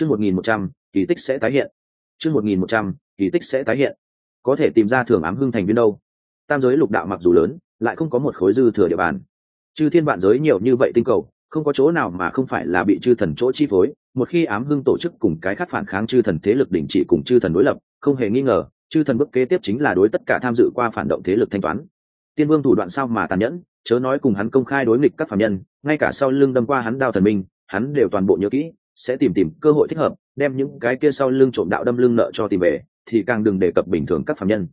chương một nghìn một trăm, kỳ tích sẽ tái hiện. Chương một nghìn một trăm, kỳ tích sẽ tái hiện. Có thể tìm ra thường ám hưng thành viên đâu. Tam giới lục đạo mặc dù lớn, lại không có một khối dư thừa địa bàn. Chư thiên vạn giới nhiều như vậy tinh cầu, không có chỗ nào mà không phải là bị chư thần chỗ chi phối. Một khi ám hưng tổ chức cùng cái khác phản kháng chư thần thế lực đình chỉ cùng chư thần đối lập, không hề nghi ngờ, chư thần bước kế tiếp chính là đối tất cả tham dự qua phản động thế lực thanh toán. Tiên vương thủ đoạn sao mà tàn nhẫn, chớ nói cùng hắn công khai đối nghịch các phạm nhân, ngay cả sau lưng đâm qua hắn đao thần minh, hắn đều toàn bộ nhớ kỹ sẽ tìm tìm cơ hội thích hợp, đem những cái kia sau lưng trộm đạo đâm lưng nợ cho tìm về, thì càng đừng đề cập bình thường các phạm nhân.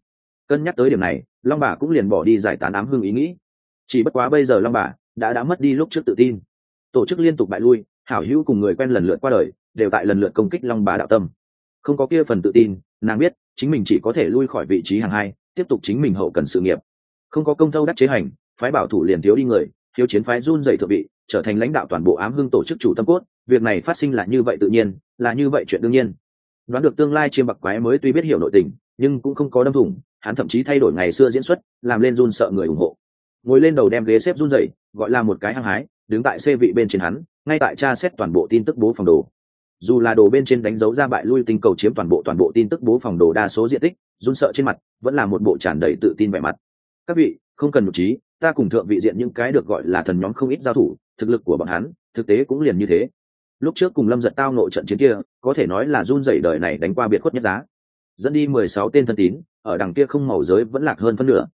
Cân nhắc tới điểm này, long bà cũng liền bỏ đi giải tán ám hưng ý nghĩ. Chỉ bất quá bây giờ long bà đã đã mất đi lúc trước tự tin. Tổ chức liên tục bại lui, hảo hữu cùng người quen lần lượt qua đời, đều tại lần lượt công kích long bà đạo tâm. Không có kia phần tự tin, nàng biết, chính mình chỉ có thể lui khỏi vị trí hàng hai, tiếp tục chính mình hậu cần sự nghiệp. Không có công thâu đắc chế hành, phái bảo thủ liền thiếu đi người hiếu chiến phái run dậy thượng vị, trở thành lãnh đạo toàn bộ ám hưng tổ chức chủ tâm cốt, việc này phát sinh là như vậy tự nhiên, là như vậy chuyện đương nhiên. Đoán được tương lai chiêm bạc quái mới tuy biết hiểu nội tình, nhưng cũng không có đâm thủng, hắn thậm chí thay đổi ngày xưa diễn xuất, làm lên run sợ người ủng hộ. Ngồi lên đầu đem ghế xếp run dậy gọi là một cái hăng hái, đứng tại xe vị bên trên hắn, ngay tại tra xét toàn bộ tin tức bố phòng đồ. Dù là đồ bên trên đánh dấu ra bại lui tinh cầu chiếm toàn bộ toàn bộ tin tức bố phòng đồ đa số diện tích, run sợ trên mặt, vẫn là một bộ tràn đầy tự tin vẻ mặt. Các vị, không cần một trí ta cùng thượng vị diện những cái được gọi là thần nhóm không ít giao thủ, thực lực của bọn hắn, thực tế cũng liền như thế. Lúc trước cùng lâm giật tao nội trận chiến kia, có thể nói là run dậy đời này đánh qua biệt khuất nhất giá. Dẫn đi mười sáu tên thân tín, ở đằng kia không màu giới vẫn lạc hơn phân nửa.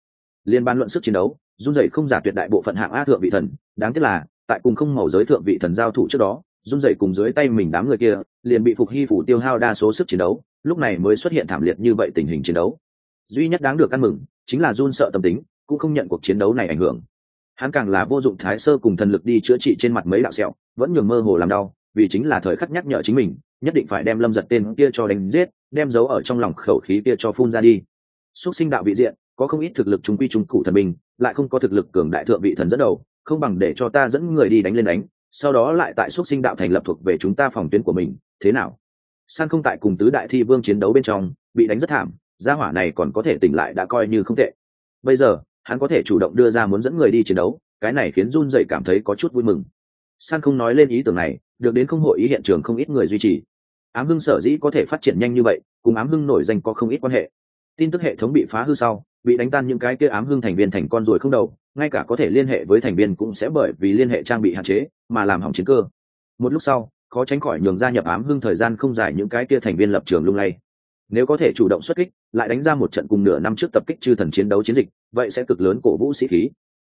Liên ban luận sức chiến đấu, run dậy không giả tuyệt đại bộ phận hạng a thượng vị thần, đáng tiếc là, tại cùng không màu giới thượng vị thần giao thủ trước đó, run dậy cùng dưới tay mình đám người kia, liền bị phục hy phủ tiêu hao đa số sức chiến đấu, lúc này mới xuất hiện thảm liệt như vậy tình hình chiến đấu. Duy nhất đáng được ăn mừng, chính là run sợ tâm tính cũng không nhận cuộc chiến đấu này ảnh hưởng. Hắn càng là vô dụng thái sơ cùng thần lực đi chữa trị trên mặt mấy đạo sẹo, vẫn nhường mơ hồ làm đau, vì chính là thời khắc nhắc nhở chính mình, nhất định phải đem lâm giật tên kia cho đánh giết, đem giấu ở trong lòng khẩu khí kia cho phun ra đi. Xúc sinh đạo vị diện, có không ít thực lực chúng quy chúng cụ thần mình, lại không có thực lực cường đại thượng vị thần dẫn đầu, không bằng để cho ta dẫn người đi đánh lên đánh, sau đó lại tại xúc sinh đạo thành lập thuộc về chúng ta phòng tuyến của mình, thế nào? San không tại cùng tứ đại thi vương chiến đấu bên trong, bị đánh rất thảm, gia hỏa này còn có thể tỉnh lại đã coi như không tệ. Bây giờ hắn có thể chủ động đưa ra muốn dẫn người đi chiến đấu, cái này khiến run dậy cảm thấy có chút vui mừng. San không nói lên ý tưởng này, được đến không hội ý hiện trường không ít người duy trì. Ám hưng sở dĩ có thể phát triển nhanh như vậy, cùng ám hưng nổi danh có không ít quan hệ. Tin tức hệ thống bị phá hư sau, bị đánh tan những cái kia ám hưng thành viên thành con ruồi không đầu, ngay cả có thể liên hệ với thành viên cũng sẽ bởi vì liên hệ trang bị hạn chế, mà làm hỏng chiến cơ. Một lúc sau, khó tránh khỏi nhường gia nhập ám hưng thời gian không dài những cái kia thành viên lập trường lung lay. Nếu có thể chủ động xuất kích, lại đánh ra một trận cùng nửa năm trước tập kích chư thần chiến đấu chiến dịch vậy sẽ cực lớn cổ vũ sĩ khí.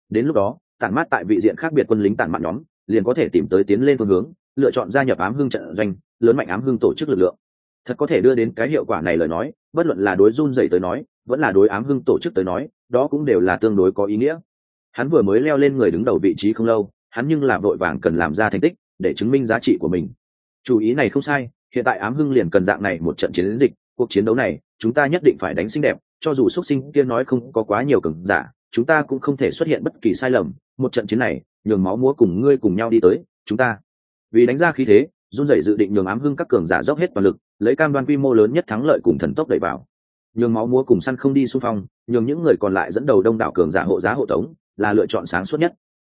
Đến lúc đó, tản mát tại vị diện khác biệt quân lính tản mạn nhóm, liền có thể tìm tới tiến lên phương hướng, lựa chọn gia nhập ám hưng trận doanh, lớn mạnh ám hưng tổ chức lực lượng. Thật có thể đưa đến cái hiệu quả này lời nói, bất luận là đối run dày tới nói, vẫn là đối ám hưng tổ chức tới nói, đó cũng đều là tương đối có ý nghĩa. Hắn vừa mới leo lên người đứng đầu vị trí không lâu, hắn nhưng là vội vàng cần làm ra thành tích, để chứng minh giá trị của mình. Chủ ý này không sai, hiện tại ám hưng liền cần dạng này một trận chiến dịch, cuộc chiến đấu này, chúng ta nhất định phải đánh xinh đẹp cho dù xuất sinh kia nói không có quá nhiều cường giả, chúng ta cũng không thể xuất hiện bất kỳ sai lầm. Một trận chiến này, nhường máu múa cùng ngươi cùng nhau đi tới, chúng ta. Vì đánh ra khí thế, run rẩy dự định nhường ám hưng các cường giả dốc hết toàn lực, lấy cam đoan quy mô lớn nhất thắng lợi cùng thần tốc đẩy vào. Nhường máu múa cùng săn không đi xung phong, nhường những người còn lại dẫn đầu đông đảo cường giả hộ giá hộ tống, là lựa chọn sáng suốt nhất.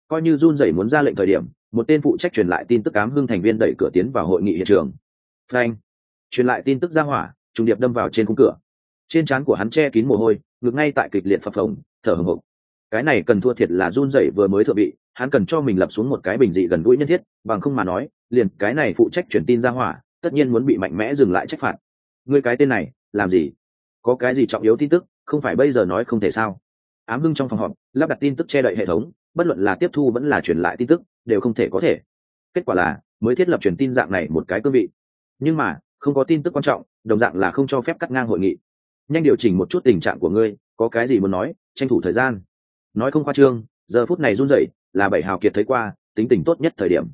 Coi như run rẩy muốn ra lệnh thời điểm, một tên phụ trách truyền lại tin tức ám hưng thành viên đẩy cửa tiến vào hội nghị hiện trường. Frank truyền lại tin tức ra hỏa, trùng điệp đâm vào trên khung cửa trên trán của hắn che kín mồ hôi, ngực ngay tại kịch liệt phập phồng, thở hồng hộc cái này cần thua thiệt là run rẩy vừa mới thượng vị, hắn cần cho mình lập xuống một cái bình dị gần gũi nhân thiết, bằng không mà nói, liền cái này phụ trách truyền tin ra hỏa, tất nhiên muốn bị mạnh mẽ dừng lại trách phạt. Ngươi cái tên này, làm gì? Có cái gì trọng yếu tin tức, không phải bây giờ nói không thể sao? Ám hưng trong phòng họp, lắp đặt tin tức che đậy hệ thống, bất luận là tiếp thu vẫn là truyền lại tin tức, đều không thể có thể. Kết quả là, mới thiết lập truyền tin dạng này một cái cương vị. Nhưng mà, không có tin tức quan trọng, đồng dạng là không cho phép cắt ngang hội nghị nhanh điều chỉnh một chút tình trạng của ngươi, có cái gì muốn nói, tranh thủ thời gian. Nói không khoa trương, giờ phút này run rẩy là bảy hào kiệt thấy qua, tính tình tốt nhất thời điểm.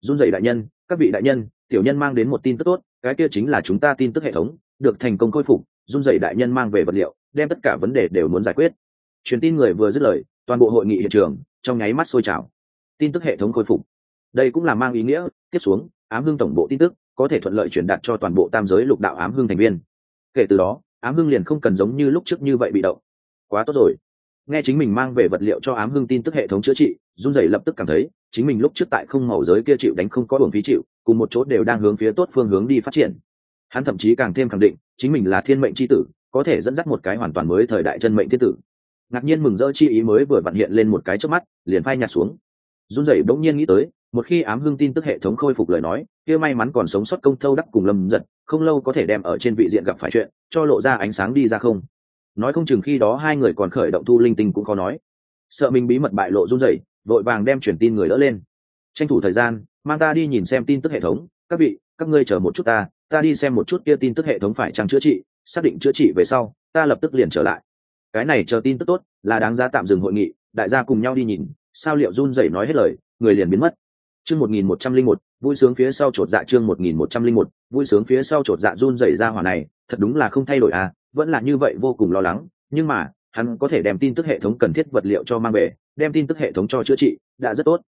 Run rẩy đại nhân, các vị đại nhân, tiểu nhân mang đến một tin tức tốt, cái kia chính là chúng ta tin tức hệ thống, được thành công khôi phục, run rẩy đại nhân mang về vật liệu, đem tất cả vấn đề đều muốn giải quyết. Truyền tin người vừa dứt lời, toàn bộ hội nghị hiện trường, trong nháy mắt sôi trào. Tin tức hệ thống khôi phục. Đây cũng là mang ý nghĩa, tiếp xuống, ám hưng tổng bộ tin tức, có thể thuận lợi truyền đạt cho toàn bộ tam giới lục đạo ám hưng thành viên. Kể từ đó ám hưng liền không cần giống như lúc trước như vậy bị động. Quá tốt rồi. Nghe chính mình mang về vật liệu cho ám hưng tin tức hệ thống chữa trị, run rẩy lập tức cảm thấy, chính mình lúc trước tại không màu giới kia chịu đánh không có buồng phí chịu, cùng một chỗ đều đang hướng phía tốt phương hướng đi phát triển. Hắn thậm chí càng thêm khẳng định, chính mình là thiên mệnh c h i tử, có thể dẫn dắt một cái hoàn toàn mới thời đại chân mệnh thiên tử. Ngạc nhiên mừng rỡ chi ý mới vừa vặn hiện lên một cái trước mắt, liền phai nhạt xuống. Run rẩy bỗng nhiên nghĩ tới một khi ám hưng tin tức hệ thống khôi phục lời nói, kia may mắn còn sống sót công thâu đắc cùng lâm giật, không lâu có thể đem ở trên vị diện gặp phải chuyện, cho lộ ra ánh sáng đi ra không. Nói không chừng khi đó hai người còn khởi động thu linh tinh cũng khó nói. Sợ mình bí mật bại lộ run rẩy, vội vàng đem truyền tin người đỡ lên. Tranh thủ thời gian, mang ta đi nhìn xem tin tức hệ thống. Các vị, các ngươi chờ một chút ta ta đi xem một chút kia tin tức hệ thống phải chăng chữa trị, xác định chữa trị về sau, ta lập tức liền trở lại. Cái này chờ tin tức tốt, là đáng giá tạm dừng hội nghị, đại gia cùng nhau đi nhìn, sao liệu run rẩy nói hết lời, người liền biến mất chương một nghìn một trăm linh một, vui sướng phía sau chột dạ chương một nghìn một trăm linh một, vui sướng phía sau chột dạ run rẩy ra hỏa này, thật đúng là không thay đổi à vẫn là như vậy vô cùng lo lắng. Nhưng mà, hắn có thể đem tin tức hệ thống cần thiết vật liệu cho mang về, đem tin tức hệ thống cho chữa trị, đã rất tốt.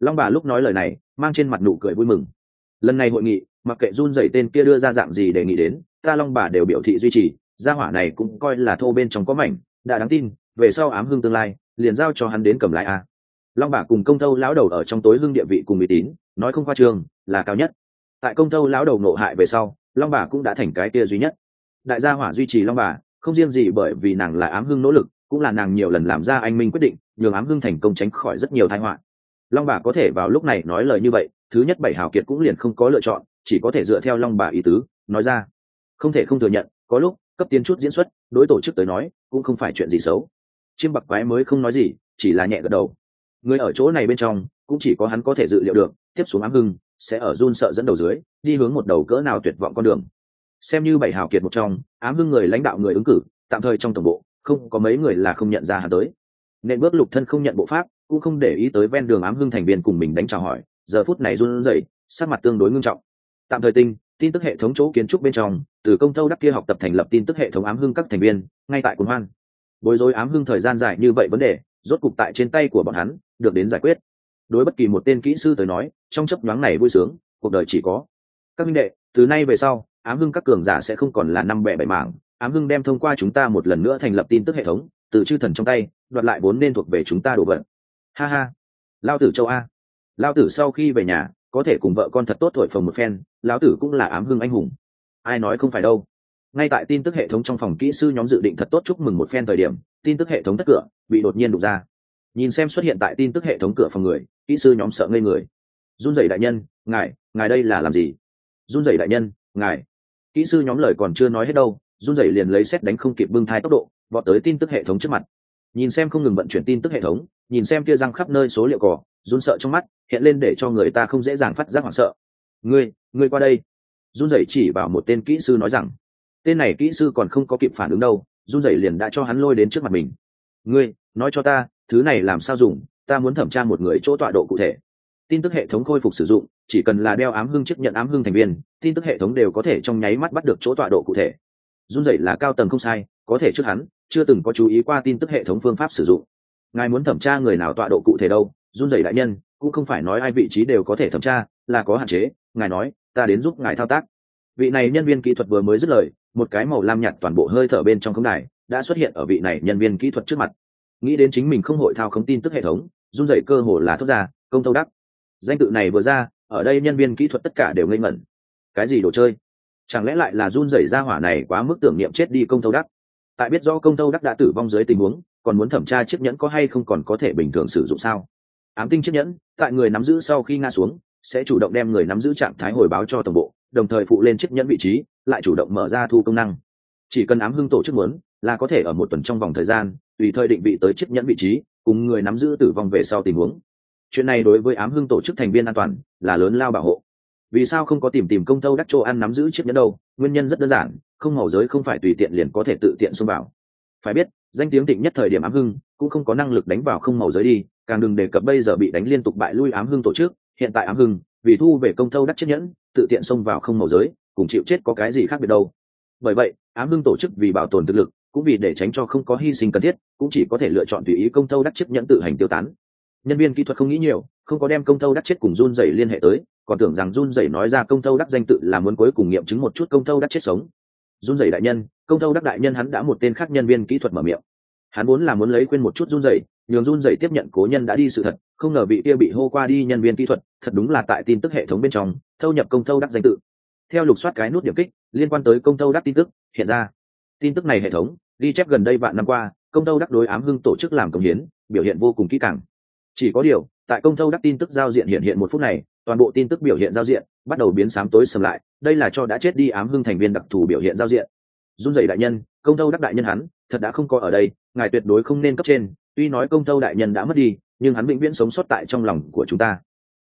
Long bà lúc nói lời này, mang trên mặt nụ cười vui mừng. Lần này hội nghị, mặc kệ run rẩy tên kia đưa ra dạng gì để nghĩ đến, ta long bà đều biểu thị duy trì, gia hỏa này cũng coi là thô bên trong có mảnh, đã đáng tin, về sau ám hưng tương lai, liền giao cho hắn đến cầm lại a long bà cùng công thâu lão đầu ở trong tối hưng địa vị cùng uy tín, nói không khoa trương, là cao nhất. Tại công thâu lão đầu nộ hại về sau, long bà cũng đã thành cái kia duy nhất. Đại gia hỏa duy trì long bà không riêng gì bởi vì nàng là ám hưng nỗ lực, cũng là nàng nhiều lần làm ra anh minh quyết định, nhường ám hưng thành công tránh khỏi rất nhiều tai họa. Long bà có thể vào lúc này nói lời như vậy, thứ nhất bảy hào kiệt cũng liền không có lựa chọn, chỉ có thể dựa theo long bà ý tứ, nói ra. Không thể không thừa nhận, có lúc, cấp tiến chút diễn xuất, đối tổ chức tới nói, cũng không phải chuyện gì xấu. Chiêm bạc quái mới không nói gì, chỉ là nhẹ gật đầu người ở chỗ này bên trong, cũng chỉ có hắn có thể dự liệu được, tiếp xuống ám hưng sẽ ở run sợ dẫn đầu dưới, đi hướng một đầu cỡ nào tuyệt vọng con đường. Xem như bảy hào kiệt một trong, ám hưng người lãnh đạo người ứng cử, tạm thời trong tổng bộ, không có mấy người là không nhận ra hắn tới. Nên bước lục thân không nhận bộ pháp, cũng không để ý tới ven đường ám hưng thành viên cùng mình đánh chào hỏi, giờ phút này run rẩy, sắc mặt tương đối ngưng trọng. Tạm thời tinh, tin tức hệ thống chỗ kiến trúc bên trong, từ công thâu đắc kia học tập thành lập tin tức hệ thống ám hưng các thành viên, ngay tại cuốn hoan. Bối rối ám hưng thời gian dài như vậy vấn đề rốt cục tại trên tay của bọn hắn, được đến giải quyết. Đối bất kỳ một tên kỹ sư tới nói, trong chấp nhoáng này vui sướng, cuộc đời chỉ có. Các minh đệ, từ nay về sau, ám hưng các cường giả sẽ không còn là năm bẻ bảy mảng. Ám hưng đem thông qua chúng ta một lần nữa thành lập tin tức hệ thống, từ chư thần trong tay, đoạt lại vốn nên thuộc về chúng ta đồ vật. Ha ha. Lao tử châu a. Lao tử sau khi về nhà, có thể cùng vợ con thật tốt thổi phồng một phen, lão tử cũng là ám hưng anh hùng. Ai nói không phải đâu ngay tại tin tức hệ thống trong phòng kỹ sư nhóm dự định thật tốt chúc mừng một phen thời điểm, tin tức hệ thống tất cửa bị đột nhiên đục ra. Nhìn xem xuất hiện tại tin tức hệ thống cửa phòng người, kỹ sư nhóm sợ ngây người. Run rẩy đại nhân, ngài ngài đây là làm gì? Run rẩy đại nhân, ngài. Kỹ sư nhóm lời còn chưa nói hết đâu, run rẩy liền lấy xét đánh không kịp bưng thai tốc độ, vọt tới tin tức hệ thống trước mặt. Nhìn xem không ngừng vận chuyển tin tức hệ thống, nhìn xem kia răng khắp nơi số liệu cỏ run sợ trong mắt, hiện lên để cho người ta không dễ dàng phát giác hoảng sợ. Ngươi ngươi qua đây. Run rẩy chỉ vào một tên kỹ sư nói rằng tên này kỹ sư còn không có kịp phản ứng đâu, run rẩy liền đã cho hắn lôi đến trước mặt mình. Ngươi, nói cho ta, thứ này làm sao dùng, ta muốn thẩm tra một người chỗ tọa độ cụ thể. Tin tức hệ thống khôi phục sử dụng, chỉ cần là đeo ám hưng chấp nhận ám hưng thành viên, tin tức hệ thống đều có thể trong nháy mắt bắt được chỗ tọa độ cụ thể. Run rẩy là cao tầng không sai, có thể trước hắn, chưa từng có chú ý qua tin tức hệ thống phương pháp sử dụng. Ngài muốn thẩm tra người nào tọa độ cụ thể đâu, run rẩy đại nhân, cũng không phải nói ai vị trí đều có thể thẩm tra, là có hạn chế, ngài nói, ta đến giúp ngài thao tác vị này nhân viên kỹ thuật vừa mới dứt lời, một cái màu lam nhạt toàn bộ hơi thở bên trong không đài đã xuất hiện ở vị này nhân viên kỹ thuật trước mặt. Nghĩ đến chính mình không hội thao không tin tức hệ thống, run rẩy cơ hồ là thốt ra, công thâu đắc. Danh tự này vừa ra, ở đây nhân viên kỹ thuật tất cả đều ngây ngẩn. Cái gì đồ chơi? Chẳng lẽ lại là run rẩy ra hỏa này quá mức tưởng niệm chết đi công thâu đắc? Tại biết do công thâu đắc đã tử vong dưới tình huống, còn muốn thẩm tra chiếc nhẫn có hay không còn có thể bình thường sử dụng sao? Ám tinh chiếc nhẫn, tại người nắm giữ sau khi nga xuống, sẽ chủ động đem người nắm giữ trạng thái hồi báo cho tổng bộ đồng thời phụ lên chiếc nhẫn vị trí, lại chủ động mở ra thu công năng. Chỉ cần ám hưng tổ chức muốn, là có thể ở một tuần trong vòng thời gian, tùy thời định vị tới chiếc nhẫn vị trí, cùng người nắm giữ tử vong về sau tình huống. Chuyện này đối với ám hưng tổ chức thành viên an toàn, là lớn lao bảo hộ. Vì sao không có tìm tìm công tâu đắc chỗ ăn nắm giữ chiếc nhẫn đâu? Nguyên nhân rất đơn giản, không màu giới không phải tùy tiện liền có thể tự tiện xông vào. Phải biết, danh tiếng thịnh nhất thời điểm ám hưng, cũng không có năng lực đánh vào không màu giới đi, càng đừng đề cập bây giờ bị đánh liên tục bại lui ám hưng tổ chức, hiện tại ám hưng, vì thu về công thâu đắc chiếc nhẫn tự tiện xông vào không màu giới, cùng chịu chết có cái gì khác biệt đâu. Bởi vậy, ám hưng tổ chức vì bảo tồn thực lực, cũng vì để tránh cho không có hy sinh cần thiết, cũng chỉ có thể lựa chọn tùy ý công thâu đắc chiếc nhẫn tự hành tiêu tán. Nhân viên kỹ thuật không nghĩ nhiều, không có đem công thâu đắc chết cùng run dày liên hệ tới, còn tưởng rằng run dày nói ra công thâu đắc danh tự là muốn cuối cùng nghiệm chứng một chút công thâu đắc chết sống. Run dày đại nhân, công thâu đắc đại nhân hắn đã một tên khác nhân viên kỹ thuật mở miệng. Hắn vốn là muốn lấy quên một chút run dày nhường run dày tiếp nhận cố nhân đã đi sự thật không ngờ vị kia bị hô qua đi nhân viên kỹ thuật, thật đúng là tại tin tức hệ thống bên trong, thâu nhập công thâu đắc danh tự. Theo lục soát cái nút điểm kích, liên quan tới công thâu đắc tin tức, hiện ra. Tin tức này hệ thống, ghi chép gần đây vạn năm qua, công thâu đắc đối ám hưng tổ chức làm công hiến, biểu hiện vô cùng kỹ càng. Chỉ có điều, tại công thâu đắc tin tức giao diện hiện hiện một phút này, toàn bộ tin tức biểu hiện giao diện, bắt đầu biến sám tối sầm lại, đây là cho đã chết đi ám hưng thành viên đặc thù biểu hiện giao diện. Run rẩy đại nhân, công thâu đắc đại nhân hắn, thật đã không có ở đây, ngài tuyệt đối không nên cấp trên, tuy nói công thâu đại nhân đã mất đi nhưng hắn vĩnh viễn sống sót tại trong lòng của chúng ta.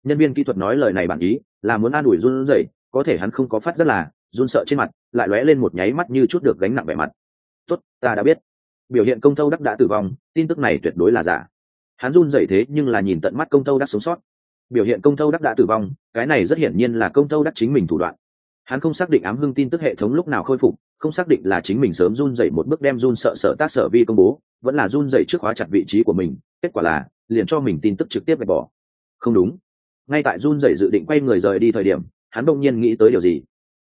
Nhân viên kỹ thuật nói lời này bản ý, là muốn an ủi run rẩy, có thể hắn không có phát rất là, run sợ trên mặt, lại lóe lên một nháy mắt như chút được gánh nặng vẻ mặt. Tốt, ta đã biết. Biểu hiện công thâu đắc đã tử vong, tin tức này tuyệt đối là giả. Hắn run rẩy thế nhưng là nhìn tận mắt công thâu đắc sống sót. Biểu hiện công thâu đắc đã tử vong, cái này rất hiển nhiên là công thâu đắc chính mình thủ đoạn. Hắn không xác định ám hưng tin tức hệ thống lúc nào khôi phục, không xác định là chính mình sớm run dậy một bước đem run sợ sợ tác sở vi công bố, vẫn là run dậy trước khóa chặt vị trí của mình, kết quả là liền cho mình tin tức trực tiếp gạch bỏ. Không đúng. Ngay tại run dậy dự định quay người rời đi thời điểm, hắn đông nhiên nghĩ tới điều gì?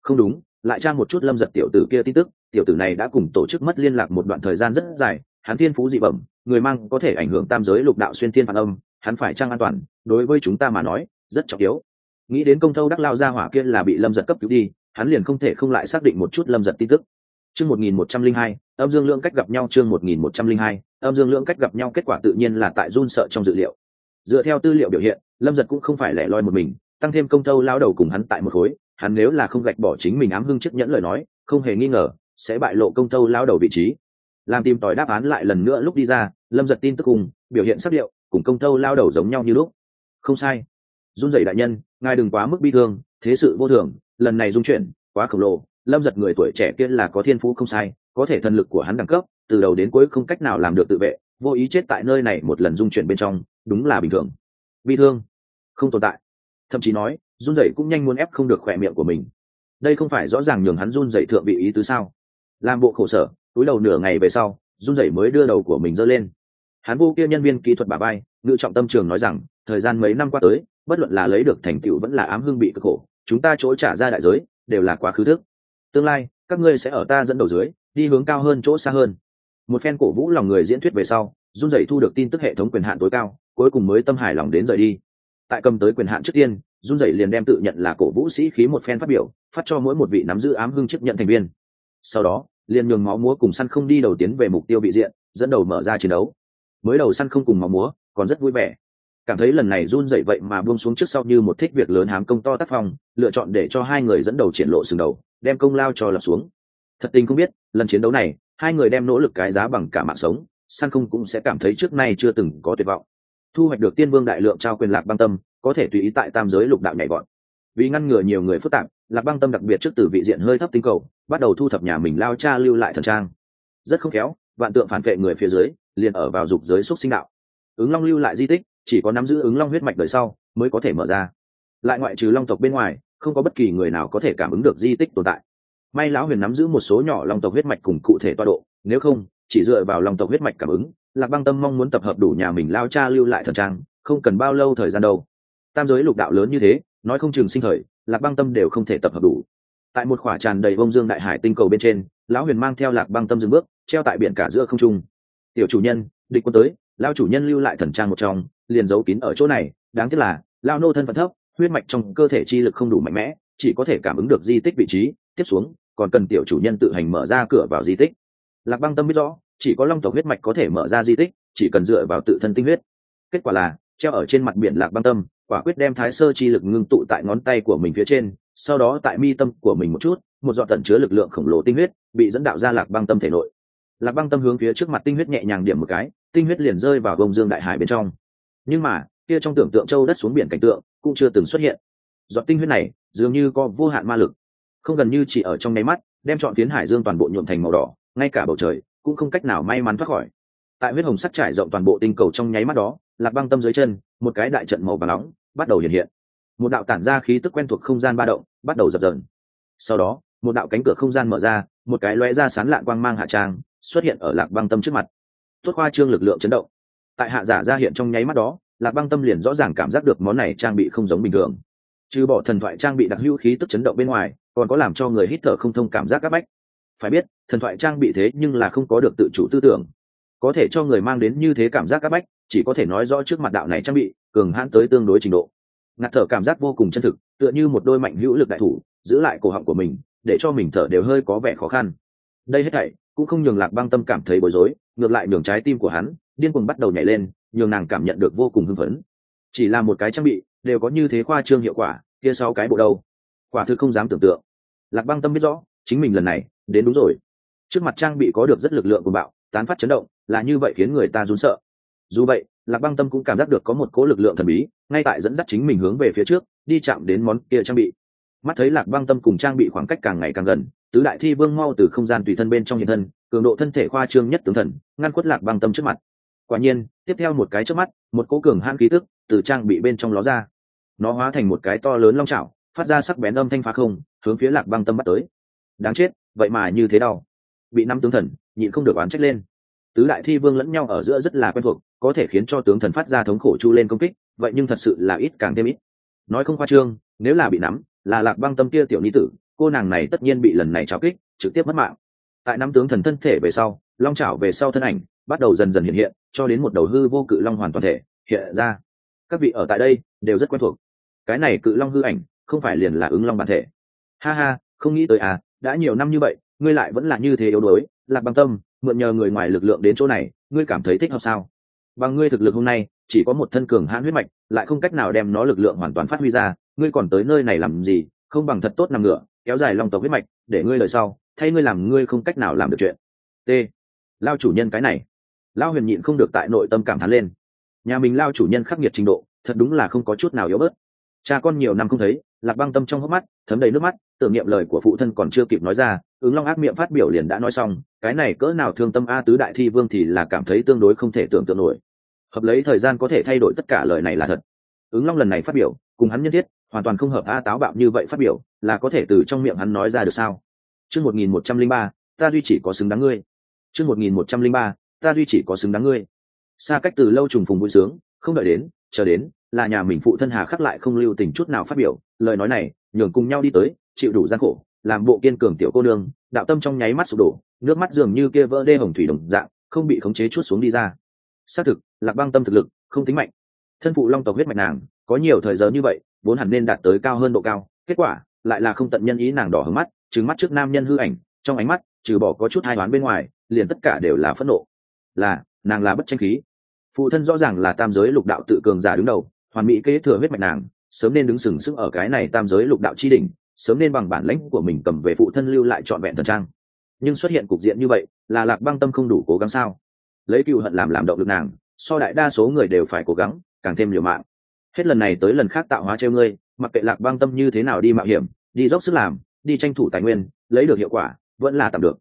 Không đúng, lại tra một chút lâm giật tiểu tử kia tin tức. Tiểu tử này đã cùng tổ chức mất liên lạc một đoạn thời gian rất dài, hắn thiên phú dị bẩm, người mang có thể ảnh hưởng tam giới lục đạo xuyên thiên phản âm, hắn phải trang an toàn? Đối với chúng ta mà nói, rất trọng yếu. Nghĩ đến công thâu đắc lao ra hỏa kia là bị lâm giật cấp cứu đi, hắn liền không thể không lại xác định một chút lâm giật tin tức chương một nghìn một trăm linh hai, âm dương lượng cách gặp nhau chương một nghìn một trăm linh hai, âm dương lượng cách gặp nhau kết quả tự nhiên là tại run sợ trong dự liệu. Dựa theo tư liệu biểu hiện, lâm giật cũng không phải lẻ loi một mình, tăng thêm công thâu lao đầu cùng hắn tại một khối, hắn nếu là không gạch bỏ chính mình ám hưng chức nhẫn lời nói, không hề nghi ngờ, sẽ bại lộ công thâu lao đầu vị trí. Làm tìm tòi đáp án lại lần nữa lúc đi ra, lâm giật tin tức cùng, biểu hiện sắc liệu cùng công thâu lao đầu giống nhau như lúc. Không sai. Run dậy đại nhân, ngài đừng quá mức bi thương, thế sự vô thường, lần này dung chuyển, quá khổng lồ lâm giật người tuổi trẻ kia là có thiên phú không sai, có thể thần lực của hắn đẳng cấp, từ đầu đến cuối không cách nào làm được tự vệ, vô ý chết tại nơi này một lần dung chuyển bên trong, đúng là bình thường. Bị thương, không tồn tại. Thậm chí nói, run dậy cũng nhanh muốn ép không được khỏe miệng của mình. Đây không phải rõ ràng nhường hắn run dậy thượng vị ý tứ sao? Làm bộ khổ sở, túi đầu nửa ngày về sau, run dậy mới đưa đầu của mình dơ lên. Hắn vô kia nhân viên kỹ thuật bà bay, ngự trọng tâm trường nói rằng, thời gian mấy năm qua tới, bất luận là lấy được thành tựu vẫn là ám hương bị cực khổ, chúng ta chỗ trả ra đại giới, đều là quá khứ thức tương lai, các ngươi sẽ ở ta dẫn đầu dưới, đi hướng cao hơn chỗ xa hơn. Một phen cổ vũ lòng người diễn thuyết về sau, run dậy thu được tin tức hệ thống quyền hạn tối cao, cuối cùng mới tâm hài lòng đến rời đi. Tại cầm tới quyền hạn trước tiên, run dậy liền đem tự nhận là cổ vũ sĩ khí một phen phát biểu, phát cho mỗi một vị nắm giữ ám hưng chấp nhận thành viên. Sau đó, liền nhường máu múa cùng săn không đi đầu tiến về mục tiêu bị diện, dẫn đầu mở ra chiến đấu. Mới đầu săn không cùng máu múa, còn rất vui vẻ. Cảm thấy lần này run dậy vậy mà buông xuống trước sau như một thích việc lớn hám công to tác phong, lựa chọn để cho hai người dẫn đầu triển lộ sừng đầu đem công lao cho lập xuống. Thật tình không biết, lần chiến đấu này, hai người đem nỗ lực cái giá bằng cả mạng sống, san không cũng sẽ cảm thấy trước nay chưa từng có tuyệt vọng. Thu hoạch được tiên vương đại lượng trao quyền lạc băng tâm, có thể tùy ý tại tam giới lục đạo nhảy vọt. Vì ngăn ngừa nhiều người phức tạp, lạc băng tâm đặc biệt trước từ vị diện hơi thấp tinh cầu, bắt đầu thu thập nhà mình lao cha lưu lại thần trang. Rất không khéo, vạn tượng phản vệ người phía dưới, liền ở vào dục giới xúc sinh đạo. Ứng long lưu lại di tích, chỉ có nắm giữ ứng long huyết mạch đời sau, mới có thể mở ra. Lại ngoại trừ long tộc bên ngoài không có bất kỳ người nào có thể cảm ứng được di tích tồn tại. May lão huyền nắm giữ một số nhỏ long tộc huyết mạch cùng cụ thể toa độ, nếu không, chỉ dựa vào long tộc huyết mạch cảm ứng, lạc băng tâm mong muốn tập hợp đủ nhà mình lao cha lưu lại thần trang, không cần bao lâu thời gian đâu. Tam giới lục đạo lớn như thế, nói không chừng sinh thời, lạc băng tâm đều không thể tập hợp đủ. Tại một khỏa tràn đầy bông dương đại hải tinh cầu bên trên, lão huyền mang theo lạc băng tâm dừng bước, treo tại biển cả giữa không trung. Tiểu chủ nhân, địch quân tới lao chủ nhân lưu lại thần trang một trong, liền giấu kín ở chỗ này, đáng tiếc là lao nô thân phận thấp huyết mạch trong cơ thể chi lực không đủ mạnh mẽ, chỉ có thể cảm ứng được di tích vị trí, tiếp xuống, còn cần tiểu chủ nhân tự hành mở ra cửa vào di tích. Lạc băng tâm biết rõ, chỉ có long tộc huyết mạch có thể mở ra di tích, chỉ cần dựa vào tự thân tinh huyết. Kết quả là, treo ở trên mặt biển lạc băng tâm, quả quyết đem thái sơ chi lực ngưng tụ tại ngón tay của mình phía trên, sau đó tại mi tâm của mình một chút, một dọn tận chứa lực lượng khổng lồ tinh huyết bị dẫn đạo ra lạc băng tâm thể nội. Lạc băng tâm hướng phía trước mặt tinh huyết nhẹ nhàng điểm một cái, tinh huyết liền rơi vào bông dương đại hải bên trong. Nhưng mà, kia trong tưởng tượng châu đất xuống biển cảnh tượng cũng chưa từng xuất hiện. Giọt tinh huyết này dường như có vô hạn ma lực, không gần như chỉ ở trong nháy mắt, đem chọn phiến hải dương toàn bộ nhuộm thành màu đỏ, ngay cả bầu trời cũng không cách nào may mắn thoát khỏi. Tại huyết hồng sắc trải rộng toàn bộ tinh cầu trong nháy mắt đó, lạc băng tâm dưới chân, một cái đại trận màu và nóng bắt đầu hiện hiện. Một đạo tản ra khí tức quen thuộc không gian ba động bắt đầu dập dần. sau đó, một đạo cánh cửa không gian mở ra, một cái lóe ra sán lạn quang mang hạ trang xuất hiện ở lạc băng tâm trước mặt. Tốt khoa trương lực lượng chấn động. Tại hạ giả ra hiện trong nháy mắt đó lạc băng tâm liền rõ ràng cảm giác được món này trang bị không giống bình thường. Trừ bỏ thần thoại trang bị đặc hữu khí tức chấn động bên ngoài, còn có làm cho người hít thở không thông cảm giác áp bách. Phải biết, thần thoại trang bị thế nhưng là không có được tự chủ tư tưởng. Có thể cho người mang đến như thế cảm giác áp bách, chỉ có thể nói rõ trước mặt đạo này trang bị, cường hãn tới tương đối trình độ. Ngạt thở cảm giác vô cùng chân thực, tựa như một đôi mạnh hữu lực đại thủ, giữ lại cổ họng của mình, để cho mình thở đều hơi có vẻ khó khăn. Đây hết thảy, cũng không nhường lạc băng tâm cảm thấy bối rối, ngược lại nhường trái tim của hắn điên cuồng bắt đầu nhảy lên, nhường nàng cảm nhận được vô cùng hưng phấn. Chỉ là một cái trang bị, đều có như thế khoa trương hiệu quả, kia sau cái bộ đâu? Quả thực không dám tưởng tượng. Lạc băng tâm biết rõ, chính mình lần này, đến đúng rồi. Trước mặt trang bị có được rất lực lượng của bạo, tán phát chấn động, là như vậy khiến người ta run sợ. Dù vậy, lạc băng tâm cũng cảm giác được có một cố lực lượng thần bí, ngay tại dẫn dắt chính mình hướng về phía trước, đi chạm đến món kia trang bị. Mắt thấy lạc băng tâm cùng trang bị khoảng cách càng ngày càng gần, tứ đại thi vương mau từ không gian tùy thân bên trong hiện thân, cường độ thân thể khoa trương nhất tướng thần, ngăn quất lạc băng tâm trước mặt quả nhiên tiếp theo một cái trước mắt một cố cường hãn khí tức từ trang bị bên trong ló ra. Nó hóa thành một cái to lớn long chảo, phát ra sắc bén âm thanh phá không hướng phía lạc băng tâm bắt tới. Đáng chết vậy mà như thế đau. Bị năm tướng thần nhịn không được oán trách lên. Tứ đại thi vương lẫn nhau ở giữa rất là quen thuộc có thể khiến cho tướng thần phát ra thống khổ chu lên công kích vậy nhưng thật sự là ít càng thêm ít. Nói không khoa trương nếu là bị nắm là lạc băng tâm kia tiểu ni tử cô nàng này tất nhiên bị lần này tráo kích trực tiếp mất mạng. Tại năm tướng thần thân thể về sau long chảo về sau thân ảnh bắt đầu dần dần hiện hiện cho đến một đầu hư vô cự long hoàn toàn thể hiện ra. Các vị ở tại đây đều rất quen thuộc. Cái này cự long hư ảnh không phải liền là ứng long bản thể. Ha ha, không nghĩ tới à đã nhiều năm như vậy, ngươi lại vẫn là như thế yếu đuối, lạc bằng tâm, mượn nhờ người ngoài lực lượng đến chỗ này, ngươi cảm thấy thích hợp sao? Bằng ngươi thực lực hôm nay, chỉ có một thân cường hãn huyết mạch, lại không cách nào đem nó lực lượng hoàn toàn phát huy ra, ngươi còn tới nơi này làm gì? Không bằng thật tốt nằm ngựa, kéo dài lòng tộc huyết mạch, để ngươi lời sau, thay ngươi làm ngươi không cách nào làm được chuyện. T. Lao chủ nhân cái này lao huyền nhịn không được tại nội tâm cảm thán lên. Nhà mình lao chủ nhân khắc nghiệt trình độ, thật đúng là không có chút nào yếu bớt. Cha con nhiều năm không thấy, lạc băng tâm trong hốc mắt, thấm đầy nước mắt, tưởng niệm lời của phụ thân còn chưa kịp nói ra, ứng long ác miệng phát biểu liền đã nói xong, cái này cỡ nào thương tâm a tứ đại thi vương thì là cảm thấy tương đối không thể tưởng tượng nổi. Hợp lấy thời gian có thể thay đổi tất cả lời này là thật. Ứng long lần này phát biểu, cùng hắn nhân thiết, hoàn toàn không hợp a táo bạo như vậy phát biểu, là có thể từ trong miệng hắn nói ra được sao? Chương một nghìn một trăm linh ba, ta duy chỉ có xứng đáng ngươi. Chương một nghìn một trăm linh ba ta duy chỉ có xứng đáng ngươi. Xa cách từ lâu trùng phùng vui sướng, không đợi đến, chờ đến, là nhà mình phụ thân hà khắc lại không lưu tình chút nào phát biểu, lời nói này, nhường cùng nhau đi tới, chịu đủ gian khổ, làm bộ kiên cường tiểu cô nương, đạo tâm trong nháy mắt sụp đổ, nước mắt dường như kia vỡ đê hồng thủy đồng dạng, không bị khống chế chút xuống đi ra. Xác thực, lạc băng tâm thực lực, không tính mạnh. Thân phụ long tộc huyết mạch nàng, có nhiều thời giờ như vậy, vốn hẳn nên đạt tới cao hơn độ cao, kết quả, lại là không tận nhân ý nàng đỏ hứng mắt, trừng mắt trước nam nhân hư ảnh, trong ánh mắt, trừ bỏ có chút hai đoán bên ngoài, liền tất cả đều là phẫn nộ là, nàng là bất tranh khí. Phụ thân rõ ràng là tam giới lục đạo tự cường giả đứng đầu, hoàn mỹ kế thừa huyết mạch nàng, sớm nên đứng sừng sững ở cái này tam giới lục đạo chi đỉnh, sớm nên bằng bản lãnh của mình cầm về phụ thân lưu lại trọn vẹn thần trang. Nhưng xuất hiện cục diện như vậy, là lạc băng tâm không đủ cố gắng sao? Lấy cựu hận làm làm động lực nàng, so đại đa số người đều phải cố gắng, càng thêm liều mạng. Hết lần này tới lần khác tạo hóa treo ngươi, mặc kệ lạc băng tâm như thế nào đi mạo hiểm, đi dốc sức làm, đi tranh thủ tài nguyên, lấy được hiệu quả, vẫn là tạm được.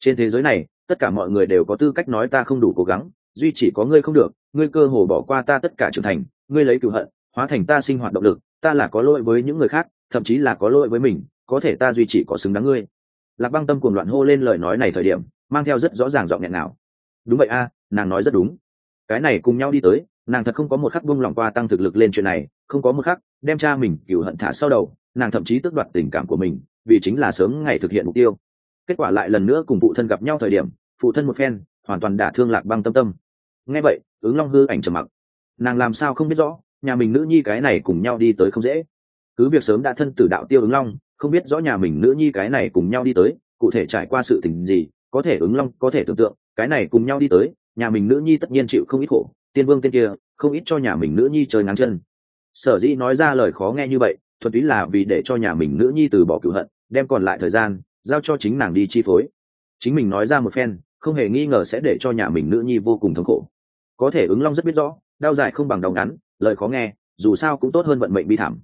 Trên thế giới này tất cả mọi người đều có tư cách nói ta không đủ cố gắng, duy chỉ có ngươi không được, ngươi cơ hồ bỏ qua ta tất cả trưởng thành, ngươi lấy cựu hận, hóa thành ta sinh hoạt động lực, ta là có lỗi với những người khác, thậm chí là có lỗi với mình, có thể ta duy chỉ có xứng đáng ngươi. Lạc băng tâm cuồng loạn hô lên lời nói này thời điểm, mang theo rất rõ ràng giọng nghẹn nào đúng vậy a, nàng nói rất đúng. Cái này cùng nhau đi tới, nàng thật không có một khắc buông lòng qua tăng thực lực lên chuyện này, không có một khắc đem cha mình cựu hận thả sau đầu, nàng thậm chí tước đoạt tình cảm của mình, vì chính là sớm ngày thực hiện mục tiêu kết quả lại lần nữa cùng phụ thân gặp nhau thời điểm, phụ thân một phen, hoàn toàn đả thương lạc băng tâm tâm. Nghe vậy, ứng long hư ảnh trầm mặc. Nàng làm sao không biết rõ, nhà mình nữ nhi cái này cùng nhau đi tới không dễ. Cứ việc sớm đã thân tử đạo tiêu ứng long, không biết rõ nhà mình nữ nhi cái này cùng nhau đi tới, cụ thể trải qua sự tình gì, có thể ứng long có thể tưởng tượng, cái này cùng nhau đi tới, nhà mình nữ nhi tất nhiên chịu không ít khổ, tiên vương tên kia, không ít cho nhà mình nữ nhi chơi ngắn chân. Sở dĩ nói ra lời khó nghe như vậy, thuần túy là vì để cho nhà mình nữ nhi từ bỏ cựu hận, đem còn lại thời gian giao cho chính nàng đi chi phối. Chính mình nói ra một phen, không hề nghi ngờ sẽ để cho nhà mình nữ nhi vô cùng thống khổ. Có thể ứng long rất biết rõ, đau dài không bằng đầu ngắn, lời khó nghe, dù sao cũng tốt hơn vận mệnh bi thảm.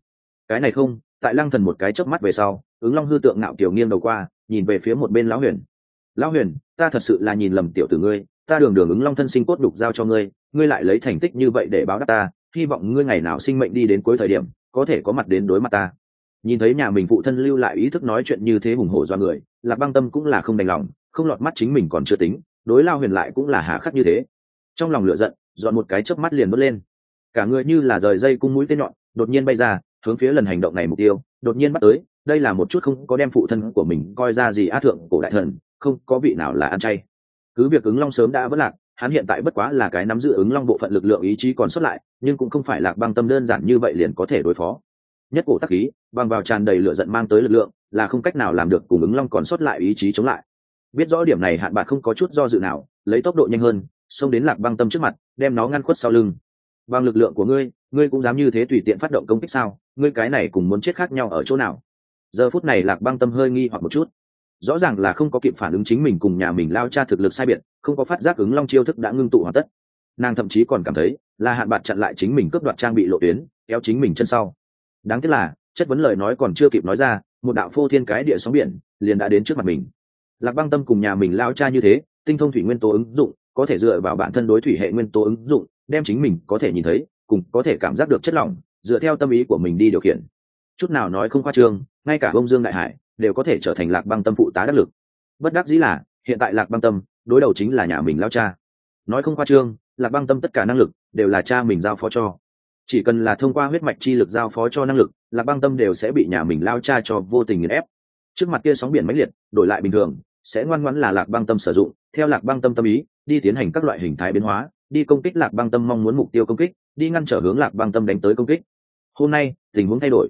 Cái này không, tại lăng thần một cái chớp mắt về sau, ứng long hư tượng ngạo kiểu nghiêng đầu qua, nhìn về phía một bên lão huyền. Lão huyền, ta thật sự là nhìn lầm tiểu tử ngươi, ta đường đường ứng long thân sinh cốt đục giao cho ngươi ngươi lại lấy thành tích như vậy để báo đáp ta, hy vọng ngươi ngày nào sinh mệnh đi đến cuối thời điểm, có thể có mặt đến đối mặt ta nhìn thấy nhà mình phụ thân lưu lại ý thức nói chuyện như thế hùng hổ do người, lạc băng tâm cũng là không đành lòng, không lọt mắt chính mình còn chưa tính, đối lao huyền lại cũng là hà khắc như thế. Trong lòng lửa giận, dọn một cái chớp mắt liền bớt lên. Cả người như là rời dây cung mũi tên nhọn, đột nhiên bay ra, hướng phía lần hành động này mục tiêu, đột nhiên bắt tới, đây là một chút không có đem phụ thân của mình coi ra gì á thượng cổ đại thần, không có vị nào là ăn chay. Cứ việc ứng long sớm đã vất lạc, hắn hiện tại bất quá là cái nắm giữ ứng long bộ phận lực lượng ý chí còn xuất lại, nhưng cũng không phải lạc băng tâm đơn giản như vậy liền có thể đối phó nhất cổ tắc khí, bằng vào tràn đầy lửa giận mang tới lực lượng, là không cách nào làm được cùng ứng long còn xuất lại ý chí chống lại. Biết rõ điểm này hạn bạc không có chút do dự nào, lấy tốc độ nhanh hơn, xông đến lạc băng tâm trước mặt, đem nó ngăn khuất sau lưng. Bằng lực lượng của ngươi ngươi cũng dám như thế tùy tiện phát động công kích sao? Ngươi cái này cùng muốn chết khác nhau ở chỗ nào? Giờ phút này lạc băng tâm hơi nghi hoặc một chút. Rõ ràng là không có kịp phản ứng chính mình cùng nhà mình lao cha thực lực sai biệt, không có phát giác ứng long chiêu thức đã ngưng tụ hoàn tất. Nàng thậm chí còn cảm thấy là hạn bạc chặn lại chính mình cướp đoạt trang bị lộ tuyến, kéo chính mình chân sau đáng tiếc là, chất vấn lời nói còn chưa kịp nói ra, một đạo phô thiên cái địa sóng biển liền đã đến trước mặt mình. Lạc băng tâm cùng nhà mình lao cha như thế, tinh thông thủy nguyên tố ứng dụng, có thể dựa vào bản thân đối thủy hệ nguyên tố ứng dụng, đem chính mình có thể nhìn thấy, cùng có thể cảm giác được chất lỏng, dựa theo tâm ý của mình đi điều khiển. Chút nào nói không khoa trương, ngay cả bông dương đại hải đều có thể trở thành lạc băng tâm phụ tá đắc lực. Bất đắc dĩ là, hiện tại lạc băng tâm đối đầu chính là nhà mình lao cha. Nói không khoa trương, lạc băng tâm tất cả năng lực đều là cha mình giao phó cho chỉ cần là thông qua huyết mạch chi lực giao phó cho năng lực, lạc băng tâm đều sẽ bị nhà mình lao cha cho vô tình nghiền ép. Trước mặt kia sóng biển mãnh liệt, đổi lại bình thường, sẽ ngoan ngoãn là lạc băng tâm sử dụng. Theo lạc băng tâm tâm ý, đi tiến hành các loại hình thái biến hóa, đi công kích lạc băng tâm mong muốn mục tiêu công kích, đi ngăn trở hướng lạc băng tâm đánh tới công kích. Hôm nay, tình huống thay đổi.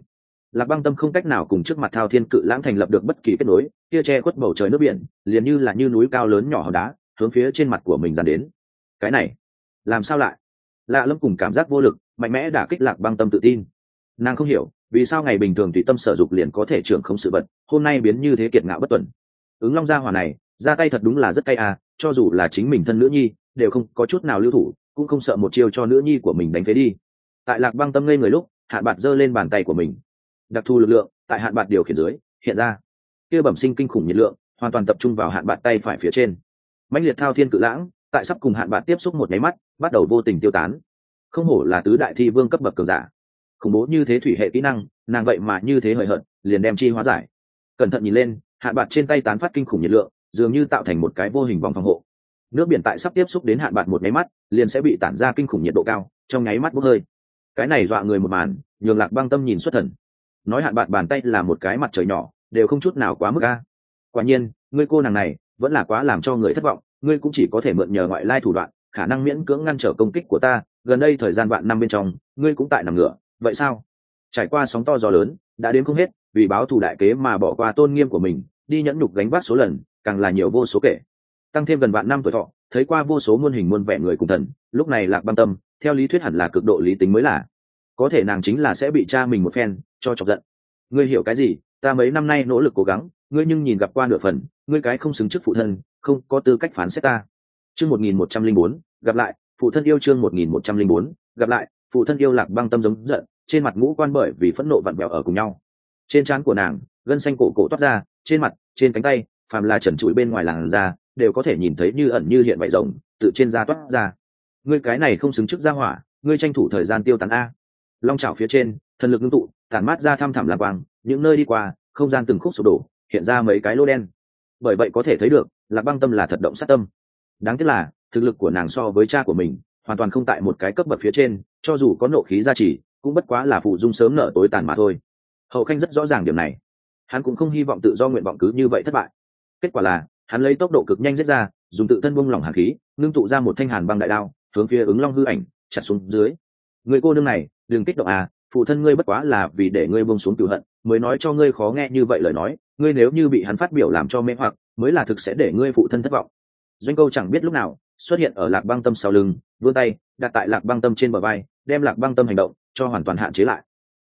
Lạc băng tâm không cách nào cùng trước mặt thao thiên cự lãng thành lập được bất kỳ kết nối, kia che khuất bầu trời nước biển, liền như là như núi cao lớn nhỏ hòn đá, hướng phía trên mặt của mình dàn đến. Cái này, làm sao lại? Lạ lâm cùng cảm giác vô lực, mạnh mẽ đả kích lạc băng tâm tự tin. Nàng không hiểu, vì sao ngày bình thường tùy tâm sở dục liền có thể trưởng không sự vật, hôm nay biến như thế kiệt ngạo bất tuần. Ứng long gia hỏa này, ra tay thật đúng là rất cay à cho dù là chính mình thân nữ nhi, đều không có chút nào lưu thủ, cũng không sợ một chiêu cho nữ nhi của mình đánh phế đi. Tại lạc băng tâm ngây người lúc, hạn bạt giơ lên bàn tay của mình. Đặc thù lực lượng, tại hạn bạt điều khiển dưới, hiện ra. Kia bẩm sinh kinh khủng nhiệt lượng, hoàn toàn tập trung vào hạn bạt tay phải phía trên. Mãnh liệt thao thiên cự lãng tại sắp cùng hạn bạn tiếp xúc một nháy mắt, bắt đầu vô tình tiêu tán. Không hổ là tứ đại thi vương cấp bậc cường giả. Khủng bố như thế thủy hệ kỹ năng, nàng vậy mà như thế hời hợt, liền đem chi hóa giải. Cẩn thận nhìn lên, hạn bạn trên tay tán phát kinh khủng nhiệt lượng, dường như tạo thành một cái vô hình vòng phòng hộ. Nước biển tại sắp tiếp xúc đến hạn bạn một nháy mắt, liền sẽ bị tản ra kinh khủng nhiệt độ cao, trong nháy mắt bốc hơi. Cái này dọa người một màn, nhường lạc băng tâm nhìn xuất thần. Nói hạn bạn bàn tay là một cái mặt trời nhỏ, đều không chút nào quá mức ca quả nhiên, người cô nàng này vẫn là quá làm cho người thất vọng ngươi cũng chỉ có thể mượn nhờ ngoại lai thủ đoạn, khả năng miễn cưỡng ngăn trở công kích của ta, gần đây thời gian vạn năm bên trong, ngươi cũng tại nằm ngửa, vậy sao? Trải qua sóng to gió lớn, đã đến không hết, vì báo thù đại kế mà bỏ qua tôn nghiêm của mình, đi nhẫn nhục gánh vác số lần, càng là nhiều vô số kể. Tăng thêm gần vạn năm tuổi thọ, thấy qua vô số muôn hình muôn vẻ người cùng thần, lúc này lạc băng tâm, theo lý thuyết hẳn là cực độ lý tính mới là. Có thể nàng chính là sẽ bị cha mình một phen, cho chọc giận. Ngươi hiểu cái gì? Ta mấy năm nay nỗ lực cố gắng, ngươi nhưng nhìn gặp qua nửa phần, ngươi cái không xứng chức phụ thân không có tư cách phán xét ta. Chương một nghìn một trăm linh bốn, gặp lại, phụ thân yêu chương một nghìn một trăm linh bốn, gặp lại, phụ thân yêu lạc băng tâm giống giận, trên mặt ngũ quan bởi vì phẫn nộ vặn vẹo ở cùng nhau. Trên trán của nàng, gân xanh cổ cổ toát ra, trên mặt, trên cánh tay, phàm là trần trụi bên ngoài làn da, đều có thể nhìn thấy như ẩn như hiện vải rồng tự trên da toát ra. Ngươi cái này không xứng trước ra hỏa, ngươi tranh thủ thời gian tiêu tán a. Long trào phía trên, thần lực ngưng tụ, tản mát ra thăm thẳm lạc quang, những nơi đi qua, không gian từng khúc sụp đổ, hiện ra mấy cái lô đen. Bởi vậy có thể thấy được lạc băng tâm là thật động sát tâm. Đáng tiếc là, thực lực của nàng so với cha của mình, hoàn toàn không tại một cái cấp bậc phía trên, cho dù có nộ khí gia trì, cũng bất quá là phụ dung sớm nở tối tàn mà thôi. Hậu khanh rất rõ ràng điểm này. Hắn cũng không hy vọng tự do nguyện vọng cứ như vậy thất bại. Kết quả là, hắn lấy tốc độ cực nhanh giết ra, dùng tự thân bung lỏng hàn khí, ngưng tụ ra một thanh hàn băng đại đao, hướng phía ứng long hư ảnh, chặt xuống dưới. Người cô nương này, đừng kích động à phụ thân ngươi bất quá là vì để ngươi bông xuống cựu hận, mới nói cho ngươi khó nghe như vậy lời nói, ngươi nếu như bị hắn phát biểu làm cho mê hoặc mới là thực sẽ để ngươi phụ thân thất vọng. Doanh câu chẳng biết lúc nào, xuất hiện ở lạc băng tâm sau lưng, vươn tay, đặt tại lạc băng tâm trên bờ vai, đem lạc băng tâm hành động cho hoàn toàn hạn chế lại.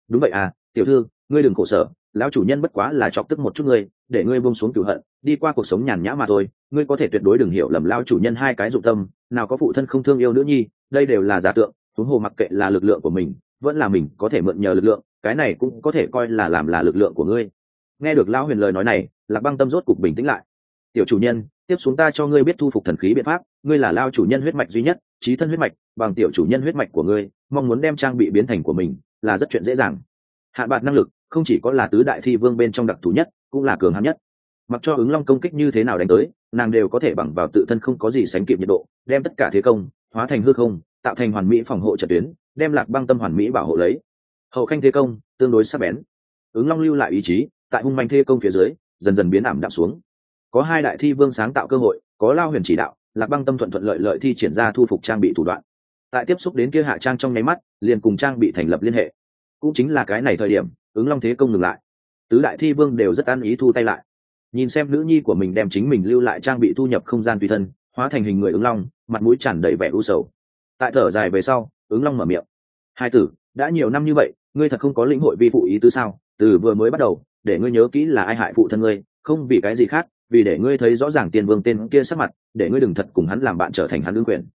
Đúng vậy à tiểu thư, ngươi đừng khổ sở, lão chủ nhân bất quá là chọc tức một chút ngươi, để ngươi bông xuống cửu hận, đi qua cuộc sống nhàn nhã mà thôi, ngươi có thể tuyệt đối đừng hiểu lầm lão chủ nhân hai cái dụng tâm, nào có phụ thân không thương yêu nữ nhi, đây đều là giả tượng, huống hồ mặc kệ là lực lượng của mình, vẫn là mình có thể mượn nhờ lực lượng, cái này cũng có thể coi là làm là lực lượng của ngươi. Nghe được lão huyền lời nói này, lạc băng tâm rốt cục bình tĩnh lại tiểu chủ nhân, tiếp xuống ta cho ngươi biết thu phục thần khí biện pháp, ngươi là lao chủ nhân huyết mạch duy nhất, trí thân huyết mạch, bằng tiểu chủ nhân huyết mạch của ngươi, mong muốn đem trang bị biến thành của mình, là rất chuyện dễ dàng. Hạ bạt năng lực, không chỉ có là tứ đại thi vương bên trong đặc thù nhất, cũng là cường hãn nhất. Mặc cho ứng long công kích như thế nào đánh tới, nàng đều có thể bằng vào tự thân không có gì sánh kịp nhiệt độ, đem tất cả thế công, hóa thành hư không, tạo thành hoàn mỹ phòng hộ trận tuyến, đem lạc băng tâm hoàn mỹ bảo hộ lấy. Hậu khanh thế công, tương đối sắc bén. Ứng long lưu lại ý chí, tại hung manh thế công phía dưới, dần dần biến ảm đạm xuống có hai đại thi vương sáng tạo cơ hội, có lao huyền chỉ đạo, lạc băng tâm thuận thuận lợi lợi thi triển ra thu phục trang bị thủ đoạn. Tại tiếp xúc đến kia hạ trang trong nháy mắt, liền cùng trang bị thành lập liên hệ. Cũng chính là cái này thời điểm, ứng long thế công ngừng lại. Tứ đại thi vương đều rất an ý thu tay lại. Nhìn xem nữ nhi của mình đem chính mình lưu lại trang bị thu nhập không gian tùy thân, hóa thành hình người ứng long, mặt mũi tràn đầy vẻ u sầu. Tại thở dài về sau, ứng long mở miệng. Hai tử, đã nhiều năm như vậy, ngươi thật không có lĩnh hội vi phụ ý tứ sao? Từ vừa mới bắt đầu, để ngươi nhớ kỹ là ai hại phụ thân ngươi, không vì cái gì khác vì để ngươi thấy rõ ràng tiên vương tên kia sắc mặt, để ngươi đừng thật cùng hắn làm bạn trở thành hắn đương quyền.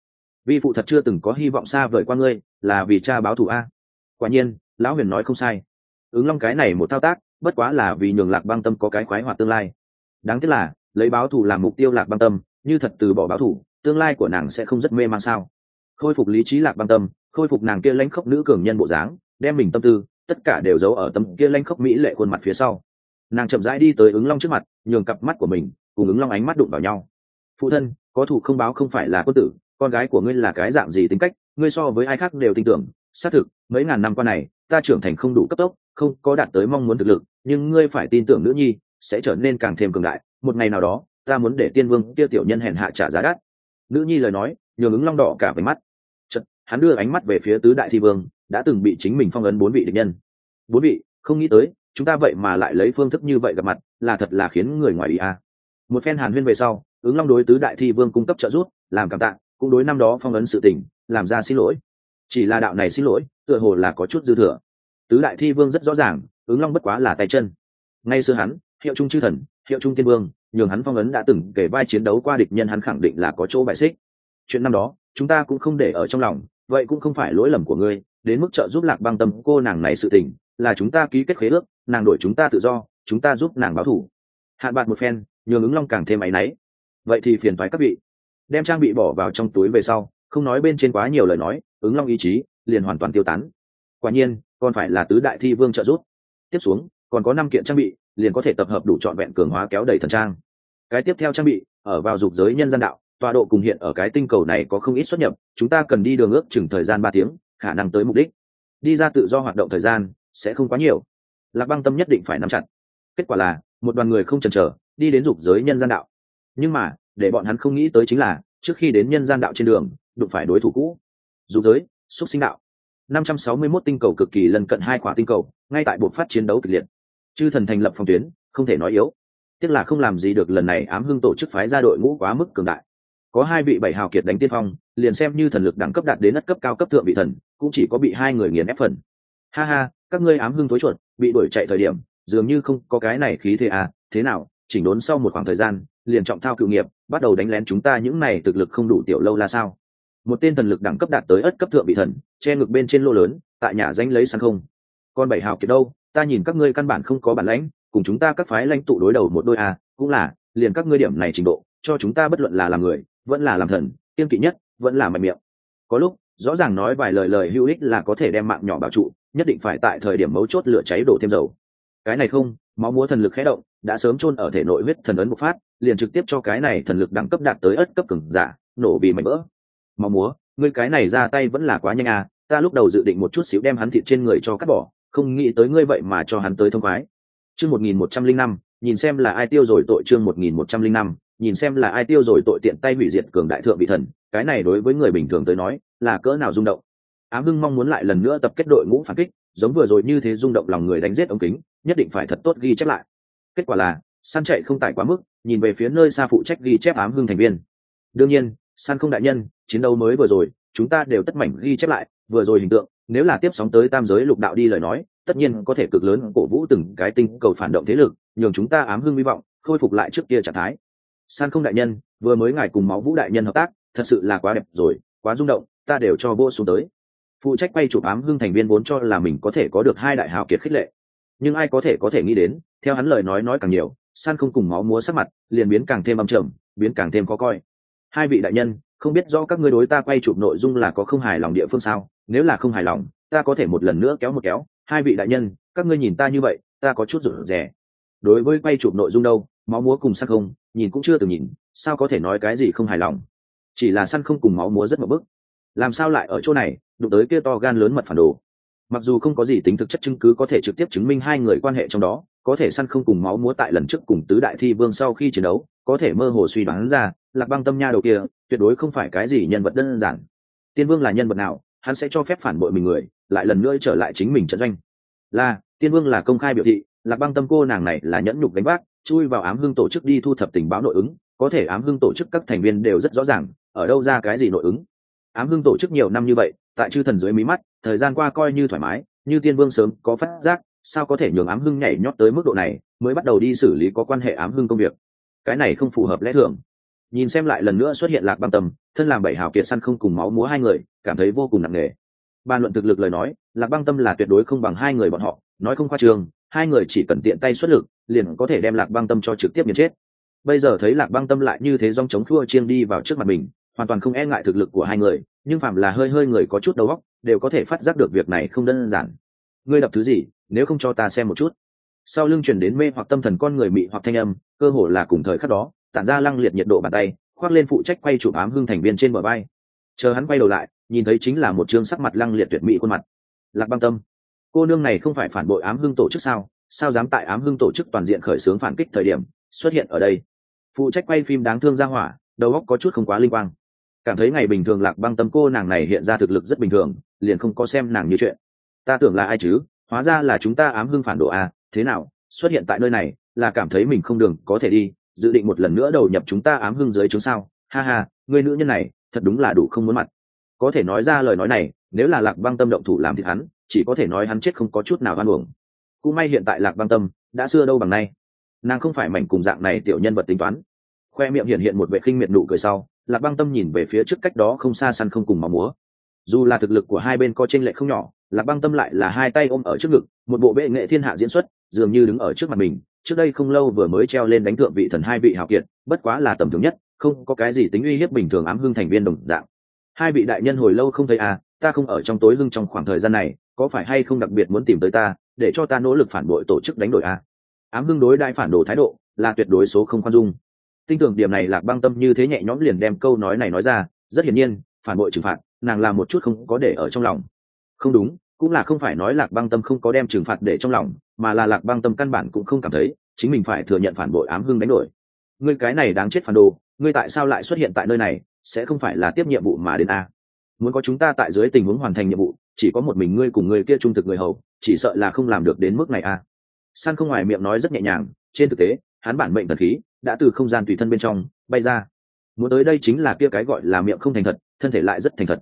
Vi phụ thật chưa từng có hy vọng xa vời qua ngươi, là vì cha báo thù a. Quả nhiên, lão huyền nói không sai. Ứng long cái này một thao tác, bất quá là vì nhường lạc băng tâm có cái khoái hoạt tương lai. Đáng tiếc là, lấy báo thù làm mục tiêu lạc băng tâm, như thật từ bỏ báo thù, tương lai của nàng sẽ không rất mê man sao. Khôi phục lý trí lạc băng tâm, khôi phục nàng kia lãnh khốc nữ cường nhân bộ dáng, đem mình tâm tư, tất cả đều giấu ở tâm kia lãnh khốc mỹ lệ khuôn mặt phía sau nàng chậm rãi đi tới ứng long trước mặt nhường cặp mắt của mình cùng ứng long ánh mắt đụng vào nhau. Phụ thân có thủ không báo không phải là quân tử con gái của ngươi là cái dạng gì tính cách ngươi so với ai khác đều tin tưởng. Xác thực mấy ngàn năm qua này ta trưởng thành không đủ cấp tốc không có đạt tới mong muốn thực lực nhưng ngươi phải tin tưởng nữ nhi sẽ trở nên càng thêm cường đại. Một ngày nào đó ta muốn để tiên vương kia tiểu nhân hèn hạ trả giá đắt. Nữ nhi lời nói nhường ứng long đỏ cả với mắt. Chật, hắn đưa ánh mắt về phía tứ đại thi vương đã từng bị chính mình phong ấn bốn vị địch nhân. Bốn vị không nghĩ tới chúng ta vậy mà lại lấy phương thức như vậy gặp mặt, là thật là khiến người ngoài ý a một phen hàn huyên về sau, ứng long đối tứ đại thi vương cung cấp trợ giúp, làm cảm tạ, cũng đối năm đó phong ấn sự tình, làm ra xin lỗi. Chỉ là đạo này xin lỗi, tựa hồ là có chút dư thừa. Tứ đại thi vương rất rõ ràng, ứng long bất quá là tay chân. Ngay xưa hắn, hiệu trung chư thần, hiệu trung tiên vương, nhường hắn phong ấn đã từng kể vai chiến đấu qua địch nhân hắn khẳng định là có chỗ bại xích. Chuyện năm đó, chúng ta cũng không để ở trong lòng, vậy cũng không phải lỗi lầm của ngươi, đến mức trợ giúp lạc băng tâm cô nàng này sự tình, là chúng ta ký kết khế ước nàng đổi chúng ta tự do, chúng ta giúp nàng báo thủ. Hạn bạc một phen, nhường ứng long càng thêm áy náy. Vậy thì phiền thoái các vị. Đem trang bị bỏ vào trong túi về sau, không nói bên trên quá nhiều lời nói, ứng long ý chí liền hoàn toàn tiêu tán. Quả nhiên, còn phải là tứ đại thi vương trợ giúp. Tiếp xuống, còn có năm kiện trang bị, liền có thể tập hợp đủ trọn vẹn cường hóa kéo đẩy thần trang. Cái tiếp theo trang bị, ở vào dục giới nhân gian đạo, tọa độ cùng hiện ở cái tinh cầu này có không ít xuất nhập, chúng ta cần đi đường ước chừng thời gian ba tiếng, khả năng tới mục đích. Đi ra tự do hoạt động thời gian sẽ không quá nhiều lạc băng tâm nhất định phải nắm chặt. Kết quả là, một đoàn người không chần chờ, đi đến dục giới nhân gian đạo. Nhưng mà, để bọn hắn không nghĩ tới chính là, trước khi đến nhân gian đạo trên đường, đụng phải đối thủ cũ. Dục giới, xúc sinh đạo. 561 tinh cầu cực kỳ lần cận hai quả tinh cầu, ngay tại buộc phát chiến đấu kịch liệt. Chư thần thành lập phòng tuyến, không thể nói yếu. Tiếc là không làm gì được lần này ám hưng tổ chức phái ra đội ngũ quá mức cường đại. Có hai vị bảy hào kiệt đánh tiên phong, liền xem như thần lực đẳng cấp đạt đến đất cấp cao cấp thượng vị thần, cũng chỉ có bị hai người nghiền ép phần. Ha ha, các ngươi ám hưng tối chuột bị đuổi chạy thời điểm, dường như không có cái này khí thế à thế nào, chỉnh đốn sau một khoảng thời gian, liền trọng thao cựu nghiệp, bắt đầu đánh lén chúng ta những này thực lực không đủ tiểu lâu là sao. Một tên thần lực đẳng cấp đạt tới ất cấp thượng bị thần, che ngực bên trên lô lớn, tại nhà danh lấy sang không. Còn bảy hào kiệt đâu, ta nhìn các ngươi căn bản không có bản lãnh, cùng chúng ta các phái lãnh tụ đối đầu một đôi à cũng là, liền các ngươi điểm này trình độ, cho chúng ta bất luận là làm người, vẫn là làm thần kiên kỵ nhất, vẫn là mạnh miệng. Có lúc, rõ ràng nói vài lời lời hữu ích là có thể đem mạng nhỏ bảo trụ nhất định phải tại thời điểm mấu chốt lửa cháy đổ thêm dầu. Cái này không, máu múa thần lực khẽ động, đã sớm chôn ở thể nội huyết thần ấn một phát, liền trực tiếp cho cái này thần lực đẳng cấp đạt tới ất cấp cường giả, nổ vì mảnh vỡ. Máu múa, ngươi cái này ra tay vẫn là quá nhanh à ta lúc đầu dự định một chút xíu đem hắn thịt trên người cho cắt bỏ, không nghĩ tới ngươi vậy mà cho hắn tới thông khoái. Chương một nghìn một trăm linh năm nhìn xem là ai tiêu rồi tội chương một nghìn một trăm linh năm nhìn xem là ai tiêu rồi tội tiện tay hủy diệt cường đại thượng vị thần, cái này đối với người bình thường tới nói, là cỡ nào rung động ám hưng mong muốn lại lần nữa tập kết đội ngũ phản kích, giống vừa rồi như thế rung động lòng người đánh giết ống kính, nhất định phải thật tốt ghi chép lại. Kết quả là, San chạy không tải quá mức, nhìn về phía nơi xa phụ trách ghi chép ám hưng thành viên. Đương nhiên, San không đại nhân, chiến đấu mới vừa rồi, chúng ta đều tất mảnh ghi chép lại, vừa rồi hình tượng, nếu là tiếp sóng tới tam giới lục đạo đi lời nói, tất nhiên có thể cực lớn cổ vũ từng cái tinh cầu phản động thế lực, nhường chúng ta ám hưng hy vọng khôi phục lại trước kia trạng thái. San không đại nhân, vừa mới ngài cùng máu vũ đại nhân hợp tác, thật sự là quá đẹp rồi, quá rung động, ta đều cho vô xuống tới phụ trách quay chụp ám hưng thành viên vốn cho là mình có thể có được hai đại hào kiệt khích lệ. Nhưng ai có thể có thể nghĩ đến, theo hắn lời nói nói càng nhiều san không cùng máu múa sắc mặt, liền biến càng thêm âm trầm, biến càng thêm khó coi. Hai vị đại nhân, không biết do các ngươi đối ta quay chụp nội dung là có không hài lòng địa phương sao? Nếu là không hài lòng, ta có thể một lần nữa kéo một kéo. Hai vị đại nhân, các ngươi nhìn ta như vậy, ta có chút rủ rẻ đối với quay chụp nội dung đâu, máu múa cùng sắc không, nhìn cũng chưa từng nhìn, sao có thể nói cái gì không hài lòng? Chỉ là săn không cùng máu múa rất một bức làm sao lại ở chỗ này? Đụng tới kia to gan lớn mật phản đồ. Mặc dù không có gì tính thực chất chứng cứ có thể trực tiếp chứng minh hai người quan hệ trong đó, có thể săn không cùng máu múa tại lần trước cùng tứ đại thi vương sau khi chiến đấu, có thể mơ hồ suy đoán ra, lạc băng tâm nha đầu kia, tuyệt đối không phải cái gì nhân vật đơn giản. Tiên vương là nhân vật nào, hắn sẽ cho phép phản bội mình người, lại lần nữa trở lại chính mình trận doanh. Là, tiên vương là công khai biểu thị, lạc băng tâm cô nàng này là nhẫn nhục đánh bác chui vào ám hưng tổ chức đi thu thập tình báo nội ứng, có thể ám hưng tổ chức các thành viên đều rất rõ ràng, ở đâu ra cái gì nội ứng. Ám hưng tổ chức nhiều năm như vậy tại chư thần dưới mí mắt, thời gian qua coi như thoải mái, như tiên vương sớm có phát giác, sao có thể nhường ám hưng nhảy nhót tới mức độ này, mới bắt đầu đi xử lý có quan hệ ám hưng công việc. Cái này không phù hợp lẽ thường. Nhìn xem lại lần nữa xuất hiện lạc băng tâm, thân làm bảy hào kiệt săn không cùng máu múa hai người, cảm thấy vô cùng nặng nề. Bàn luận thực lực lời nói, lạc băng tâm là tuyệt đối không bằng hai người bọn họ, nói không khoa trường hai người chỉ cần tiện tay xuất lực, liền có thể đem lạc băng tâm cho trực tiếp nhận chết. Bây giờ thấy lạc băng tâm lại như thế dòng chống thua chiêng đi vào trước mặt mình, hoàn toàn không e ngại thực lực của hai người nhưng phạm là hơi hơi người có chút đầu óc, đều có thể phát giác được việc này không đơn giản. Ngươi đập thứ gì, nếu không cho ta xem một chút. Sau lưng chuyển đến mê hoặc tâm thần con người mị hoặc thanh âm, cơ hồ là cùng thời khắc đó, tản ra lăng liệt nhiệt độ bàn tay, khoác lên phụ trách quay chụp ám hưng thành viên trên bờ bay chờ hắn quay đầu lại, nhìn thấy chính là một chương sắc mặt lăng liệt tuyệt mỹ khuôn mặt. Lạc băng tâm, cô nương này không phải phản bội ám hưng tổ chức sao? Sao dám tại ám hưng tổ chức toàn diện khởi xướng phản kích thời điểm, xuất hiện ở đây? Phụ trách quay phim đáng thương ra hỏa, đầu óc có chút không quá linh quang cảm thấy ngày bình thường lạc băng tâm cô nàng này hiện ra thực lực rất bình thường liền không có xem nàng như chuyện. Ta tưởng là ai chứ? Hóa ra là chúng ta ám hưng phản đồ a à, thế nào? Xuất hiện tại nơi này là cảm thấy mình không đường có thể đi dự định một lần nữa đầu nhập chúng ta ám hưng dưới chúng sao? Ha ha người nữ nhân này thật đúng là đủ không muốn mặt. Có thể nói ra lời nói này nếu là lạc băng tâm động thủ làm thì hắn chỉ có thể nói hắn chết không có chút nào hoan uổng. Cũng may hiện tại lạc băng tâm đã xưa đâu bằng nay. Nàng không phải mảnh cùng dạng này tiểu nhân vật tính toán. Khoe miệng hiện hiện một vệ khinh miệt nụ cười sau lạc băng tâm nhìn về phía trước cách đó không xa săn không cùng máu múa. Dù là thực lực của hai bên có tranh lệch không nhỏ, lạc băng tâm lại là hai tay ôm ở trước ngực, một bộ bệ nghệ thiên hạ diễn xuất, dường như đứng ở trước mặt mình. Trước đây không lâu vừa mới treo lên đánh thượng vị thần hai vị hào kiệt, bất quá là tầm thường nhất, không có cái gì tính uy hiếp bình thường ám hưng thành viên đồng dạng. Hai vị đại nhân hồi lâu không thấy à ta không ở trong tối lưng trong khoảng thời gian này, có phải hay không đặc biệt muốn tìm tới ta, để cho ta nỗ lực phản bội tổ chức đánh đổi à? ám hưng đối đại phản đồ thái độ là tuyệt đối số không khoan dung tin tưởng điểm này lạc băng tâm như thế nhẹ nhõm liền đem câu nói này nói ra, rất hiển nhiên, phản bội trừng phạt, nàng làm một chút không có để ở trong lòng. Không đúng, cũng là không phải nói lạc băng tâm không có đem trừng phạt để trong lòng, mà là lạc băng tâm căn bản cũng không cảm thấy, chính mình phải thừa nhận phản bội ám hưng đánh đổi. Ngươi cái này đáng chết phản đồ, ngươi tại sao lại xuất hiện tại nơi này, sẽ không phải là tiếp nhiệm vụ mà đến a? Muốn có chúng ta tại dưới tình huống hoàn thành nhiệm vụ, chỉ có một mình ngươi cùng người kia trung thực người hầu, chỉ sợ là không làm được đến mức này a. San không ngoài miệng nói rất nhẹ nhàng, trên thực tế, hắn bản mệnh thần khí đã từ không gian tùy thân bên trong bay ra. Muốn tới đây chính là kia cái gọi là miệng không thành thật, thân thể lại rất thành thật.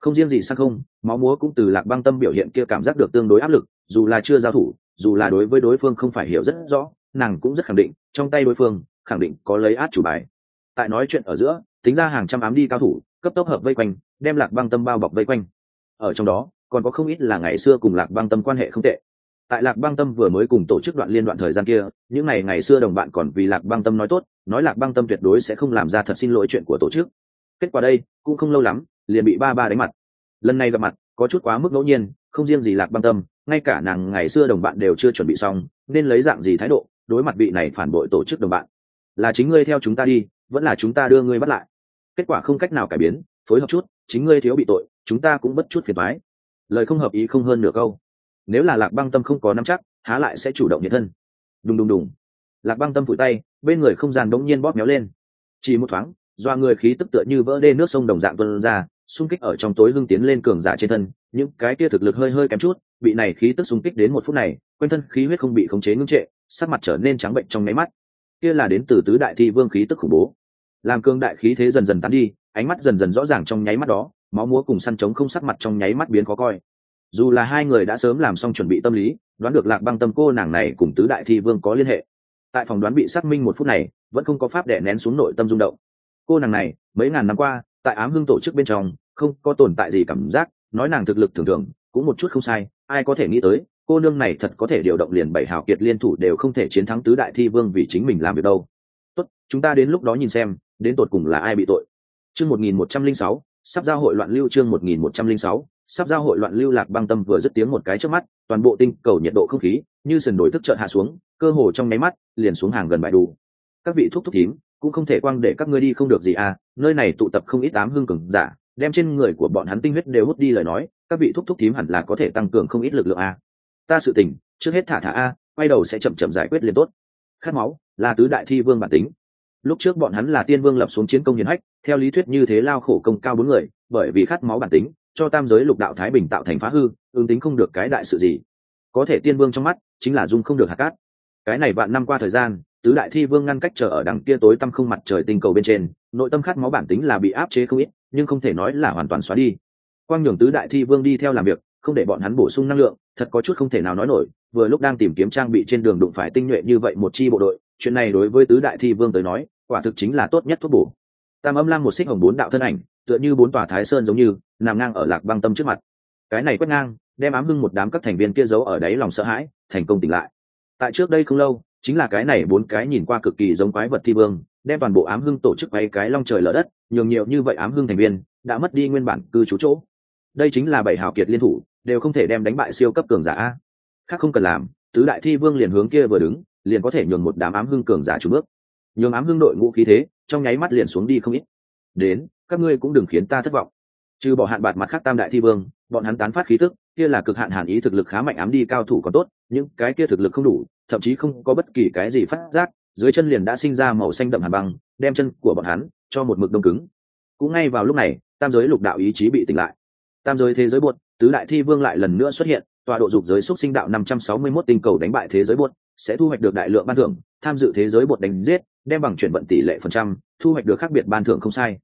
Không riêng gì sang không, máu múa cũng từ lạc băng tâm biểu hiện kia cảm giác được tương đối áp lực, dù là chưa giao thủ, dù là đối với đối phương không phải hiểu rất rõ, nàng cũng rất khẳng định, trong tay đối phương, khẳng định có lấy át chủ bài. Tại nói chuyện ở giữa, tính ra hàng trăm ám đi cao thủ, cấp tốc hợp vây quanh, đem lạc băng tâm bao bọc vây quanh. Ở trong đó, còn có không ít là ngày xưa cùng lạc băng tâm quan hệ không tệ tại lạc băng tâm vừa mới cùng tổ chức đoạn liên đoạn thời gian kia, những ngày ngày xưa đồng bạn còn vì lạc băng tâm nói tốt, nói lạc băng tâm tuyệt đối sẽ không làm ra thật xin lỗi chuyện của tổ chức. Kết quả đây, cũng không lâu lắm, liền bị ba ba đánh mặt. Lần này gặp mặt, có chút quá mức ngẫu nhiên, không riêng gì lạc băng tâm, ngay cả nàng ngày xưa đồng bạn đều chưa chuẩn bị xong, nên lấy dạng gì thái độ, đối mặt vị này phản bội tổ chức đồng bạn. Là chính ngươi theo chúng ta đi, vẫn là chúng ta đưa ngươi bắt lại. Kết quả không cách nào cải biến, phối hợp chút, chính ngươi thiếu bị tội, chúng ta cũng bất chút phiền mái lời không hợp ý không hơn nửa câu nếu là lạc băng tâm không có nắm chắc, há lại sẽ chủ động nhiệt thân. Đùng đùng đùng. Lạc băng tâm phủi tay, bên người không gian đống nhiên bóp méo lên. Chỉ một thoáng, do người khí tức tựa như vỡ đê nước sông đồng dạng tuân ra, xung kích ở trong tối lưng tiến lên cường giả trên thân, những cái kia thực lực hơi hơi kém chút, bị này khí tức xung kích đến một phút này, quanh thân khí huyết không bị khống chế ngưng trệ, sắc mặt trở nên trắng bệnh trong nháy mắt. Kia là đến từ tứ đại thi vương khí tức khủng bố. Làm cương đại khí thế dần dần tán đi, ánh mắt dần dần rõ ràng trong nháy mắt đó, máu múa cùng săn trống không sắc mặt trong nháy mắt biến khó coi dù là hai người đã sớm làm xong chuẩn bị tâm lý, đoán được lạc băng tâm cô nàng này cùng tứ đại thi vương có liên hệ. Tại phòng đoán bị xác minh một phút này, vẫn không có pháp để nén xuống nội tâm rung động. Cô nàng này, mấy ngàn năm qua, tại ám hưng tổ chức bên trong, không có tồn tại gì cảm giác, nói nàng thực lực thường thường, cũng một chút không sai, ai có thể nghĩ tới, cô nương này thật có thể điều động liền bảy hào kiệt liên thủ đều không thể chiến thắng tứ đại thi vương vì chính mình làm việc đâu. Tốt, chúng ta đến lúc đó nhìn xem, đến tột cùng là ai bị tội. Chương một nghìn một trăm linh sáu, sắp giao hội loạn lưu chương một nghìn một trăm linh sáu sắp giao hội loạn lưu lạc băng tâm vừa dứt tiếng một cái trước mắt, toàn bộ tinh cầu nhiệt độ không khí, như sườn đổi thức chợt hạ xuống, cơ hồ trong nháy mắt, liền xuống hàng gần bãi đủ. Các vị thuốc thúc thím, cũng không thể quăng để các ngươi đi không được gì à nơi này tụ tập không ít tám hương cường giả, đem trên người của bọn hắn tinh huyết đều hút đi lời nói, các vị thúc thúc thím hẳn là có thể tăng cường không ít lực lượng a ta sự tình, trước hết thả thả a, quay đầu sẽ chậm chậm giải quyết liền tốt. Khát máu, là tứ đại thi vương bản tính. Lúc trước bọn hắn là tiên vương lập xuống chiến công hiến hách, theo lý thuyết như thế lao khổ công cao bốn người, bởi vì khát máu bản tính cho tam giới lục đạo thái bình tạo thành phá hư, ứng tính không được cái đại sự gì. Có thể tiên vương trong mắt, chính là dung không được hạt cát. Cái này vạn năm qua thời gian, tứ đại thi vương ngăn cách chờ ở đằng kia tối tăm không mặt trời tinh cầu bên trên, nội tâm khát máu bản tính là bị áp chế không ít, nhưng không thể nói là hoàn toàn xóa đi. Quang nhường tứ đại thi vương đi theo làm việc, không để bọn hắn bổ sung năng lượng, thật có chút không thể nào nói nổi, vừa lúc đang tìm kiếm trang bị trên đường đụng phải tinh nhuệ như vậy một chi bộ đội, chuyện này đối với tứ đại thi vương tới nói, quả thực chính là tốt nhất thuốc bổ. Tam âm lam một xích hồng bốn đạo thân ảnh tựa như bốn tòa thái sơn giống như, nằm ngang ở lạc băng tâm trước mặt. Cái này quét ngang, đem ám hưng một đám các thành viên kia giấu ở đáy lòng sợ hãi, thành công tỉnh lại. Tại trước đây không lâu, chính là cái này bốn cái nhìn qua cực kỳ giống quái vật thi vương, đem toàn bộ ám hưng tổ chức mấy cái long trời lở đất, nhường nhiều như vậy ám hưng thành viên đã mất đi nguyên bản cư trú chỗ. Đây chính là bảy hào kiệt liên thủ, đều không thể đem đánh bại siêu cấp cường giả khác không cần làm, tứ đại thi vương liền hướng kia vừa đứng, liền có thể nhường một đám ám hưng cường giả trú bước. Nhường ám hưng đội ngũ khí thế, trong nháy mắt liền xuống đi không ít đến, các ngươi cũng đừng khiến ta thất vọng. Trừ bỏ hạn bạt mặt khác tam đại thi vương, bọn hắn tán phát khí tức, kia là cực hạn hàn ý thực lực khá mạnh ám đi cao thủ còn tốt, những cái kia thực lực không đủ, thậm chí không có bất kỳ cái gì phát giác, dưới chân liền đã sinh ra màu xanh đậm hàn băng, đem chân của bọn hắn cho một mực đông cứng. Cũng ngay vào lúc này, tam giới lục đạo ý chí bị tỉnh lại. Tam giới thế giới buột tứ đại thi vương lại lần nữa xuất hiện, tọa độ dục giới xúc sinh đạo năm trăm sáu mươi 561 tinh cầu đánh bại thế giới buột sẽ thu hoạch được đại lượng ban thưởng, tham dự thế giới bột đánh giết, đem bằng chuyển vận tỷ lệ phần trăm, thu hoạch được khác biệt ban thưởng không sai.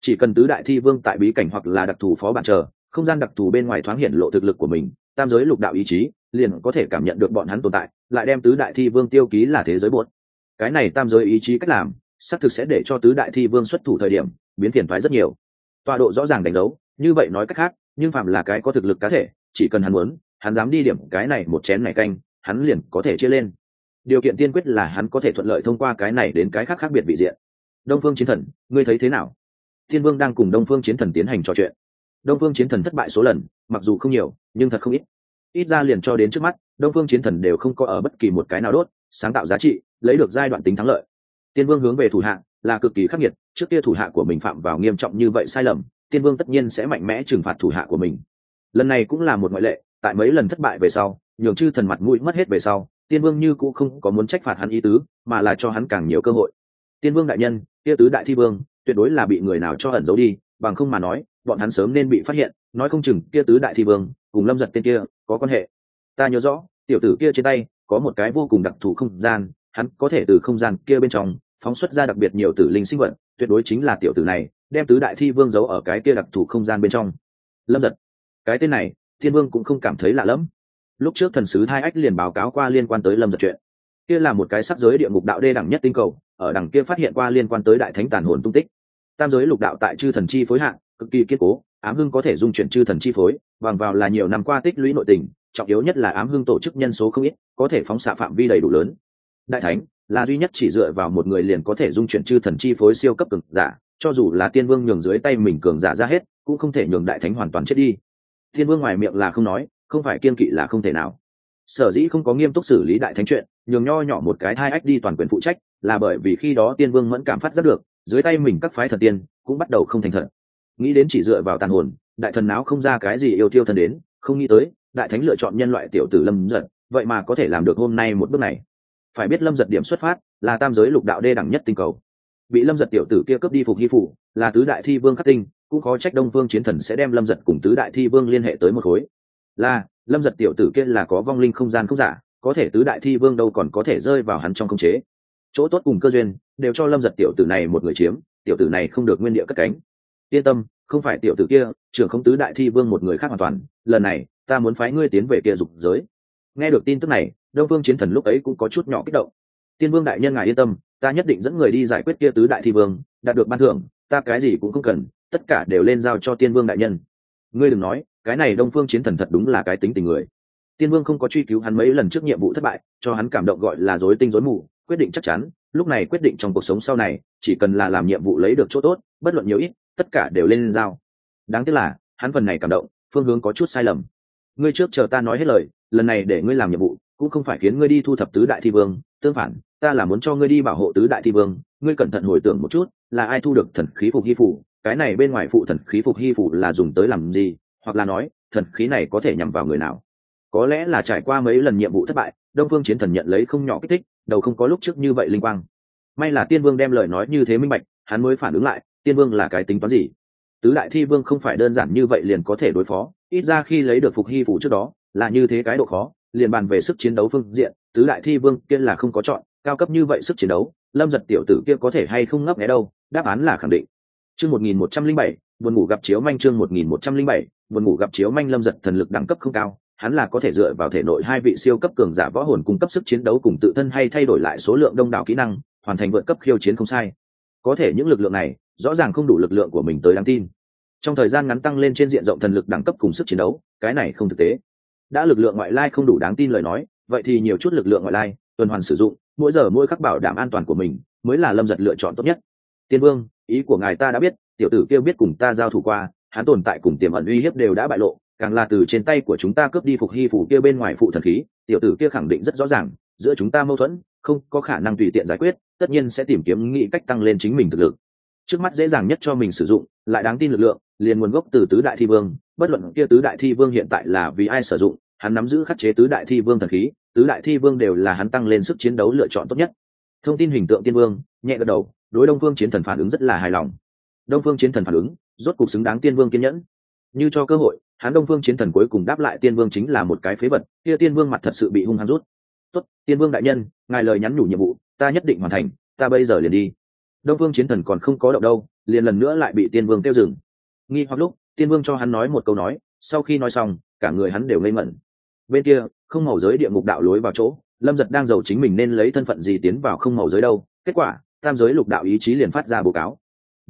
Chỉ cần tứ đại thi vương tại bí cảnh hoặc là đặc thù phó bản chờ, không gian đặc thù bên ngoài thoáng hiện lộ thực lực của mình, tam giới lục đạo ý chí, liền có thể cảm nhận được bọn hắn tồn tại, lại đem tứ đại thi vương tiêu ký là thế giới bột. Cái này tam giới ý chí cách làm, xác thực sẽ để cho tứ đại thi vương xuất thủ thời điểm, biến phiền thoái rất nhiều. Tọa độ rõ ràng đánh dấu, như vậy nói cách khác, nhưng phạm là cái có thực lực cá thể, chỉ cần hắn muốn, hắn dám đi điểm cái này một chén này canh, hắn liền có thể chia lên điều kiện tiên quyết là hắn có thể thuận lợi thông qua cái này đến cái khác khác biệt vị diện. Đông phương chiến thần, ngươi thấy thế nào? Thiên vương đang cùng đông phương chiến thần tiến hành trò chuyện. Đông phương chiến thần thất bại số lần, mặc dù không nhiều, nhưng thật không ít. Ít ra liền cho đến trước mắt, đông phương chiến thần đều không có ở bất kỳ một cái nào đốt, sáng tạo giá trị, lấy được giai đoạn tính thắng lợi. Tiên vương hướng về thủ hạ, là cực kỳ khắc nghiệt, trước kia thủ hạ của mình phạm vào nghiêm trọng như vậy sai lầm, tiên vương tất nhiên sẽ mạnh mẽ trừng phạt thủ hạ của mình. Lần này cũng là một ngoại lệ, tại mấy lần thất bại về sau, nhường chư thần mặt mũi mất hết về sau tiên vương như cũ không có muốn trách phạt hắn ý tứ, mà là cho hắn càng nhiều cơ hội. Tiên vương đại nhân, kia tứ đại thi vương, tuyệt đối là bị người nào cho ẩn giấu đi, bằng không mà nói, bọn hắn sớm nên bị phát hiện, nói không chừng kia tứ đại thi vương, cùng lâm giật tên kia, có quan hệ. Ta nhớ rõ, tiểu tử kia trên tay, có một cái vô cùng đặc thù không gian, hắn có thể từ không gian kia bên trong, phóng xuất ra đặc biệt nhiều tử linh sinh vật, tuyệt đối chính là tiểu tử này, đem tứ đại thi vương giấu ở cái kia đặc thù không gian bên trong. Lâm giật, cái tên này thiên vương cũng không cảm thấy lạ lẫm lúc trước thần sứ hai ách liền báo cáo qua liên quan tới lâm giật chuyện. Kia là một cái sắc giới địa ngục đạo đê đẳng nhất tinh cầu, ở đằng kia phát hiện qua liên quan tới đại thánh tàn hồn tung tích. Tam giới lục đạo tại chư thần chi phối hạng, cực kỳ kiên cố, ám hưng có thể dung chuyển chư thần chi phối, bằng vào là nhiều năm qua tích lũy nội tình, trọng yếu nhất là ám hưng tổ chức nhân số không ít, có thể phóng xạ phạm vi đầy đủ lớn. Đại thánh là duy nhất chỉ dựa vào một người liền có thể dung chuyển chư thần chi phối siêu cấp cường giả, cho dù là tiên vương nhường dưới tay mình cường giả ra hết, cũng không thể nhường đại thánh hoàn toàn chết đi. Tiên vương ngoài miệng là không nói không phải kiên kỵ là không thể nào. Sở dĩ không có nghiêm túc xử lý đại thánh chuyện, nhường nho nhỏ một cái thai ách đi toàn quyền phụ trách, là bởi vì khi đó tiên vương mẫn cảm phát rất được, dưới tay mình các phái thần tiên cũng bắt đầu không thành thật. nghĩ đến chỉ dựa vào tàn hồn, đại thần não không ra cái gì yêu tiêu thần đến, không nghĩ tới, đại thánh lựa chọn nhân loại tiểu tử lâm giật, vậy mà có thể làm được hôm nay một bước này. Phải biết lâm giật điểm xuất phát, là tam giới lục đạo đê đẳng nhất tinh cầu. Bị lâm giật tiểu tử kia cướp đi phục hy phủ, là tứ đại thi vương khắc tinh, cũng có trách đông vương chiến thần sẽ đem lâm giật cùng tứ đại thi vương liên hệ tới một khối là, lâm giật tiểu tử kia là có vong linh không gian không giả, có thể tứ đại thi vương đâu còn có thể rơi vào hắn trong không chế. Chỗ tốt cùng cơ duyên, đều cho lâm giật tiểu tử này một người chiếm, tiểu tử này không được nguyên địa cất cánh. Yên tâm, không phải tiểu tử kia, trưởng không tứ đại thi vương một người khác hoàn toàn, lần này, ta muốn phái ngươi tiến về kia dục giới. Nghe được tin tức này, đông phương chiến thần lúc ấy cũng có chút nhỏ kích động. Tiên vương đại nhân ngài yên tâm, ta nhất định dẫn người đi giải quyết kia tứ đại thi vương, đạt được ban thưởng, ta cái gì cũng không cần, tất cả đều lên giao cho tiên vương đại nhân. Ngươi đừng nói cái này đông phương chiến thần thật đúng là cái tính tình người. Tiên vương không có truy cứu hắn mấy lần trước nhiệm vụ thất bại, cho hắn cảm động gọi là dối tinh dối mù, quyết định chắc chắn, lúc này quyết định trong cuộc sống sau này, chỉ cần là làm nhiệm vụ lấy được chỗ tốt, bất luận nhiều ít, tất cả đều lên giao. Đáng tiếc là, hắn phần này cảm động, phương hướng có chút sai lầm. Ngươi trước chờ ta nói hết lời, lần này để ngươi làm nhiệm vụ, cũng không phải khiến ngươi đi thu thập tứ đại thi vương, tương phản, ta là muốn cho ngươi đi bảo hộ tứ đại thi vương, ngươi cẩn thận hồi tưởng một chút, là ai thu được thần khí phục hy phủ, cái này bên ngoài phụ thần khí phục hy phủ là dùng tới làm gì hoặc là nói, thần khí này có thể nhằm vào người nào. Có lẽ là trải qua mấy lần nhiệm vụ thất bại, đông phương chiến thần nhận lấy không nhỏ kích thích, đầu không có lúc trước như vậy linh quang. May là tiên vương đem lời nói như thế minh bạch, hắn mới phản ứng lại, tiên vương là cái tính toán gì? Tứ đại thi vương không phải đơn giản như vậy liền có thể đối phó, ít ra khi lấy được phục hy phủ trước đó, là như thế cái độ khó, liền bàn về sức chiến đấu phương diện, tứ đại thi vương kia là không có chọn, cao cấp như vậy sức chiến đấu, lâm giật tiểu tử kia có thể hay không ngấp nghé đâu, đáp án là khẳng định. Chương một nghìn một trăm linh bảy, buồn ngủ gặp chiếu manh chương một nghìn một trăm linh bảy buồn ngủ gặp chiếu manh lâm giật thần lực đẳng cấp không cao, hắn là có thể dựa vào thể nội hai vị siêu cấp cường giả võ hồn cung cấp sức chiến đấu cùng tự thân hay thay đổi lại số lượng đông đảo kỹ năng, hoàn thành vượt cấp khiêu chiến không sai. Có thể những lực lượng này, rõ ràng không đủ lực lượng của mình tới đáng tin. Trong thời gian ngắn tăng lên trên diện rộng thần lực đẳng cấp cùng sức chiến đấu, cái này không thực tế. Đã lực lượng ngoại lai không đủ đáng tin lời nói, vậy thì nhiều chút lực lượng ngoại lai, tuần hoàn sử dụng, mỗi giờ mỗi khắc bảo đảm an toàn của mình, mới là lâm giật lựa chọn tốt nhất. Tiên vương, ý của ngài ta đã biết, tiểu tử kêu biết cùng ta giao thủ qua hắn tồn tại cùng tiềm ẩn uy hiếp đều đã bại lộ, càng là từ trên tay của chúng ta cướp đi phục hy phủ kia bên ngoài phụ thần khí, tiểu tử kia khẳng định rất rõ ràng, giữa chúng ta mâu thuẫn, không có khả năng tùy tiện giải quyết, tất nhiên sẽ tìm kiếm nghĩ cách tăng lên chính mình thực lực. Trước mắt dễ dàng nhất cho mình sử dụng, lại đáng tin lực lượng, liền nguồn gốc từ tứ đại thi vương, bất luận kia tứ đại thi vương hiện tại là vì ai sử dụng, hắn nắm giữ khắc chế tứ đại thi vương thần khí, tứ đại thi vương đều là hắn tăng lên sức chiến đấu lựa chọn tốt nhất. Thông tin hình tượng tiên vương, nhẹ gật đầu, đối đông phương chiến thần phản ứng rất là hài lòng. Đông phương chiến thần phản ứng rốt cuộc xứng đáng tiên vương kiên nhẫn. Như cho cơ hội hắn đông phương chiến thần cuối cùng đáp lại tiên vương chính là một cái phế vật, kia tiên vương mặt thật sự bị hung hăng rút. Tốt, tiên vương đại nhân, ngài lời nhắn nhủ nhiệm vụ, ta nhất định hoàn thành, ta bây giờ liền đi. Đông phương chiến thần còn không có động đâu, liền lần nữa lại bị tiên vương tiêu dừng. Nghi hoặc lúc, tiên vương cho hắn nói một câu nói, sau khi nói xong, cả người hắn đều ngây mẩn bên kia, không màu giới địa ngục đạo lối vào chỗ, lâm giật đang giàu chính mình nên lấy thân phận gì tiến vào không màu giới đâu. Kết quả, tam giới lục đạo ý chí liền phát ra báo cáo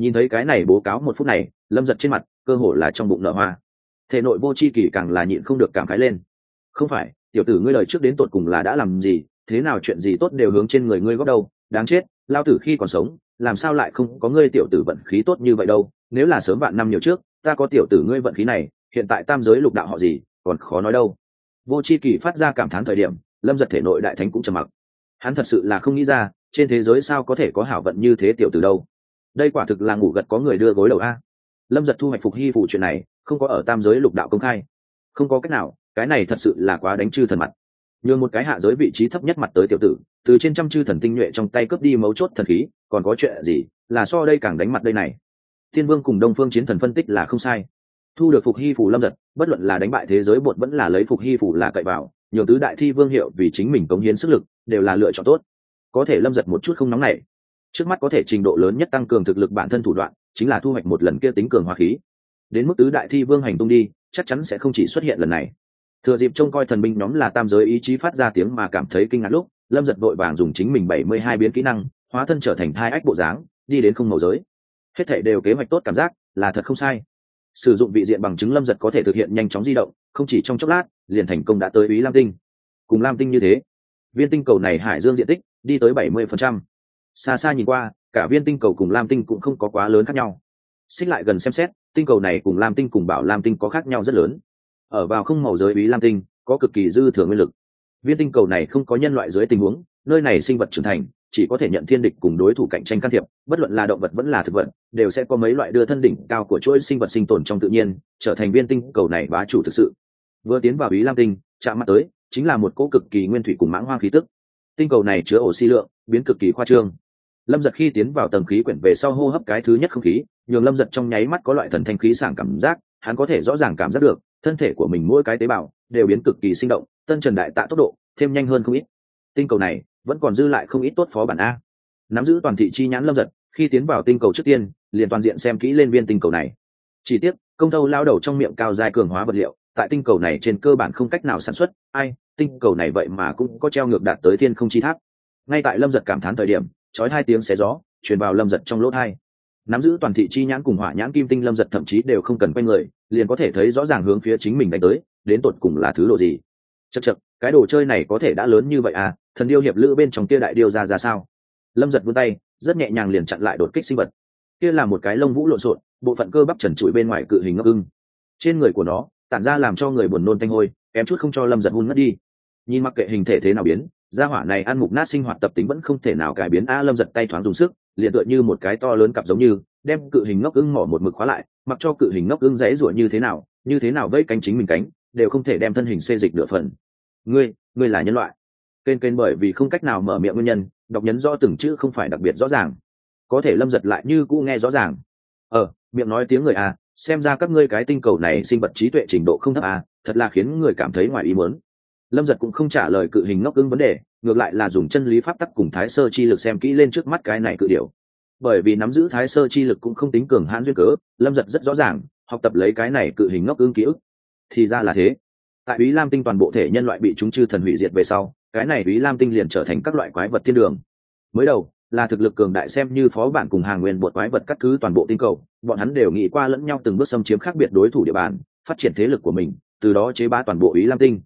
nhìn thấy cái này bố cáo một phút này, lâm giật trên mặt, cơ hồ là trong bụng nở hoa. Thể nội vô c h i kỳ càng là nhịn không được cảm khái lên. Không phải, tiểu tử ngươi lời trước đến tột cùng là đã làm gì, thế nào chuyện gì tốt đều hướng trên người ngươi góp đâu, đáng chết, lao tử khi còn sống, làm sao lại không có ngươi tiểu tử vận khí tốt như vậy đâu, nếu là sớm vạn năm nhiều trước, ta có tiểu tử ngươi vận khí này, hiện tại tam giới lục đạo họ gì, còn khó nói đâu. Vô c h i kỳ phát ra cảm thán thời điểm, lâm giật thể nội đại thánh cũng trầm mặc. Hắn thật sự là không nghĩ ra, trên thế giới sao có thể có hảo vận như thế tiểu tử đâu đây quả thực là ngủ gật có người đưa gối đầu a. Lâm giật thu hoạch phục hy phủ chuyện này, không có ở tam giới lục đạo công khai. Không có cách nào, cái này thật sự là quá đánh chư thần mặt. Nhường một cái hạ giới vị trí thấp nhất mặt tới tiểu tử, từ trên trăm chư thần tinh nhuệ trong tay cướp đi mấu chốt thần khí, còn có chuyện gì, là so đây càng đánh mặt đây này. Thiên vương cùng đông phương chiến thần phân tích là không sai. Thu được phục hy phủ lâm giật, bất luận là đánh bại thế giới bột vẫn là lấy phục hy phủ là cậy vào nhiều tứ đại thi vương hiệu vì chính mình cống hiến sức lực, đều là lựa chọn tốt. Có thể lâm giật một chút không nóng này trước mắt có thể trình độ lớn nhất tăng cường thực lực bản thân thủ đoạn, chính là thu hoạch một lần kia tính cường hóa khí. Đến mức tứ đại thi vương hành tung đi, chắc chắn sẽ không chỉ xuất hiện lần này. Thừa dịp trông coi thần binh nhóm là tam giới ý chí phát ra tiếng mà cảm thấy kinh ngạc lúc, lâm giật vội vàng dùng chính mình bảy mươi hai biến kỹ năng, hóa thân trở thành thai ách bộ dáng, đi đến không màu giới. Hết thể đều kế hoạch tốt cảm giác, là thật không sai. Sử dụng vị diện bằng chứng lâm giật có thể thực hiện nhanh chóng di động, không chỉ trong chốc lát, liền thành công đã tới ý lam tinh. Cùng lam tinh như thế, viên tinh cầu này hải dương diện tích, đi tới bảy mươi phần trăm xa xa nhìn qua, cả viên tinh cầu cùng lam tinh cũng không có quá lớn khác nhau. Xích lại gần xem xét, tinh cầu này cùng lam tinh cùng bảo lam tinh có khác nhau rất lớn. Ở vào không màu giới ý lam tinh, có cực kỳ dư thừa nguyên lực. Viên tinh cầu này không có nhân loại dưới tình huống, nơi này sinh vật trưởng thành, chỉ có thể nhận thiên địch cùng đối thủ cạnh tranh can thiệp, bất luận là động vật vẫn là thực vật, đều sẽ có mấy loại đưa thân đỉnh cao của chuỗi sinh vật sinh tồn trong tự nhiên, trở thành viên tinh cầu này bá chủ thực sự. Vừa tiến vào ý lam tinh, chạm mặt tới, chính là một cỗ cực kỳ nguyên thủy cùng mãng hoang khí tức. Tinh cầu này chứa oxy lượng, biến cực kỳ khoa trương lâm giật khi tiến vào tầng khí quyển về sau hô hấp cái thứ nhất không khí, nhường lâm giật trong nháy mắt có loại thần thanh khí sảng cảm giác, hắn có thể rõ ràng cảm giác được, thân thể của mình mỗi cái tế bào đều biến cực kỳ sinh động, tân trần đại tạ tốc độ thêm nhanh hơn không ít. Tinh cầu này vẫn còn dư lại không ít tốt phó bản a. Nắm giữ toàn thị chi nhãn lâm giật, khi tiến vào tinh cầu trước tiên, liền toàn diện xem kỹ lên viên tinh cầu này. Chỉ tiếc, công tâu lao đầu trong miệng cao dài cường hóa vật liệu, tại tinh cầu này trên cơ bản không cách nào sản xuất, ai, tinh cầu này vậy mà cũng có treo ngược đạt tới thiên không chi tháp. Ngay tại lâm giật cảm thán thời điểm trói hai tiếng xé gió, truyền vào lâm giật trong lỗ hai nắm giữ toàn thị chi nhãn cùng hỏa nhãn kim tinh lâm giật thậm chí đều không cần quay người, liền có thể thấy rõ ràng hướng phía chính mình đánh tới, đến tột cùng là thứ đồ gì. Chật chật cái đồ chơi này có thể đã lớn như vậy à thần điêu hiệp lữ bên trong kia đại điêu ra ra sao? Lâm giật vươn tay, rất nhẹ nhàng liền chặn lại đột kích sinh vật. Kia là một cái lông vũ lộn xộn, bộ phận cơ bắp trần trụi bên ngoài cự hình ngốc ưng. Trên người của nó, tản ra làm cho người buồn nôn tanh hôi, kém chút không cho lâm giật hun mất đi. Nhìn mặc kệ hình thể thế nào biến gia hỏa này ăn mục nát sinh hoạt tập tính vẫn không thể nào cải biến a lâm giật tay thoáng dùng sức, liền tựa như một cái to lớn cặp giống như, đem cự hình ngốc ưng mỏ một mực khóa lại, mặc cho cự hình ngốc ưng dãy rủa như thế nào, như thế nào vây cánh chính mình cánh, đều không thể đem thân hình xê dịch nửa phần. Ngươi ngươi là nhân loại. Kênh kênh bởi vì không cách nào mở miệng nguyên nhân, đọc nhấn rõ từng chữ không phải đặc biệt rõ ràng. Có thể lâm giật lại như cũ nghe rõ ràng. Ờ miệng nói tiếng người à xem ra các ngươi cái tinh cầu này sinh vật trí tuệ trình độ không thấp à thật là khiến người cảm thấy ngoài ý muốn lâm giật cũng không trả lời cự hình ngốc ưng vấn đề, ngược lại là dùng chân lý pháp tắc cùng thái sơ chi lực xem kỹ lên trước mắt cái này cự điều bởi vì nắm giữ thái sơ chi lực cũng không tính cường hãn duyên cớ, lâm giật rất rõ ràng, học tập lấy cái này cự hình ngốc ưng ký ức. Thì ra là thế. Tại ý lam tinh toàn bộ thể nhân loại bị chúng chư thần hủy diệt về sau, cái này ý lam tinh liền trở thành các loại quái vật thiên đường. Mới đầu, là thực lực cường đại xem như phó bản cùng hàng nguyên bột quái vật cắt cứ toàn bộ tinh cầu, bọn hắn đều nghĩ qua lẫn nhau từng bước xâm chiếm khác biệt đối thủ địa bàn, phát triển thế lực của mình, từ đó chế bá toàn bộ ý lam tinh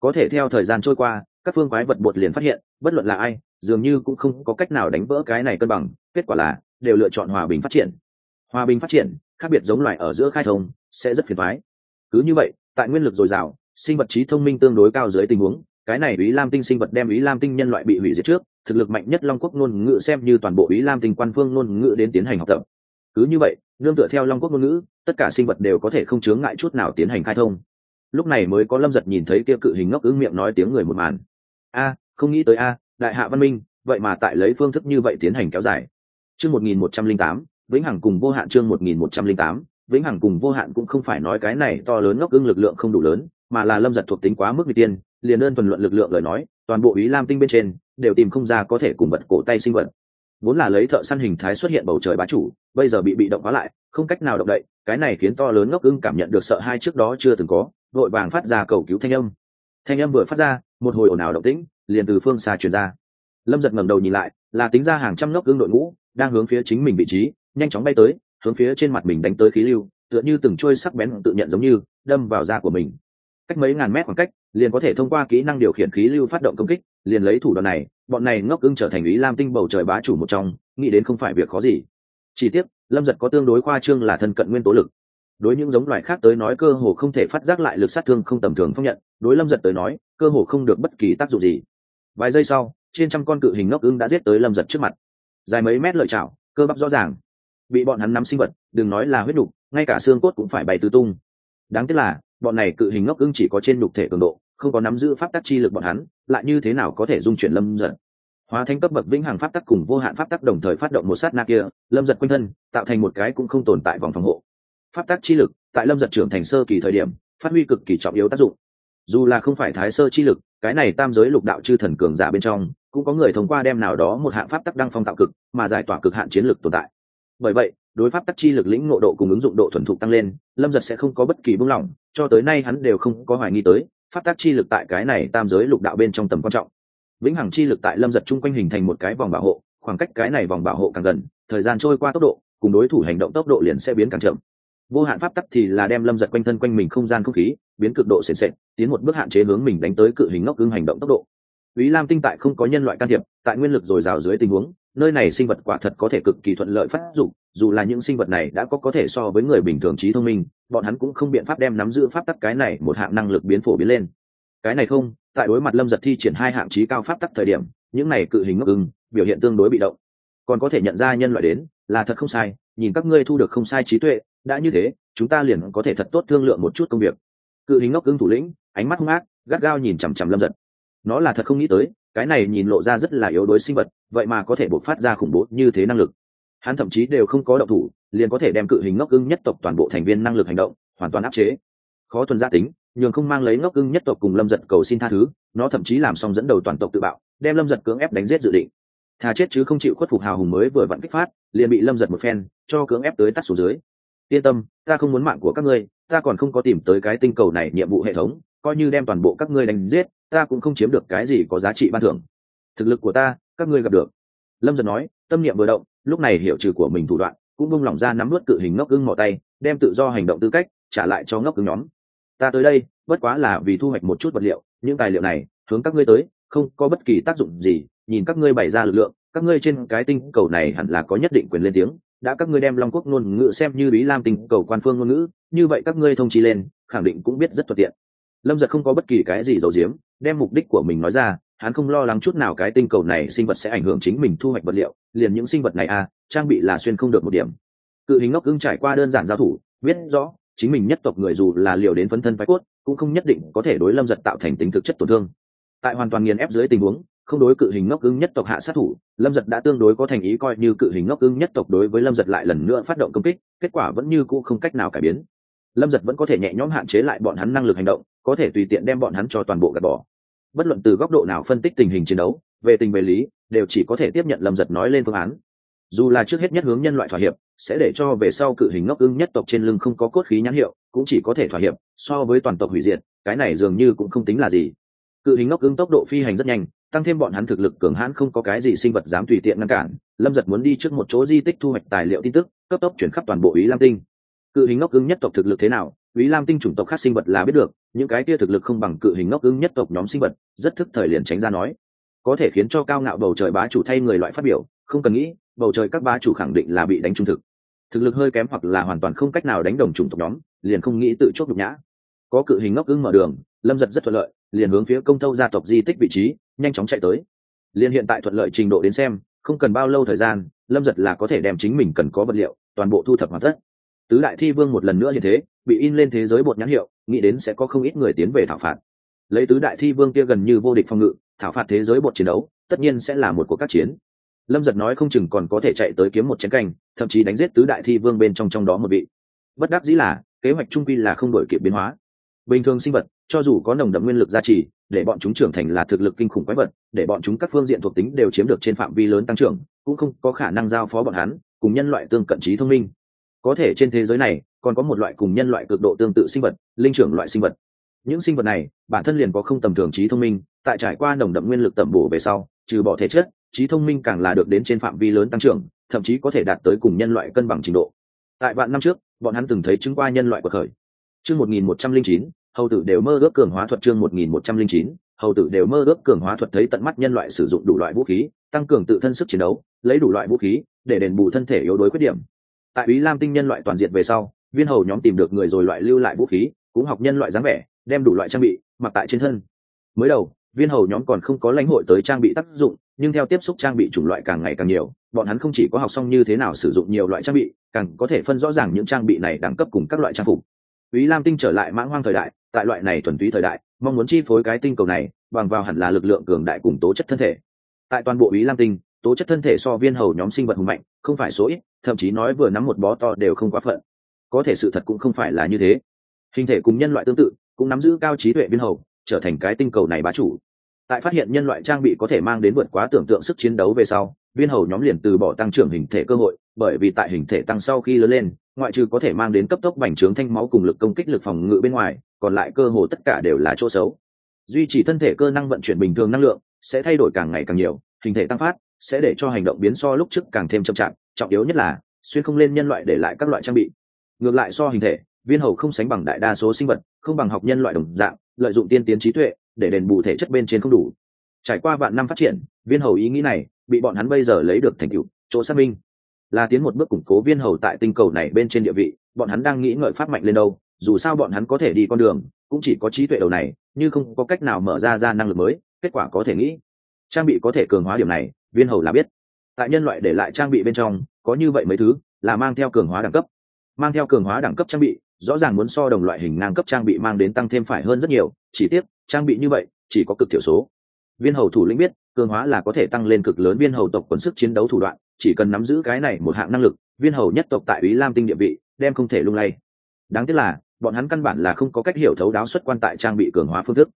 có thể theo thời gian trôi qua, các phương quái vật bột liền phát hiện, bất luận là ai, dường như cũng không có cách nào đánh vỡ cái này cân bằng, kết quả là, đều lựa chọn hòa bình phát triển. Hòa bình phát triển, khác biệt giống loài ở giữa khai thông, sẽ rất phiền thoái cứ như vậy, tại nguyên lực dồi dào, sinh vật trí thông minh tương đối cao dưới tình huống, cái này ý lam tinh sinh vật đem ý lam tinh nhân loại bị hủy diệt trước, thực lực mạnh nhất long quốc ngôn ngữ xem như toàn bộ ý lam tinh quan phương ngôn ngữ đến tiến hành học tập. Cứ như vậy, nương tựa theo long quốc ngôn ngữ, tất cả sinh vật đều có thể không chướng ngại chút nào tiến hành khai thông lúc này mới có lâm giật nhìn thấy kia cự hình ngốc ứng miệng nói tiếng người một màn. A, không nghĩ tới a, đại hạ văn minh, vậy mà tại lấy phương thức như vậy tiến hành kéo dài. Chương một nghìn một trăm linh tám, vĩnh hằng cùng vô hạn chương một nghìn một trăm linh tám, vĩnh hằng cùng vô hạn cũng không phải nói cái này to lớn ngốc ưng lực lượng không đủ lớn, mà là lâm giật thuộc tính quá mức vị tiên, liền đơn thuần luận lực lượng lời nói, toàn bộ ý lam tinh bên trên, đều tìm không ra có thể cùng vật cổ tay sinh vật. Vốn là lấy thợ săn hình thái xuất hiện bầu trời bá chủ, bây giờ bị bị động hóa lại, không cách nào động đậy, cái này khiến to lớn ngốc ưng cảm nhận được sợ hai trước đó chưa từng có vội vàng phát ra cầu cứu thanh âm. Thanh âm vừa phát ra, một hồi ồn ào động tĩnh, liền từ phương xa truyền ra. Lâm giật ngẩng đầu nhìn lại, là tính ra hàng trăm ngốc gương đội ngũ, đang hướng phía chính mình vị trí, nhanh chóng bay tới, hướng phía trên mặt mình đánh tới khí lưu, tựa như từng trôi sắc bén tự nhận giống như, đâm vào da của mình. Cách mấy ngàn mét khoảng cách, liền có thể thông qua kỹ năng điều khiển khí lưu phát động công kích, liền lấy thủ đoạn này, bọn này ngốc ưng trở thành ý lam tinh bầu trời bá chủ một trong, nghĩ đến không phải việc khó gì. Chỉ tiếc, lâm giật có tương đối khoa trương là thân cận nguyên tố lực đối những giống loài khác tới nói cơ hồ không thể phát giác lại lực sát thương không tầm thường phong nhận. Đối lâm giật tới nói, cơ hồ không được bất kỳ tác dụng gì. Vài giây sau, trên trăm con cự hình ngốc ưng đã giết tới lâm giật trước mặt. Dài mấy mét lợi chảo, cơ bắp rõ ràng. Bị bọn hắn nắm sinh vật, đừng nói là huyết đục, ngay cả xương cốt cũng phải bày tứ tung. Đáng tiếc là, bọn này cự hình ngốc ưng chỉ có trên đục thể cường độ, không có nắm giữ pháp tắc chi lực bọn hắn, lại như thế nào có thể dung chuyển lâm giật? Hóa thanh cấp bậc vĩnh hằng pháp tắc cùng vô hạn pháp tắc đồng thời phát động một sát na kia, lâm giật quanh thân, tạo thành một cái cũng không tồn tại vòng phòng hộ pháp tắc chi lực, tại lâm giật trưởng thành sơ kỳ thời điểm, phát huy cực kỳ trọng yếu tác dụng. Dù là không phải thái sơ chi lực, cái này tam giới lục đạo chư thần cường giả bên trong, cũng có người thông qua đem nào đó một hạng pháp tắc đăng phong tạo cực, mà giải tỏa cực hạn chiến lược tồn tại. Bởi vậy, đối pháp tắc chi lực lĩnh ngộ độ cùng ứng dụng độ thuần thục tăng lên, lâm giật sẽ không có bất kỳ buông lỏng, cho tới nay hắn đều không có hoài nghi tới, pháp tắc chi lực tại cái này tam giới lục đạo bên trong tầm quan trọng. Vĩnh hằng chi lực tại lâm giật chung quanh hình thành một cái vòng bảo hộ, khoảng cách cái này vòng bảo hộ càng gần, thời gian trôi qua tốc độ, cùng đối thủ hành động tốc độ liền sẽ biến càng chậm vô hạn pháp tắc thì là đem lâm giật quanh thân quanh mình không gian không khí, biến cực độ sền sệt, tiến một bước hạn chế hướng mình đánh tới cự hình ngốc ưng hành động tốc độ. Ý lam tinh tại không có nhân loại can thiệp, tại nguyên lực dồi dào dưới tình huống, nơi này sinh vật quả thật có thể cực kỳ thuận lợi phát dụng dù là những sinh vật này đã có có thể so với người bình thường trí thông minh, bọn hắn cũng không biện pháp đem nắm giữ pháp tắc cái này một hạng năng lực biến phổ biến lên. Cái này không, tại đối mặt lâm giật thi triển hai hạng trí cao pháp tắc thời điểm, những này cự hình ngốc ưng biểu hiện tương đối bị động. Còn có thể nhận ra nhân loại đến, là thật không sai, nhìn các ngươi thu được không sai trí tuệ đã như thế, chúng ta liền có thể thật tốt thương lượng một chút công việc. Cự hình ngốc ứng thủ lĩnh, ánh mắt hung ác, gắt gao nhìn chằm chằm lâm giật nó là thật không nghĩ tới, cái này nhìn lộ ra rất là yếu đuối sinh vật, vậy mà có thể bộc phát ra khủng bố như thế năng lực. Hắn thậm chí đều không có động thủ, liền có thể đem cự hình ngốc ưng nhất tộc toàn bộ thành viên năng lực hành động, hoàn toàn áp chế. Khó thuần gia tính, nhường không mang lấy ngốc ưng nhất tộc cùng lâm giật cầu xin tha thứ, nó thậm chí làm xong dẫn đầu toàn tộc tự bạo, đem lâm giật cưỡng ép đánh giết dự định. Thà chết chứ không chịu khuất phục hào hùng mới vừa vặn kích phát, liền bị lâm giật một phen, cho cưỡng ép tới tắt xuống dưới yên tâm, ta không muốn mạng của các ngươi, ta còn không có tìm tới cái tinh cầu này nhiệm vụ hệ thống, coi như đem toàn bộ các ngươi đánh giết, ta cũng không chiếm được cái gì có giá trị ban thưởng. Thực lực của ta, các ngươi gặp được. Lâm dần nói, tâm niệm vừa động, lúc này hiểu trừ của mình thủ đoạn, cũng bung lỏng ra nắm nuốt cự hình ngốc ưng mỏ tay, đem tự do hành động tư cách trả lại cho ngốc ưng nhóm. Ta tới đây, bất quá là vì thu hoạch một chút vật liệu, những tài liệu này, hướng các ngươi tới, không có bất kỳ tác dụng gì, nhìn các ngươi bày ra lực lượng, các ngươi trên cái tinh cầu này hẳn là có nhất định quyền lên tiếng đã các ngươi đem long quốc ngôn ngữ xem như bí lam tinh cầu quan phương ngôn ngữ, như vậy các ngươi thông chi lên, khẳng định cũng biết rất thuận tiện. Lâm giật không có bất kỳ cái gì giấu giếm, đem mục đích của mình nói ra, hắn không lo lắng chút nào cái tinh cầu này sinh vật sẽ ảnh hưởng chính mình thu hoạch vật liệu, liền những sinh vật này à trang bị là xuyên không được một điểm. Cự hình ngốc ưng trải qua đơn giản giao thủ, biết rõ, chính mình nhất tộc người dù là liều đến phấn thân phái cốt, cũng không nhất định có thể đối lâm giật tạo thành tính thực chất tổn thương. Tại hoàn toàn nghiền ép dưới tình huống không đối cự hình ngốc ưng nhất tộc hạ sát thủ, lâm giật đã tương đối có thành ý coi như cự hình ngốc ưng nhất tộc đối với lâm giật lại lần nữa phát động công kích, kết quả vẫn như cũ không cách nào cải biến. Lâm giật vẫn có thể nhẹ nhõm hạn chế lại bọn hắn năng lực hành động, có thể tùy tiện đem bọn hắn cho toàn bộ gạt bỏ. Bất luận từ góc độ nào phân tích tình hình chiến đấu, về tình về lý, đều chỉ có thể tiếp nhận lâm giật nói lên phương án. Dù là trước hết nhất hướng nhân loại thỏa hiệp, sẽ để cho về sau cự hình ngốc ưng nhất tộc trên lưng không có cốt khí nhãn hiệu, cũng chỉ có thể thỏa hiệp, so với toàn tộc hủy diệt, cái này dường như cũng không tính là gì. Cự hình ngốc ưng tốc độ phi hành rất nhanh tăng thêm bọn hắn thực lực cường hãn không có cái gì sinh vật dám tùy tiện ngăn cản. Lâm giật muốn đi trước một chỗ di tích thu hoạch tài liệu tin tức, cấp tốc chuyển khắp toàn bộ ý lam tinh. Cự hình ngốc ưng nhất tộc thực lực thế nào ý lam tinh chủng tộc khác sinh vật là biết được, những cái kia thực lực không bằng cự hình ngốc ưng nhất tộc nhóm sinh vật, rất thức thời liền tránh ra nói. Có thể khiến cho cao ngạo bầu trời bá chủ thay người loại phát biểu, không cần nghĩ, bầu trời các bá chủ khẳng định là bị đánh trung thực. Thực lực hơi kém hoặc là hoàn toàn không cách nào đánh đồng chủng tộc nhóm, liền không nghĩ tự chốt nhục nhã. Có cự hình ngốc ưng mở đường, lâm giật rất thuận lợi, liền hướng phía công tâu gia tộc di tích vị trí nhanh chóng chạy tới. Liên hiện tại thuận lợi trình độ đến xem, không cần bao lâu thời gian, lâm giật là có thể đem chính mình cần có vật liệu, toàn bộ thu thập hoàn tất. Tứ đại thi vương một lần nữa như thế, bị in lên thế giới bột nhãn hiệu, nghĩ đến sẽ có không ít người tiến về thảo phạt. Lấy tứ đại thi vương kia gần như vô địch phòng ngự, thảo phạt thế giới bột chiến đấu, tất nhiên sẽ là một cuộc các chiến. Lâm giật nói không chừng còn có thể chạy tới kiếm một chiến canh, thậm chí đánh giết tứ đại thi vương bên trong trong đó một vị. Bất đắc dĩ là, kế hoạch trung quy là không đổi kịp biến hóa. Bình thường sinh vật cho dù có nồng đậm nguyên lực gia trì, để bọn chúng trưởng thành là thực lực kinh khủng quái vật, để bọn chúng các phương diện thuộc tính đều chiếm được trên phạm vi lớn tăng trưởng, cũng không có khả năng giao phó bọn hắn cùng nhân loại tương cận trí thông minh. Có thể trên thế giới này, còn có một loại cùng nhân loại cực độ tương tự sinh vật, linh trưởng loại sinh vật. Những sinh vật này, bản thân liền có không tầm thường trí thông minh, tại trải qua nồng đậm nguyên lực tẩm bổ về sau, trừ bỏ thể chất, trí thông minh càng là được đến trên phạm vi lớn tăng trưởng, thậm chí có thể đạt tới cùng nhân loại cân bằng trình độ. Tại vạn năm trước, bọn hắn từng thấy chứng qua nhân loại của khởi. Chương một nghìn một trăm linh chín hầu tử đều mơ ước cường hóa thuật chương một nghìn một trăm linh chín, hầu tử đều mơ ước cường hóa thuật thấy tận mắt nhân loại sử dụng đủ loại vũ khí, tăng cường tự thân sức chiến đấu, lấy đủ loại vũ khí để đền bù thân thể yếu đuối khuyết điểm. Tại ý lam tinh nhân loại toàn diện về sau, viên hầu nhóm tìm được người rồi loại lưu lại vũ khí, cũng học nhân loại dáng vẻ, đem đủ loại trang bị mặc tại trên thân. Mới đầu, viên hầu nhóm còn không có lãnh hội tới trang bị tác dụng, nhưng theo tiếp xúc trang bị chủng loại càng ngày càng nhiều, bọn hắn không chỉ có học xong như thế nào sử dụng nhiều loại trang bị, càng có thể phân rõ ràng những trang bị này đẳng cấp cùng các loại trang phục ý lam tinh trở lại mãng hoang thời đại, tại loại này thuần túy thời đại, mong muốn chi phối cái tinh cầu này, bằng vào hẳn là lực lượng cường đại cùng tố chất thân thể. Tại toàn bộ ý lam tinh, tố chất thân thể so viên hầu nhóm sinh vật hùng mạnh, không phải số ít, thậm chí nói vừa nắm một bó to đều không quá phận. Có thể sự thật cũng không phải là như thế. Hình thể cùng nhân loại tương tự, cũng nắm giữ cao trí tuệ viên hầu, trở thành cái tinh cầu này bá chủ. Tại phát hiện nhân loại trang bị có thể mang đến vượt quá tưởng tượng sức chiến đấu về sau, viên hầu nhóm liền từ bỏ tăng trưởng hình thể cơ hội, bởi vì tại hình thể tăng sau khi lớn lên ngoại trừ có thể mang đến cấp tốc bành trướng thanh máu cùng lực công kích lực phòng ngự bên ngoài, còn lại cơ hồ tất cả đều là chỗ xấu. Duy trì thân thể cơ năng vận chuyển bình thường năng lượng sẽ thay đổi càng ngày càng nhiều, hình thể tăng phát sẽ để cho hành động biến so lúc trước càng thêm chậm chạp, trọng yếu nhất là xuyên không lên nhân loại để lại các loại trang bị. Ngược lại so hình thể, viên hầu không sánh bằng đại đa số sinh vật, không bằng học nhân loại đồng dạng, lợi dụng tiên tiến trí tuệ để đền bù thể chất bên trên không đủ. Trải qua vạn năm phát triển, viên hầu ý nghĩ này bị bọn hắn bây giờ lấy được thành tựu, chỗ xác minh là tiến một bước củng cố viên hầu tại tinh cầu này bên trên địa vị, bọn hắn đang nghĩ ngợi phát mạnh lên đâu, dù sao bọn hắn có thể đi con đường, cũng chỉ có trí tuệ đầu này, như không có cách nào mở ra ra năng lực mới, kết quả có thể nghĩ. Trang bị có thể cường hóa điểm này, viên hầu là biết. Tại nhân loại để lại trang bị bên trong, có như vậy mấy thứ, là mang theo cường hóa đẳng cấp. Mang theo cường hóa đẳng cấp trang bị, rõ ràng muốn so đồng loại hình ngang cấp trang bị mang đến tăng thêm phải hơn rất nhiều, chỉ tiếc, trang bị như vậy, chỉ có cực thiểu số. Viên hầu thủ lĩnh biết cường hóa là có thể tăng lên cực lớn viên hầu tộc quần sức chiến đấu thủ đoạn, chỉ cần nắm giữ cái này một hạng năng lực, viên hầu nhất tộc tại ý lam tinh địa vị, đem không thể lung lay. Đáng tiếc là, bọn hắn căn bản là không có cách hiểu thấu đáo xuất quan tại trang bị cường hóa phương thức.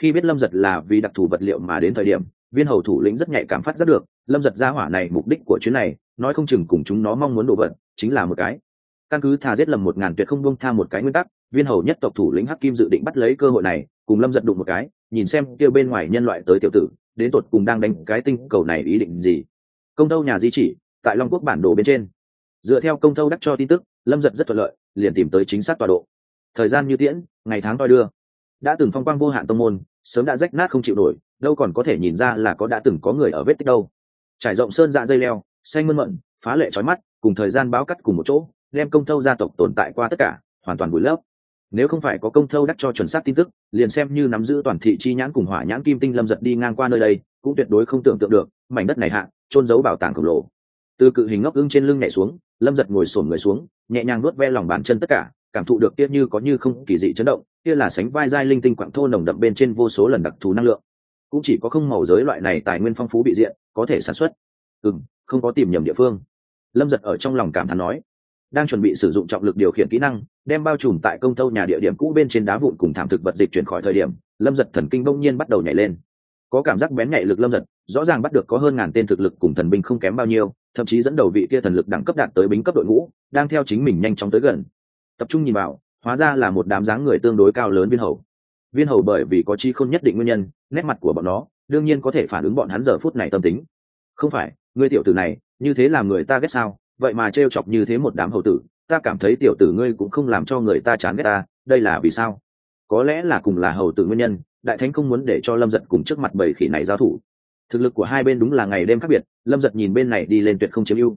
Khi biết lâm giật là vì đặc thù vật liệu mà đến thời điểm, viên hầu thủ lĩnh rất nhạy cảm phát rất được, lâm giật ra hỏa này mục đích của chuyến này, nói không chừng cùng chúng nó mong muốn đồ vật, chính là một cái. Căn cứ thà giết lầm một ngàn tuyệt không bông tha một cái nguyên tắc, viên hầu nhất tộc thủ lĩnh hắc kim dự định bắt lấy cơ hội này cùng lâm giật đụng một cái, nhìn xem kêu bên ngoài nhân loại tới tiểu tử, đến tột cùng đang đánh cái tinh cầu này ý định gì. Công tâu nhà di chỉ, tại long quốc bản đồ bên trên. Dựa theo công tâu đắc cho tin tức, lâm giật rất thuận lợi, liền tìm tới chính xác tọa độ. Thời gian như tiễn, ngày tháng toi đưa. Đã từng phong quang vô hạn tông môn, sớm đã rách nát không chịu nổi, đâu còn có thể nhìn ra là có đã từng có người ở vết tích đâu. Trải rộng sơn dạ dây leo, xanh mơn mận, phá lệ trói mắt, cùng thời gian báo cắt cùng một chỗ, đem công thâu gia tộc tồn tại qua tất cả, hoàn toàn vùi lấp nếu không phải có công thâu đắc cho chuẩn xác tin tức, liền xem như nắm giữ toàn thị chi nhãn cùng hỏa nhãn kim tinh lâm giật đi ngang qua nơi đây, cũng tuyệt đối không tưởng tượng được, mảnh đất này hạ trôn giấu bảo tàng khổng lồ. Từ cự hình ngốc ưng trên lưng nhảy xuống, lâm giật ngồi sổm người xuống, nhẹ nhàng nuốt ve lòng bàn chân tất cả, cảm thụ được kia như có như không kỳ dị chấn động, kia là sánh vai dai linh tinh quặng thô nồng đậm bên trên vô số lần đặc thù năng lượng. Cũng chỉ có không màu giới loại này tài nguyên phong phú bị diện, có thể sản xuất. Ừ không có tìm nhầm địa phương. Lâm giật ở trong lòng cảm thán nói, đang chuẩn bị sử dụng trọng lực điều khiển kỹ năng đem bao trùm tại công tâu nhà địa điểm cũ bên trên đá vụn cùng thảm thực vật dịch chuyển khỏi thời điểm, lâm giật thần kinh bỗng nhiên bắt đầu nhảy lên. Có cảm giác bén nhạy lực lâm giật rõ ràng bắt được có hơn ngàn tên thực lực cùng thần binh không kém bao nhiêu, thậm chí dẫn đầu vị kia thần lực đẳng cấp đạt tới bính cấp đội ngũ, đang theo chính mình nhanh chóng tới gần. Tập trung nhìn vào, hóa ra là một đám dáng người tương đối cao lớn viên hầu. Viên hầu bởi vì có chi không nhất định nguyên nhân, nét mặt của bọn nó, đương nhiên có thể phản ứng bọn hắn giờ phút này tâm tính. Không phải người tiểu tử này, như thế làm người ta ghét sao? Vậy mà trêu chọc như thế một đám hầu tử ta cảm thấy tiểu tử ngươi cũng không làm cho người ta chán ghét ta, đây là vì sao? Có lẽ là cùng là hầu tử nguyên nhân, đại thánh không muốn để cho lâm giật cùng trước mặt bầy khỉ này giao thủ. Thực lực của hai bên đúng là ngày đêm khác biệt, lâm giật nhìn bên này đi lên tuyệt không chiếm ưu.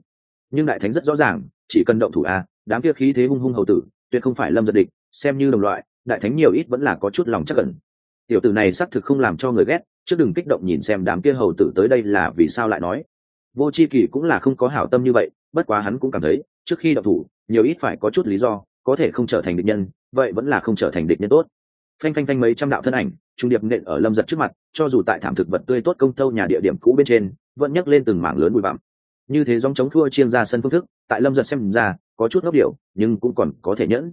Nhưng đại thánh rất rõ ràng, chỉ cần động thủ a đám kia khí thế hung hung hầu tử, tuyệt không phải lâm giật địch, xem như đồng loại, đại thánh nhiều ít vẫn là có chút lòng chắc cẩn tiểu tử này xác thực không làm cho người ghét chứ đừng kích động nhìn xem đám kia hầu tử tới đây là vì sao lại nói. Vô c h i kỳ cũng là không có hảo tâm như vậy, bất quá hắn cũng cảm thấy, trước khi động thủ nhiều ít phải có chút lý do, có thể không trở thành địch nhân, vậy vẫn là không trở thành địch nhân tốt. Phanh phanh phanh mấy trăm đạo thân ảnh, trung điệp nện ở lâm giật trước mặt, cho dù tại thảm thực vật tươi tốt công tâu nhà địa điểm cũ bên trên, vẫn nhấc lên từng mảng lớn bụi bặm. Như thế dòng chống thua chiên ra sân phương thức, tại lâm giật xem ra, có chút ngốc điệu nhưng cũng còn có thể nhẫn.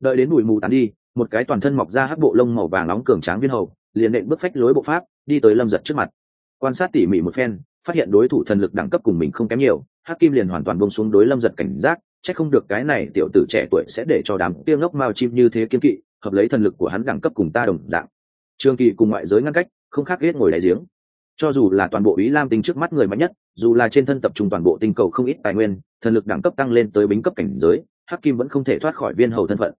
Đợi đến bụi mù tán đi, một cái toàn thân mọc ra hắc bộ lông màu vàng nóng cường tráng viên hầu, liền nện bức phách lối bộ pháp, đi tới lâm giật trước mặt. Quan sát tỉ mỉ một phen, phát hiện đối thủ thần lực đẳng cấp cùng mình không kém nhiều, hắc kim liền hoàn toàn bông xuống đối lâm giật cảnh giác Chắc không được cái này tiểu tử trẻ tuổi sẽ để cho đám tiêu ngốc mao chim như thế kiên kỵ, hợp lấy thần lực của hắn đẳng cấp cùng ta đồng dạng. Trường kỳ cùng ngoại giới ngăn cách, không khác ghét ngồi đáy giếng. Cho dù là toàn bộ ý lam tinh trước mắt người mạnh nhất, dù là trên thân tập trung toàn bộ tinh cầu không ít tài nguyên, thần lực đẳng cấp tăng lên tới bính cấp cảnh giới, hắc kim vẫn không thể thoát khỏi viên hầu thân phận.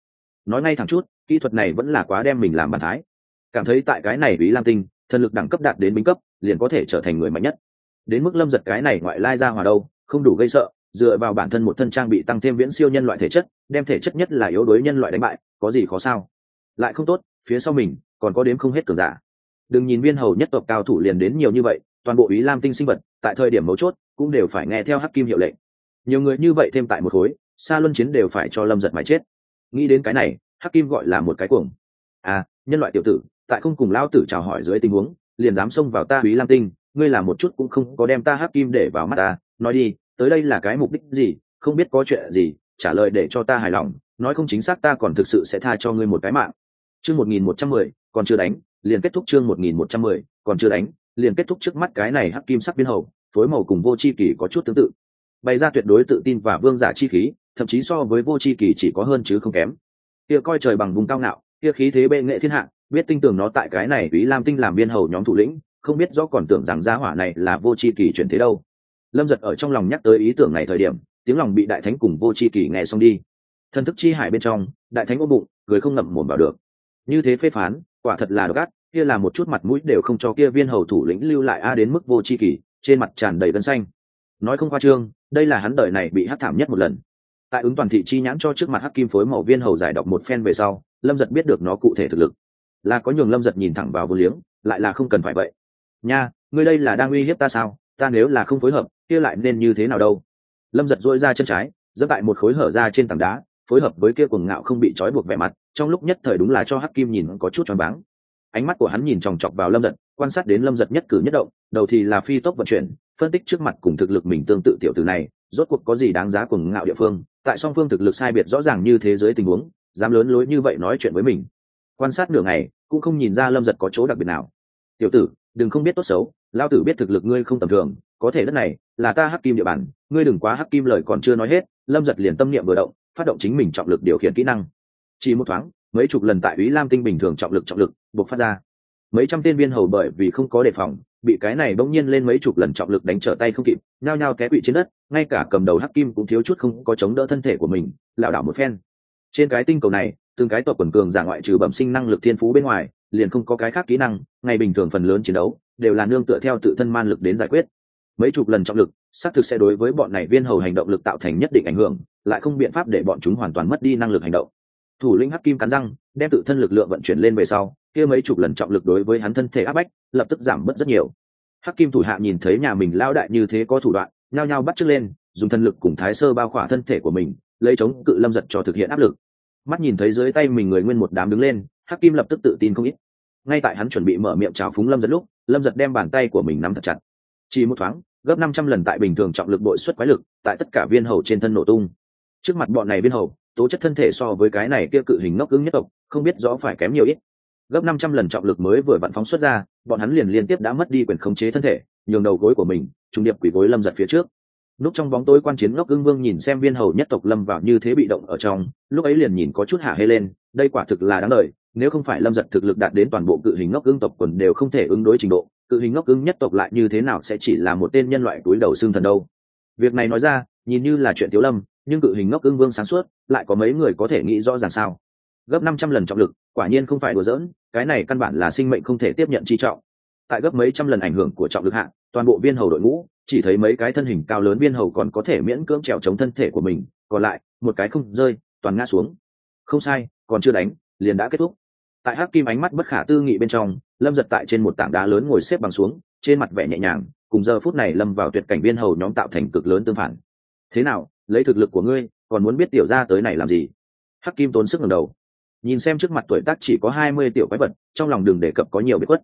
Nói ngay thẳng chút, kỹ thuật này vẫn là quá đem mình làm bàn thái. Cảm thấy tại cái này ý lam tinh, thần lực đẳng cấp đạt đến bính cấp, liền có thể trở thành người mạnh nhất. Đến mức lâm giật cái này ngoại lai ra hòa đâu, không đủ gây sợ dựa vào bản thân một thân trang bị tăng thêm viễn siêu nhân loại thể chất, đem thể chất nhất là yếu đuối nhân loại đánh bại, có gì khó sao? Lại không tốt, phía sau mình, còn có đếm không hết cường giả. Đừng nhìn viên hầu nhất tộc cao thủ liền đến nhiều như vậy, toàn bộ ý lam tinh sinh vật, tại thời điểm mấu chốt, cũng đều phải nghe theo hắc kim hiệu lệnh. Nhiều người như vậy thêm tại một khối xa luân chiến đều phải cho lâm giật mãi chết. Nghĩ đến cái này, hắc kim gọi là một cái cuồng. À nhân loại tiểu tử, tại không cùng lao tử chào hỏi dưới tình huống, liền dám xông vào ta ý lam tinh, ngươi làm một chút cũng không có đem ta hắc kim để vào mắt ta. Nói đi tới đây là cái mục đích gì, không biết có chuyện gì, trả lời để cho ta hài lòng, nói không chính xác ta còn thực sự sẽ tha cho ngươi một cái mạng. Chương một nghìn một trăm mười, còn chưa đánh, liền kết thúc chương một nghìn một trăm mười, còn chưa đánh, liền kết thúc trước mắt cái này hắc kim sắc biên hầu, phối màu cùng vô c h i kỳ có chút tương tự. Bày ra tuyệt đối tự tin và vương giả chi khí, thậm chí so với vô c h i kỳ chỉ có hơn chứ không kém. Kia coi trời bằng vùng cao ngạo, kia khí thế bệ nghệ thiên hạ, biết tinh tường nó tại cái này ý lam tinh làm biên hầu nhóm thủ lĩnh, không biết rõ còn tưởng rằng gia hỏa này là vô c h i kỳ chuyển thế đâu lâm giật ở trong lòng nhắc tới ý tưởng này thời điểm, tiếng lòng bị đại thánh cùng vô c h i kỳ nghe xong đi. Thần thức chi hải bên trong, đại thánh ôm bụng, cười không ngậm mồm vào được. Như thế phê phán, quả thật là đ gắt kia là một chút mặt mũi đều không cho kia viên hầu thủ lĩnh lưu lại a đến mức vô c h i kỳ, trên mặt tràn đầy gân xanh. Nói không khoa trương, đây là hắn đời này bị hát thảm nhất một lần. Tại ứng toàn thị chi nhãn cho trước mặt hắc kim phối màu viên hầu giải đọc một phen về sau, lâm giật biết được nó cụ thể thực lực. Là có nhường lâm giật nhìn thẳng vào vô liếng, lại là không cần phải vậy. Nha, ngươi đây là đang uy hiếp ta sao? Ta nếu là không phối hợp kia lại nên như thế nào đâu? Lâm giật dỗi ra chân trái dẫn tại một khối hở ra trên tảng đá, phối hợp với kia cuồng ngạo không bị trói buộc vẻ mặt, trong lúc nhất thời đúng là cho hắc kim nhìn có chút choáng váng. Ánh mắt của hắn nhìn chòng chọc vào lâm giật, quan sát đến lâm giật nhất cử nhất động, đầu thì là phi tốc vận chuyển, phân tích trước mặt cùng thực lực mình tương tự tiểu từ này, rốt cuộc có gì đáng giá cuồng ngạo địa phương, tại song phương thực lực sai biệt rõ ràng như thế giới tình huống, dám lớn lối như vậy nói chuyện với mình. Quan sát nửa ngày, cũng không nhìn ra lâm giật có chỗ đặc biệt nào. Tiểu tử, đừng không biết tốt xấu lao tử biết thực lực ngươi không tầm thường, có thể đất này là ta hắc kim địa bàn, ngươi đừng quá hắc kim lời còn chưa nói hết, lâm giật liền tâm niệm vừa động, phát động chính mình trọng lực điều khiển kỹ năng. Chỉ một thoáng, mấy chục lần tại ý lam tinh bình thường trọng lực trọng lực buộc phát ra. Mấy trăm tên viên hầu bởi vì không có đề phòng, bị cái này bỗng nhiên lên mấy chục lần trọng lực đánh trở tay không kịp, nhao nhao té quỵ trên đất, ngay cả cầm đầu hắc kim cũng thiếu chút không có chống đỡ thân thể của mình, lảo đảo một phen. Trên cái tinh cầu này, từng cái tộc quần cường giả ngoại trừ bẩm sinh năng lực thiên phú bên ngoài, liền không có cái khác kỹ năng, ngày bình thường phần lớn chiến đấu, đều là nương tựa theo tự thân man lực đến giải quyết mấy chục lần trọng lực, xác thực sẽ đối với bọn này viên hầu hành động lực tạo thành nhất định ảnh hưởng, lại không biện pháp để bọn chúng hoàn toàn mất đi năng lực hành động. Thủ lĩnh hắc kim cắn răng, đem tự thân lực lượng vận chuyển lên về sau, kia mấy chục lần trọng lực đối với hắn thân thể áp bách, lập tức giảm bớt rất nhiều. Hắc kim thủ hạ nhìn thấy nhà mình lao đại như thế có thủ đoạn, nhao nhao bắt chước lên, dùng thân lực cùng thái sơ bao khỏa thân thể của mình, lấy chống cự lâm giật cho thực hiện áp lực. Mắt nhìn thấy dưới tay mình người nguyên một đám đứng lên, hắc kim lập tức tự tin không ít. Ngay tại hắn chuẩn bị mở miệng chào phúng lâm giật lúc, lâm giật đem bàn tay của mình nắm thật chặt chỉ một thoáng, gấp năm trăm lần tại bình thường trọng lực bội suất quái lực, tại tất cả viên hầu trên thân nổ tung. Trước mặt bọn này viên hầu, tố chất thân thể so với cái này kia cự hình ngốc cứng nhất tộc, không biết rõ phải kém nhiều ít. Gấp năm trăm lần trọng lực mới vừa vặn phóng xuất ra, bọn hắn liền liên tiếp đã mất đi quyền khống chế thân thể, nhường đầu gối của mình, trung điệp quỷ gối lâm giật phía trước. Lúc trong bóng tối quan chiến ngốc ưng vương nhìn xem viên hầu nhất tộc lâm vào như thế bị động ở trong, lúc ấy liền nhìn có chút hạ hê lên, đây quả thực là đáng lời, nếu không phải lâm giật thực lực đạt đến toàn bộ cự hình ngốc ưng tộc quần đều không thể ứng đối trình độ cự hình ngốc ưng nhất tộc lại như thế nào sẽ chỉ là một tên nhân loại túi đầu xương thần đâu? Việc này nói ra, nhìn như là chuyện tiếu lâm, nhưng cự hình ngốc ưng vương sáng suốt, lại có mấy người có thể nghĩ rõ ràng sao? Gấp năm trăm lần trọng lực, quả nhiên không phải đùa giỡn, cái này căn bản là sinh mệnh không thể tiếp nhận chi trọng. Tại gấp mấy trăm lần ảnh hưởng của trọng lực hạng toàn bộ viên hầu đội ngũ, chỉ thấy mấy cái thân hình cao lớn viên hầu còn có thể miễn cưỡng trèo chống thân thể của mình, còn lại, một cái không rơi, toàn ngã xuống. Không sai, còn chưa đánh, liền đã kết thúc tại hắc kim ánh mắt bất khả tư nghị bên trong, lâm giật tại trên một tảng đá lớn ngồi xếp bằng xuống, trên mặt vẻ nhẹ nhàng, cùng giờ phút này lâm vào tuyệt cảnh viên hầu nhóm tạo thành cực lớn tương phản. Thế nào, lấy thực lực của ngươi, còn muốn biết tiểu ra tới này làm gì? Hắc kim tốn sức ngầm đầu. Nhìn xem trước mặt tuổi tác chỉ có hai mươi tiểu quái vật, trong lòng đường đề cập có nhiều biết quất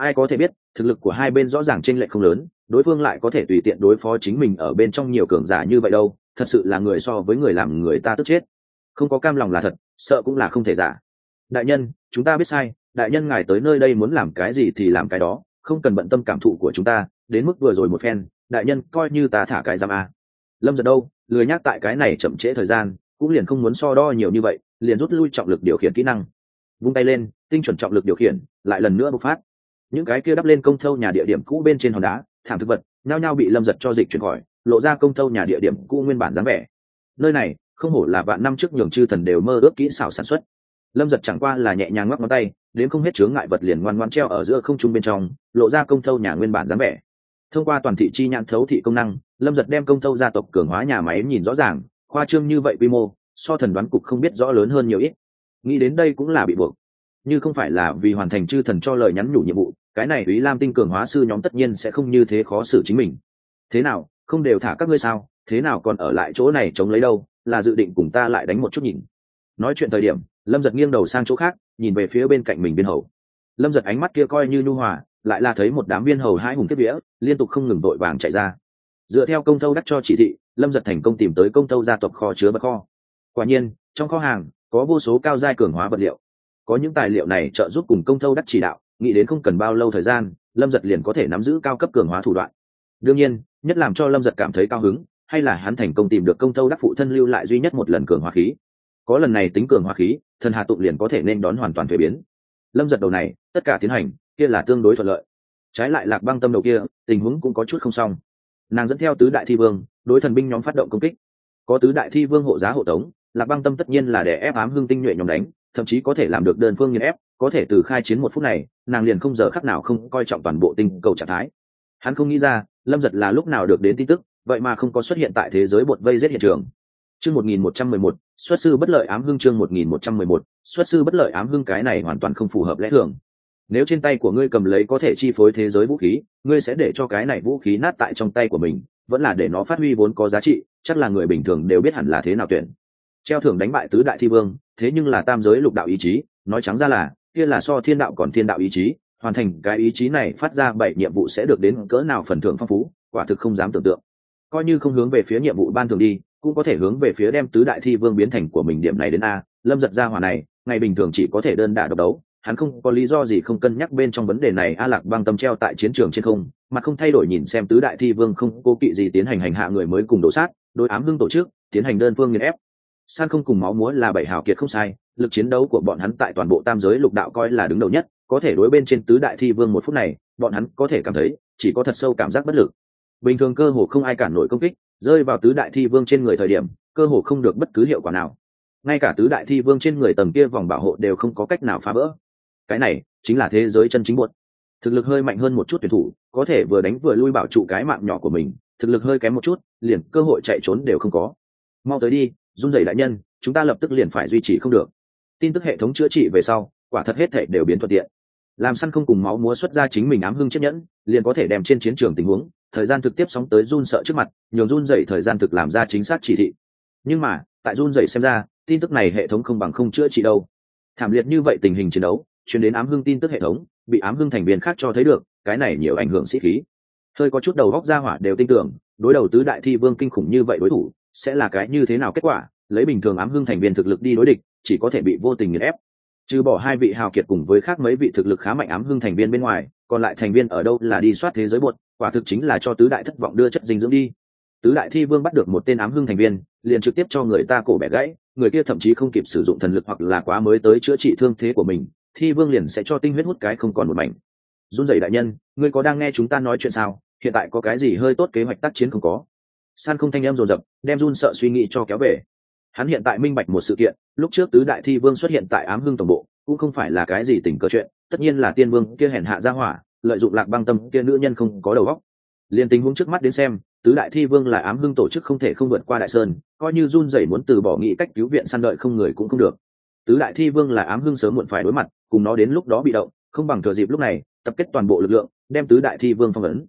ai có thể biết, thực lực của hai bên rõ ràng t r ê n lệch không lớn, đối phương lại có thể tùy tiện đối phó chính mình ở bên trong nhiều cường giả như vậy đâu, thật sự là người so với người làm người ta tức chết. Không có cam lòng là thật, sợ cũng là không thể giả đại nhân, chúng ta biết sai, đại nhân ngài tới nơi đây muốn làm cái gì thì làm cái đó, không cần bận tâm cảm thụ của chúng ta, đến mức vừa rồi một phen, đại nhân coi như ta thả cái giam a. Lâm giật đâu, lười nhắc tại cái này chậm trễ thời gian, cũng liền không muốn so đo nhiều như vậy, liền rút lui trọng lực điều khiển kỹ năng. Vung tay lên, tinh chuẩn trọng lực điều khiển, lại lần nữa bộc phát. Những cái kia đắp lên công thâu nhà địa điểm cũ bên trên hòn đá, thảm thực vật, nhao nhao bị lâm giật cho dịch chuyển khỏi, lộ ra công thâu nhà địa điểm cũ nguyên bản dáng vẻ. Nơi này, không hổ là vạn năm trước nhường chư thần đều mơ ước kỹ xảo sản xuất lâm giật chẳng qua là nhẹ nhàng ngoắc ngón tay, đến không hết chướng ngại vật liền ngoan ngoan treo ở giữa không trung bên trong, lộ ra công thâu nhà nguyên bản dáng vẻ. Thông qua toàn thị chi nhãn thấu thị công năng, lâm giật đem công thâu gia tộc cường hóa nhà máy nhìn rõ ràng, khoa trương như vậy quy mô, so thần đoán cục không biết rõ lớn hơn nhiều ít. Nghĩ đến đây cũng là bị buộc. Như không phải là vì hoàn thành chư thần cho lời nhắn nhủ nhiệm vụ, cái này ý lam tinh cường hóa sư nhóm tất nhiên sẽ không như thế khó xử chính mình. Thế nào, không đều thả các ngươi sao? Thế nào còn ở lại chỗ này chống lấy đâu? Là dự định cùng ta lại đánh một chút nhìn. Nói chuyện thời điểm lâm giật nghiêng đầu sang chỗ khác, nhìn về phía bên cạnh mình viên hầu. Lâm giật ánh mắt kia coi như nhu hòa, lại là thấy một đám viên hầu hai hùng kết vĩa liên tục không ngừng vội vàng chạy ra. Dựa theo công thâu đắc cho chỉ thị, lâm giật thành công tìm tới công thâu gia tộc kho chứa bật kho. Quả nhiên, trong kho hàng, có vô số cao giai cường hóa vật liệu. Có những tài liệu này trợ giúp cùng công thâu đắc chỉ đạo, nghĩ đến không cần bao lâu thời gian, lâm giật liền có thể nắm giữ cao cấp cường hóa thủ đoạn. Đương nhiên, nhất làm cho lâm giật cảm thấy cao hứng, hay là hắn thành công tìm được công thâu đắc phụ thân lưu lại duy nhất một lần cường hóa khí có lần này tính cường hóa khí, thần hà tụng liền có thể nên đón hoàn toàn thuế biến. Lâm giật đầu này, tất cả tiến hành, kia là tương đối thuận lợi. Trái lại lạc băng tâm đầu kia, tình huống cũng có chút không xong. Nàng dẫn theo tứ đại thi vương, đối thần binh nhóm phát động công kích. Có tứ đại thi vương hộ giá hộ tống, lạc băng tâm tất nhiên là để ép ám hương tinh nhuệ nhóm đánh, thậm chí có thể làm được đơn phương nghiên ép, có thể từ khai chiến một phút này, nàng liền không giờ khắc nào không coi trọng toàn bộ tinh cầu trạng thái. Hắn không nghĩ ra, lâm giật là lúc nào được đến tin tức, vậy mà không có xuất hiện tại thế giới bột vây giết hiện trường chương một nghìn một trăm mười một, xuất sư bất lợi ám hưng chương một nghìn một trăm mười một, xuất sư bất lợi ám hưng cái này hoàn toàn không phù hợp lẽ thường. Nếu trên tay của ngươi cầm lấy có thể chi phối thế giới vũ khí, ngươi sẽ để cho cái này vũ khí nát tại trong tay của mình, vẫn là để nó phát huy vốn có giá trị, chắc là người bình thường đều biết hẳn là thế nào tuyển. Treo thưởng đánh bại tứ đại thi vương, thế nhưng là tam giới lục đạo ý chí, nói trắng ra là, kia là so thiên đạo còn thiên đạo ý chí, hoàn thành cái ý chí này phát ra bảy nhiệm vụ sẽ được đến cỡ nào phần thưởng phong phú, quả thực không dám tưởng tượng. Coi như không hướng về phía nhiệm vụ ban thường đi cũng có thể hướng về phía đem tứ đại thi vương biến thành của mình điểm này đến a. Lâm giật ra hỏa này, ngày bình thường chỉ có thể đơn đả độc đấu, hắn không có lý do gì không cân nhắc bên trong vấn đề này. A lạc băng tâm treo tại chiến trường trên không, mà không thay đổi nhìn xem tứ đại thi vương không cố kỵ gì tiến hành hành hạ người mới cùng đổ sát, đối ám hưng tổ chức, tiến hành đơn phương nghiền ép. San không cùng máu múa là bảy hào kiệt không sai, lực chiến đấu của bọn hắn tại toàn bộ tam giới lục đạo coi là đứng đầu nhất, có thể đối bên trên tứ đại thi vương một phút này, bọn hắn có thể cảm thấy, chỉ có thật sâu cảm giác bất lực. Bình thường cơ hồ không ai cản nổi công kích rơi vào tứ đại thi vương trên người thời điểm, cơ hồ không được bất cứ hiệu quả nào. Ngay cả tứ đại thi vương trên người tầng kia vòng bảo hộ đều không có cách nào phá vỡ. Cái này chính là thế giới chân chính buột thực lực hơi mạnh hơn một chút tuyển thủ, có thể vừa đánh vừa lui bảo trụ cái mạng nhỏ của mình, thực lực hơi kém một chút, liền cơ hội chạy trốn đều không có. Mau tới đi, run rẩy đại nhân, chúng ta lập tức liền phải duy trì không được. Tin tức hệ thống chữa trị về sau, quả thật hết thể đều biến thuận tiện. Làm săn không cùng máu múa xuất ra chính mình ám hưng chiếc nhẫn, liền có thể đem trên chiến trường tình huống thời gian thực tiếp sóng tới run sợ trước mặt, nhường run dậy thời gian thực làm ra chính xác chỉ thị. Nhưng mà, tại run dậy xem ra, tin tức này hệ thống không bằng không chữa trị đâu. Thảm liệt như vậy tình hình chiến đấu, chuyển đến ám hưng tin tức hệ thống, bị ám hưng thành viên khác cho thấy được, cái này nhiều ảnh hưởng sĩ khí. Hơi có chút đầu góc ra hỏa đều tin tưởng, đối đầu tứ đại thi vương kinh khủng như vậy đối thủ, sẽ là cái như thế nào kết quả, lấy bình thường ám hưng thành viên thực lực đi đối địch, chỉ có thể bị vô tình nghiền ép. Trừ bỏ hai vị hào kiệt cùng với khác mấy vị thực lực khá mạnh ám hưng thành viên bên ngoài còn lại thành viên ở đâu là đi soát thế giới buột, quả thực chính là cho tứ đại thất vọng đưa chất dinh dưỡng đi. Tứ đại thi vương bắt được một tên ám hưng thành viên, liền trực tiếp cho người ta cổ bẻ gãy, người kia thậm chí không kịp sử dụng thần lực hoặc là quá mới tới chữa trị thương thế của mình, thi vương liền sẽ cho tinh huyết hút cái không còn một mảnh. Run rẩy đại nhân, ngươi có đang nghe chúng ta nói chuyện sao? Hiện tại có cái gì hơi tốt kế hoạch tác chiến không có? San không thanh em dồn dập, đem run sợ suy nghĩ cho kéo về. Hắn hiện tại minh bạch một sự kiện, lúc trước tứ đại thi vương xuất hiện tại ám hưng tổng bộ, cũng không phải là cái gì tình cờ chuyện tất nhiên là tiên vương kia hèn hạ ra hỏa, lợi dụng lạc băng tâm kia nữ nhân không có đầu óc. Liền tình huống trước mắt đến xem, tứ đại thi vương là ám hưng tổ chức không thể không vượt qua đại sơn, coi như run rẩy muốn từ bỏ nghị cách cứu viện săn đợi không người cũng không được. Tứ đại thi vương là ám hưng sớm muộn phải đối mặt, cùng nó đến lúc đó bị động, không bằng thừa dịp lúc này, tập kết toàn bộ lực lượng, đem tứ đại thi vương phong ấn.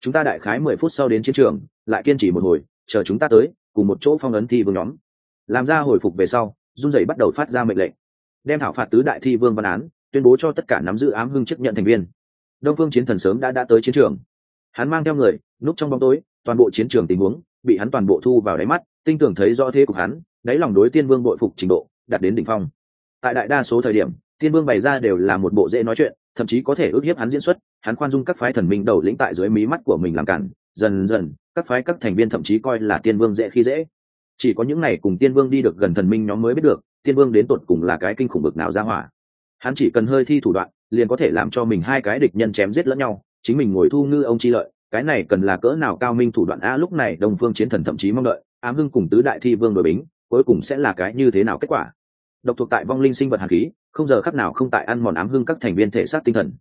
Chúng ta đại khái mười phút sau đến chiến trường, lại kiên trì một hồi, chờ chúng ta tới, cùng một chỗ phong ấn thi vương nhóm. Làm ra hồi phục về sau, run rẩy bắt đầu phát ra mệnh lệnh. Đem thảo phạt tứ đại thi vương văn án tuyên bố cho tất cả nắm giữ ám hưng chấp nhận thành viên. Đông phương chiến thần sớm đã đã tới chiến trường. Hắn mang theo người, núp trong bóng tối, toàn bộ chiến trường tình huống, bị hắn toàn bộ thu vào đáy mắt, tinh tưởng thấy rõ thế của hắn, đáy lòng đối tiên vương bội phục trình độ, đạt đến đỉnh phong. Tại đại đa số thời điểm, tiên vương bày ra đều là một bộ dễ nói chuyện, thậm chí có thể ước hiếp hắn diễn xuất, hắn khoan dung các phái thần minh đầu lĩnh tại dưới mí mắt của mình làm cản, dần dần, các phái các thành viên thậm chí coi là tiên vương dễ khi dễ. Chỉ có những này cùng tiên vương đi được gần thần minh nhóm mới biết được, tiên vương đến tột cùng là cái kinh khủng bực nào ra hỏa hắn chỉ cần hơi thi thủ đoạn, liền có thể làm cho mình hai cái địch nhân chém giết lẫn nhau, chính mình ngồi thu ngư ông chi lợi, cái này cần là cỡ nào cao minh thủ đoạn a, lúc này đồng phương chiến thần thậm chí mong đợi, ám hưng cùng tứ đại thi vương đội bính, cuối cùng sẽ là cái như thế nào kết quả? Độc thuộc tại vong linh sinh vật hàn khí, không giờ khắc nào không tại ăn mòn ám hưng các thành viên thể xác tinh thần.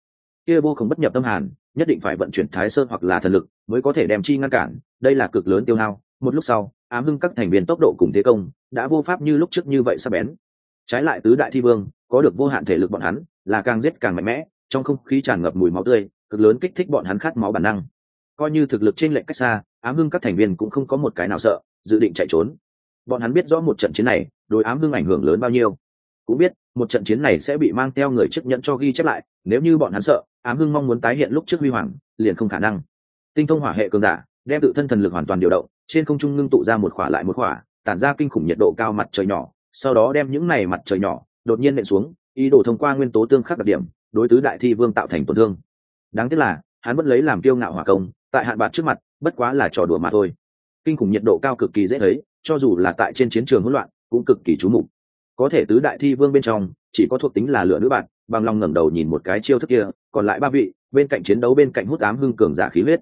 Kia vô không bất nhập tâm hàn, nhất định phải vận chuyển thái sơn hoặc là thần lực, mới có thể đem chi ngăn cản, đây là cực lớn tiêu hao. Một lúc sau, ám hưng các thành viên tốc độ cùng thế công, đã vô pháp như lúc trước như vậy sắp bén. Trái lại tứ đại thi vương có được vô hạn thể lực bọn hắn, là càng giết càng mạnh mẽ, trong không khí tràn ngập mùi máu tươi, cực lớn kích thích bọn hắn khát máu bản năng. Coi như thực lực trên lệnh cách xa, ám hưng các thành viên cũng không có một cái nào sợ, dự định chạy trốn. Bọn hắn biết rõ một trận chiến này, đối ám hưng ảnh hưởng lớn bao nhiêu. Cũng biết, một trận chiến này sẽ bị mang theo người chức nhận cho ghi chép lại, nếu như bọn hắn sợ, ám hưng mong muốn tái hiện lúc trước huy hoàng, liền không khả năng. Tinh thông hỏa hệ cường giả, đem tự thân thần lực hoàn toàn điều động, trên không trung ngưng tụ ra một khỏa lại một khỏa, tản ra kinh khủng nhiệt độ cao mặt trời nhỏ, sau đó đem những này mặt trời nhỏ đột nhiên nện xuống, ý đồ thông qua nguyên tố tương khắc đặc điểm, đối tứ đại thi vương tạo thành tổn thương. Đáng tiếc là, hắn vẫn lấy làm kiêu ngạo hỏa công, tại hạn bạc trước mặt, bất quá là trò đùa mà thôi. Kinh khủng nhiệt độ cao cực kỳ dễ thấy, cho dù là tại trên chiến trường hỗn loạn, cũng cực kỳ trú mục. Có thể tứ đại thi vương bên trong, chỉ có thuộc tính là lửa nữ bạn, bằng lòng ngẩng đầu nhìn một cái chiêu thức kia, còn lại ba vị, bên cạnh chiến đấu bên cạnh hút ám hưng cường giả khí huyết.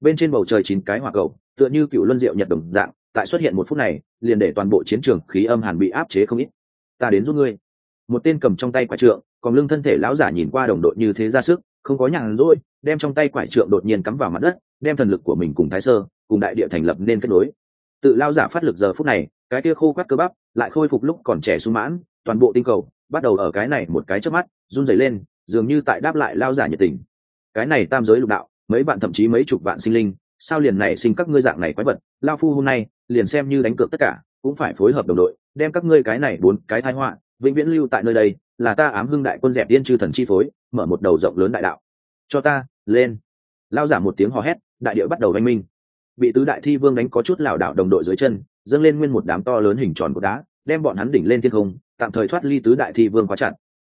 Bên trên bầu trời chín cái hỏa cầu, tựa như cựu luân diệu nhật đồng dạng, tại xuất hiện một phút này, liền để toàn bộ chiến trường khí âm hàn bị áp chế không ít. Ta đến giúp ngươi một tên cầm trong tay quả trượng, còn lưng thân thể lão giả nhìn qua đồng đội như thế ra sức, không có nhàn rỗi, đem trong tay quả trượng đột nhiên cắm vào mặt đất, đem thần lực của mình cùng thái sơ, cùng đại địa thành lập nên kết nối. Tự lao giả phát lực giờ phút này, cái kia khô quắt cơ bắp lại khôi phục lúc còn trẻ sung mãn, toàn bộ tinh cầu bắt đầu ở cái này một cái trước mắt run rẩy lên, dường như tại đáp lại lao giả nhiệt tình. Cái này tam giới lục đạo, mấy bạn thậm chí mấy chục vạn sinh linh, sao liền này sinh các ngươi dạng này quái vật? Lao phu hôm nay liền xem như đánh cược tất cả, cũng phải phối hợp đồng đội, đem các ngươi cái này bốn cái thai họa vĩnh viễn lưu tại nơi đây, là ta ám hưng đại quân dẹp điên chư thần chi phối, mở một đầu rộng lớn đại đạo. Cho ta, lên. Lao giả một tiếng hò hét, đại điệu bắt đầu oanh minh. Bị tứ đại thi vương đánh có chút lảo đảo đồng đội dưới chân, dâng lên nguyên một đám to lớn hình tròn của đá, đem bọn hắn đỉnh lên thiên không, tạm thời thoát ly tứ đại thi vương quá chặt.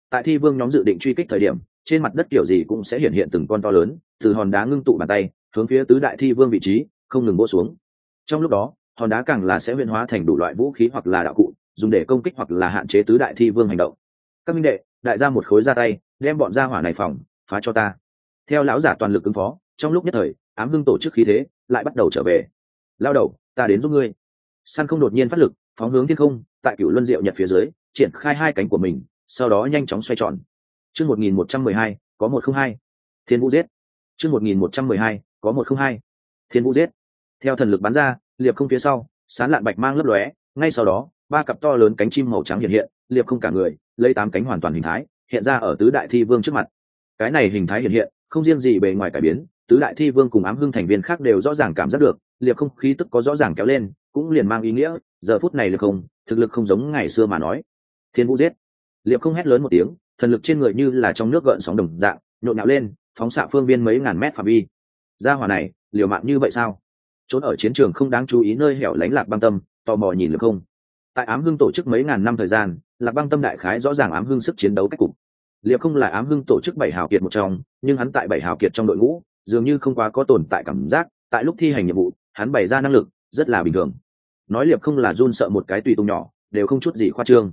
Tại thi vương nhóm dự định truy kích thời điểm, trên mặt đất kiểu gì cũng sẽ hiện hiện từng con to lớn, từ hòn đá ngưng tụ bàn tay, hướng phía tứ đại thi vương vị trí, không ngừng vỗ xuống. Trong lúc đó, hòn đá càng là sẽ huyên hóa thành đủ loại vũ khí hoặc là đạo cụ dùng để công kích hoặc là hạn chế tứ đại thi vương hành động. Các minh đệ, đại gia một khối ra tay, đem bọn gia hỏa này phòng phá cho ta. Theo lão giả toàn lực ứng phó, trong lúc nhất thời, ám hưng tổ chức khí thế lại bắt đầu trở về. Lao đầu, ta đến giúp ngươi. Săn không đột nhiên phát lực, phóng hướng thiên không, tại cửu luân diệu nhật phía dưới, triển khai hai cánh của mình, sau đó nhanh chóng xoay tròn. Chương một nghìn một trăm mười hai, có một không hai. Thiên vũ giết. Chương một nghìn một trăm mười hai, có một không hai. Thiên vũ giết. Theo thần lực bắn ra, liệp không phía sau, sán lạn bạch mang lấp lóe, ngay sau đó ba cặp to lớn cánh chim màu trắng hiện hiện, liệp không cả người, lấy tám cánh hoàn toàn hình thái, hiện ra ở tứ đại thi vương trước mặt. Cái này hình thái hiện hiện, không riêng gì bề ngoài cải biến, tứ đại thi vương cùng ám hưng thành viên khác đều rõ ràng cảm giác được, liệp không khí tức có rõ ràng kéo lên, cũng liền mang ý nghĩa, giờ phút này liệp không, thực lực không giống ngày xưa mà nói. Thiên vũ giết. Liệp không hét lớn một tiếng, thần lực trên người như là trong nước gợn sóng đồng dạng, nhộn nhạo lên, phóng xạ phương viên mấy ngàn mét phạm vi. Gia hỏa này, liều mạng như vậy sao? Trốn ở chiến trường không đáng chú ý nơi hẻo lánh lạc băng tâm, tò mò nhìn được không tại ám hưng tổ chức mấy ngàn năm thời gian, lạc băng tâm đại khái rõ ràng ám hưng sức chiến đấu cách cục. Liệu không là ám hưng tổ chức bảy hào kiệt một trong, nhưng hắn tại bảy hào kiệt trong đội ngũ, dường như không quá có tồn tại cảm giác, tại lúc thi hành nhiệm vụ, hắn bày ra năng lực, rất là bình thường. Nói liệp không là run sợ một cái tùy tùng nhỏ, đều không chút gì khoa trương.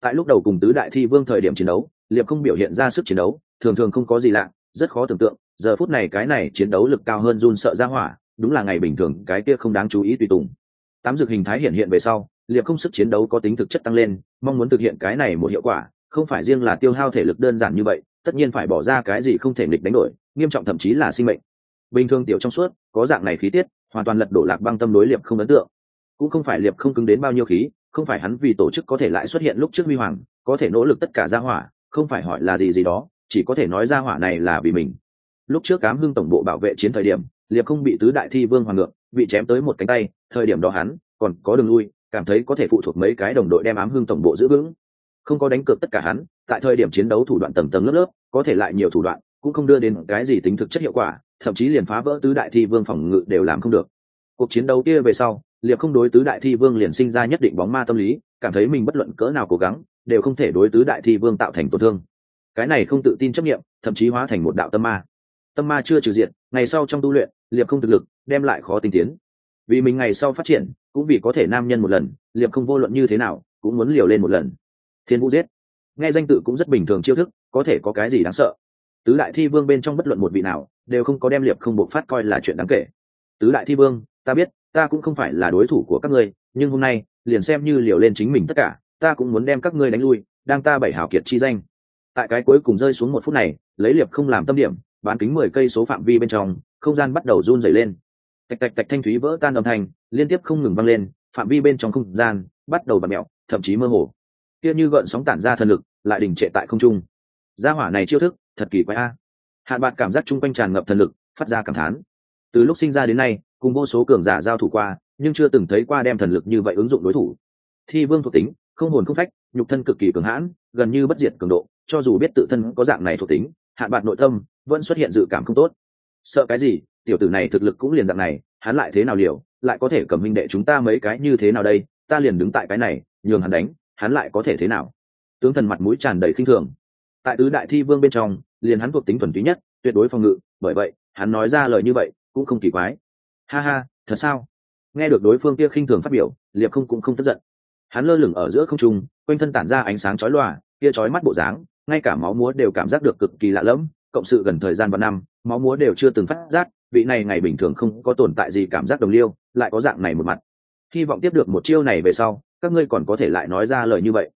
Tại lúc đầu cùng tứ đại thi vương thời điểm chiến đấu, liệp không biểu hiện ra sức chiến đấu, thường thường không có gì lạ, rất khó tưởng tượng, giờ phút này cái này chiến đấu lực cao hơn run sợ ra hỏa, đúng là ngày bình thường, cái kia không đáng chú ý tùy tùng. Tám dược hình thái hiện hiện về sau liệp không sức chiến đấu có tính thực chất tăng lên, mong muốn thực hiện cái này một hiệu quả, không phải riêng là tiêu hao thể lực đơn giản như vậy, tất nhiên phải bỏ ra cái gì không thể nghịch đánh đổi, nghiêm trọng thậm chí là sinh mệnh. Bình thường tiểu trong suốt, có dạng này khí tiết, hoàn toàn lật đổ lạc băng tâm đối liệp không ấn tượng. Cũng không phải liệp không cứng đến bao nhiêu khí, không phải hắn vì tổ chức có thể lại xuất hiện lúc trước huy hoàng, có thể nỗ lực tất cả ra hỏa, không phải hỏi là gì gì đó, chỉ có thể nói ra hỏa này là vì mình. Lúc trước cám hưng tổng bộ bảo vệ chiến thời điểm, liệp không bị tứ đại thi vương hoàng ngược, bị chém tới một cánh tay, thời điểm đó hắn còn có đường lui cảm thấy có thể phụ thuộc mấy cái đồng đội đem ám hưng tổng bộ giữ vững. Không có đánh cược tất cả hắn, tại thời điểm chiến đấu thủ đoạn tầng tầng lớp lớp, có thể lại nhiều thủ đoạn, cũng không đưa đến cái gì tính thực chất hiệu quả, thậm chí liền phá vỡ tứ đại thi vương phòng ngự đều làm không được. Cuộc chiến đấu kia về sau, liệp không đối tứ đại thi vương liền sinh ra nhất định bóng ma tâm lý, cảm thấy mình bất luận cỡ nào cố gắng, đều không thể đối tứ đại thi vương tạo thành tổn thương. Cái này không tự tin chấp nghiệm, thậm chí hóa thành một đạo tâm ma. Tâm ma chưa trừ diện ngày sau trong tu luyện, liệp không thực lực, đem lại khó tinh tiến vì mình ngày sau phát triển, cũng vì có thể nam nhân một lần, liệp không vô luận như thế nào, cũng muốn liều lên một lần. Thiên vũ giết. Nghe danh tự cũng rất bình thường chiêu thức, có thể có cái gì đáng sợ? Tứ đại thi vương bên trong bất luận một vị nào, đều không có đem liệp không bộc phát coi là chuyện đáng kể. Tứ đại thi vương, ta biết, ta cũng không phải là đối thủ của các ngươi, nhưng hôm nay, liền xem như liều lên chính mình tất cả, ta cũng muốn đem các ngươi đánh lui, đang ta bảy hào kiệt chi danh. Tại cái cuối cùng rơi xuống một phút này, lấy liệp không làm tâm điểm, bán kính mười cây số phạm vi bên trong, không gian bắt đầu run dày lên tạch tạch tạch thanh thúy vỡ tan âm thanh, liên tiếp không ngừng vang lên, phạm vi bên trong không gian bắt đầu bật mẹo thậm chí mơ hồ. Kia như gợn sóng tản ra thần lực, lại đình trệ tại không trung. Gia hỏa này chiêu thức, thật kỳ quái a. Hạn bạc cảm giác chung quanh tràn ngập thần lực, phát ra cảm thán. Từ lúc sinh ra đến nay, cùng vô số cường giả giao thủ qua, nhưng chưa từng thấy qua đem thần lực như vậy ứng dụng đối thủ. Thi vương thuộc tính, không hồn không phách, nhục thân cực kỳ cường hãn, gần như bất diệt cường độ, cho dù biết tự thân có dạng này thuộc tính hạn bạc nội tâm vẫn xuất hiện dự cảm không tốt. Sợ cái gì? Tiểu tử này thực lực cũng liền dạng này, hắn lại thế nào liều, lại có thể cầm minh đệ chúng ta mấy cái như thế nào đây, ta liền đứng tại cái này, nhường hắn đánh, hắn lại có thể thế nào? Tướng thần mặt mũi tràn đầy khinh thường. Tại tứ đại thi vương bên trong, liền hắn thuộc tính thuần túy nhất, tuyệt đối phòng ngự, bởi vậy, hắn nói ra lời như vậy, cũng không kỳ quái. Ha ha, thật sao? Nghe được đối phương kia khinh thường phát biểu, liệp không cũng không tức giận. Hắn lơ lửng ở giữa không trung, quanh thân tản ra ánh sáng chói lòa, kia chói mắt bộ dáng, ngay cả máu múa đều cảm giác được cực kỳ lạ lẫm, cộng sự gần thời gian và năm, máu múa đều chưa từng phát giác vị này ngày bình thường không có tồn tại gì cảm giác đồng liêu, lại có dạng này một mặt. Hy vọng tiếp được một chiêu này về sau, các ngươi còn có thể lại nói ra lời như vậy.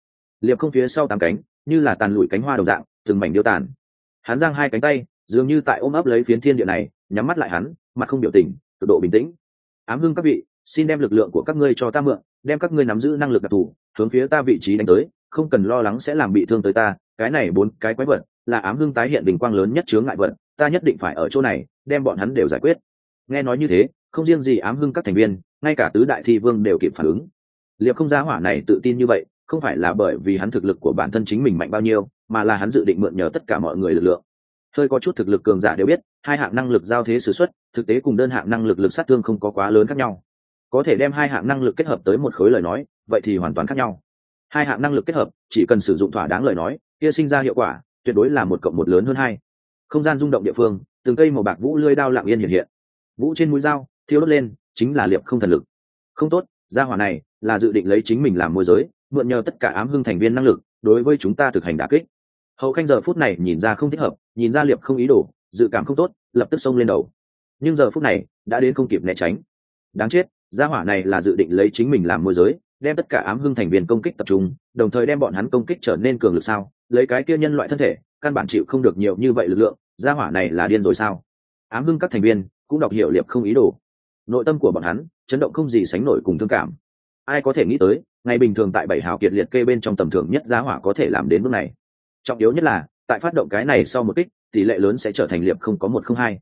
Liệp không phía sau tám cánh, như là tàn lụi cánh hoa đồng dạng, từng mảnh điêu tàn. Hắn giang hai cánh tay, dường như tại ôm ấp lấy phiến thiên địa này, nhắm mắt lại hắn, mặt không biểu tình, cực độ bình tĩnh. Ám hưng các vị, xin đem lực lượng của các ngươi cho ta mượn, đem các ngươi nắm giữ năng lực đặc thù, hướng phía ta vị trí đánh tới, không cần lo lắng sẽ làm bị thương tới ta, cái này bốn cái quái vật, là ám hưng tái hiện đình quang lớn nhất chướng ngại vật ta nhất định phải ở chỗ này, đem bọn hắn đều giải quyết. Nghe nói như thế, không riêng gì ám hưng các thành viên, ngay cả tứ đại thi vương đều kịp phản ứng. Liệp không giá hỏa này tự tin như vậy, không phải là bởi vì hắn thực lực của bản thân chính mình mạnh bao nhiêu, mà là hắn dự định mượn nhờ tất cả mọi người lực lượng. Hơi có chút thực lực cường giả đều biết, hai hạng năng lực giao thế s ử x u ấ t thực tế cùng đơn hạng năng lực lực sát thương không có quá lớn khác nhau. Có thể đem hai hạng năng lực kết hợp tới một khối lời nói, vậy thì hoàn toàn khác nhau. Hai hạng năng lực kết hợp, chỉ cần sử dụng thỏa đáng lời nói, kia sinh ra hiệu quả, tuyệt đối là một cộng một lớn hơn hai không gian rung động địa phương, từng cây màu bạc vũ lưới đao lạng yên hiện hiện. Vũ trên mũi dao, thiêu đốt lên, chính là liệp không thần lực. Không tốt, gia hỏa này là dự định lấy chính mình làm môi giới, mượn nhờ tất cả ám hưng thành viên năng lực, đối với chúng ta thực hành đà kích. Hậu khanh giờ phút này nhìn ra không thích hợp, nhìn ra liệp không ý đồ, dự cảm không tốt, lập tức xông lên đầu. Nhưng giờ phút này, đã đến không kịp né tránh. Đáng chết, gia hỏa này là dự định lấy chính mình làm môi giới, đem tất cả ám hưng thành viên công kích tập trung, đồng thời đem bọn hắn công kích trở nên cường lực sao? Lấy cái kia nhân loại thân thể căn bản chịu không được nhiều như vậy lực lượng, gia hỏa này là điên rồi sao? Ám hưng các thành viên, cũng đọc hiểu liệp không ý đồ. Nội tâm của bọn hắn, chấn động không gì sánh nổi cùng thương cảm. Ai có thể nghĩ tới, ngày bình thường tại bảy hào kiệt liệt kê bên trong tầm thường nhất gia hỏa có thể làm đến bước này. Trọng yếu nhất là, tại phát động cái này sau một kích, tỷ lệ lớn sẽ trở thành liệp không có một không hai.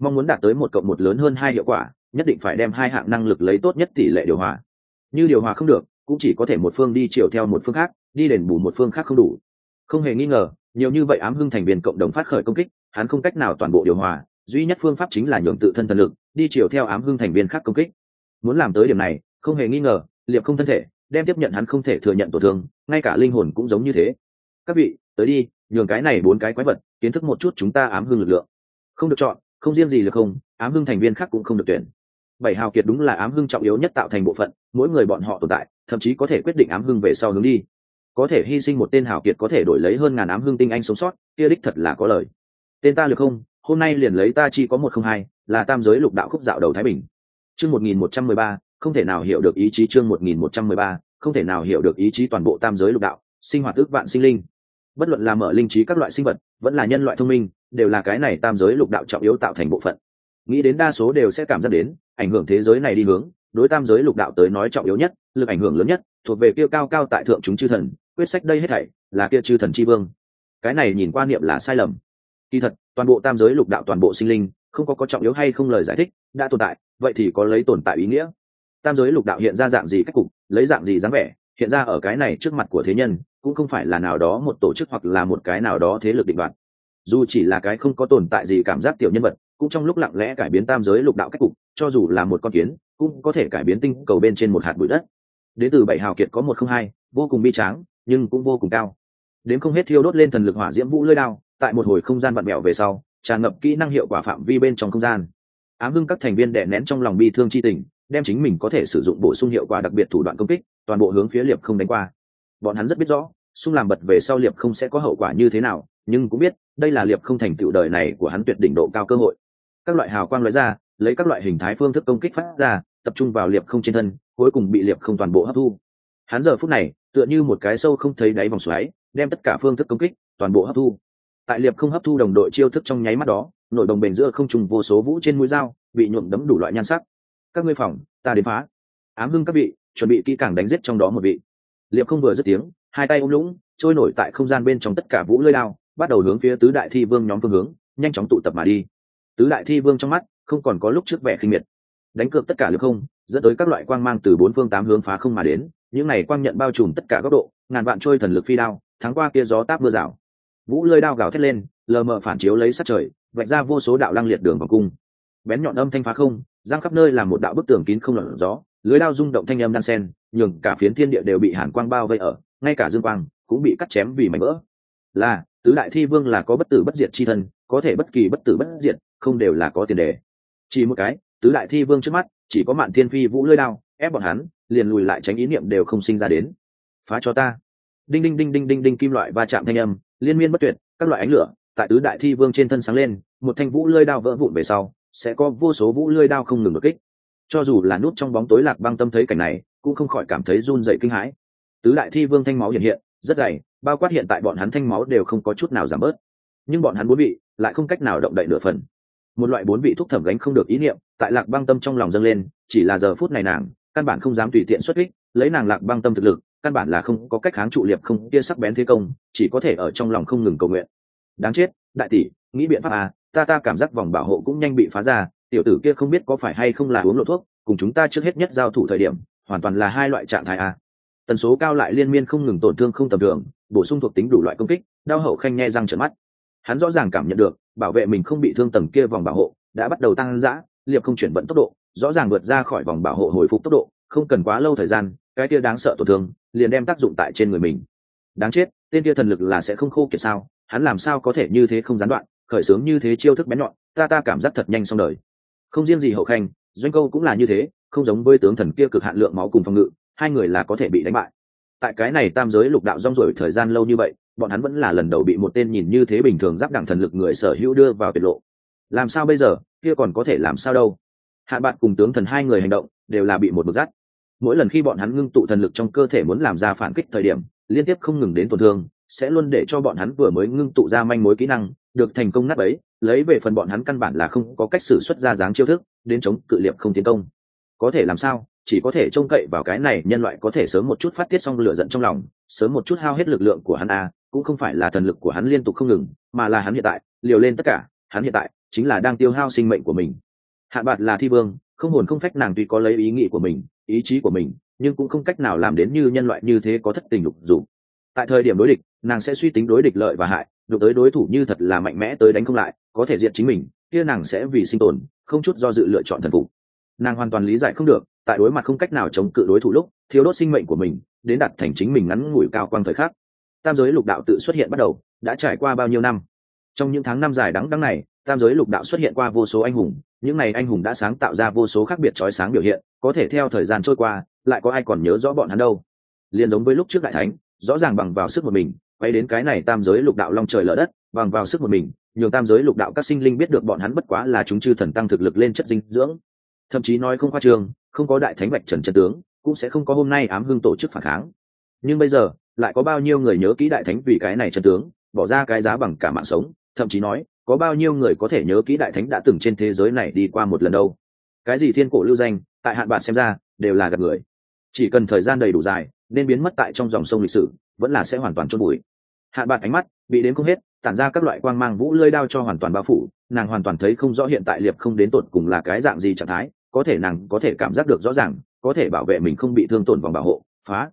Mong muốn đạt tới một cộng một lớn hơn hai hiệu quả, nhất định phải đem hai hạng năng lực lấy tốt nhất tỷ lệ điều hòa. Như điều hòa không được, cũng chỉ có thể một phương đi chiều theo một phương khác, đi đền bù một phương khác không đủ. Không hề nghi ngờ nhiều như vậy ám hưng thành viên cộng đồng phát khởi công kích, hắn không cách nào toàn bộ điều hòa, duy nhất phương pháp chính là nhường tự thân thần lực, đi chiều theo ám hưng thành viên khác công kích. Muốn làm tới điểm này, không hề nghi ngờ, liệp không thân thể, đem tiếp nhận hắn không thể thừa nhận tổn thương, ngay cả linh hồn cũng giống như thế. Các vị, tới đi, nhường cái này bốn cái quái vật, kiến thức một chút chúng ta ám hưng lực lượng. Không được chọn, không riêng gì được không, ám hưng thành viên khác cũng không được tuyển. Bảy hào kiệt đúng là ám hưng trọng yếu nhất tạo thành bộ phận, mỗi người bọn họ tồn tại, thậm chí có thể quyết định ám hưng về sau hướng đi có thể hy sinh một tên hảo kiệt có thể đổi lấy hơn ngàn ám hương tinh anh sống sót, kia đích thật là có lời. Tên ta được không? Hôm nay liền lấy ta chi có một không hai, là tam giới lục đạo khúc dạo đầu thái bình. Chương một nghìn một trăm mười ba, không thể nào hiểu được ý chí chương một nghìn một trăm mười ba, không thể nào hiểu được ý chí toàn bộ tam giới lục đạo, sinh hoạt ước vạn sinh linh. Bất luận là mở linh trí các loại sinh vật, vẫn là nhân loại thông minh, đều là cái này tam giới lục đạo trọng yếu tạo thành bộ phận. Nghĩ đến đa số đều sẽ cảm giác đến, ảnh hưởng thế giới này đi hướng, đối tam giới lục đạo tới nói trọng yếu nhất, lực ảnh hưởng lớn nhất, thuộc về kia cao cao tại thượng chúng chư thần quyết sách đây hết thảy là kia chư thần chi vương. Cái này nhìn quan niệm là sai lầm. Kỳ thật, toàn bộ tam giới lục đạo toàn bộ sinh linh, không có có trọng yếu hay không lời giải thích, đã tồn tại, vậy thì có lấy tồn tại ý nghĩa. Tam giới lục đạo hiện ra dạng gì cách cục, lấy dạng gì dáng vẻ, hiện ra ở cái này trước mặt của thế nhân, cũng không phải là nào đó một tổ chức hoặc là một cái nào đó thế lực định đoạt. Dù chỉ là cái không có tồn tại gì cảm giác tiểu nhân vật, cũng trong lúc lặng lẽ cải biến tam giới lục đạo cách cục, cho dù là một con kiến, cũng có thể cải biến tinh cầu bên trên một hạt bụi đất. Đến từ bảy hào kiệt có một không hai, vô cùng bi tráng nhưng cũng vô cùng cao. Đến không hết thiêu đốt lên thần lực hỏa diễm vũ lơi đao, tại một hồi không gian vặn mẹo về sau, tràn ngập kỹ năng hiệu quả phạm vi bên trong không gian. Ám hưng các thành viên đè nén trong lòng bi thương chi tình, đem chính mình có thể sử dụng bổ sung hiệu quả đặc biệt thủ đoạn công kích, toàn bộ hướng phía liệp không đánh qua. Bọn hắn rất biết rõ, xung làm bật về sau liệp không sẽ có hậu quả như thế nào, nhưng cũng biết, đây là liệp không thành tựu đời này của hắn tuyệt đỉnh độ cao cơ hội. Các loại hào quang loại ra, lấy các loại hình thái phương thức công kích phát ra, tập trung vào liệp không trên thân, cuối cùng bị liệp không toàn bộ hấp thu. Hắn giờ phút này tựa như một cái sâu không thấy đáy vòng xoáy, đem tất cả phương thức công kích, toàn bộ hấp thu. Tại liệp không hấp thu đồng đội chiêu thức trong nháy mắt đó, nội đồng bền giữa không trùng vô số vũ trên mũi dao, bị nhuộm đấm đủ loại nhan sắc. Các ngươi phòng, ta đến phá. Ám hưng các vị, chuẩn bị kỹ càng đánh giết trong đó một vị. Liệp không vừa dứt tiếng, hai tay ôm lũng, trôi nổi tại không gian bên trong tất cả vũ lơi lao bắt đầu hướng phía tứ đại thi vương nhóm phương hướng, nhanh chóng tụ tập mà đi. Tứ đại thi vương trong mắt, không còn có lúc trước vẻ khinh miệt. Đánh cược tất cả liệp không, dẫn tới các loại quang mang từ bốn phương tám hướng phá không mà đến những này quang nhận bao trùm tất cả góc độ, ngàn vạn trôi thần lực phi đao, thắng qua kia gió táp mưa rào. Vũ lơi đao gào thét lên, lờ mờ phản chiếu lấy sát trời, vạch ra vô số đạo lăng liệt đường vào cung. Bén nhọn âm thanh phá không, giang khắp nơi là một đạo bức tường kín không lọt gió, lưới đao rung động thanh âm đan sen, nhường cả phiến thiên địa đều bị hàn quang bao vây ở, ngay cả dương quang cũng bị cắt chém vì mảnh vỡ. Là, tứ đại thi vương là có bất tử bất diệt chi thân, có thể bất kỳ bất tử bất diệt, không đều là có tiền đề. Chỉ một cái, tứ đại thi vương trước mắt, chỉ có mạn thiên phi vũ lơi đao, ép bọn hắn liền lùi lại tránh ý niệm đều không sinh ra đến. Phá cho ta. Đinh đinh đinh đinh đinh đinh kim loại va chạm thanh âm, liên miên bất tuyệt, các loại ánh lửa tại tứ đại thi vương trên thân sáng lên, một thanh vũ lơi đao vỡ vụn về sau, sẽ có vô số vũ lơi đao không ngừng đột kích. Cho dù là nút trong bóng tối lạc băng tâm thấy cảnh này, cũng không khỏi cảm thấy run dậy kinh hãi. Tứ đại thi vương thanh máu hiện hiện, rất dày, bao quát hiện tại bọn hắn thanh máu đều không có chút nào giảm bớt. Nhưng bọn hắn bốn vị lại không cách nào động đậy nửa phần. Một loại bốn vị thúc thẩm gánh không được ý niệm tại lạc băng tâm trong lòng dâng lên, chỉ là giờ phút này nàng căn bản không dám tùy tiện xuất kích, lấy nàng lạc băng tâm thực lực, căn bản là không có cách kháng trụ liệp không, kia sắc bén thế công, chỉ có thể ở trong lòng không ngừng cầu nguyện. Đáng chết, đại tỷ, nghĩ biện pháp à ta ta cảm giác vòng bảo hộ cũng nhanh bị phá ra, tiểu tử kia không biết có phải hay không là uống lộ thuốc, cùng chúng ta trước hết nhất giao thủ thời điểm, hoàn toàn là hai loại trạng thái à. Tần số cao lại liên miên không ngừng tổn thương không tầm thường, bổ sung thuộc tính đủ loại công kích, đau hậu khanh nghe răng trợn mắt. Hắn rõ ràng cảm nhận được, bảo vệ mình không bị thương tầng kia vòng bảo hộ, đã bắt đầu tăng dã, liệp không chuyển vận tốc độ rõ ràng vượt ra khỏi vòng bảo hộ hồi phục tốc độ, không cần quá lâu thời gian, cái kia đáng sợ tổn thương liền đem tác dụng tại trên người mình. Đáng chết, tên kia thần lực là sẽ không khô kiệt sao, hắn làm sao có thể như thế không gián đoạn, khởi xướng như thế chiêu thức bén nhọn, ta ta cảm giác thật nhanh xong đời. Không riêng gì hậu khanh, doanh câu cũng là như thế, không giống với tướng thần kia cực hạn lượng máu cùng phòng ngự, hai người là có thể bị đánh bại. Tại cái này tam giới lục đạo rong rổi thời gian lâu như vậy, bọn hắn vẫn là lần đầu bị một tên nhìn như thế bình thường giáp đẳng thần lực người sở hữu đưa vào tiết lộ. Làm sao bây giờ, kia còn có thể làm sao đâu? Hạn bạn cùng tướng thần hai người hành động đều là bị một bực dắt. Mỗi lần khi bọn hắn ngưng tụ thần lực trong cơ thể muốn làm ra phản kích thời điểm, liên tiếp không ngừng đến tổn thương, sẽ luôn để cho bọn hắn vừa mới ngưng tụ ra manh mối kỹ năng, được thành công nát ấy lấy về phần bọn hắn căn bản là không có cách xử xuất ra dáng chiêu thức, đến chống cự liệp không tiến công. Có thể làm sao? Chỉ có thể trông cậy vào cái này, nhân loại có thể sớm một chút phát tiết xong lửa giận trong lòng, sớm một chút hao hết lực lượng của hắn a, cũng không phải là thần lực của hắn liên tục không ngừng, mà là hắn hiện tại, liều lên tất cả, hắn hiện tại chính là đang tiêu hao sinh mệnh của mình hạn bạt là thi vương, không hồn không phách nàng tuy có lấy ý nghĩ của mình, ý chí của mình, nhưng cũng không cách nào làm đến như nhân loại như thế có thất tình lục dụng tại thời điểm đối địch, nàng sẽ suy tính đối địch lợi và hại, đụng tới đối thủ như thật là mạnh mẽ tới đánh không lại, có thể diện chính mình, kia nàng sẽ vì sinh tồn, không chút do dự lựa chọn thần phục. Nàng hoàn toàn lý giải không được, tại đối mặt không cách nào chống cự đối thủ lúc thiếu đốt sinh mệnh của mình, đến đặt thành chính mình ngắn ngủi cao quang thời khắc. Tam giới lục đạo tự xuất hiện bắt đầu, đã trải qua bao nhiêu năm? Trong những tháng năm dài đắng đắng này tam giới lục đạo xuất hiện qua vô số anh hùng, những n à y anh hùng đã sáng tạo ra vô số khác biệt trói sáng biểu hiện, có thể theo thời gian trôi qua, lại có ai còn nhớ rõ bọn hắn đâu. Liền giống với lúc trước đại thánh, rõ ràng bằng vào sức một mình quay đến cái này tam giới lục đạo long trời lở đất, bằng vào sức một mình, nhường tam giới lục đạo các sinh linh biết được bọn hắn bất quá là chúng chư thần tăng thực lực lên chất dinh dưỡng. Thậm chí nói không khoa trương, không có đại thánh bạch trần chân tướng, cũng sẽ không có hôm nay ám hưng tổ chức phản kháng. Nhưng bây giờ, lại có bao nhiêu người nhớ kỹ đại thánh vì cái này chân tướng, bỏ ra cái giá bằng cả mạng sống, thậm chí nói có bao nhiêu người có thể nhớ kỹ đại thánh đã từng trên thế giới này đi qua một lần đâu? Cái gì thiên cổ lưu danh, tại hạn bạn xem ra, đều là gặp người. Chỉ cần thời gian đầy đủ dài, nên biến mất tại trong dòng sông lịch sử, vẫn là sẽ hoàn toàn chôn bụi hạn bạn ánh mắt, bị đến không hết, tản ra các loại quang mang vũ lơi đao cho hoàn toàn bao phủ, nàng hoàn toàn thấy không rõ hiện tại liệp không đến tột cùng là cái dạng gì trạng thái, có thể nàng có thể cảm giác được rõ ràng, có thể bảo vệ mình không bị thương tổn vòng bảo hộ, phá.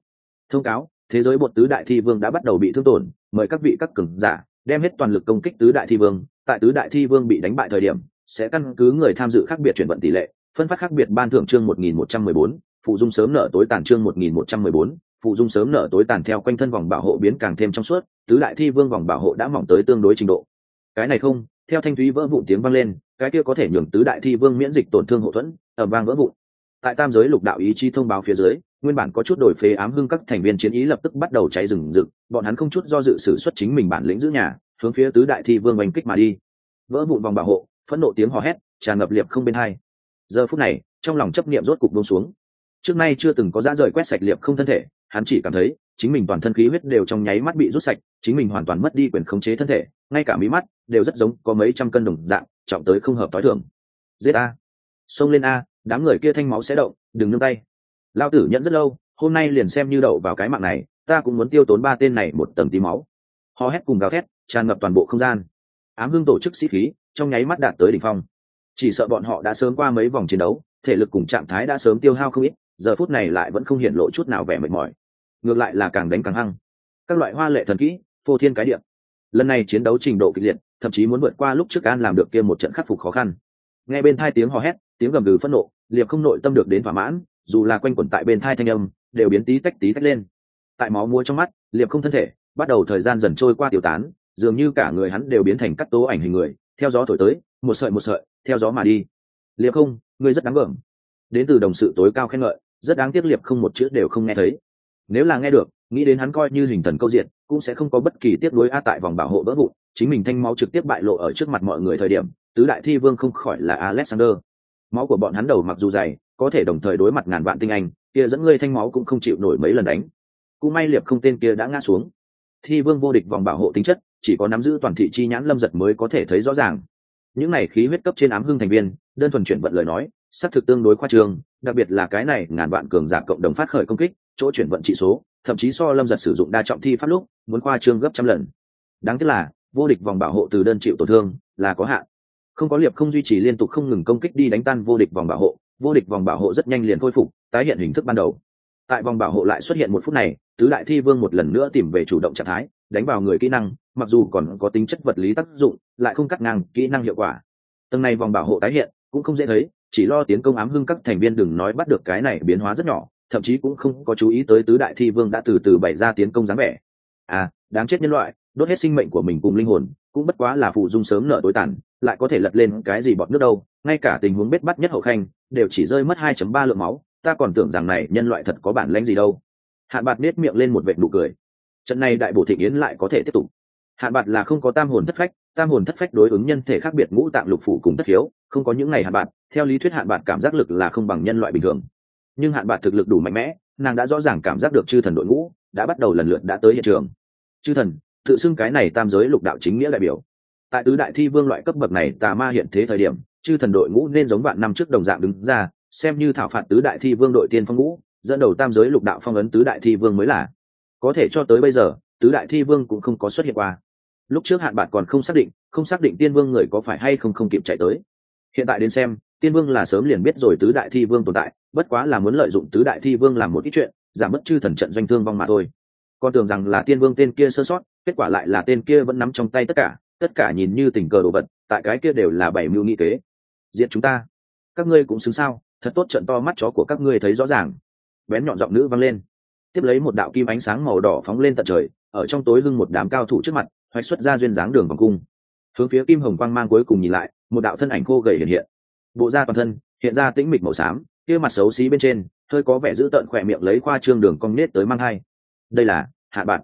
Thông cáo, thế giới bột tứ đại thi vương đã bắt đầu bị thương tổn, mời các vị các cường giả, đem hết toàn lực công kích tứ đại thi vương tại tứ đại thi vương bị đánh bại thời điểm sẽ căn cứ người tham dự khác biệt chuyển vận tỷ lệ phân phát khác biệt ban thưởng chương 1114, phụ dung sớm nở tối tàn chương 1114, phụ dung sớm nở tối tàn theo quanh thân vòng bảo hộ biến càng thêm trong suốt tứ đại thi vương vòng bảo hộ đã mỏng tới tương đối trình độ. Cái này không theo thanh thúy vỡ vụn tiếng vang lên cái kia có thể nhường tứ đại thi vương miễn dịch tổn thương hậu thuẫn ở vang vỡ vụn. Tại tam giới lục đạo ý chí thông báo phía dưới nguyên bản có chút đổi phế ám hưng các thành viên chiến ý lập tức bắt đầu cháy rừng rực bọn hắn không chút do dự sử xuất chính mình bản lĩnh giữ nhà hướng phía tứ đại thi vương oanh kích mà đi. Vỡ vụn vòng bảo hộ, phẫn nộ tiếng hò hét, tràn ngập liệp không bên hai. Giờ phút này, trong lòng chấp niệm rốt cục bông xuống. Trước nay chưa từng có dã rời quét sạch liệp không thân thể, hắn chỉ cảm thấy chính mình toàn thân khí huyết đều trong nháy mắt bị rút sạch, chính mình hoàn toàn mất đi quyền khống chế thân thể, ngay cả mí mắt đều rất giống có mấy trăm cân đồng dạng, trọng tới không hợp t h i thường. Giết a. Xông lên a, đám người kia thanh máu sẽ động, đừng nương tay. Lao tử nhận rất lâu, hôm nay liền xem như đậu vào cái mạng này, ta cũng muốn tiêu tốn ba tên này một tầng tí máu. Hò hét cùng gào thét tràn ngập toàn bộ không gian. Ám hưng tổ chức sĩ khí trong nháy mắt đạt tới đỉnh phong. Chỉ sợ bọn họ đã sớm qua mấy vòng chiến đấu, thể lực cùng trạng thái đã sớm tiêu hao không ít, giờ phút này lại vẫn không hiện lộ chút nào vẻ mệt mỏi. Ngược lại là càng đánh càng hăng. Các loại hoa lệ thần kỹ, phô thiên cái điệp lần này chiến đấu trình độ kịch liệt, thậm chí muốn vượt qua lúc trước an làm được kia một trận khắc phục khó khăn. Nghe bên thai tiếng hò hét, tiếng gầm gừ phẫn nộ, liệp không nội tâm được đến thỏa mãn, dù là quanh quẩn tại bên thai thanh âm, đều biến tí tách tí tách lên. Tại máu mua trong mắt, liệp không thân thể, bắt đầu thời gian dần trôi qua tiêu tán dường như cả người hắn đều biến thành cắt tố ảnh hình người, theo gió thổi tới, một sợi một sợi, theo gió mà đi. Liệp không, ngươi rất đáng gờm đến từ đồng sự tối cao khen ngợi, rất đáng tiếc liệp không một chữ đều không nghe thấy. Nếu là nghe được, nghĩ đến hắn coi như hình thần câu diện, cũng sẽ không có bất kỳ tiếp nối a tại vòng bảo hộ vỡ vụn, chính mình thanh máu trực tiếp bại lộ ở trước mặt mọi người thời điểm, tứ đại thi vương không khỏi là alexander. Máu của bọn hắn đầu mặc dù dày, có thể đồng thời đối mặt ngàn vạn tinh anh, kia dẫn ngươi thanh máu cũng không chịu nổi mấy lần đánh. Cũng may liệp không tên kia đã ngã xuống. Thi vương vô địch vòng bảo hộ tính chất chỉ có nắm giữ toàn thị chi nhãn lâm giật mới có thể thấy rõ ràng. Những này khí huyết cấp trên ám hưng thành viên, đơn thuần chuyển vận lời nói, xác thực tương đối khoa trương, đặc biệt là cái này ngàn vạn cường giả cộng đồng phát khởi công kích, chỗ chuyển vận trị số, thậm chí so lâm giật sử dụng đa trọng thi pháp lúc, muốn khoa trương gấp trăm lần. Đáng tiếc là, vô địch vòng bảo hộ từ đơn chịu tổn thương, là có hạn. Không có liệp không duy trì liên tục không ngừng công kích đi đánh tan vô địch vòng bảo hộ, vô địch vòng bảo hộ rất nhanh liền khôi phục, tái hiện hình thức ban đầu. Tại vòng bảo hộ lại xuất hiện một phút này, tứ đại thi vương một lần nữa tìm về chủ động trạng thái đánh vào người kỹ năng, mặc dù còn có tính chất vật lý tác dụng, lại không cắt ngang kỹ năng hiệu quả. Tầng này vòng bảo hộ tái hiện, cũng không dễ thấy, chỉ lo tiến công ám hưng các thành viên đừng nói bắt được cái này biến hóa rất nhỏ, thậm chí cũng không có chú ý tới tứ đại thi vương đã từ từ bày ra tiến công dáng vẻ. À đáng chết nhân loại, đốt hết sinh mệnh của mình cùng linh hồn, cũng bất quá là phụ dung sớm nợ tối tàn, lại có thể lật lên cái gì bọt nước đâu, ngay cả tình huống bết bắt nhất hậu khanh, đều chỉ rơi mất 2.3 lượng máu, ta còn tưởng rằng này nhân loại thật có bản lãnh gì đâu. Hạn bạt nết miệng lên một vệt nụ cười trận này đại bổ thịnh yến lại có thể tiếp tục. Hạn bạc là không có tam hồn thất phách, tam hồn thất phách đối ứng nhân thể khác biệt ngũ tạng lục phủ cùng tất hiếu không có những ngày hạn bạc theo lý thuyết hạn bạc cảm giác lực là không bằng nhân loại bình thường. Nhưng hạn bạc thực lực đủ mạnh mẽ, nàng đã rõ ràng cảm giác được chư thần đội ngũ đã bắt đầu lần lượt đã tới hiện trường. Chư thần, tự xưng cái này tam giới lục đạo chính nghĩa đại biểu. Tại tứ đại thi vương loại cấp bậc này tà ma hiện thế thời điểm, chư thần đội ngũ nên giống bạn năm trước đồng dạng đứng ra, xem như thảo phạt tứ đại thi vương đội tiên phong ngũ, dẫn đầu tam giới lục đạo phong ấn tứ đại thi vương mới là có thể cho tới bây giờ, tứ đại thi vương cũng không có xuất hiện qua. Lúc trước hạn bạn còn không xác định, không xác định tiên vương người có phải hay không không kịp chạy tới. Hiện tại đến xem, tiên vương là sớm liền biết rồi tứ đại thi vương tồn tại, bất quá là muốn lợi dụng tứ đại thi vương làm một ít chuyện, giảm mất chư thần trận doanh thương vong mà thôi. Con tưởng rằng là tiên vương tên kia sơ sót, kết quả lại là tên kia vẫn nắm trong tay tất cả tất cả nhìn như tình cờ đồ vật, tại cái kia đều là bảy mưu nghị kế. Diện chúng ta. Các ngươi cũng xứng sao, thật tốt trận to mắt chó của các ngươi thấy rõ ràng. Bén nhọn giọng nữ vang lên tiếp lấy một đạo kim ánh sáng màu đỏ phóng lên tận trời, ở trong tối lưng một đám cao thủ trước mặt, hoạch xuất ra duyên dáng đường vòng cung. Hướng phía kim hồng quang mang cuối cùng nhìn lại, một đạo thân ảnh khô gầy hiện hiện. Bộ da toàn thân hiện ra tĩnh mịch màu xám, kia mặt xấu xí bên trên, hơi có vẻ dữ tợn khỏe miệng lấy khoa trương đường cong nết tới mang hai đây là hạ bạn.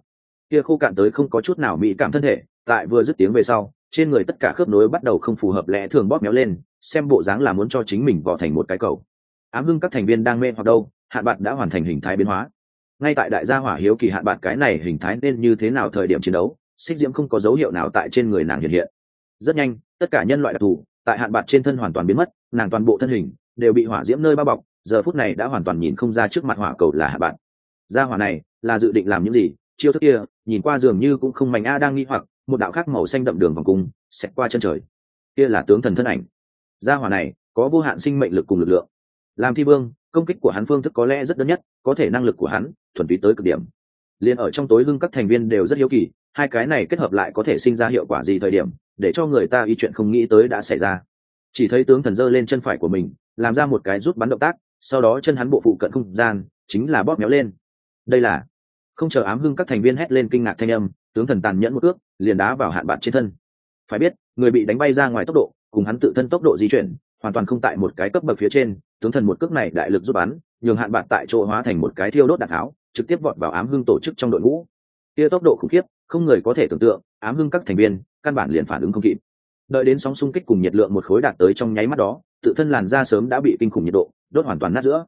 Kia khô cạn tới không có chút nào mỹ cảm thân thể, tại vừa dứt tiếng về sau, trên người tất cả khớp nối bắt đầu không phù hợp lẽ thường bóp méo lên, xem bộ dáng là muốn cho chính mình vò thành một cái cầu. Ám hưng các thành viên đang mê hoặc đâu, hạ bạn đã hoàn thành hình thái biến hóa ngay tại đại gia hỏa hiếu kỳ hạn bạn cái này hình thái nên như thế nào thời điểm chiến đấu, xích diễm không có dấu hiệu nào tại trên người nàng hiện hiện. Rất nhanh, tất cả nhân loại đặc thù, tại hạn bạn trên thân hoàn toàn biến mất, nàng toàn bộ thân hình đều bị hỏa diễm nơi bao bọc, giờ phút này đã hoàn toàn nhìn không ra trước mặt hỏa cầu là hạ bạn gia hỏa này là dự định làm những gì? Chiêu thức kia, nhìn qua dường như cũng không mảnh a, đang nghi hoặc, một đạo khác màu xanh đậm đường vòng cung sẽ qua chân trời. Kia là tướng thần thân ảnh. Gia hỏa này có vô hạn sinh mệnh lực cùng lực lượng. Làm thi vương, công kích của hắn phương thức có lẽ rất đơn nhất, có thể năng lực của hắn thuần túy tới cực điểm. Liền ở trong tối hưng các thành viên đều rất hiếu kỳ, hai cái này kết hợp lại có thể sinh ra hiệu quả gì thời điểm, để cho người ta y chuyện không nghĩ tới đã xảy ra. Chỉ thấy tướng thần giơ lên chân phải của mình, làm ra một cái rút bắn động tác, sau đó chân hắn bộ phụ cận không gian, chính là bóp méo lên. Đây là không chờ ám hưng các thành viên hét lên kinh ngạc thanh âm, tướng thần tàn nhẫn một ước liền đá vào hạn bạn trên thân. Phải biết, người bị đánh bay ra ngoài tốc độ, cùng hắn tự thân tốc độ di chuyển, hoàn toàn không tại một cái cấp bậc phía trên, tướng thần một cước này đại lực rút bắn, nhường hạn bạn tại chỗ hóa thành một cái thiêu đốt đạn tháo trực tiếp vọt vào ám hưng tổ chức trong đội ngũ. Kia tốc độ khủng khiếp, không người có thể tưởng tượng, ám hưng các thành viên, căn bản liền phản ứng không kịp. Đợi đến sóng xung kích cùng nhiệt lượng một khối đạt tới trong nháy mắt đó, tự thân làn da sớm đã bị kinh khủng nhiệt độ, đốt hoàn toàn nát giữa.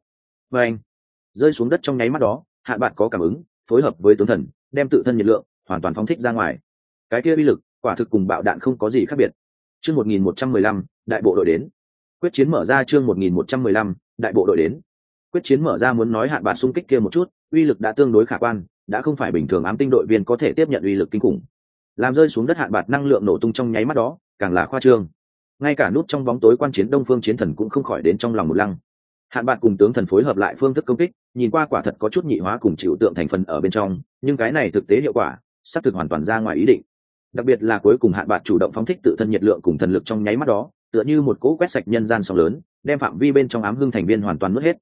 Và anh, rơi xuống đất trong nháy mắt đó, hạ bạn có cảm ứng, phối hợp với tướng thần, đem tự thân nhiệt lượng hoàn toàn phóng thích ra ngoài. Cái kia uy lực, quả thực cùng bạo đạn không có gì khác biệt. Chương một nghìn một trăm mười lăm, đại bộ đội đến. Quyết chiến mở ra chương một nghìn một trăm mười lăm, đại bộ đội đến quyết chiến mở ra muốn nói hạn bạc xung kích kia một chút, uy lực đã tương đối khả quan, đã không phải bình thường ám tinh đội viên có thể tiếp nhận uy lực kinh khủng. Làm rơi xuống đất hạn bạt năng lượng nổ tung trong nháy mắt đó, càng là khoa trương. Ngay cả nút trong bóng tối quan chiến đông phương chiến thần cũng không khỏi đến trong lòng một lăng. Hạn bạt cùng tướng thần phối hợp lại phương thức công kích, nhìn qua quả thật có chút nhị hóa cùng chịu tượng thành phần ở bên trong, nhưng cái này thực tế hiệu quả, xác thực hoàn toàn ra ngoài ý định. Đặc biệt là cuối cùng hạn bạt chủ động phóng thích tự thân nhiệt lượng cùng thần lực trong nháy mắt đó, tựa như một cỗ quét sạch nhân gian sóng lớn, đem phạm vi bên trong ám hưng thành viên hoàn toàn nuốt hết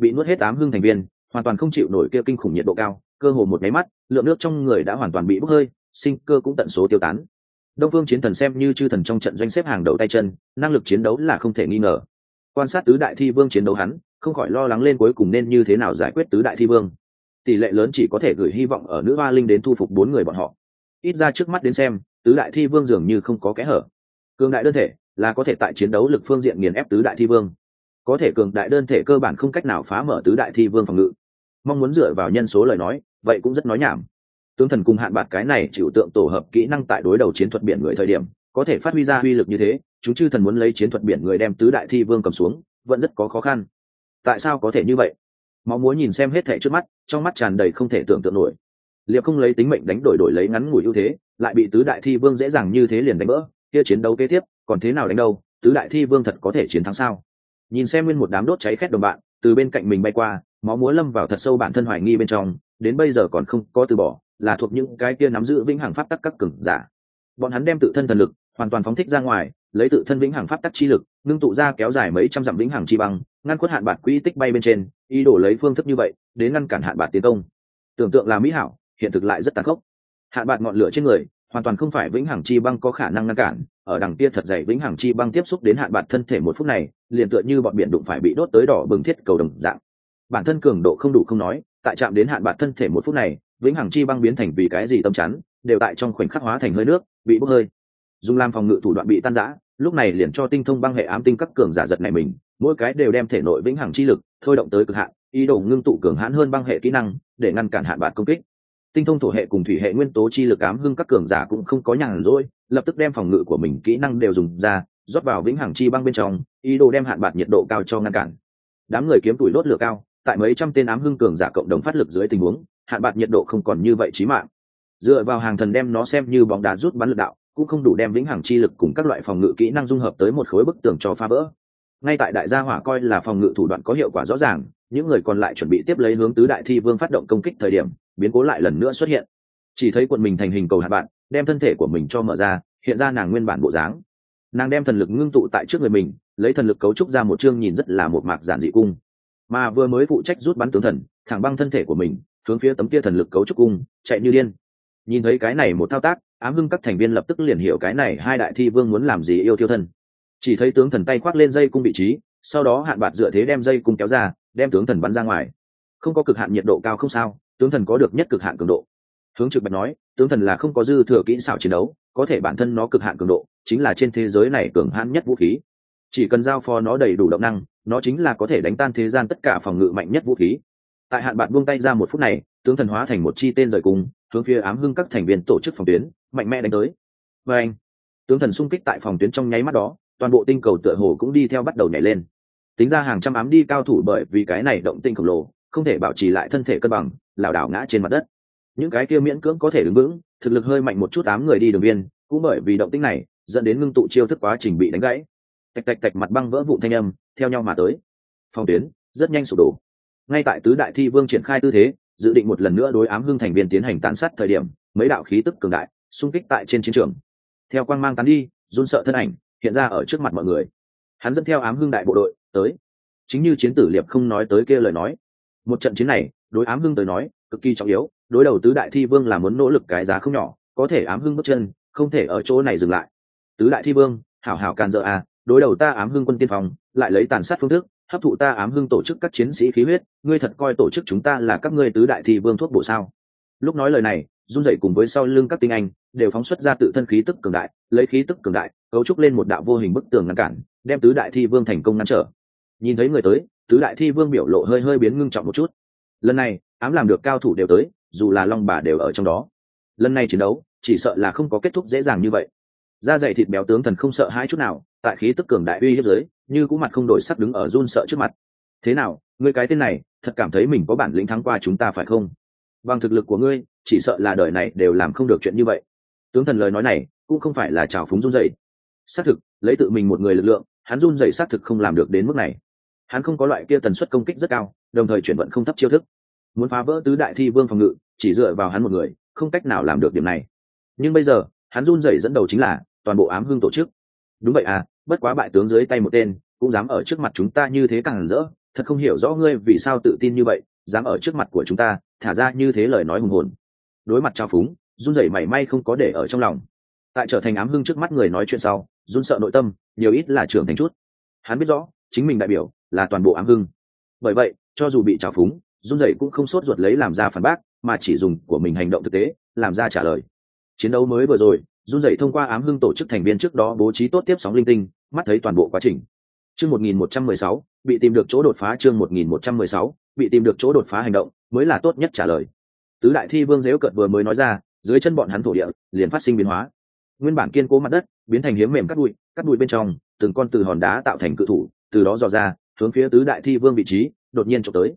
bị nuốt hết tám hương thành viên, hoàn toàn không chịu nổi kia kinh khủng nhiệt độ cao, cơ hồ một máy mắt, lượng nước trong người đã hoàn toàn bị bốc hơi, sinh cơ cũng tận số tiêu tán. Đông phương chiến thần xem như chư thần trong trận doanh xếp hàng đầu tay chân, năng lực chiến đấu là không thể nghi ngờ. Quan sát tứ đại thi vương chiến đấu hắn, không khỏi lo lắng lên cuối cùng nên như thế nào giải quyết tứ đại thi vương. Tỷ lệ lớn chỉ có thể gửi hy vọng ở nữ hoa linh đến thu phục bốn người bọn họ. Ít ra trước mắt đến xem, tứ đại thi vương dường như không có kẽ hở. Cường đại đơn thể là có thể tại chiến đấu lực phương diện nghiền ép tứ đại thi vương có thể cường đại đơn thể cơ bản không cách nào phá mở tứ đại thi vương phòng ngự. Mong muốn dựa vào nhân số lời nói, vậy cũng rất nói nhảm. Tướng thần cùng hạn bạc cái này chịu tượng tổ hợp kỹ năng tại đối đầu chiến thuật biển người thời điểm, có thể phát huy ra uy lực như thế, chúng chư thần muốn lấy chiến thuật biển người đem tứ đại thi vương cầm xuống, vẫn rất có khó khăn. Tại sao có thể như vậy? Máu múa nhìn xem hết thẻ trước mắt, trong mắt tràn đầy không thể tưởng tượng nổi. Liệu không lấy tính mệnh đánh đổi đổi lấy ngắn ngủi ưu thế, lại bị tứ đại thi vương dễ dàng như thế liền đánh bỡ, kia chiến đấu kế tiếp, còn thế nào đánh đâu, tứ đại thi vương thật có thể chiến thắng sao? Nhìn xem nguyên một đám đốt cháy khét đồng bạn, từ bên cạnh mình bay qua, máu múa lâm vào thật sâu bản thân hoài nghi bên trong, đến bây giờ còn không có từ bỏ, là thuộc những cái kia nắm giữ vĩnh hằng pháp tắc các cường giả. Bọn hắn đem tự thân thần lực, hoàn toàn phóng thích ra ngoài, lấy tự thân vĩnh hằng pháp tắc chi lực, ngưng tụ ra kéo dài mấy trăm dặm vĩnh hằng chi băng, ngăn khuất hạn bạc quỹ tích bay bên trên, ý đồ lấy phương thức như vậy, đến ngăn cản hạn bạc tiến công. Tưởng tượng là mỹ hảo, hiện thực lại rất tàn khốc. Hạn bạc ngọn lửa trên người, hoàn toàn không phải vĩnh hằng chi băng có khả năng ngăn cản ở đằng kia thật dày vĩnh hằng chi băng tiếp xúc đến hạn bạc thân thể một phút này, liền tựa như bọn biển đụng phải bị đốt tới đỏ bừng thiết cầu đồng dạng. Bản thân cường độ không đủ không nói, tại chạm đến hạn bạc thân thể một phút này, vĩnh hằng chi băng biến thành vì cái gì tâm chắn, đều tại trong khoảnh khắc hóa thành hơi nước, bị bốc hơi. Dùng làm phòng ngự thủ đoạn bị tan rã, lúc này liền cho tinh thông băng hệ ám tinh các cường giả giật này mình, mỗi cái đều đem thể nội vĩnh hằng chi lực thôi động tới cực hạn, ý đồ ngưng tụ cường hãn hơn băng hệ kỹ năng, để ngăn cản hạn bạc công kích. Tinh thông thổ hệ cùng thủy hệ nguyên tố chi lực ám hưng các cường giả cũng không có nhàn rỗi lập tức đem phòng ngự của mình kỹ năng đều dùng ra, rót vào vĩnh hằng chi băng bên trong, ý đồ đem hạn bạc nhiệt độ cao cho ngăn cản. Đám người kiếm tuổi đốt lửa cao, tại mấy trăm tên ám hưng cường giả cộng đồng phát lực dưới tình huống, hạn bạc nhiệt độ không còn như vậy chí mạng. Dựa vào hàng thần đem nó xem như bóng đá rút bắn lực đạo, cũng không đủ đem vĩnh hằng chi lực cùng các loại phòng ngự kỹ năng dung hợp tới một khối bức tường cho phá vỡ. Ngay tại đại gia hỏa coi là phòng ngự thủ đoạn có hiệu quả rõ ràng, những người còn lại chuẩn bị tiếp lấy hướng tứ đại thi vương phát động công kích thời điểm, biến cố lại lần nữa xuất hiện chỉ thấy quận mình thành hình cầu hạt bạn, đem thân thể của mình cho mở ra, hiện ra nàng nguyên bản bộ dáng. Nàng đem thần lực ngưng tụ tại trước người mình, lấy thần lực cấu trúc ra một chương nhìn rất là một mạc giản dị cung. Mà vừa mới phụ trách rút bắn tướng thần, thẳng băng thân thể của mình, hướng phía tấm kia thần lực cấu trúc cung, chạy như điên. Nhìn thấy cái này một thao tác, ám hưng các thành viên lập tức liền hiểu cái này hai đại thi vương muốn làm gì yêu thiêu thân. Chỉ thấy tướng thần tay khoác lên dây cung vị trí, sau đó hạn bạt dựa thế đem dây cung kéo ra, đem tướng thần bắn ra ngoài. Không có cực hạn nhiệt độ cao không sao, tướng thần có được nhất cực hạn cường độ hướng trực bạch nói, tướng thần là không có dư thừa kỹ xảo chiến đấu, có thể bản thân nó cực hạn cường độ, chính là trên thế giới này cường hãn nhất vũ khí. Chỉ cần giao phó nó đầy đủ động năng, nó chính là có thể đánh tan thế gian tất cả phòng ngự mạnh nhất vũ khí. Tại hạn bạn buông tay ra một phút này, tướng thần hóa thành một chi tên rời cung hướng phía ám hưng các thành viên tổ chức phòng tuyến, mạnh mẽ đánh tới. Và anh, tướng thần xung kích tại phòng tuyến trong nháy mắt đó, toàn bộ tinh cầu tựa hồ cũng đi theo bắt đầu nhảy lên. Tính ra hàng trăm ám đi cao thủ bởi vì cái này động tinh khổng lồ, không thể bảo trì lại thân thể cân bằng, lảo đảo ngã trên mặt đất những cái kia miễn cưỡng có thể đứng vững thực lực hơi mạnh một chút tám người đi đường biên, cũng bởi vì động tĩnh này dẫn đến ngưng tụ chiêu thức quá trình bị đánh gãy. Tạch tạch tạch mặt băng vỡ vụn thanh âm theo nhau mà tới. Phòng tuyến rất nhanh sụp đổ. Ngay tại tứ đại thi vương triển khai tư thế dự định một lần nữa đối ám hưng thành viên tiến hành tàn sát thời điểm mấy đạo khí tức cường đại xung kích tại trên chiến trường. Theo quang mang tán đi run sợ thân ảnh hiện ra ở trước mặt mọi người. Hắn dẫn theo ám hưng đại bộ đội tới. Chính như chiến tử liệp không nói tới kia lời nói. Một trận chiến này đối ám hưng tới nói cực kỳ trọng yếu, đối đầu tứ đại thi vương là muốn nỗ lực cái giá không nhỏ, có thể ám hưng bước chân, không thể ở chỗ này dừng lại. Tứ đại thi vương, hảo hảo càn dợ à đối đầu ta ám hưng quân tiên phong, lại lấy tàn sát phương thức, hấp thụ ta ám hưng tổ chức các chiến sĩ khí huyết, ngươi thật coi tổ chức chúng ta là các ngươi tứ đại thi vương thuốc bổ sao? Lúc nói lời này, run dậy cùng với sau lưng các tinh anh, đều phóng xuất ra tự thân khí tức cường đại, lấy khí tức cường đại, cấu trúc lên một đạo vô hình bức tường ngăn cản, đem tứ đại thi vương thành công ngăn trở. Nhìn thấy người tới, tứ đại thi vương biểu lộ hơi hơi biến ngưng trọng một chút. Lần này ám làm được cao thủ đều tới, dù là long bà đều ở trong đó. Lần này chiến đấu, chỉ sợ là không có kết thúc dễ dàng như vậy. Da dày thịt béo tướng thần không sợ hãi chút nào, tại khí tức cường đại uy hiếp giới như cũng mặt không đổi sắc đứng ở run sợ trước mặt. Thế nào, ngươi cái tên này, thật cảm thấy mình có bản lĩnh thắng qua chúng ta phải không? Bằng thực lực của ngươi, chỉ sợ là đời này đều làm không được chuyện như vậy. Tướng thần lời nói này, cũng không phải là trào phúng run dậy xác thực, lấy tự mình một người lực lượng, hắn run dậy xác thực không làm được đến mức này. Hắn không có loại kia tần suất công kích rất cao, đồng thời chuyển vận không thấp chiêu thức muốn phá vỡ tứ đại thi vương phòng ngự, chỉ dựa vào hắn một người, không cách nào làm được điểm này. Nhưng bây giờ, hắn run rẩy dẫn đầu chính là toàn bộ ám hưng tổ chức. Đúng vậy à bất quá bại tướng dưới tay một tên, cũng dám ở trước mặt chúng ta như thế càng rỡ, thật không hiểu rõ ngươi vì sao tự tin như vậy, dám ở trước mặt của chúng ta, thả ra như thế lời nói hùng hồn. Đối mặt trao phúng, run rẩy mảy may không có để ở trong lòng. Tại trở thành ám hưng trước mắt người nói chuyện sau, run sợ nội tâm, nhiều ít là trưởng thành chút. Hắn biết rõ, chính mình đại biểu là toàn bộ ám hưng bởi vậy, cho dù bị trào phúng run rẩy cũng không sốt ruột lấy làm ra phản bác mà chỉ dùng của mình hành động thực tế làm ra trả lời. Chiến đấu mới vừa rồi run rẩy thông qua ám hưng tổ chức thành viên trước đó bố trí tốt tiếp sóng linh tinh mắt thấy toàn bộ quá trình. Chương 1116, bị tìm được chỗ đột phá chương 1116, bị tìm được chỗ đột phá hành động mới là tốt nhất trả lời. Tứ đại thi vương dếu cợt vừa mới nói ra dưới chân bọn hắn thổ địa liền phát sinh biến hóa. Nguyên bản kiên cố mặt đất biến thành hiếm mềm cắt bụi cắt bụi bên trong từng con từ hòn đá tạo thành cự thủ từ đó dò ra hướng phía tứ đại thi vương vị trí đột nhiên trộm tới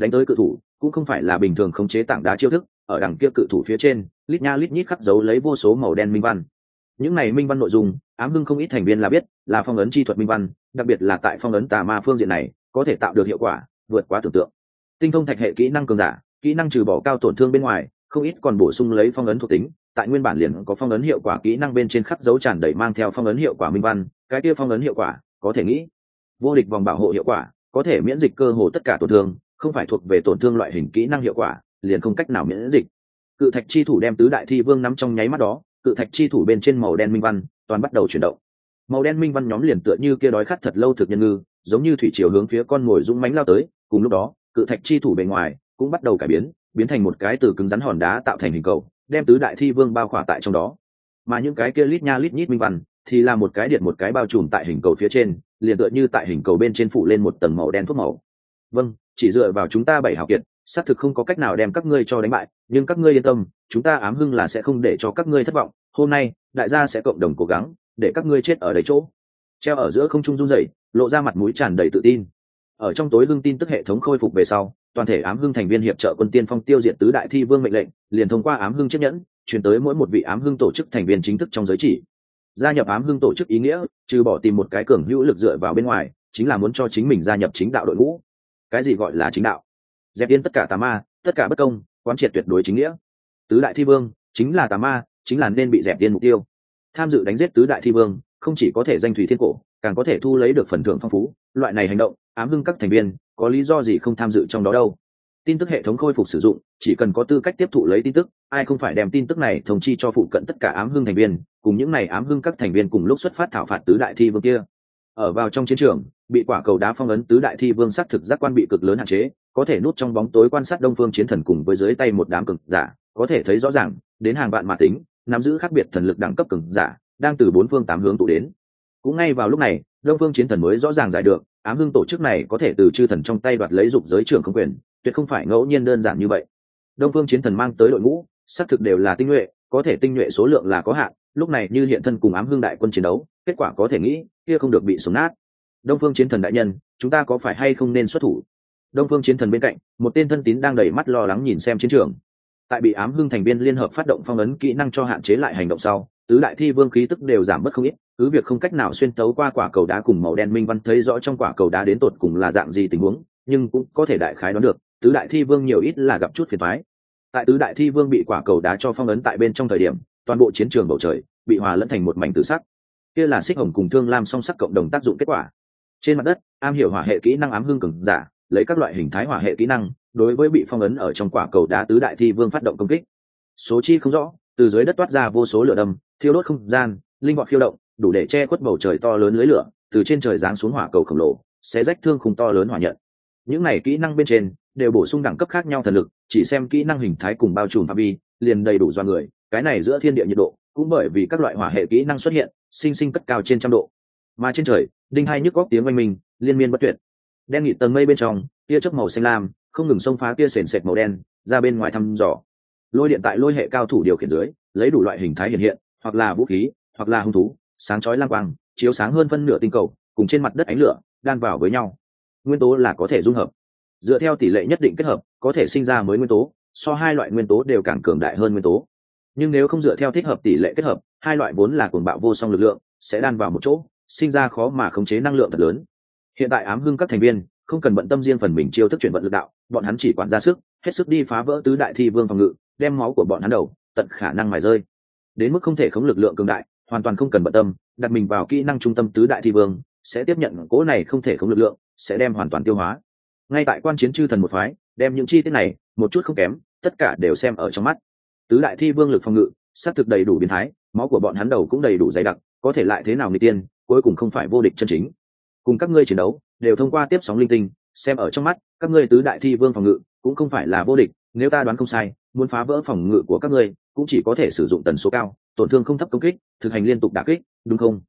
đánh tới cự thủ, cũng không phải là bình thường khống chế tảng đá chiêu thức, ở đằng kia cự thủ phía trên, lít nha lít nhít khắc dấu lấy vô số màu đen minh văn. Những này minh văn nội dung, ám hưng không ít thành viên là biết, là phong ấn chi thuật minh văn, đặc biệt là tại phong ấn tà ma phương diện này, có thể tạo được hiệu quả, vượt quá tưởng tượng. Tinh thông thạch hệ kỹ năng cường giả, kỹ năng trừ bỏ cao tổn thương bên ngoài, không ít còn bổ sung lấy phong ấn thuộc tính, tại nguyên bản liền có phong ấn hiệu quả kỹ năng bên trên khắc dấu tràn đầy mang theo phong ấn hiệu quả minh văn, cái kia phong ấn hiệu quả, có thể nghĩ, vô địch vòng bảo hộ hiệu quả, có thể miễn dịch cơ hồ tất cả tổn thương không phải thuộc về tổn thương loại hình kỹ năng hiệu quả, liền không cách nào miễn dịch. Cự thạch chi thủ đem tứ đại thi vương nắm trong nháy mắt đó, cự thạch chi thủ bên trên màu đen minh văn, toàn bắt đầu chuyển động. Màu đen minh văn nhóm liền tựa như kia đói khát thật lâu thực nhân ngư, giống như thủy chiều hướng phía con mồi rung mánh lao tới, cùng lúc đó, cự thạch chi thủ bề ngoài cũng bắt đầu cải biến biến thành một cái từ cứng rắn hòn đá tạo thành hình cầu, đem tứ đại thi vương bao khỏa tại trong đó. Mà những cái kia lít nha lít nhít minh văn thì là một cái điện một cái bao trùm tại hình cầu phía trên, liền tựa như tại hình cầu bên trên phủ lên một tầng màu đen thuốc màu. Vâng chỉ dựa vào chúng ta bảy hào kiệt, xác thực không có cách nào đem các ngươi cho đánh bại, nhưng các ngươi yên tâm, chúng ta ám hưng là sẽ không để cho các ngươi thất vọng. Hôm nay, đại gia sẽ cộng đồng cố gắng để các ngươi chết ở đấy chỗ. Treo ở giữa không trung run rẩy, lộ ra mặt mũi tràn đầy tự tin. Ở trong tối hưng tin tức hệ thống khôi phục về sau, toàn thể ám hưng thành viên hiệp trợ quân tiên phong tiêu diệt tứ đại thi vương mệnh lệnh, liền thông qua ám hưng chiếc nhẫn chuyển tới mỗi một vị ám hưng tổ chức thành viên chính thức trong giới chỉ. Gia nhập ám hưng tổ chức ý nghĩa, trừ bỏ tìm một cái cường hữu lực dựa vào bên ngoài, chính là muốn cho chính mình gia nhập chính đạo đội ngũ cái gì gọi là chính đạo? Dẹp yên tất cả tà ma, tất cả bất công, quán triệt tuyệt đối chính nghĩa. Tứ đại thi vương, chính là tà ma, chính là nên bị dẹp điên mục tiêu. Tham dự đánh giết tứ đại thi vương, không chỉ có thể danh thủy thiên cổ, càng có thể thu lấy được phần thưởng phong phú. Loại này hành động, ám hưng các thành viên, có lý do gì không tham dự trong đó đâu? Tin tức hệ thống khôi phục sử dụng, chỉ cần có tư cách tiếp thụ lấy tin tức, ai không phải đem tin tức này thông chi cho phụ cận tất cả ám hưng thành viên, cùng những này ám hưng các thành viên cùng lúc xuất phát thảo phạt tứ đại thi vương kia. Ở vào trong chiến trường bị quả cầu đá phong ấn tứ đại thi vương sắc thực giác quan bị cực lớn hạn chế, có thể nút trong bóng tối quan sát đông phương chiến thần cùng với dưới tay một đám cực giả, có thể thấy rõ ràng, đến hàng vạn mà tính, nắm giữ khác biệt thần lực đẳng cấp cực giả, đang từ bốn phương tám hướng tụ đến. Cũng ngay vào lúc này, đông phương chiến thần mới rõ ràng giải được, ám hưng tổ chức này có thể từ chư thần trong tay đoạt lấy dục giới trưởng không quyền, tuyệt không phải ngẫu nhiên đơn giản như vậy. Đông phương chiến thần mang tới đội ngũ xác thực đều là tinh nhuệ, có thể tinh nhuệ số lượng là có hạn, lúc này như hiện thân cùng ám hưng đại quân chiến đấu, kết quả có thể nghĩ, kia không được bị súng nát đông phương chiến thần đại nhân, chúng ta có phải hay không nên xuất thủ? Đông phương chiến thần bên cạnh, một tên thân tín đang đầy mắt lo lắng nhìn xem chiến trường. Tại bị ám hưng thành viên liên hợp phát động phong ấn kỹ năng cho hạn chế lại hành động sau, tứ đại thi vương khí tức đều giảm bớt không ít, cứ việc không cách nào xuyên tấu qua quả cầu đá cùng màu đen minh văn thấy rõ trong quả cầu đá đến tột cùng là dạng gì tình huống, nhưng cũng có thể đại khái đoán được, tứ đại thi vương nhiều ít là gặp chút phiền thoái tại tứ đại thi vương bị quả cầu đá cho phong ấn tại bên trong thời điểm, toàn bộ chiến trường bầu trời bị hòa lẫn thành một mảnh tự sắc. Kia là xích hồng cùng thương lam song sắc cộng đồng tác dụng kết quả trên mặt đất, am hiểu hỏa hệ kỹ năng ám hưng cường giả, lấy các loại hình thái hỏa hệ kỹ năng, đối với bị phong ấn ở trong quả cầu đá tứ đại thi vương phát động công kích. Số chi không rõ, từ dưới đất toát ra vô số lửa đâm, thiêu đốt không gian, linh hoạt khiêu động, đủ để che khuất bầu trời to lớn lưới lửa, từ trên trời giáng xuống hỏa cầu khổng lồ, sẽ rách thương khung to lớn hỏa nhận. Những này kỹ năng bên trên, đều bổ sung đẳng cấp khác nhau thần lực, chỉ xem kỹ năng hình thái cùng bao trùm phạm vi, liền đầy đủ do người. Cái này giữa thiên địa nhiệt độ, cũng bởi vì các loại hỏa hệ kỹ năng xuất hiện, sinh sinh cất cao trên trăm độ mà trên trời, đinh hai nhức góc tiếng oanh minh, liên miên bất tuyệt. Đen nghịt tầng mây bên trong, tia chớp màu xanh lam, không ngừng xông phá tia sền sệt màu đen, ra bên ngoài thăm dò. Lôi điện tại lôi hệ cao thủ điều khiển dưới, lấy đủ loại hình thái hiện hiện, hoặc là vũ khí, hoặc là hung thú, sáng chói lang quang, chiếu sáng hơn phân nửa tinh cầu, cùng trên mặt đất ánh lửa, đan vào với nhau. Nguyên tố là có thể dung hợp. Dựa theo tỷ lệ nhất định kết hợp, có thể sinh ra mới nguyên tố, so hai loại nguyên tố đều càng cường đại hơn nguyên tố. Nhưng nếu không dựa theo thích hợp tỷ lệ kết hợp, hai loại vốn là cuồng bạo vô song lực lượng, sẽ đan vào một chỗ sinh ra khó mà khống chế năng lượng thật lớn. Hiện tại ám hưng các thành viên không cần bận tâm riêng phần mình chiêu thức chuyển vận lực đạo, bọn hắn chỉ quản ra sức, hết sức đi phá vỡ tứ đại thi vương phòng ngự, đem máu của bọn hắn đầu, tận khả năng mài rơi. Đến mức không thể khống lực lượng cường đại, hoàn toàn không cần bận tâm, đặt mình vào kỹ năng trung tâm tứ đại thi vương, sẽ tiếp nhận cỗ này không thể khống lực lượng, sẽ đem hoàn toàn tiêu hóa. Ngay tại quan chiến chư thần một phái, đem những chi tiết này, một chút không kém, tất cả đều xem ở trong mắt. Tứ đại thi vương lực phòng ngự, xác thực đầy đủ biến thái, máu của bọn hắn đầu cũng đầy đủ dày đặc, có thể lại thế nào người tiên cuối cùng không phải vô địch chân chính. Cùng các ngươi chiến đấu, đều thông qua tiếp sóng linh tinh, xem ở trong mắt, các ngươi tứ đại thi vương phòng ngự cũng không phải là vô địch, nếu ta đoán không sai, muốn phá vỡ phòng ngự của các ngươi, cũng chỉ có thể sử dụng tần số cao, tổn thương không thấp công kích, thực hành liên tục đả kích, đúng không?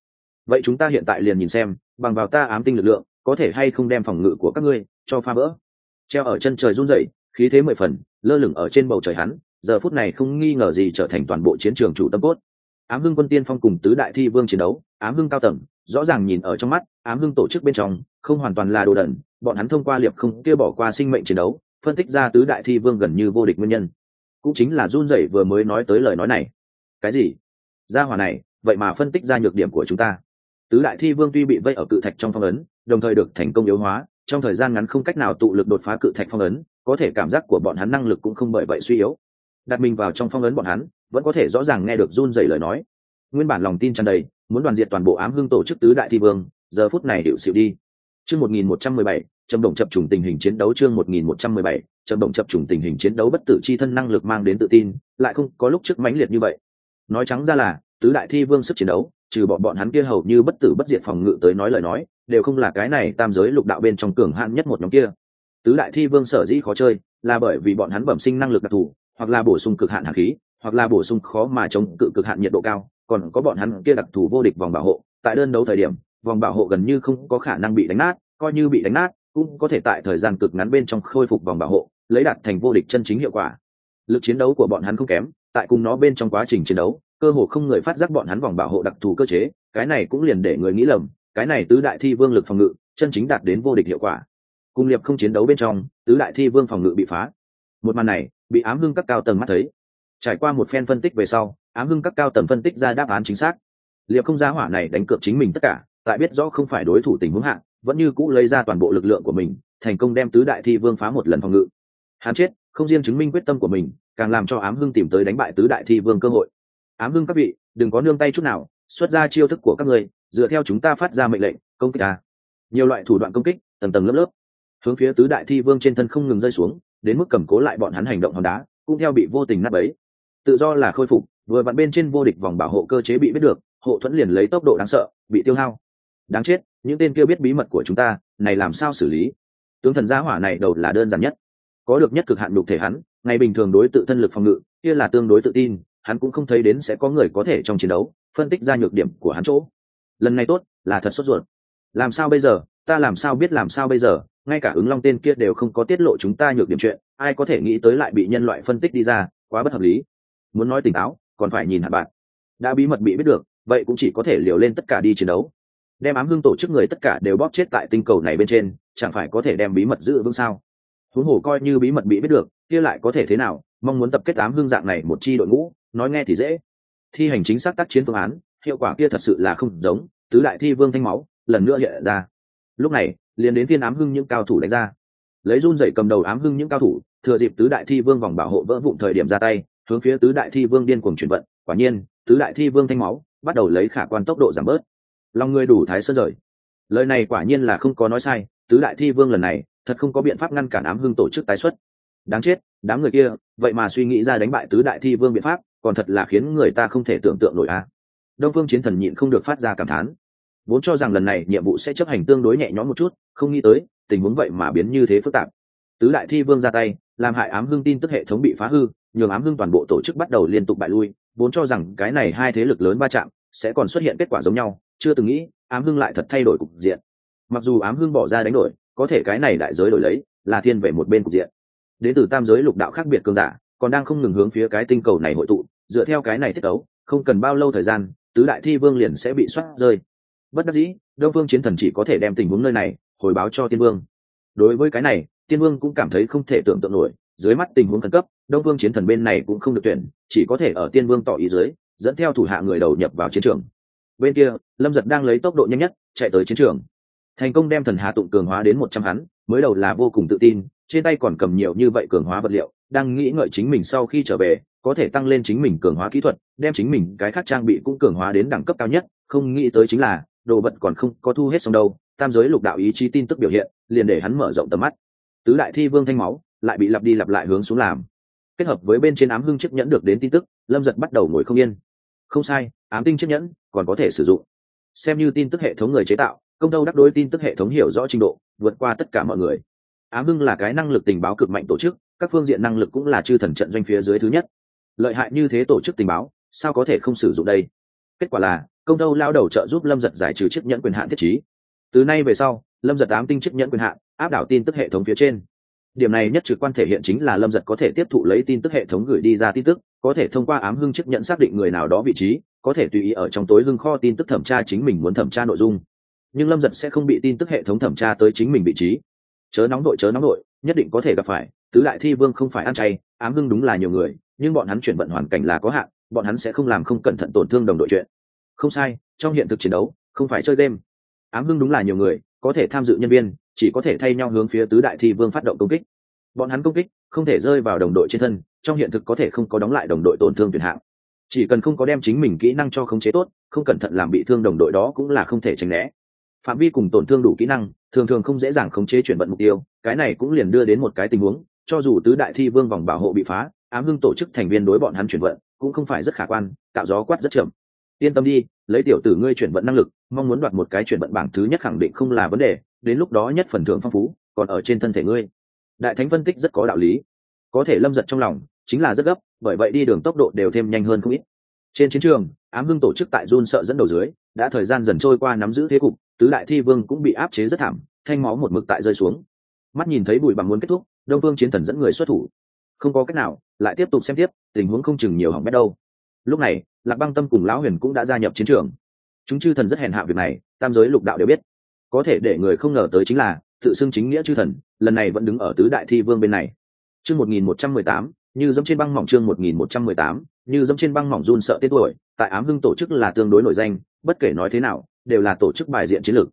Vậy chúng ta hiện tại liền nhìn xem, bằng vào ta ám tinh lực lượng, có thể hay không đem phòng ngự của các ngươi cho phá vỡ. Treo ở chân trời run rẩy, khí thế mười phần, lơ lửng ở trên bầu trời hắn, giờ phút này không nghi ngờ gì trở thành toàn bộ chiến trường chủ tâm cốt. Ám hưng quân tiên phong cùng tứ đại thi vương chiến đấu, ám hưng cao tầng rõ ràng nhìn ở trong mắt, ám hưng tổ chức bên trong, không hoàn toàn là đồ đẩn bọn hắn thông qua liệp không kia bỏ qua sinh mệnh chiến đấu, phân tích ra tứ đại thi vương gần như vô địch nguyên nhân. Cũng chính là run rẩy vừa mới nói tới lời nói này. Cái gì? Gia hỏa này, vậy mà phân tích ra nhược điểm của chúng ta. Tứ đại thi vương tuy bị vây ở cự thạch trong phong ấn, đồng thời được thành công yếu hóa, trong thời gian ngắn không cách nào tụ lực đột phá cự thạch phong ấn, có thể cảm giác của bọn hắn năng lực cũng không bởi vậy suy yếu. Đặt mình vào trong phong ấn bọn hắn, vẫn có thể rõ ràng nghe được run rẩy lời nói nguyên bản lòng tin tràn đầy, muốn đoàn diệt toàn bộ ám hưng tổ chức tứ đại thi vương, giờ phút này điệu xịu đi. Chương một nghìn một trăm mười bảy trầm động chập trùng tình hình chiến đấu chương một nghìn một trăm mười bảy trầm động chập trùng tình hình chiến đấu bất tử chi thân năng lực mang đến tự tin, lại không có lúc trước mãnh liệt như vậy. Nói trắng ra là, tứ đại thi vương sức chiến đấu, trừ bọn bọn hắn kia hầu như bất tử bất diệt phòng ngự tới nói lời nói, đều không là cái này tam giới lục đạo bên trong cường hạn nhất một nhóm kia. Tứ đại thi vương sở dĩ khó chơi, là bởi vì bọn hắn bẩm sinh năng lực đặc thù, hoặc là bổ sung cực hạn hạt khí, hoặc là bổ sung khó mà chống cự cực hạn nhiệt độ cao còn có bọn hắn kia đặc thù vô địch vòng bảo hộ, tại đơn đấu thời điểm, vòng bảo hộ gần như không có khả năng bị đánh nát, coi như bị đánh nát, cũng có thể tại thời gian cực ngắn bên trong khôi phục vòng bảo hộ, lấy đạt thành vô địch chân chính hiệu quả. Lực chiến đấu của bọn hắn không kém, tại cùng nó bên trong quá trình chiến đấu, cơ hồ không người phát giác bọn hắn vòng bảo hộ đặc thù cơ chế, cái này cũng liền để người nghĩ lầm, cái này tứ đại thi vương lực phòng ngự, chân chính đạt đến vô địch hiệu quả. Cung liệp không chiến đấu bên trong, tứ đại thi vương phòng ngự bị phá. Một màn này, bị ám hưng các cao tầng mắt thấy. Trải qua một phen phân tích về sau ám hưng các cao tầm phân tích ra đáp án chính xác. Liệp không giá hỏa này đánh cược chính mình tất cả, tại biết rõ không phải đối thủ tình huống hạn vẫn như cũ lấy ra toàn bộ lực lượng của mình, thành công đem tứ đại thi vương phá một lần phòng ngự. Hắn chết, không riêng chứng minh quyết tâm của mình, càng làm cho ám hưng tìm tới đánh bại tứ đại thi vương cơ hội. Ám hưng các vị, đừng có nương tay chút nào, xuất ra chiêu thức của các người dựa theo chúng ta phát ra mệnh lệnh, công kích ta. Nhiều loại thủ đoạn công kích, tầng tầng lớp lớp. Hướng phía tứ đại thi vương trên thân không ngừng rơi xuống, đến mức cầm cố lại bọn hắn hành động hòn đá, cũng theo bị vô tình nát ấy tự do là khôi phục vừa vặn bên trên vô địch vòng bảo hộ cơ chế bị biết được, hộ thuẫn liền lấy tốc độ đáng sợ, bị tiêu hao. Đáng chết, những tên kia biết bí mật của chúng ta, này làm sao xử lý? Tướng thần gia hỏa này đầu là đơn giản nhất. Có được nhất cực hạn đục thể hắn, ngày bình thường đối tự thân lực phòng ngự, kia là tương đối tự tin, hắn cũng không thấy đến sẽ có người có thể trong chiến đấu, phân tích ra nhược điểm của hắn chỗ. Lần này tốt, là thật sốt ruột. Làm sao bây giờ, ta làm sao biết làm sao bây giờ, ngay cả ứng long tên kia đều không có tiết lộ chúng ta nhược điểm chuyện, ai có thể nghĩ tới lại bị nhân loại phân tích đi ra, quá bất hợp lý. Muốn nói tỉnh táo còn phải nhìn hạt bạn. Đã bí mật bị biết được, vậy cũng chỉ có thể liều lên tất cả đi chiến đấu. Đem ám hưng tổ chức người tất cả đều bóp chết tại tinh cầu này bên trên, chẳng phải có thể đem bí mật giữ vững sao? Huống hồ coi như bí mật bị biết được, kia lại có thể thế nào? Mong muốn tập kết ám hưng dạng này một chi đội ngũ, nói nghe thì dễ. Thi hành chính xác tác chiến phương án, hiệu quả kia thật sự là không giống, tứ đại thi vương thanh máu, lần nữa hiện ra. Lúc này, liền đến thiên ám hưng những cao thủ đánh ra. Lấy run dậy cầm đầu ám hưng những cao thủ, thừa dịp tứ đại thi vương vòng bảo hộ vỡ vụn thời điểm ra tay hướng phía tứ đại thi vương điên cuồng chuyển vận, quả nhiên, tứ đại thi vương thanh máu bắt đầu lấy khả quan tốc độ giảm bớt. Lòng người đủ thái sơn rời. Lời này quả nhiên là không có nói sai, tứ đại thi vương lần này thật không có biện pháp ngăn cản ám hưng tổ chức tái xuất. Đáng chết, đám người kia, vậy mà suy nghĩ ra đánh bại tứ đại thi vương biện pháp, còn thật là khiến người ta không thể tưởng tượng nổi a. Đông phương chiến thần nhịn không được phát ra cảm thán. Vốn cho rằng lần này nhiệm vụ sẽ chấp hành tương đối nhẹ nhõm một chút, không nghĩ tới, tình huống vậy mà biến như thế phức tạp. Tứ đại thi vương ra tay, làm hại ám hưng tin tức hệ thống bị phá hư nhường ám hưng toàn bộ tổ chức bắt đầu liên tục bại lui, vốn cho rằng cái này hai thế lực lớn va chạm sẽ còn xuất hiện kết quả giống nhau, chưa từng nghĩ ám hưng lại thật thay đổi cục diện. Mặc dù ám hưng bỏ ra đánh đổi, có thể cái này đại giới đổi lấy, là thiên về một bên cục diện. Đến từ tam giới lục đạo khác biệt cường giả, còn đang không ngừng hướng phía cái tinh cầu này hội tụ, dựa theo cái này thiết đấu không cần bao lâu thời gian, tứ đại thi vương liền sẽ bị soát rơi. Bất đắc dĩ, đông phương chiến thần chỉ có thể đem tình huống nơi này hồi báo cho tiên vương. Đối với cái này, tiên vương cũng cảm thấy không thể tưởng tượng nổi, dưới mắt tình huống khẩn cấp đông vương chiến thần bên này cũng không được tuyển, chỉ có thể ở tiên vương tỏ ý dưới, dẫn theo thủ hạ người đầu nhập vào chiến trường. Bên kia, lâm giật đang lấy tốc độ nhanh nhất, chạy tới chiến trường. Thành công đem thần hà tụng cường hóa đến một trăm hắn, mới đầu là vô cùng tự tin, trên tay còn cầm nhiều như vậy cường hóa vật liệu, đang nghĩ ngợi chính mình sau khi trở về, có thể tăng lên chính mình cường hóa kỹ thuật, đem chính mình cái khác trang bị cũng cường hóa đến đẳng cấp cao nhất, không nghĩ tới chính là, đồ vật còn không có thu hết xong đâu, tam giới lục đạo ý chí tin tức biểu hiện, liền để hắn mở rộng tầm mắt. Tứ đại thi vương thanh máu, lại bị lặp đi lặp lại hướng xuống làm kết hợp với bên trên ám hưng chiếc nhẫn được đến tin tức, lâm giật bắt đầu ngồi không yên. Không sai, ám tinh chiếc nhẫn còn có thể sử dụng. Xem như tin tức hệ thống người chế tạo, công đâu đắc đối tin tức hệ thống hiểu rõ trình độ, vượt qua tất cả mọi người. Ám hưng là cái năng lực tình báo cực mạnh tổ chức, các phương diện năng lực cũng là chư thần trận doanh phía dưới thứ nhất. Lợi hại như thế tổ chức tình báo, sao có thể không sử dụng đây? Kết quả là, công đâu lao đầu trợ giúp lâm giật giải trừ chiếc nhẫn quyền hạn thiết chí từ nay về sau, lâm giật ám tinh chiếc nhẫn quyền hạn, áp đảo tin tức hệ thống phía trên điểm này nhất trực quan thể hiện chính là lâm giật có thể tiếp thụ lấy tin tức hệ thống gửi đi ra tin tức, có thể thông qua ám hưng chức nhận xác định người nào đó vị trí, có thể tùy ý ở trong tối hưng kho tin tức thẩm tra chính mình muốn thẩm tra nội dung. Nhưng lâm giật sẽ không bị tin tức hệ thống thẩm tra tới chính mình vị trí. Chớ nóng đội, chớ nóng đội, nhất định có thể gặp phải, tứ đại thi vương không phải ăn chay, ám hưng đúng là nhiều người, nhưng bọn hắn chuyển vận hoàn cảnh là có hạn, bọn hắn sẽ không làm không cẩn thận tổn thương đồng đội chuyện. Không sai, trong hiện thực chiến đấu, không phải chơi game. Ám hưng đúng là nhiều người, có thể tham dự nhân viên chỉ có thể thay nhau hướng phía tứ đại thi vương phát động công kích. Bọn hắn công kích không thể rơi vào đồng đội trên thân, trong hiện thực có thể không có đóng lại đồng đội tổn thương tuyệt hạng. Chỉ cần không có đem chính mình kỹ năng cho khống chế tốt, không cẩn thận làm bị thương đồng đội đó cũng là không thể tránh né. Phạm vi cùng tổn thương đủ kỹ năng, thường thường không dễ dàng khống chế chuyển vận mục tiêu, cái này cũng liền đưa đến một cái tình huống, cho dù tứ đại thi vương vòng bảo hộ bị phá, ám hưng tổ chức thành viên đối bọn hắn chuyển vận cũng không phải rất khả quan tạo gió quát rất chậm. Yên tâm đi, lấy tiểu tử ngươi chuyển vận năng lực, mong muốn đoạt một cái chuyển vận bảng thứ nhất khẳng định không là vấn đề đến lúc đó nhất phần thưởng phong phú, còn ở trên thân thể ngươi. Đại thánh phân tích rất có đạo lý. Có thể lâm giật trong lòng, chính là rất gấp, bởi vậy đi đường tốc độ đều thêm nhanh hơn không ít. Trên chiến trường, ám hưng tổ chức tại run sợ dẫn đầu dưới, đã thời gian dần trôi qua nắm giữ thế cục, tứ đại thi vương cũng bị áp chế rất thảm, thanh máu một mực tại rơi xuống. Mắt nhìn thấy bụi bằng muốn kết thúc, đông vương chiến thần dẫn người xuất thủ. Không có cách nào, lại tiếp tục xem tiếp, tình huống không chừng nhiều hỏng bét đâu. Lúc này, lạc băng tâm cùng lão huyền cũng đã gia nhập chiến trường. Chúng chư thần rất hèn hạ việc này, tam giới lục đạo đều biết có thể để người không ngờ tới chính là, tự xưng chính nghĩa chư thần, lần này vẫn đứng ở tứ đại thi vương bên này. Chương một nghìn một trăm mười tám, như dẫm trên băng mỏng chương một nghìn một trăm mười tám, như dẫm trên băng mỏng run sợ tên tuổi, tại ám hưng tổ chức là tương đối nổi danh, bất kể nói thế nào, đều là tổ chức bài diện chiến lược.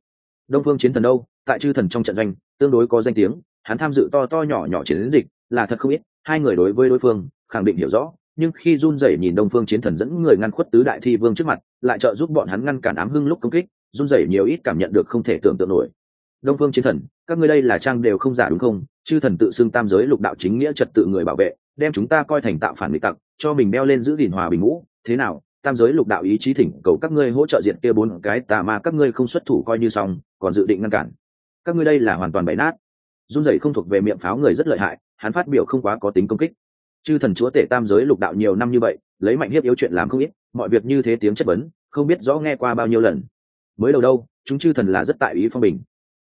Đông phương chiến thần đâu tại chư thần trong trận doanh, tương đối có danh tiếng, hắn tham dự to to nhỏ nhỏ chiến dịch, là thật không ít, hai người đối với đối phương, khẳng định hiểu rõ, nhưng khi run rẩy nhìn đông phương chiến thần dẫn người ngăn khuất tứ đại thi vương trước mặt, lại trợ giúp bọn hắn ngăn cản ám hưng lúc công kích run rẩy nhiều ít cảm nhận được không thể tưởng tượng nổi. Đông phương chiến thần, các ngươi đây là trang đều không giả đúng không? Chư thần tự xưng tam giới lục đạo chính nghĩa trật tự người bảo vệ, đem chúng ta coi thành tạo phản nghịch tặc, cho mình đeo lên giữ gìn hòa bình ngũ. Thế nào, tam giới lục đạo ý chí thỉnh cầu các ngươi hỗ trợ diện kia bốn cái tà ma các ngươi không xuất thủ coi như xong, còn dự định ngăn cản. Các ngươi đây là hoàn toàn bại nát. Run rẩy không thuộc về miệng pháo người rất lợi hại, hắn phát biểu không quá có tính công kích. Chư thần chúa tể tam giới lục đạo nhiều năm như vậy, lấy mạnh hiếp yếu chuyện làm không ít, mọi việc như thế tiếng chất vấn, không biết rõ nghe qua bao nhiêu lần mới đầu đâu, chúng chư thần là rất tại ý phong bình.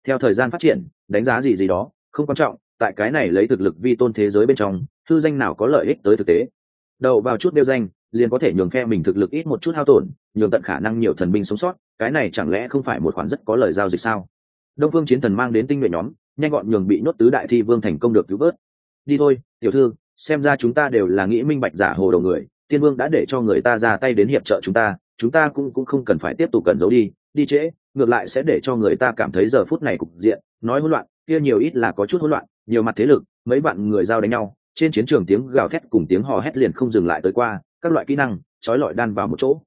Theo thời gian phát triển, đánh giá gì gì đó, không quan trọng, tại cái này lấy thực lực vi tôn thế giới bên trong, thư danh nào có lợi ích tới thực tế. Đầu vào chút đeo danh, liền có thể nhường phe mình thực lực ít một chút hao tổn, nhường tận khả năng nhiều thần binh sống sót, cái này chẳng lẽ không phải một khoản rất có lời giao dịch sao? Đông phương chiến thần mang đến tinh nhuệ nhóm, nhanh gọn nhường bị nhốt tứ đại thi vương thành công được cứu vớt. Đi thôi, tiểu thư, xem ra chúng ta đều là nghĩ minh bạch giả hồ đầu người, tiên vương đã để cho người ta ra tay đến hiệp trợ chúng ta chúng ta cũng cũng không cần phải tiếp tục cần giấu đi đi trễ, ngược lại sẽ để cho người ta cảm thấy giờ phút này cục diện, nói hỗn loạn, kia nhiều ít là có chút hỗn loạn, nhiều mặt thế lực, mấy bạn người giao đánh nhau, trên chiến trường tiếng gào thét cùng tiếng hò hét liền không dừng lại tới qua, các loại kỹ năng, trói lọi đan vào một chỗ.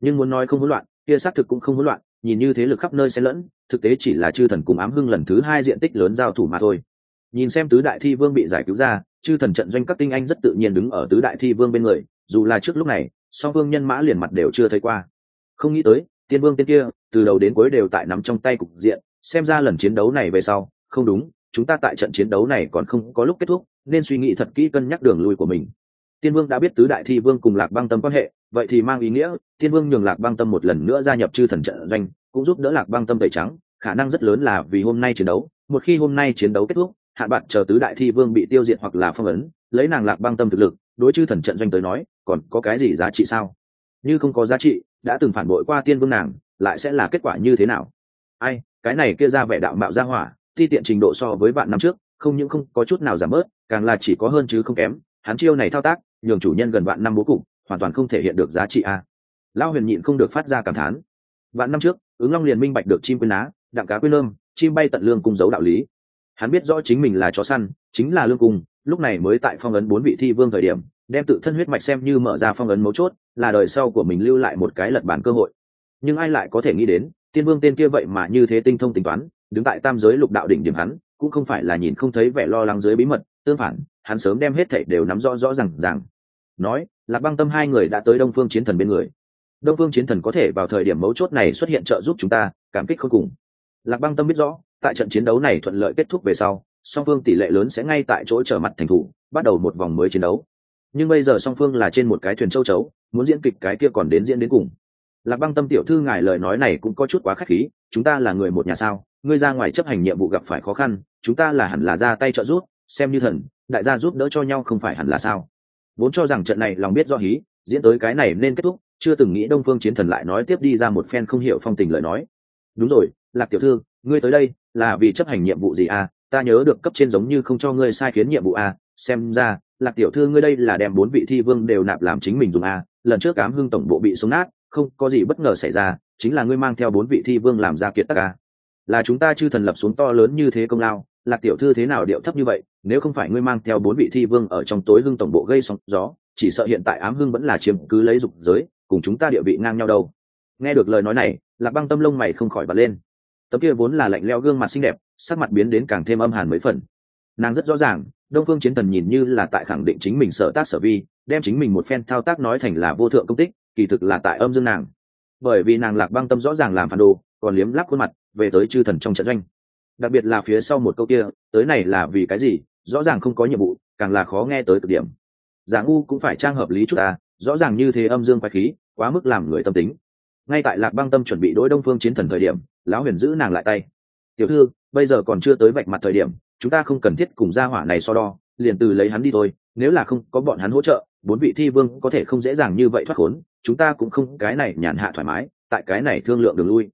Nhưng muốn nói không hỗn loạn, kia xác thực cũng không hỗn loạn, nhìn như thế lực khắp nơi xen lẫn, thực tế chỉ là chư thần cùng ám hưng lần thứ hai diện tích lớn giao thủ mà thôi. Nhìn xem tứ đại thi vương bị giải cứu ra, chư thần trận doanh các tinh anh rất tự nhiên đứng ở tứ đại thi vương bên người, dù là trước lúc này, song vương nhân mã liền mặt đều chưa thấy qua. Không nghĩ tới tiên vương tên kia, từ đầu đến cuối đều tại nắm trong tay cục diện, xem ra lần chiến đấu này về sau, không đúng, chúng ta tại trận chiến đấu này còn không có lúc kết thúc, nên suy nghĩ thật kỹ cân nhắc đường lui của mình. Tiên vương đã biết tứ đại thi vương cùng lạc băng tâm quan hệ, vậy thì mang ý nghĩa, tiên vương nhường lạc băng tâm một lần nữa gia nhập chư thần trận doanh, cũng giúp đỡ lạc băng tâm tẩy trắng, khả năng rất lớn là vì hôm nay chiến đấu, một khi hôm nay chiến đấu kết thúc hạ bạn chờ tứ đại thi vương bị tiêu diệt hoặc là phong ấn, lấy nàng lạc băng tâm thực lực, đối chư thần trận doanh tới nói, còn có cái gì giá trị sao? Như không có giá trị đã từng phản bội qua tiên vương nàng, lại sẽ là kết quả như thế nào? Ai, cái này kia ra vẻ đạo mạo ra hỏa ti tiện trình độ so với bạn năm trước, không những không có chút nào giảm bớt, càng là chỉ có hơn chứ không kém. Hắn chiêu này thao tác, nhường chủ nhân gần vạn năm bố cục, hoàn toàn không thể hiện được giá trị a. Lao huyền nhịn không được phát ra cảm thán. Vạn năm trước, ứng long liền minh bạch được chim quyên á đặng cá quyên lơm chim bay tận lương cung giấu đạo lý. Hắn biết rõ chính mình là chó săn, chính là lương cung, lúc này mới tại phong ấn bốn vị thi vương thời điểm đem tự thân huyết mạch xem như mở ra phong ấn mấu chốt, là đời sau của mình lưu lại một cái lật bản cơ hội. Nhưng ai lại có thể nghĩ đến, tiên vương tên kia vậy mà như thế tinh thông tính toán, đứng tại tam giới lục đạo đỉnh điểm hắn, cũng không phải là nhìn không thấy vẻ lo lắng dưới bí mật, tương phản, hắn sớm đem hết thảy đều nắm rõ rõ rằng rằng nói, lạc băng tâm hai người đã tới đông phương chiến thần bên người. Đông phương chiến thần có thể vào thời điểm mấu chốt này xuất hiện trợ giúp chúng ta, cảm kích không cùng. Lạc băng tâm biết rõ, tại trận chiến đấu này thuận lợi kết thúc về sau, song phương tỷ lệ lớn sẽ ngay tại chỗ trở mặt thành thủ, bắt đầu một vòng mới chiến đấu nhưng bây giờ song phương là trên một cái thuyền châu chấu, muốn diễn kịch cái kia còn đến diễn đến cùng. Lạc băng tâm tiểu thư ngài lời nói này cũng có chút quá k h á c h khí, chúng ta là người một nhà sao? Ngươi ra ngoài chấp hành nhiệm vụ gặp phải khó khăn, chúng ta là hẳn là ra tay trợ giúp, xem như thần, đại gia giúp đỡ cho nhau không phải hẳn là sao? Vốn cho rằng trận này lòng biết do hí, diễn tới cái này nên kết thúc, chưa từng nghĩ đông phương chiến thần lại nói tiếp đi ra một phen không hiểu phong tình lời nói. Đúng rồi, lạc tiểu thư, ngươi tới đây, là vì chấp hành nhiệm vụ gì à? Ta nhớ được cấp trên giống như không cho ngươi sai khiến nhiệm vụ à xem ra, lạc tiểu thư ngươi đây là đem bốn vị thi vương đều nạp làm chính mình dùng à lần trước cám hưng tổng bộ bị sống nát, không có gì bất ngờ xảy ra, chính là ngươi mang theo bốn vị thi vương làm ra kiệt tắc a. Là chúng ta chư thần lập xuống to lớn như thế công lao, lạc tiểu thư thế nào điệu thấp như vậy, nếu không phải ngươi mang theo bốn vị thi vương ở trong tối hưng tổng bộ gây sóng gió, chỉ sợ hiện tại ám hưng vẫn là chiếm cứ lấy dục giới, cùng chúng ta địa vị ngang nhau đâu. Nghe được lời nói này, lạc băng tâm lông mày không khỏi bật lên. Tấm kia vốn là lạnh leo gương mặt xinh đẹp, sắc mặt biến đến càng thêm âm hàn mấy phần. Nàng rất rõ ràng đông phương chiến thần nhìn như là tại khẳng định chính mình sở tác sở vi, đem chính mình một phen thao tác nói thành là vô thượng công tích, kỳ thực là tại âm dương nàng. Bởi vì nàng lạc băng tâm rõ ràng làm phản đồ, còn liếm lắp khuôn mặt, về tới chư thần trong trận doanh. Đặc biệt là phía sau một câu kia, tới này là vì cái gì, rõ ràng không có nhiệm vụ, càng là khó nghe tới cực điểm. Giả ngu cũng phải trang hợp lý chút à rõ ràng như thế âm dương quái khí, quá mức làm người tâm tính. Ngay tại lạc băng tâm chuẩn bị đối đông phương chiến thần thời điểm, lão huyền giữ nàng lại tay. Tiểu thư, bây giờ còn chưa tới vạch mặt thời điểm chúng ta không cần thiết cùng gia hỏa này so đo, liền từ lấy hắn đi thôi, nếu là không có bọn hắn hỗ trợ, bốn vị thi vương có thể không dễ dàng như vậy thoát khốn, chúng ta cũng không, cái này nhàn hạ thoải mái, tại cái này thương lượng đường lui.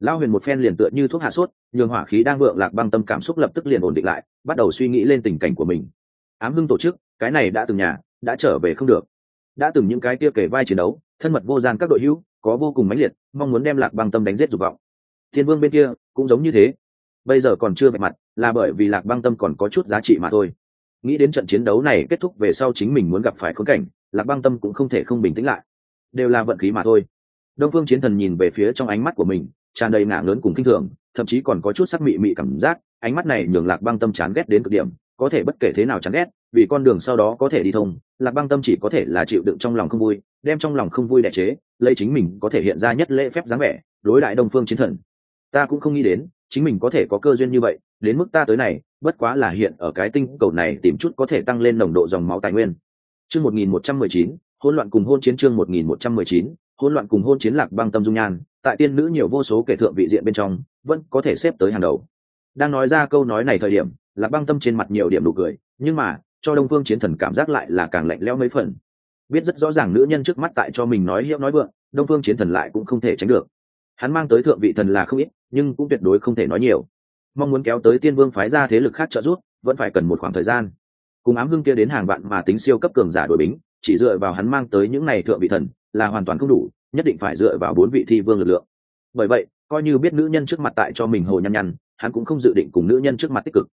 Lao huyền một phen liền tựa như thuốc hạ sốt, nhường hỏa khí đang vượng lạc băng tâm cảm xúc lập tức liền ổn định lại, bắt đầu suy nghĩ lên tình cảnh của mình. Ám hưng tổ chức, cái này đã từng nhà, đã trở về không được. Đã từng những cái kia kể vai chiến đấu, thân mật vô gian các đội hữu, có vô cùng mãnh liệt, mong muốn đem lạc băng tâm đánh giết dục vọng. Thiên vương bên kia, cũng giống như thế. Bây giờ còn chưa vạch mặt là bởi vì lạc băng tâm còn có chút giá trị mà thôi. Nghĩ đến trận chiến đấu này kết thúc về sau chính mình muốn gặp phải khốn cảnh, lạc băng tâm cũng không thể không bình tĩnh lại. Đều là vận khí mà thôi. Đông phương chiến thần nhìn về phía trong ánh mắt của mình, tràn đầy ngả lớn cùng kinh thường, thậm chí còn có chút sắc mị mị cảm giác, ánh mắt này nhường lạc băng tâm chán ghét đến cực điểm, có thể bất kể thế nào chán ghét, vì con đường sau đó có thể đi thông, lạc băng tâm chỉ có thể là chịu đựng trong lòng không vui, đem trong lòng không vui đẻ chế, lấy chính mình có thể hiện ra nhất lễ phép dáng vẻ, đối đại đông phương chiến thần. Ta cũng không nghĩ đến chính mình có thể có cơ duyên như vậy, đến mức ta tới này, bất quá là hiện ở cái tinh cầu này tìm chút có thể tăng lên nồng độ dòng máu tài nguyên. Chương một nghìn một trăm mười chín, hỗn loạn cùng hôn chiến chương một nghìn một trăm mười chín, hỗn loạn cùng hôn chiến lạc băng tâm dung nhan, tại tiên nữ nhiều vô số kể thượng vị diện bên trong, vẫn có thể xếp tới hàng đầu. Đang nói ra câu nói này thời điểm, lạc băng tâm trên mặt nhiều điểm nụ cười, nhưng mà, cho đông phương chiến thần cảm giác lại là càng lạnh lẽo mấy phần. Biết rất rõ ràng nữ nhân trước mắt tại cho mình nói hiệu nói vượng, đông phương chiến thần lại cũng không thể tránh được. Hắn mang tới thượng vị thần là không ít nhưng cũng tuyệt đối không thể nói nhiều. Mong muốn kéo tới tiên vương phái ra thế lực khác trợ giúp, vẫn phải cần một khoảng thời gian. Cùng ám hưng kia đến hàng vạn mà tính siêu cấp cường giả đội bính, chỉ dựa vào hắn mang tới những này thượng vị thần, là hoàn toàn không đủ, nhất định phải dựa vào bốn vị thi vương lực lượng. Bởi vậy, coi như biết nữ nhân trước mặt tại cho mình hồ nhăn nhăn, hắn cũng không dự định cùng nữ nhân trước mặt tích cực.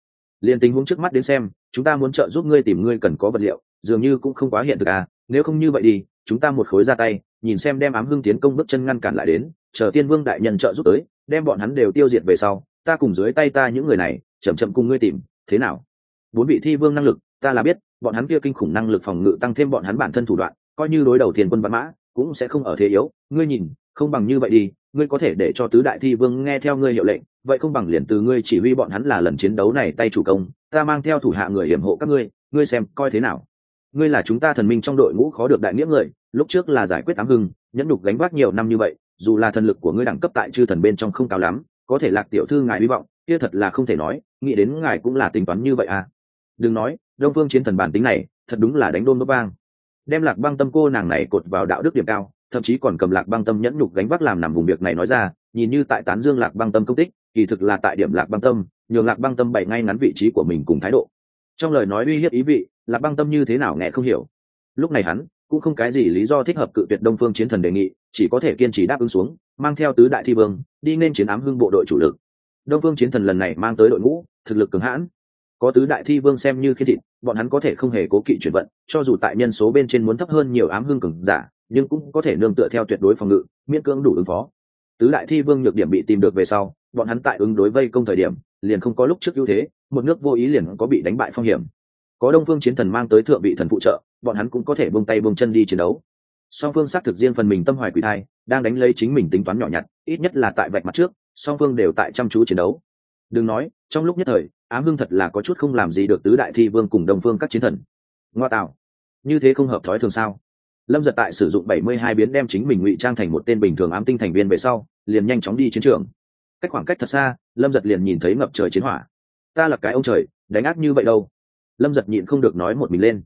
Liền tình huống trước mắt đến xem, chúng ta muốn trợ giúp ngươi tìm ngươi cần có vật liệu, dường như cũng không quá hiện thực à nếu không như vậy đi, chúng ta một khối ra tay, nhìn xem đem ám hưng tiến công bước chân ngăn cản lại đến, chờ tiên vương đại nhân trợ giúp tới đem bọn hắn đều tiêu diệt về sau, ta cùng dưới tay ta những người này, chậm chậm cùng ngươi tìm, thế nào? Bốn vị thi vương năng lực, ta là biết, bọn hắn kia kinh khủng năng lực phòng ngự tăng thêm bọn hắn bản thân thủ đoạn, coi như đối đầu thiền quân văn mã, cũng sẽ không ở thế yếu. Ngươi nhìn, không bằng như vậy đi, ngươi có thể để cho tứ đại thi vương nghe theo ngươi hiệu lệnh, vậy không bằng liền từ ngươi chỉ huy bọn hắn là lần chiến đấu này tay chủ công, ta mang theo thủ hạ người hiểm hộ các ngươi ngươi xem coi thế nào? Ngươi là chúng ta thần minh trong đội ngũ khó được đại nghĩa người, lúc trước là giải quyết ám hưng, nhẫn đục gánh vác nhiều năm như vậy dù là thần lực của ngươi đẳng cấp tại chư thần bên trong không cao lắm, có thể lạc tiểu thư ngài hy vọng, kia thật là không thể nói, nghĩ đến ngài cũng là tính toán như vậy à. Đừng nói, đông phương chiến thần bản tính này, thật đúng là đánh đôn bốc vang. Đem lạc băng tâm cô nàng này cột vào đạo đức điểm cao, thậm chí còn cầm lạc băng tâm nhẫn nhục gánh vác làm nằm vùng việc này nói ra, nhìn như tại tán dương lạc băng tâm công tích, kỳ thực là tại điểm lạc băng tâm, nhường lạc băng tâm bày ngay ngắn vị trí của mình cùng thái độ. Trong lời nói uy hiếp ý vị, lạc băng tâm như thế nào nghe không hiểu. Lúc này hắn cũng không cái gì lý do thích hợp cự tuyệt đông phương chiến thần đề nghị, chỉ có thể kiên trì đáp ứng xuống, mang theo tứ đại thi vương, đi nên chiến ám hưng bộ đội chủ lực. Đông phương chiến thần lần này mang tới đội ngũ, thực lực cường hãn. Có tứ đại thi vương xem như khi thịt, bọn hắn có thể không hề cố kỵ chuyển vận, cho dù tại nhân số bên trên muốn thấp hơn nhiều ám hưng cường giả, nhưng cũng có thể nương tựa theo tuyệt đối phòng ngự, miễn cưỡng đủ ứng phó. Tứ đại thi vương nhược điểm bị tìm được về sau, bọn hắn tại ứng đối vây công thời điểm, liền không có lúc trước ưu thế, một nước vô ý liền có bị đánh bại phong hiểm. Có đông phương chiến thần mang tới thượng vị thần phụ trợ bọn hắn cũng có thể bông tay bông chân đi chiến đấu. Song phương xác thực riêng phần mình tâm hoài quỷ thai, đang đánh lấy chính mình tính toán nhỏ nhặt, ít nhất là tại vạch mặt trước, song phương đều tại chăm chú chiến đấu. Đừng nói, trong lúc nhất thời, ám hưng thật là có chút không làm gì được tứ đại thi vương cùng đông phương các chiến thần. Ngoa tạo. Như thế không hợp thói thường sao? Lâm giật tại sử dụng bảy mươi hai biến đem chính mình ngụy trang thành một tên bình thường ám tinh thành viên về sau, liền nhanh chóng đi chiến trường. Cách khoảng cách thật xa, lâm giật liền nhìn thấy ngập trời chiến hỏa. Ta là cái ông trời, đánh ác như vậy đâu? Lâm giật nhịn không được nói một mình lên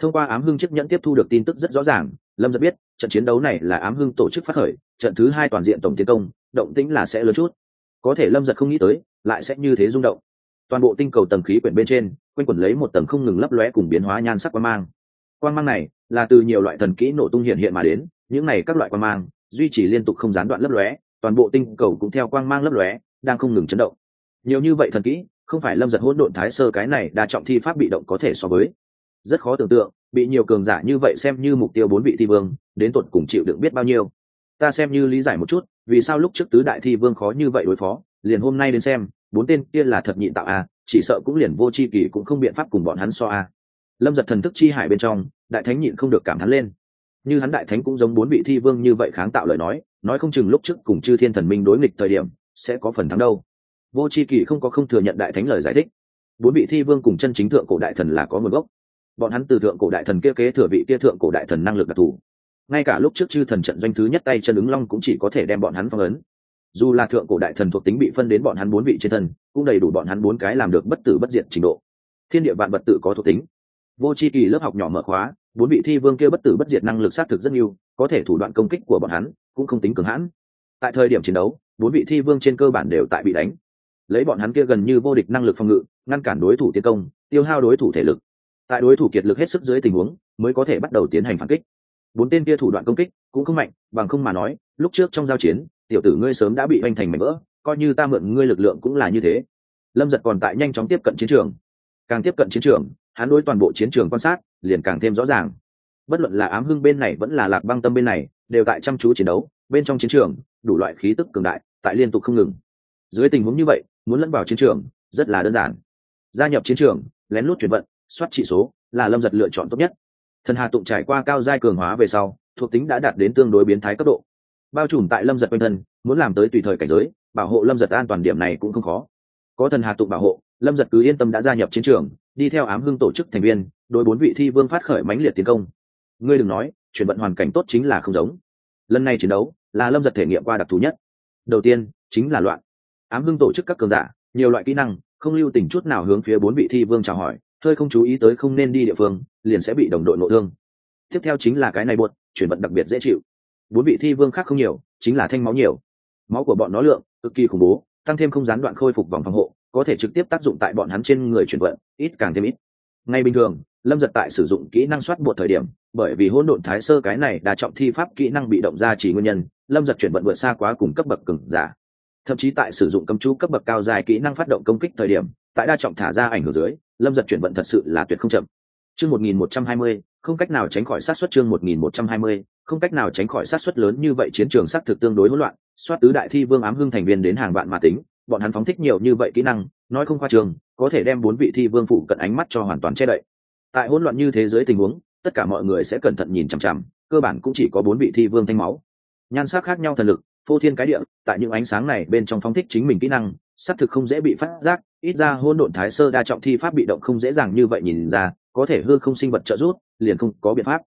thông qua ám hưng chiếc nhẫn tiếp thu được tin tức rất rõ ràng, lâm giật biết, trận chiến đấu này là ám hưng tổ chức phát khởi, trận thứ hai toàn diện tổng tiến công, động tĩnh là sẽ lớn chút. Có thể lâm giật không nghĩ tới, lại sẽ như thế rung động. Toàn bộ tinh cầu tầng khí quyển bên trên, quanh quẩn lấy một tầng không ngừng lấp lóe cùng biến hóa nhan sắc quan mang. Quan mang này là từ nhiều loại thần kỹ nổ tung hiện hiện mà đến, những này các loại quan mang duy trì liên tục không gián đoạn lấp lóe, toàn bộ tinh cầu cũng theo quang mang lấp lóe, đang không ngừng chấn động. Nhiều như vậy thần kỹ, không phải lâm giật hỗn độn thái sơ cái này đa trọng thi pháp bị động có thể so với rất khó tưởng tượng, bị nhiều cường giả như vậy xem như mục tiêu bốn vị thi vương, đến tột cùng chịu đựng biết bao nhiêu. Ta xem như lý giải một chút, vì sao lúc trước tứ đại thi vương khó như vậy đối phó, liền hôm nay đến xem, bốn tên kia là thật nhịn tạo a, chỉ sợ cũng liền vô c h i kỳ cũng không biện pháp cùng bọn hắn so a. Lâm giật thần thức chi hải bên trong, đại thánh nhịn không được cảm thán lên. Như hắn đại thánh cũng giống bốn vị thi vương như vậy kháng tạo lời nói nói không chừng lúc trước cùng chư thiên thần minh đối nghịch thời điểm, sẽ có phần thắng đâu. Vô c h i kỳ không có không thừa nhận đại thánh lời giải thích. Bốn vị thi vương cùng chân chính thượng cổ đại thần là có nguồn gốc bọn hắn từ thượng cổ đại thần kia kế thừa vị kia thượng cổ đại thần năng lực đặc thù. Ngay cả lúc trước chư thần trận doanh thứ nhất tay chân ứng long cũng chỉ có thể đem bọn hắn phong ấn. Dù là thượng cổ đại thần thuộc tính bị phân đến bọn hắn bốn vị trên thân, cũng đầy đủ bọn hắn bốn cái làm được bất tử bất diệt trình độ. Thiên địa vạn vật tự có thuộc tính. Vô c h i kỳ lớp học nhỏ mở khóa, bốn vị thi vương kia bất tử bất diệt năng lực xác thực rất nhiều, có thể thủ đoạn công kích của bọn hắn cũng không tính cường hãn. Tại thời điểm chiến đấu, bốn vị thi vương trên cơ bản đều tại bị đánh. Lấy bọn hắn kia gần như vô địch năng lực phòng ngự, ngăn cản đối thủ tiến công, tiêu hao đối thủ thể lực tại đối thủ kiệt lực hết sức dưới tình huống, mới có thể bắt đầu tiến hành phản kích. Bốn tên kia thủ đoạn công kích cũng không mạnh, bằng không mà nói, lúc trước trong giao chiến, tiểu tử ngươi sớm đã bị oanh thành mảnh vỡ, coi như ta mượn ngươi lực lượng cũng là như thế. Lâm giật còn tại nhanh chóng tiếp cận chiến trường. Càng tiếp cận chiến trường, hắn đối toàn bộ chiến trường quan sát liền càng thêm rõ ràng. Bất luận là ám hưng bên này vẫn là lạc băng tâm bên này, đều tại chăm chú chiến đấu, bên trong chiến trường, đủ loại khí tức cường đại, tại liên tục không ngừng. Dưới tình huống như vậy, muốn lẫn vào chiến trường, rất là đơn giản. Gia nhập chiến trường, lén lút chuyển vận soát trị số, là lâm giật lựa chọn tốt nhất. Thần hà tụng trải qua cao giai cường hóa về sau, thuộc tính đã đạt đến tương đối biến thái cấp độ. Bao trùm tại lâm giật quanh thân, muốn làm tới tùy thời cảnh giới, bảo hộ lâm giật an toàn điểm này cũng không khó. Có thần hà tụng bảo hộ, lâm giật cứ yên tâm đã gia nhập chiến trường, đi theo ám hưng tổ chức thành viên, đối bốn vị thi vương phát khởi mãnh liệt tiến công. Ngươi đừng nói, chuyển vận hoàn cảnh tốt chính là không giống. Lần này chiến đấu, là lâm giật thể nghiệm qua đặc thù nhất. Đầu tiên, chính là loạn. Ám hưng tổ chức các cường giả, nhiều loại kỹ năng, không lưu tình chút nào hướng phía bốn vị thi vương chào hỏi hơi không chú ý tới không nên đi địa phương, liền sẽ bị đồng đội nội thương. Tiếp theo chính là cái này buột chuyển vận đặc biệt dễ chịu. Bốn vị thi vương khác không nhiều, chính là thanh máu nhiều. Máu của bọn nó lượng, cực kỳ khủng bố, tăng thêm không gián đoạn khôi phục vòng phòng hộ, có thể trực tiếp tác dụng tại bọn hắn trên người chuyển vận, ít càng thêm ít. Ngay bình thường, lâm giật tại sử dụng kỹ năng soát bột thời điểm, bởi vì hỗn độn thái sơ cái này đa trọng thi pháp kỹ năng bị động ra chỉ nguyên nhân, lâm giật chuyển vận vượt xa quá cùng cấp bậc cứng giả. Thậm chí tại sử dụng cấm chú cấp bậc cao dài kỹ năng phát động công kích thời điểm, tại đa trọng thả ra ảnh hưởng dưới lâm giật chuyển vận thật sự là tuyệt không chậm. Chương một nghìn một trăm hai mươi, không cách nào tránh khỏi sát xuất chương một nghìn một trăm hai mươi, không cách nào tránh khỏi sát xuất lớn như vậy chiến trường xác thực tương đối hỗn loạn, soát tứ đại thi vương ám hưng thành viên đến hàng vạn mà tính, bọn hắn phóng thích nhiều như vậy kỹ năng, nói không khoa trường, có thể đem bốn vị thi vương phụ cận ánh mắt cho hoàn toàn che đậy. Tại hỗn loạn như thế giới tình huống, tất cả mọi người sẽ cẩn thận nhìn chằm chằm, cơ bản cũng chỉ có bốn vị thi vương thanh máu. Nhan sắc khác nhau thần lực, phô thiên cái địa, tại những ánh sáng này bên trong phóng thích chính mình kỹ năng xác thực không dễ bị phát giác, ít ra hôn độn thái sơ đa trọng thi pháp bị động không dễ dàng như vậy nhìn ra, có thể hư không sinh vật trợ giúp, liền không có biện pháp.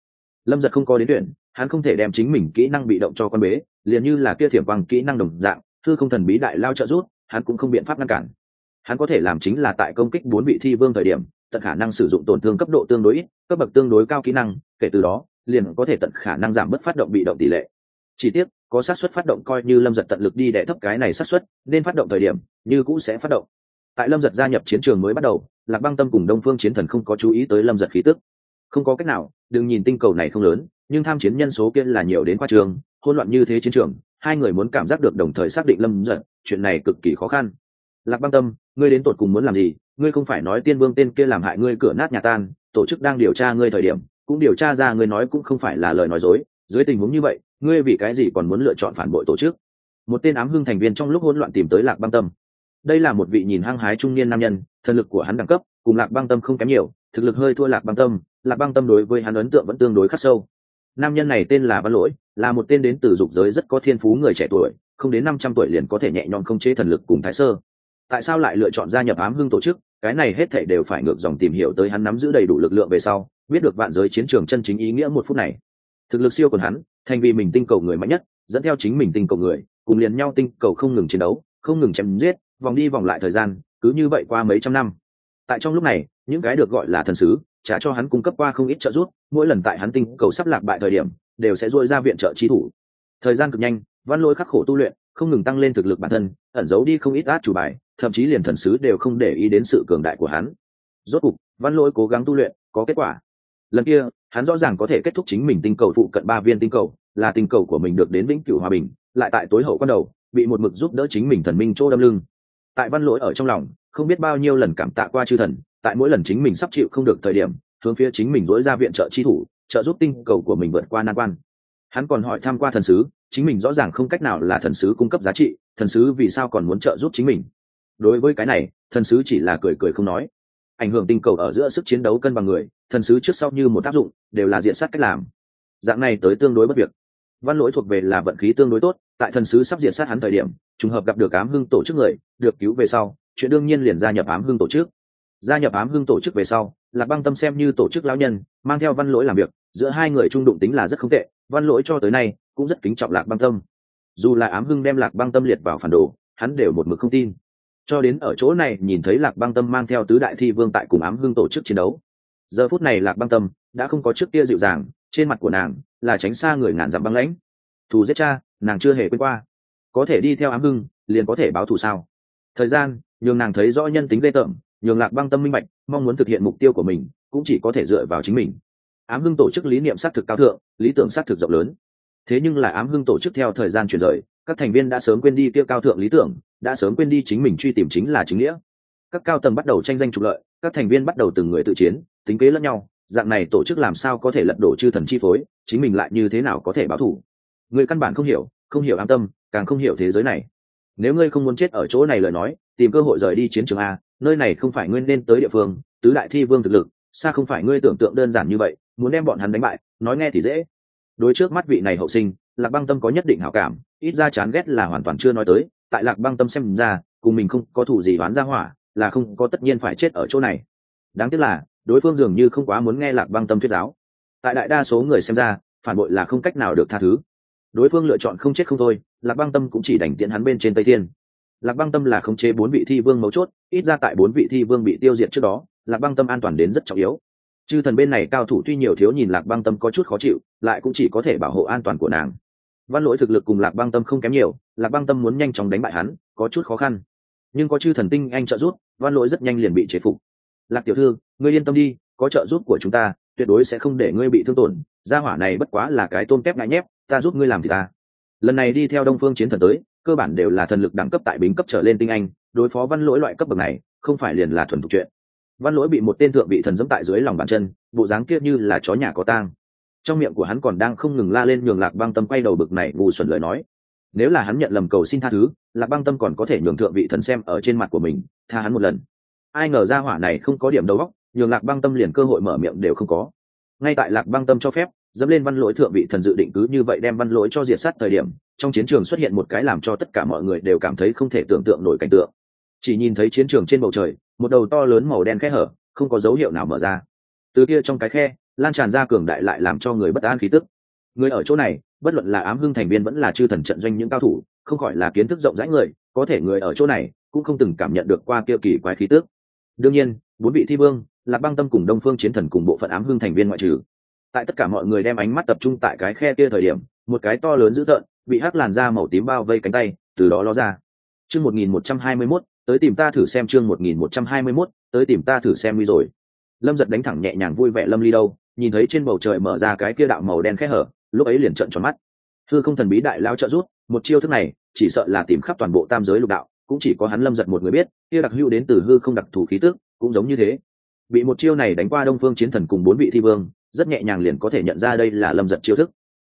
Lâm giật không có đến tuyển, hắn không thể đem chính mình kỹ năng bị động cho con bế, liền như là kia thiểm bằng kỹ năng đồng dạng, hư không thần bí đại lao trợ giúp, hắn cũng không biện pháp ngăn cản. Hắn có thể làm chính là tại công kích bốn vị thi vương thời điểm, tận khả năng sử dụng tổn thương cấp độ tương đối ít, cấp bậc tương đối cao kỹ năng, kể từ đó, liền có thể tận khả năng giảm bớt phát động bị động tỷ lệ. Chỉ tiếc có xác suất phát động coi như lâm giật tận lực đi để thấp cái này xác suất, nên phát động thời điểm, như cũ sẽ phát động. Tại lâm giật gia nhập chiến trường mới bắt đầu, lạc băng tâm cùng đông phương chiến thần không có chú ý tới lâm giật khí tức. Không có cách nào, đừng nhìn tinh cầu này không lớn, nhưng tham chiến nhân số kia là nhiều đến qua trường hôn loạn như thế chiến trường, hai người muốn cảm giác được đồng thời xác định lâm giật, chuyện này cực kỳ khó khăn. Lạc băng tâm, ngươi đến tột cùng muốn làm gì? Ngươi không phải nói tiên vương tên kia làm hại ngươi cửa nát nhà tan, tổ chức đang điều tra ngươi thời điểm, cũng điều tra ra ngươi nói cũng không phải là lời nói dối. Dưới tình huống như vậy ngươi vì cái gì còn muốn lựa chọn phản bội tổ chức? Một tên ám hưng thành viên trong lúc hỗn loạn tìm tới lạc băng tâm. Đây là một vị nhìn hăng hái trung niên nam nhân, thần lực của hắn đẳng cấp cùng lạc băng tâm không kém nhiều, thực lực hơi thua lạc băng tâm, lạc băng tâm đối với hắn ấn tượng vẫn tương đối khắc sâu. Nam nhân này tên là văn lỗi, là một tên đến từ dục giới rất có thiên phú người trẻ tuổi, không đến năm trăm tuổi liền có thể nhẹ nhõm không chế thần lực cùng thái sơ. Tại sao lại lựa chọn gia nhập ám hưng tổ chức? Cái này hết thể đều phải ngược dòng tìm hiểu tới hắn nắm giữ đầy đủ lực lượng về sau, biết được vạn giới chiến trường chân chính ý nghĩa một phút này. Thực lực siêu còn hắn thành vì mình tinh cầu người mạnh nhất, dẫn theo chính mình tinh cầu người, cùng liền nhau tinh cầu không ngừng chiến đấu, không ngừng chém giết, vòng đi vòng lại thời gian, cứ như vậy qua mấy trăm năm. Tại trong lúc này, những cái được gọi là thần sứ, trả cho hắn cung cấp qua không ít trợ giúp, mỗi lần tại hắn tinh cầu sắp lạc bại thời điểm, đều sẽ dội ra viện trợ trí thủ. Thời gian cực nhanh, văn lỗi khắc khổ tu luyện, không ngừng tăng lên thực lực bản thân, ẩn giấu đi không ít át chủ bài, thậm chí liền thần sứ đều không để ý đến sự cường đại của hắn. Rốt cục, văn lỗi cố gắng tu luyện, có kết quả. Lần kia hắn rõ ràng có thể kết thúc chính mình tinh cầu phụ cận ba viên tinh cầu, là tinh cầu của mình được đến vĩnh cửu hòa bình, lại tại tối hậu quan đầu, bị một mực giúp đỡ chính mình thần minh chỗ đâm lưng. Tại văn lỗi ở trong lòng, không biết bao nhiêu lần cảm tạ qua chư thần, tại mỗi lần chính mình sắp chịu không được thời điểm, hướng phía chính mình dối ra viện trợ chi thủ, trợ giúp tinh cầu của mình vượt qua nan quan. Hắn còn hỏi tham q u a thần sứ, chính mình rõ ràng không cách nào là thần sứ cung cấp giá trị, thần sứ vì sao còn muốn trợ giúp chính mình. Đối với cái này, thần sứ chỉ là cười cười không nói ảnh hưởng tinh cầu ở giữa sức chiến đấu cân bằng người, thần sứ trước sau như một tác dụng, đều là diện sát cách làm. Dạng này tới tương đối bất việc. Văn lỗi thuộc về là vận khí tương đối tốt, tại thần sứ sắp diện sát hắn thời điểm, trùng hợp gặp được ám hưng tổ chức người, được cứu về sau, chuyện đương nhiên liền gia nhập ám hưng tổ chức. Gia nhập ám hưng tổ chức về sau, lạc băng tâm xem như tổ chức lão nhân, mang theo văn lỗi làm việc, giữa hai người trung đụng tính là rất không tệ, văn lỗi cho tới nay cũng rất kính trọng lạc băng tâm. Dù là ám hưng đem lạc băng tâm liệt vào phản đồ, hắn đều một mực không tin cho đến ở chỗ này, nhìn thấy lạc băng tâm mang theo tứ đại thi vương tại cùng ám hưng tổ chức chiến đấu. Giờ phút này lạc băng tâm đã không có trước kia dịu dàng, trên mặt của nàng là tránh xa người ngàn dặm băng lãnh. Thù giết cha, nàng chưa hề quên qua. Có thể đi theo ám hưng liền có thể báo thù sao? Thời gian, nhường nàng thấy rõ nhân tính ghê tởm, nhường lạc băng tâm minh bạch, mong muốn thực hiện mục tiêu của mình, cũng chỉ có thể dựa vào chính mình. Ám hưng tổ chức lý niệm xác thực cao thượng, lý tưởng xác thực rộng lớn. Thế nhưng là ám hưng tổ chức theo thời gian chuyển rời, các thành viên đã sớm quên đi kia cao thượng lý tưởng đã sớm quên đi chính mình truy tìm chính là chính nghĩa. Các cao tầng bắt đầu tranh danh trục lợi, các thành viên bắt đầu từng người tự chiến, tính kế lẫn nhau, dạng này tổ chức làm sao có thể lật đổ chư thần chi phối, chính mình lại như thế nào có thể báo thủ? Người căn bản không hiểu không hiểu an tâm, càng không hiểu thế giới này. Nếu ngươi không muốn chết ở chỗ này lời nói, tìm cơ hội rời đi chiến trường a, nơi này không phải ngươi nên tới địa phương, tứ đại thi vương thực lực, xa không phải ngươi tưởng tượng đơn giản như vậy, muốn đem bọn hắn đánh bại, nói nghe thì dễ. Đối trước mắt vị này hậu sinh, lạc băng tâm có nhất định hảo cảm, ít ra chán ghét là hoàn toàn chưa nói tới tại lạc băng tâm xem ra, cùng mình không có thủ gì đoán ra hỏa, là không có tất nhiên phải chết ở chỗ này. Đáng tiếc là, đối phương dường như không quá muốn nghe lạc băng tâm thuyết giáo. Tại đại đa số người xem ra, phản bội là không cách nào được tha thứ. Đối phương lựa chọn không chết không thôi, lạc băng tâm cũng chỉ đành tiện hắn bên trên tây thiên. Lạc băng tâm là khống chế bốn vị thi vương mấu chốt, ít ra tại bốn vị thi vương bị tiêu diệt trước đó, lạc băng tâm an toàn đến rất trọng yếu. Chư thần bên này cao thủ tuy nhiều thiếu nhìn lạc băng tâm có chút khó chịu, lại cũng chỉ có thể bảo hộ an toàn của nàng văn lỗi thực lực cùng lạc băng tâm không kém nhiều, lạc băng tâm muốn nhanh chóng đánh bại hắn, có chút khó khăn. Nhưng có chư thần tinh anh trợ giúp, văn lỗi rất nhanh liền bị chế phục. Lạc tiểu thư, ngươi yên tâm đi, có trợ giúp của chúng ta, tuyệt đối sẽ không để ngươi bị thương tổn. Gia hỏa này bất quá là cái tôm kép ngại nhép, ta giúp ngươi làm thì ta. Lần này đi theo đông phương chiến thần tới, cơ bản đều là thần lực đẳng cấp tại bính cấp trở lên tinh anh, đối phó văn lỗi loại cấp bậc này, không phải liền là thuần thục chuyện. Văn lỗi bị một tên thượng vị thần dẫm tại dưới lòng bàn chân, bộ dáng kia như là chó nhà có tang trong miệng của hắn còn đang không ngừng la lên nhường lạc băng tâm quay đầu bực này, ngu xuẩn lời nói. Nếu là hắn nhận lầm cầu xin tha thứ, lạc băng tâm còn có thể nhường thượng vị thần xem ở trên mặt của mình, tha hắn một lần. Ai ngờ ra hỏa này không có điểm đầu góc nhường lạc băng tâm liền cơ hội mở miệng đều không có. Ngay tại lạc băng tâm cho phép, dẫm lên văn lỗi thượng vị thần dự định cứ như vậy đem văn lỗi cho diệt sát thời điểm, trong chiến trường xuất hiện một cái làm cho tất cả mọi người đều cảm thấy không thể tưởng tượng nổi cảnh tượng. Chỉ nhìn thấy chiến trường trên bầu trời, một đầu to lớn màu đen khe hở, không có dấu hiệu nào mở ra. Từ kia trong cái khe lan tràn ra cường đại lại làm cho người bất an khí tức. Người ở chỗ này, bất luận là ám hưng thành viên vẫn là chư thần trận doanh những cao thủ, không khỏi là kiến thức rộng rãi người, có thể người ở chỗ này cũng không từng cảm nhận được qua kia kỳ quái khí tức. Đương nhiên, bốn vị thi vương, lạc băng tâm cùng đông phương chiến thần cùng bộ phận ám hưng thành viên ngoại trừ. Tại tất cả mọi người đem ánh mắt tập trung tại cái khe kia thời điểm, một cái to lớn dữ tợn, bị hắc làn da màu tím bao vây cánh tay, từ đó ló ra. Chương một nghìn một trăm hai mươi mốt, tới tìm ta thử xem chương một nghìn một trăm hai mươi mốt, tới tìm ta thử xem nguy rồi. Lâm giật đánh thẳng nhẹ nhàng vui vẻ lâm ly đâu nhìn thấy trên bầu trời mở ra cái kia đạo màu đen khẽ hở, lúc ấy liền trợn tròn mắt. Thư không thần bí đại lao trợ rút một chiêu thức này, chỉ sợ là tìm khắp toàn bộ tam giới lục đạo, cũng chỉ có hắn lâm giật một người biết, kia đặc hữu đến từ hư không đặc thù khí tức, cũng giống như thế. Bị một chiêu này đánh qua đông phương chiến thần cùng bốn vị thi vương, rất nhẹ nhàng liền có thể nhận ra đây là lâm giật chiêu thức.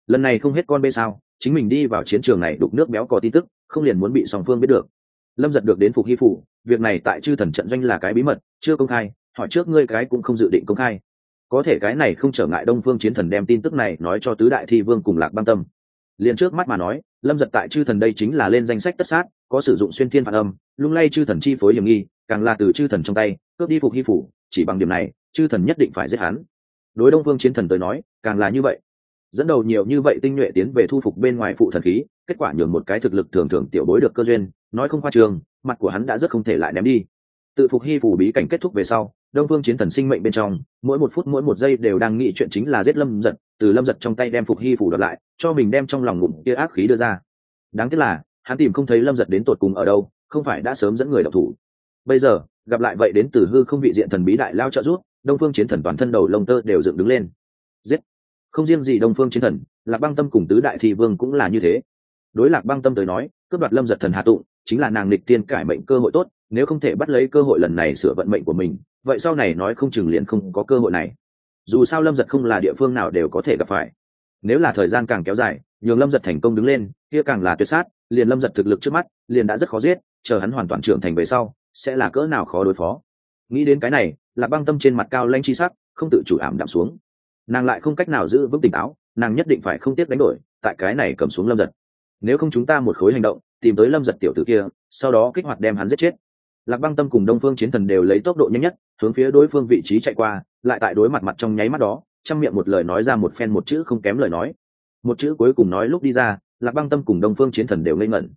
Lần này không hết con bê sao, chính mình đi vào chiến trường này đục nước béo có tin tức, không liền muốn bị song phương biết được. Lâm giật được đến phục hy phủ, việc này tại chư thần trận doanh là cái bí mật, chưa công khai, hỏi trước ngươi cái cũng không dự định công khai có thể cái này không trở ngại đông phương chiến thần đem tin tức này nói cho tứ đại thi vương cùng lạc băng tâm. Liền trước mắt mà nói, lâm giật tại chư thần đây chính là lên danh sách tất sát, có sử dụng xuyên thiên phản âm, lung lay chư thần chi phối hiểm nghi, càng là từ chư thần trong tay, cướp đi phục hy phủ, chỉ bằng điểm này, chư thần nhất định phải giết hắn. Đối đông phương chiến thần tới nói, càng là như vậy. Dẫn đầu nhiều như vậy tinh nhuệ tiến về thu phục bên ngoài phụ thần khí, kết quả nhường một cái thực lực thường thường tiểu bối được cơ duyên, nói không khoa trường, mặt của hắn đã rất không thể lại ném đi. Tự phục hy phủ bí cảnh kết thúc về sau đông phương chiến thần sinh mệnh bên trong, mỗi một phút mỗi một giây đều đang nghĩ chuyện chính là giết lâm giật, từ lâm giật trong tay đem phục hy phủ đợt lại, cho mình đem trong lòng ngụm kia ác khí đưa ra. Đáng tiếc là, hắn tìm không thấy lâm giật đến tột cùng ở đâu, không phải đã sớm dẫn người đọc thủ. Bây giờ, gặp lại vậy đến từ hư không vị diện thần bí đại lao trợ rút đông phương chiến thần toàn thân đầu lông tơ đều dựng đứng lên. Giết! Không riêng gì đông phương chiến thần, lạc băng tâm cùng tứ đại thị vương cũng là như thế. Đối lạc băng tâm tới nói, cướp đoạt lâm giật thần hạ tụng, chính là nàng nịch tiên cải mệnh cơ hội tốt, nếu không thể bắt lấy cơ hội lần này sửa vận mệnh của mình vậy sau này nói không chừng liền không có cơ hội này. Dù sao lâm giật không là địa phương nào đều có thể gặp phải. Nếu là thời gian càng kéo dài, nhường lâm giật thành công đứng lên, kia càng là tuyệt sát, liền lâm giật thực lực trước mắt, liền đã rất khó giết, chờ hắn hoàn toàn trưởng thành về sau, sẽ là cỡ nào khó đối phó. Nghĩ đến cái này, lạc băng tâm trên mặt cao lanh chi sắc, không tự chủ ảm đạm xuống. Nàng lại không cách nào giữ vững tỉnh táo, nàng nhất định phải không tiếc đánh đổi, tại cái này cầm xuống lâm giật. Nếu không chúng ta một khối hành động, tìm tới lâm giật tiểu tử kia, sau đó kích hoạt đem hắn giết chết. Lạc băng tâm cùng đông phương chiến thần đều lấy tốc độ nhanh nhất hướng phía đối phương vị trí chạy qua, lại tại đối mặt mặt trong nháy mắt đó, chăm miệng một lời nói ra một phen một chữ không kém lời nói. Một chữ cuối cùng nói lúc đi ra, lạc băng tâm cùng đông phương chiến thần đều ngây ngẩn.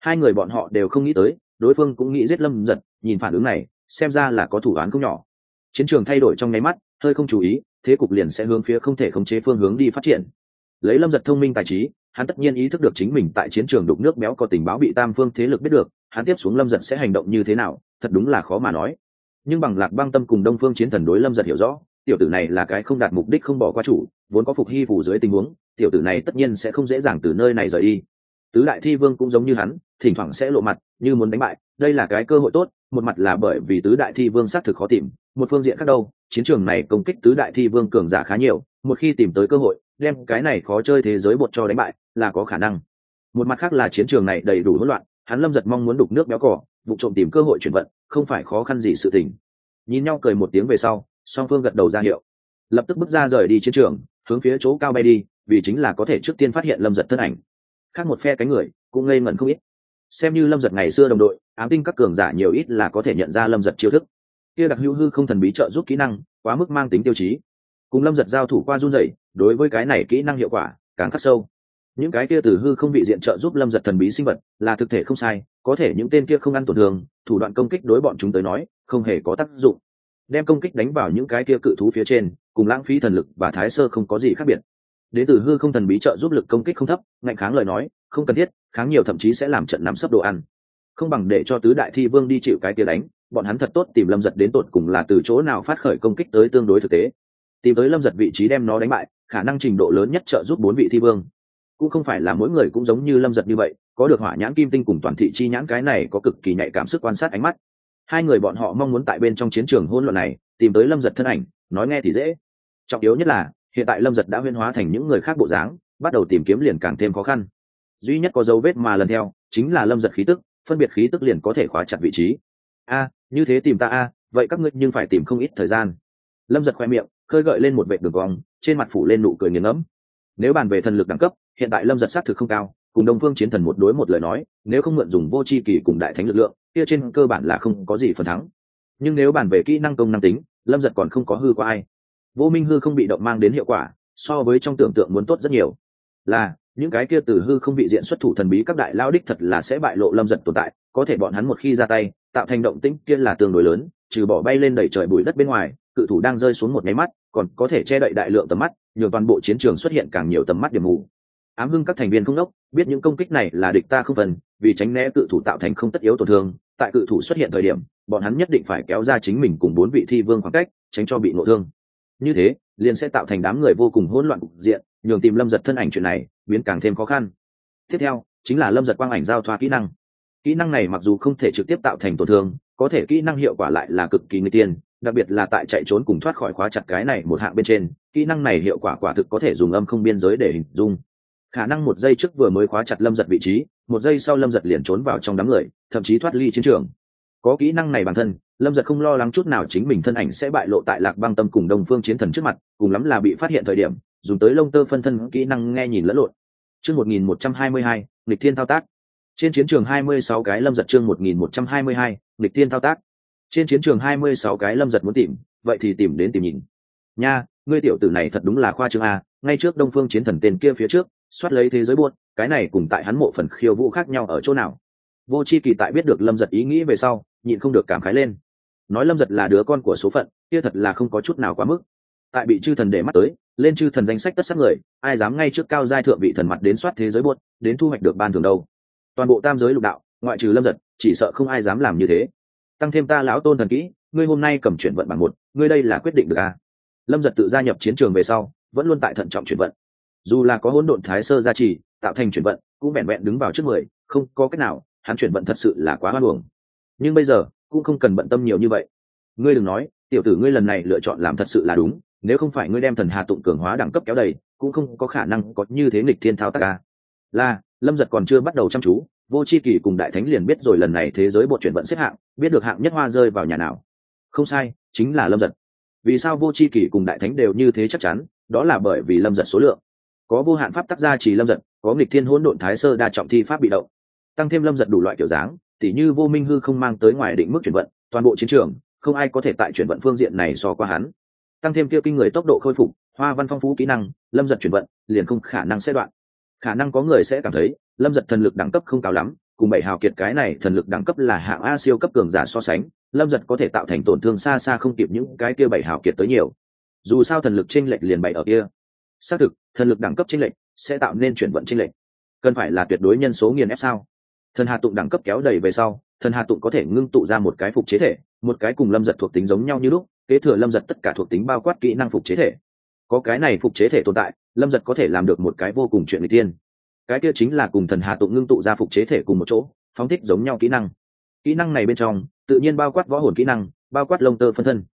Hai người bọn họ đều không nghĩ tới, đối phương cũng nghĩ giết lâm giật nhìn phản ứng này, xem ra là có thủ án không nhỏ. Chiến trường thay đổi trong nháy mắt, hơi không chú ý, thế cục liền sẽ hướng phía không thể khống chế phương hướng đi phát triển. Lấy lâm giật thông minh tài trí, hắn tất nhiên ý thức được chính mình tại chiến trường đục nước béo có tình báo bị tam phương thế lực biết được, hắn tiếp xuống lâm giật sẽ hành động như thế nào, thật đúng là khó mà nói nhưng bằng lạc băng tâm cùng đông phương chiến thần đối lâm giật hiểu rõ, tiểu tử này là cái không đạt mục đích không bỏ qua chủ, vốn có phục hy phủ dưới tình huống, tiểu tử này tất nhiên sẽ không dễ dàng từ nơi này rời đi. Tứ đại thi vương cũng giống như hắn, thỉnh thoảng sẽ lộ mặt, như muốn đánh bại, đây là cái cơ hội tốt, một mặt là bởi vì tứ đại thi vương xác thực khó tìm, một phương diện khác đâu, chiến trường này công kích tứ đại thi vương cường giả khá nhiều, một khi tìm tới cơ hội, đem cái này khó chơi thế giới bột cho đánh bại, là có khả năng. Một mặt khác là chiến trường này đầy đủ hỗn loạn, hắn lâm giật mong muốn đục nước béo cỏ vụ trộm tìm cơ hội chuyển vận, không phải khó khăn gì sự tình. Nhìn nhau cười một tiếng về sau, song phương gật đầu ra hiệu. Lập tức bước ra rời đi chiến trường, hướng phía chỗ cao bay đi, vì chính là có thể trước tiên phát hiện lâm giật thân ảnh. Khác một phe cánh người, cũng ngây ngẩn không ít. Xem như lâm giật ngày xưa đồng đội, ám tinh các cường giả nhiều ít là có thể nhận ra lâm giật chiêu thức. Kia đặc hữu hư không thần bí trợ giúp kỹ năng, quá mức mang tính tiêu chí. Cùng lâm giật giao thủ qua run dày đối với cái này kỹ năng hiệu quả, càng khắc sâu những cái kia từ hư không bị diện trợ giúp lâm giật thần bí sinh vật là thực thể không sai, có thể những tên kia không ăn tổn thương, thủ đoạn công kích đối bọn chúng tới nói, không hề có tác dụng. Đem công kích đánh vào những cái kia cự thú phía trên, cùng lãng phí thần lực và thái sơ không có gì khác biệt. Đến từ hư không thần bí trợ giúp lực công kích không thấp, ngạnh kháng lời nói, không cần thiết, kháng nhiều thậm chí sẽ làm trận nắm sấp đồ ăn. Không bằng để cho tứ đại thi vương đi chịu cái kia đánh, bọn hắn thật tốt tìm lâm giật đến tột cùng là từ chỗ nào phát khởi công kích tới tương đối thực tế. Tìm tới lâm giật vị trí đem nó đánh bại, khả năng trình độ lớn nhất trợ giúp bốn vị thi vương cũng không phải là mỗi người cũng giống như lâm giật như vậy, có được hỏa nhãn kim tinh cùng toàn thị chi nhãn cái này có cực kỳ nhạy cảm sức quan sát ánh mắt. Hai người bọn họ mong muốn tại bên trong chiến trường hôn luận này, tìm tới lâm giật thân ảnh, nói nghe thì dễ. Trọng yếu nhất là, hiện tại lâm giật đã huyên hóa thành những người khác bộ dáng, bắt đầu tìm kiếm liền càng thêm khó khăn. Duy nhất có dấu vết mà lần theo, chính là lâm giật khí tức, phân biệt khí tức liền có thể khóa chặt vị trí. A, như thế tìm ta a, vậy các ngươi nhưng phải tìm không ít thời gian. Lâm giật khoe miệng, khơi gợi lên một vệ đường cong, trên mặt phủ lên nụ cười nghiền ngẫm. Nếu bàn về thần lực đẳng cấp hiện tại lâm giật xác thực không cao, cùng đông phương chiến thần một đối một lời nói, nếu không mượn dùng vô c h i kỳ cùng đại thánh lực lượng, kia trên cơ bản là không có gì phần thắng. Nhưng nếu bàn về kỹ năng công năng tính, lâm giật còn không có hư qua ai. Vô minh hư không bị động mang đến hiệu quả, so với trong tưởng tượng muốn tốt rất nhiều. Là, những cái kia từ hư không bị diện xuất thủ thần bí các đại lao đích thật là sẽ bại lộ lâm giật tồn tại, có thể bọn hắn một khi ra tay, tạo thành động tĩnh kia là tương đối lớn, trừ bỏ bay lên đẩy trời bụi đất bên ngoài, cự thủ đang rơi xuống một máy mắt, còn có thể che đậy đại lượng tầm mắt, nhường toàn bộ chiến trường xuất hiện càng nhiều tầm mắt điểm mù ám hưng các thành viên không đốc, biết những công kích này là địch ta không phần, vì tránh né cự thủ tạo thành không tất yếu tổn thương, tại cự thủ xuất hiện thời điểm, bọn hắn nhất định phải kéo ra chính mình cùng bốn vị thi vương khoảng cách, tránh cho bị ngộ thương. Như thế, liền sẽ tạo thành đám người vô cùng hỗn loạn cục diện, nhường tìm lâm giật thân ảnh chuyện này biến càng thêm khó khăn. Tiếp theo, chính là lâm giật quang ảnh giao thoa kỹ năng. Kỹ năng này mặc dù không thể trực tiếp tạo thành tổn thương, có thể kỹ năng hiệu quả lại là cực kỳ nguy tiên đặc biệt là tại chạy trốn cùng thoát khỏi khóa chặt cái này một hạng bên trên, kỹ năng này hiệu quả quả thực có thể dùng âm không biên giới để hình dung khả năng một giây trước vừa mới khóa chặt lâm giật vị trí, một giây sau lâm giật liền trốn vào trong đám người, thậm chí thoát ly chiến trường. Có kỹ năng này bản thân, lâm giật không lo lắng chút nào chính mình thân ảnh sẽ bại lộ tại lạc băng tâm cùng đồng phương chiến thần trước mặt, cùng lắm là bị phát hiện thời điểm, dùng tới lông tơ phân thân kỹ năng nghe nhìn lẫn lộn. Chương một nghìn một trăm hai mươi hai lịch thiên thao tác. Trên chiến trường hai mươi sáu cái lâm giật chương một nghìn một trăm hai mươi hai lịch thiên thao tác. Trên chiến trường hai mươi sáu cái lâm giật muốn tìm, vậy thì tìm đến tìm nhìn nha, ngươi tiểu tử này thật đúng là khoa trương a, ngay trước đông phương chiến thần tên kia phía trước xoát lấy thế giới buôn cái này cùng tại hắn mộ phần khiêu vũ khác nhau ở chỗ nào? Vô c h i kỳ tại biết được lâm giật ý nghĩ về sau, nhịn không được cảm khái lên. Nói lâm giật là đứa con của số phận, kia thật là không có chút nào quá mức. Tại bị chư thần để mắt tới, lên chư thần danh sách tất sắc người, ai dám ngay trước cao giai thượng vị thần mặt đến soát thế giới buốt đến thu hoạch được ban thường đâu? Toàn bộ tam giới lục đạo, ngoại trừ lâm giật, chỉ sợ không ai dám làm như thế. Tăng thêm ta lão tôn thần kỹ, ngươi hôm nay cầm chuyển vận bằng một, ngươi đây là quyết định được à lâm giật tự gia nhập chiến trường về sau, vẫn luôn tại thận trọng chuyển vận. Dù là có hỗn độn thái sơ gia trì, tạo thành chuyển vận, cũng vẹn vẹn đứng vào trước mười, không có cách nào, hắn chuyển vận thật sự là quá hoan hưởng nhưng bây giờ, cũng không cần bận tâm nhiều như vậy. Ngươi đừng nói, tiểu tử ngươi lần này lựa chọn làm thật sự là đúng, nếu không phải ngươi đem thần hà tụng cường hóa đẳng cấp kéo đầy, cũng không có khả năng có như thế nghịch thiên thao tác ca là, lâm giật còn chưa bắt đầu chăm chú, vô c h i kỳ cùng đại thánh liền biết rồi lần này thế giới bộ chuyển vận xếp hạng, biết được hạng nhất hoa rơi vào nhà nào. Không sai, chính là lâm giật vì sao vô c h i kỷ cùng đại thánh đều như thế chắc chắn? Đó là bởi vì lâm giật số lượng. Có vô hạn pháp tác gia chỉ lâm giật, có nghịch thiên hỗn độn thái sơ đa trọng thi pháp bị động. Tăng thêm lâm giật đủ loại kiểu dáng, tỉ như vô minh hư không mang tới ngoài định mức chuyển vận, toàn bộ chiến trường, không ai có thể tại chuyển vận phương diện này so qua hắn. Tăng thêm kia kinh người tốc độ khôi phục, hoa văn phong phú kỹ năng, lâm giật chuyển vận, liền không khả năng sẽ đoạn. Khả năng có người sẽ cảm thấy, lâm giật thần lực đẳng cấp không cao lắm, cùng bảy hào kiệt cái này thần lực đẳng cấp là hạng a siêu cấp cường giả so sánh lâm giật có thể tạo thành tổn thương xa xa không kịp những cái kia bảy hào kiệt tới nhiều. Dù sao thần lực tranh lệch liền bảy ở kia. Xác thực, thần lực đẳng cấp tranh lệch sẽ tạo nên chuyển vận tranh lệch. Cần phải là tuyệt đối nhân số nghiền ép sao? Thần hà tụng đẳng cấp kéo đầy về sau, thần hà tụng có thể ngưng tụ ra một cái phục chế thể, một cái cùng lâm giật thuộc tính giống nhau như lúc, kế thừa lâm giật tất cả thuộc tính bao quát kỹ năng phục chế thể. Có cái này phục chế thể tồn tại, lâm giật có thể làm được một cái vô cùng chuyện n g tiên. Cái kia chính là cùng thần hà tụng ngưng tụ ra phục chế thể cùng một chỗ, phóng thích giống nhau kỹ năng kỹ năng này bên trong, tự nhiên bao quát võ hồn kỹ năng, bao quát lông tơ phân thân.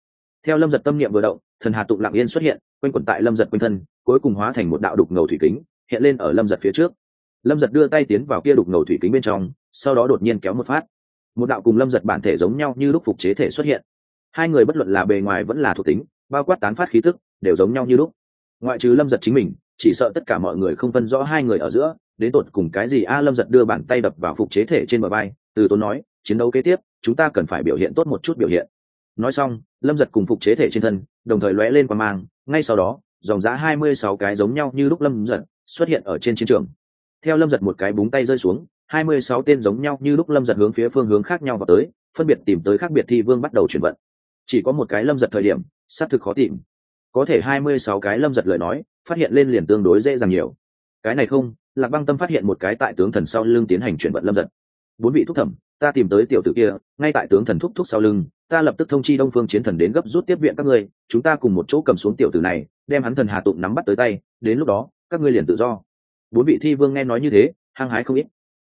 Theo lâm giật tâm niệm vừa động, thần hà tụng lặng yên xuất hiện, quanh quẩn tại lâm giật quanh thân, cuối cùng hóa thành một đạo đục ngầu thủy kính, hiện lên ở lâm giật phía trước. Lâm giật đưa tay tiến vào kia đục ngầu thủy kính bên trong, sau đó đột nhiên kéo một phát. Một đạo cùng lâm giật bản thể giống nhau như lúc phục chế thể xuất hiện. Hai người bất luận là bề ngoài vẫn là thuộc tính, bao quát tán phát khí tức, đều giống nhau như lúc. Ngoại trừ lâm giật chính mình, chỉ sợ tất cả mọi người không phân rõ hai người ở giữa, đến tột cùng cái gì? A, lâm giật đưa bàn tay đập vào phục chế thể trên bờ bay từ tốn nói chiến đấu kế tiếp, chúng ta cần phải biểu hiện tốt một chút biểu hiện. Nói xong, lâm giật cùng phục chế thể trên thân, đồng thời lóe lên qua mang, ngay sau đó, dòng giá hai mươi sáu cái giống nhau như lúc lâm giật xuất hiện ở trên chiến trường. Theo lâm giật một cái búng tay rơi xuống, hai mươi sáu tên giống nhau như lúc lâm giật hướng phía phương hướng khác nhau vào tới, phân biệt tìm tới khác biệt thi vương bắt đầu chuyển vận. Chỉ có một cái lâm giật thời điểm, xác thực khó tìm. Có thể hai mươi sáu cái lâm giật lời nói, phát hiện lên liền tương đối dễ dàng nhiều. Cái này không, lạc băng tâm phát hiện một cái tại tướng thần sau lưng tiến hành chuyển vận lâm giật. Bốn vị thúc thẩm ta tìm tới tiểu tử kia, ngay tại tướng thần thúc thúc sau lưng, ta lập tức thông chi đông phương chiến thần đến gấp rút tiếp viện các ngươi, chúng ta cùng một chỗ cầm xuống tiểu tử này, đem hắn thần hà tụng nắm bắt tới tay, đến lúc đó, các ngươi liền tự do. Bốn vị thi vương nghe nói như thế, hăng hái không ít.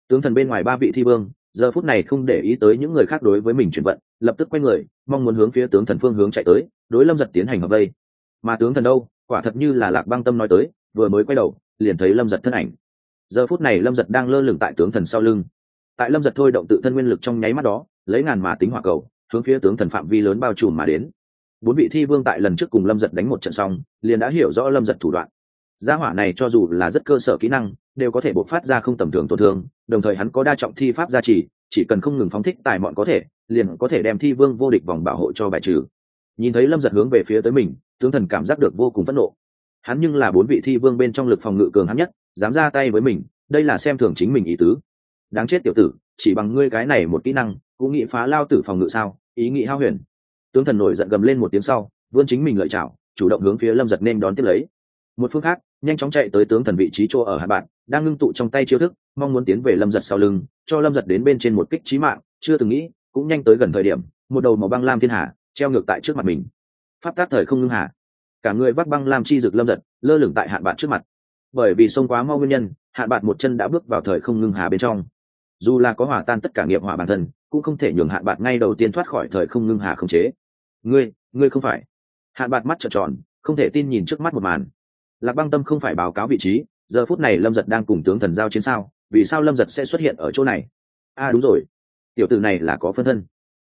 Tướng thần bên ngoài ba vị thi vương, giờ phút này không để ý tới những người khác đối với mình chuyển vận, lập tức quay người, mong muốn hướng phía tướng thần phương hướng chạy tới, đối lâm giật tiến hành hợp vây. Mà tướng thần đâu, quả thật như là lạc băng tâm nói tới, vừa mới quay đầu, liền thấy lâm giật thân ảnh. Giờ phút này lâm giật đang lơ lửng tại tướng thần sau lưng tại lâm giật thôi động tự thân nguyên lực trong nháy mắt đó, lấy ngàn mà tính hỏa cầu, hướng phía tướng thần phạm vi lớn bao trùm mà đến. Bốn vị thi vương tại lần trước cùng lâm giật đánh một trận xong, liền đã hiểu rõ lâm giật thủ đoạn. Gia hỏa này cho dù là rất cơ sở kỹ năng, đều có thể bộc phát ra không tầm thường tổn thương, đồng thời hắn có đa trọng thi pháp gia trì, chỉ cần không ngừng phóng thích tài mọn có thể, liền có thể đem thi vương vô địch vòng bảo hộ cho bài trừ. Nhìn thấy lâm giật hướng về phía tới mình, tướng thần cảm giác được vô cùng phẫn nộ. Hắn nhưng là bốn vị thi vương bên trong lực phòng ngự cường hắn nhất, dám ra tay với mình, đây là xem thường chính mình ý tứ đáng chết tiểu tử, chỉ bằng ngươi cái này một kỹ năng, cũng nghĩ phá lao tử phòng ngự sao? Ý nghĩ hao huyền. Tướng thần nổi giận gầm lên một tiếng sau, vươn chính mình lợi chảo, chủ động hướng phía lâm giật nên đón tiếp lấy. Một phương khác, nhanh chóng chạy tới tướng thần vị trí chỗ ở hạ bạn, đang ngưng tụ trong tay chiêu thức, mong muốn tiến về lâm giật sau lưng, cho lâm giật đến bên trên một kích trí mạng, chưa từng nghĩ, cũng nhanh tới gần thời điểm, một đầu màu băng lam thiên hà, treo ngược tại trước mặt mình. Pháp tác thời không ngưng hà. Cả người vác băng lam chi rực lâm giật, lơ lửng tại hạn bạn trước mặt. Bởi vì sông quá mau nguyên nhân hạn bạn một chân đã bước vào thời không ngưng hà bên trong dù là có hỏa tan tất cả nghiệp hỏa bản thân cũng không thể nhường hạn bạn ngay đầu tiên thoát khỏi thời không ngưng hà khống chế. Ngươi ngươi không phải. Hạn bạn mắt trợn tròn không thể tin nhìn trước mắt một màn. Lạc băng tâm không phải báo cáo vị trí giờ phút này lâm giật đang cùng tướng thần giao chiến sao vì sao lâm giật sẽ xuất hiện ở chỗ này? A à, đúng rồi. Tiểu tử này là có phân thân.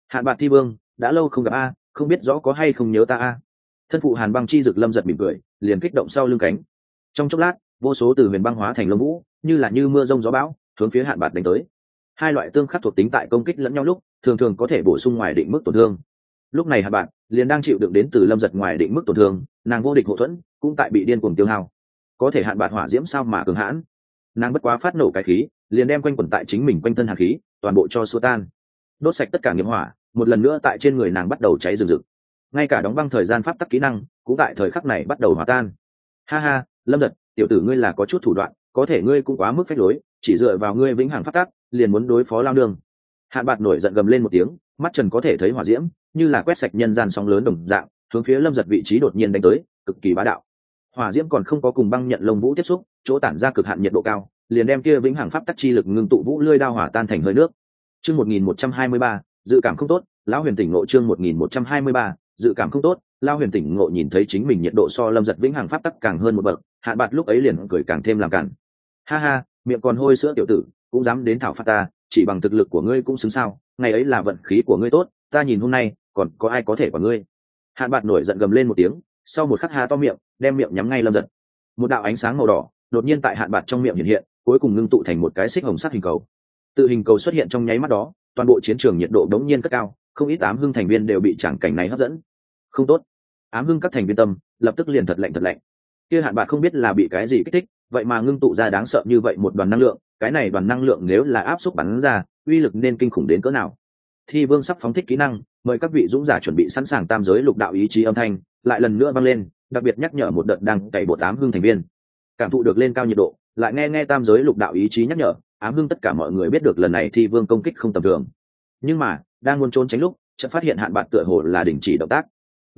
Hạn bạn thi vương đã lâu không gặp a không biết rõ có hay không nhớ ta a. Thân phụ hàn băng chi dực lâm giật mỉm cười liền kích động sau lưng cánh. Trong chốc lát vô số từ huyền băng hóa thành lông vũ như là như mưa rông gió bão hướng phía hạn bạc đánh tới hai loại tương khắc thuộc tính tại công kích lẫn nhau lúc, thường thường có thể bổ sung ngoài định mức tổn thương. Lúc này hạt bạn liền đang chịu đựng đến từ lâm giật ngoài định mức tổn thương, nàng vô địch hậu thuẫn cũng tại bị điên cuồng tiêu hao. Có thể hạn bạn hỏa diễm sao mà cường hãn? Nàng bất quá phát nổ cái khí, liền đem quanh quẩn tại chính mình quanh thân hạt khí, toàn bộ cho xua tan. Đốt sạch tất cả nghiệp hỏa, một lần nữa tại trên người nàng bắt đầu cháy rừng rực. Ngay cả đóng băng thời gian pháp tắc kỹ năng cũng tại thời khắc này bắt đầu hòa tan. Ha ha, lâm giật, tiểu tử ngươi là có chút thủ đoạn có thể ngươi cũng quá mức phép lối, chỉ dựa vào ngươi vĩnh hằng pháp tắc liền muốn đối phó lao đường hạn bạc nổi giận gầm lên một tiếng, mắt trần có thể thấy hỏa diễm, như là quét sạch nhân gian sóng lớn đồng dạng, hướng phía lâm giật vị trí đột nhiên đánh tới, cực kỳ bá đạo. Hỏa diễm còn không có cùng băng nhận lông vũ tiếp xúc, chỗ tản ra cực hạn nhiệt độ cao, liền đem kia vĩnh hằng pháp tắc chi lực ngưng tụ vũ lươi đao hỏa tan thành hơi nước. Chương một nghìn một trăm hai mươi ba, dự cảm không tốt, lão huyền tỉnh ngộ chương một nghìn một trăm hai mươi ba, dự cảm không tốt lao huyền tỉnh ngộ nhìn thấy chính mình nhiệt độ so lâm giật vĩnh hằng pháp tắc càng hơn một bậc hạ bạt lúc ấy liền cười càng thêm làm cản ha ha, miệng còn hôi sữa tiểu tử, cũng dám đến thảo phạt ta, chỉ bằng thực lực của ngươi cũng xứng sao, ngày ấy là vận khí của ngươi tốt, ta nhìn hôm nay, còn có ai có thể của ngươi? Hạn bạt nổi giận gầm lên một tiếng, sau một khắc ha to miệng, đem miệng nhắm ngay lâm giật. Một đạo ánh sáng màu đỏ, đột nhiên tại hạn bạt trong miệng hiện hiện, cuối cùng ngưng tụ thành một cái xích hồng sắc hình cầu. Tự hình cầu xuất hiện trong nháy mắt đó, toàn bộ chiến trường nhiệt độ đống nhiên cất cao, không ít ám hưng thành viên đều bị tràng cảnh này hấp dẫn. Không tốt. Ám hưng các thành viên tâm, lập tức liền thật lạnh thật lạnh. Kia hạn bạc không biết là bị cái gì kích thích vậy mà ngưng tụ ra đáng sợ như vậy một đoàn năng lượng, cái này đoàn năng lượng nếu là áp suất bắn ra, uy lực nên kinh khủng đến cỡ nào? Thi vương sắp phóng thích kỹ năng, mời các vị dũng giả chuẩn bị sẵn sàng tam giới lục đạo ý chí âm thanh, lại lần nữa vang lên, đặc biệt nhắc nhở một đợt đang cày bộ tám hưng thành viên. Cảm thụ được lên cao nhiệt độ, lại nghe nghe tam giới lục đạo ý chí nhắc nhở, ám hưng tất cả mọi người biết được lần này thi vương công kích không tầm thường. Nhưng mà, đang muốn trốn tránh lúc, chợt phát hiện hạn bạc tựa hồ là đình chỉ động tác.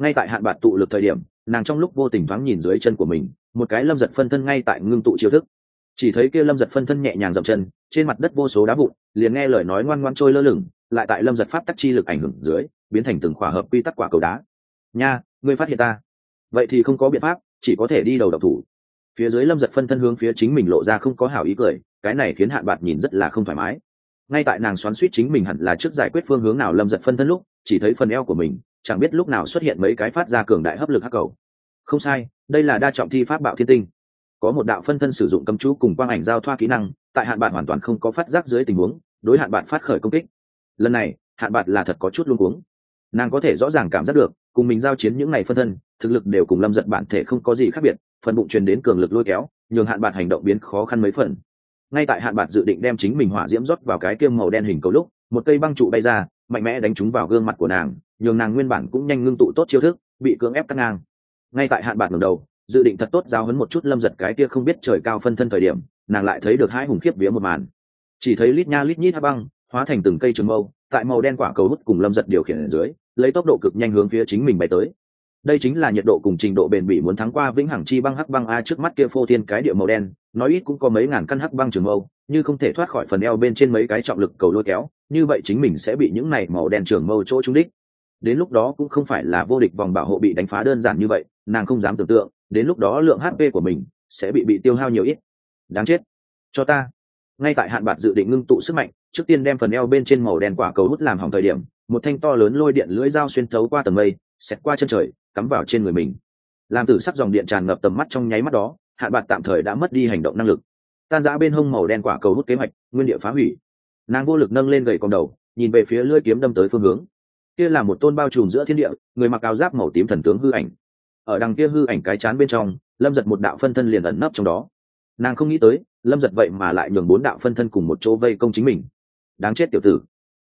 Ngay tại hạn bạc tụ lực thời điểm, nàng trong lúc vô tình thoáng nhìn dưới chân của mình một cái lâm giật phân thân ngay tại ngưng tụ chiêu thức. Chỉ thấy kia lâm giật phân thân nhẹ nhàng dậm chân, trên mặt đất vô số đá vụn, liền nghe lời nói ngoan ngoan trôi lơ lửng, lại tại lâm giật pháp tắc chi lực ảnh hưởng dưới, biến thành từng khỏa hợp quy tắc quả cầu đá. Nha, ngươi phát hiện ta? Vậy thì không có biện pháp, chỉ có thể đi đầu độc thủ. Phía dưới lâm giật phân thân hướng phía chính mình lộ ra không có hảo ý cười, cái này khiến hạn bạc nhìn rất là không thoải mái. Ngay tại nàng xoắn suýt chính mình hẳn là trước giải quyết phương hướng nào lâm giật phân thân lúc, chỉ thấy phần eo của mình, chẳng biết lúc nào xuất hiện mấy cái phát ra cường đại hấp lực hắc cầu không sai, đây là đa trọng thi pháp bạo thiên tinh. Có một đạo phân thân sử dụng cấm chú cùng quang ảnh giao thoa kỹ năng, tại hạn bạn hoàn toàn không có phát giác dưới tình huống, đối hạn bạn phát khởi công kích. Lần này, hạn bạn là thật có chút luôn cuống. Nàng có thể rõ ràng cảm giác được, cùng mình giao chiến những ngày phân thân, thực lực đều cùng lâm giật bản thể không có gì khác biệt, phần bụng truyền đến cường lực lôi kéo, nhường hạn bạn hành động biến khó khăn mấy phần. Ngay tại hạn bạn dự định đem chính mình hỏa diễm rót vào cái kiêm màu đen hình cầu lúc, một cây băng trụ bay ra, mạnh mẽ đánh trúng vào gương mặt của nàng, nhường nàng nguyên bản cũng nhanh ngưng tụ tốt chiêu thức, bị cưỡng ép cắt ngang ngay tại hạn bạc ngầm đầu, dự định thật tốt giáo hấn một chút lâm giật cái kia không biết trời cao phân thân thời điểm, nàng lại thấy được hai hùng khiếp vía một màn. Chỉ thấy lít nha lít nhít hai băng, hóa thành từng cây trường mâu, tại màu đen quả cầu hút cùng lâm giật điều khiển ở dưới, lấy tốc độ cực nhanh hướng phía chính mình bay tới. Đây chính là nhiệt độ cùng trình độ bền bỉ muốn thắng qua vĩnh hằng chi băng hắc băng a trước mắt kia phô thiên cái địa màu đen, nói ít cũng có mấy ngàn căn hắc băng trường mâu, như không thể thoát khỏi phần eo bên trên mấy cái trọng lực cầu lôi kéo, như vậy chính mình sẽ bị những này màu đen trường mâu chỗ trúng đích đến lúc đó cũng không phải là vô địch vòng bảo hộ bị đánh phá đơn giản như vậy, nàng không dám tưởng tượng, đến lúc đó lượng hp của mình sẽ bị bị tiêu hao nhiều ít. Đáng chết. Cho ta. Ngay tại hạn bạc dự định ngưng tụ sức mạnh, trước tiên đem phần eo bên trên màu đen quả cầu hút làm hỏng thời điểm, một thanh to lớn lôi điện lưỡi dao xuyên thấu qua tầng mây, xẹt qua chân trời, cắm vào trên người mình. Làm tử sắc dòng điện tràn ngập tầm mắt trong nháy mắt đó, hạn bạc tạm thời đã mất đi hành động năng lực. Tan giã bên hông màu đen quả cầu hút kế hoạch, nguyên địa phá hủy. Nàng vô lực nâng lên gầy con đầu, nhìn về phía lưỡi kiếm đâm tới phương hướng kia là một tôn bao trùm giữa thiên địa, người mặc áo giáp màu tím thần tướng hư ảnh. Ở đằng kia hư ảnh cái chán bên trong, lâm giật một đạo phân thân liền ẩn nấp trong đó. Nàng không nghĩ tới, lâm giật vậy mà lại nhường bốn đạo phân thân cùng một chỗ vây công chính mình. Đáng chết tiểu tử.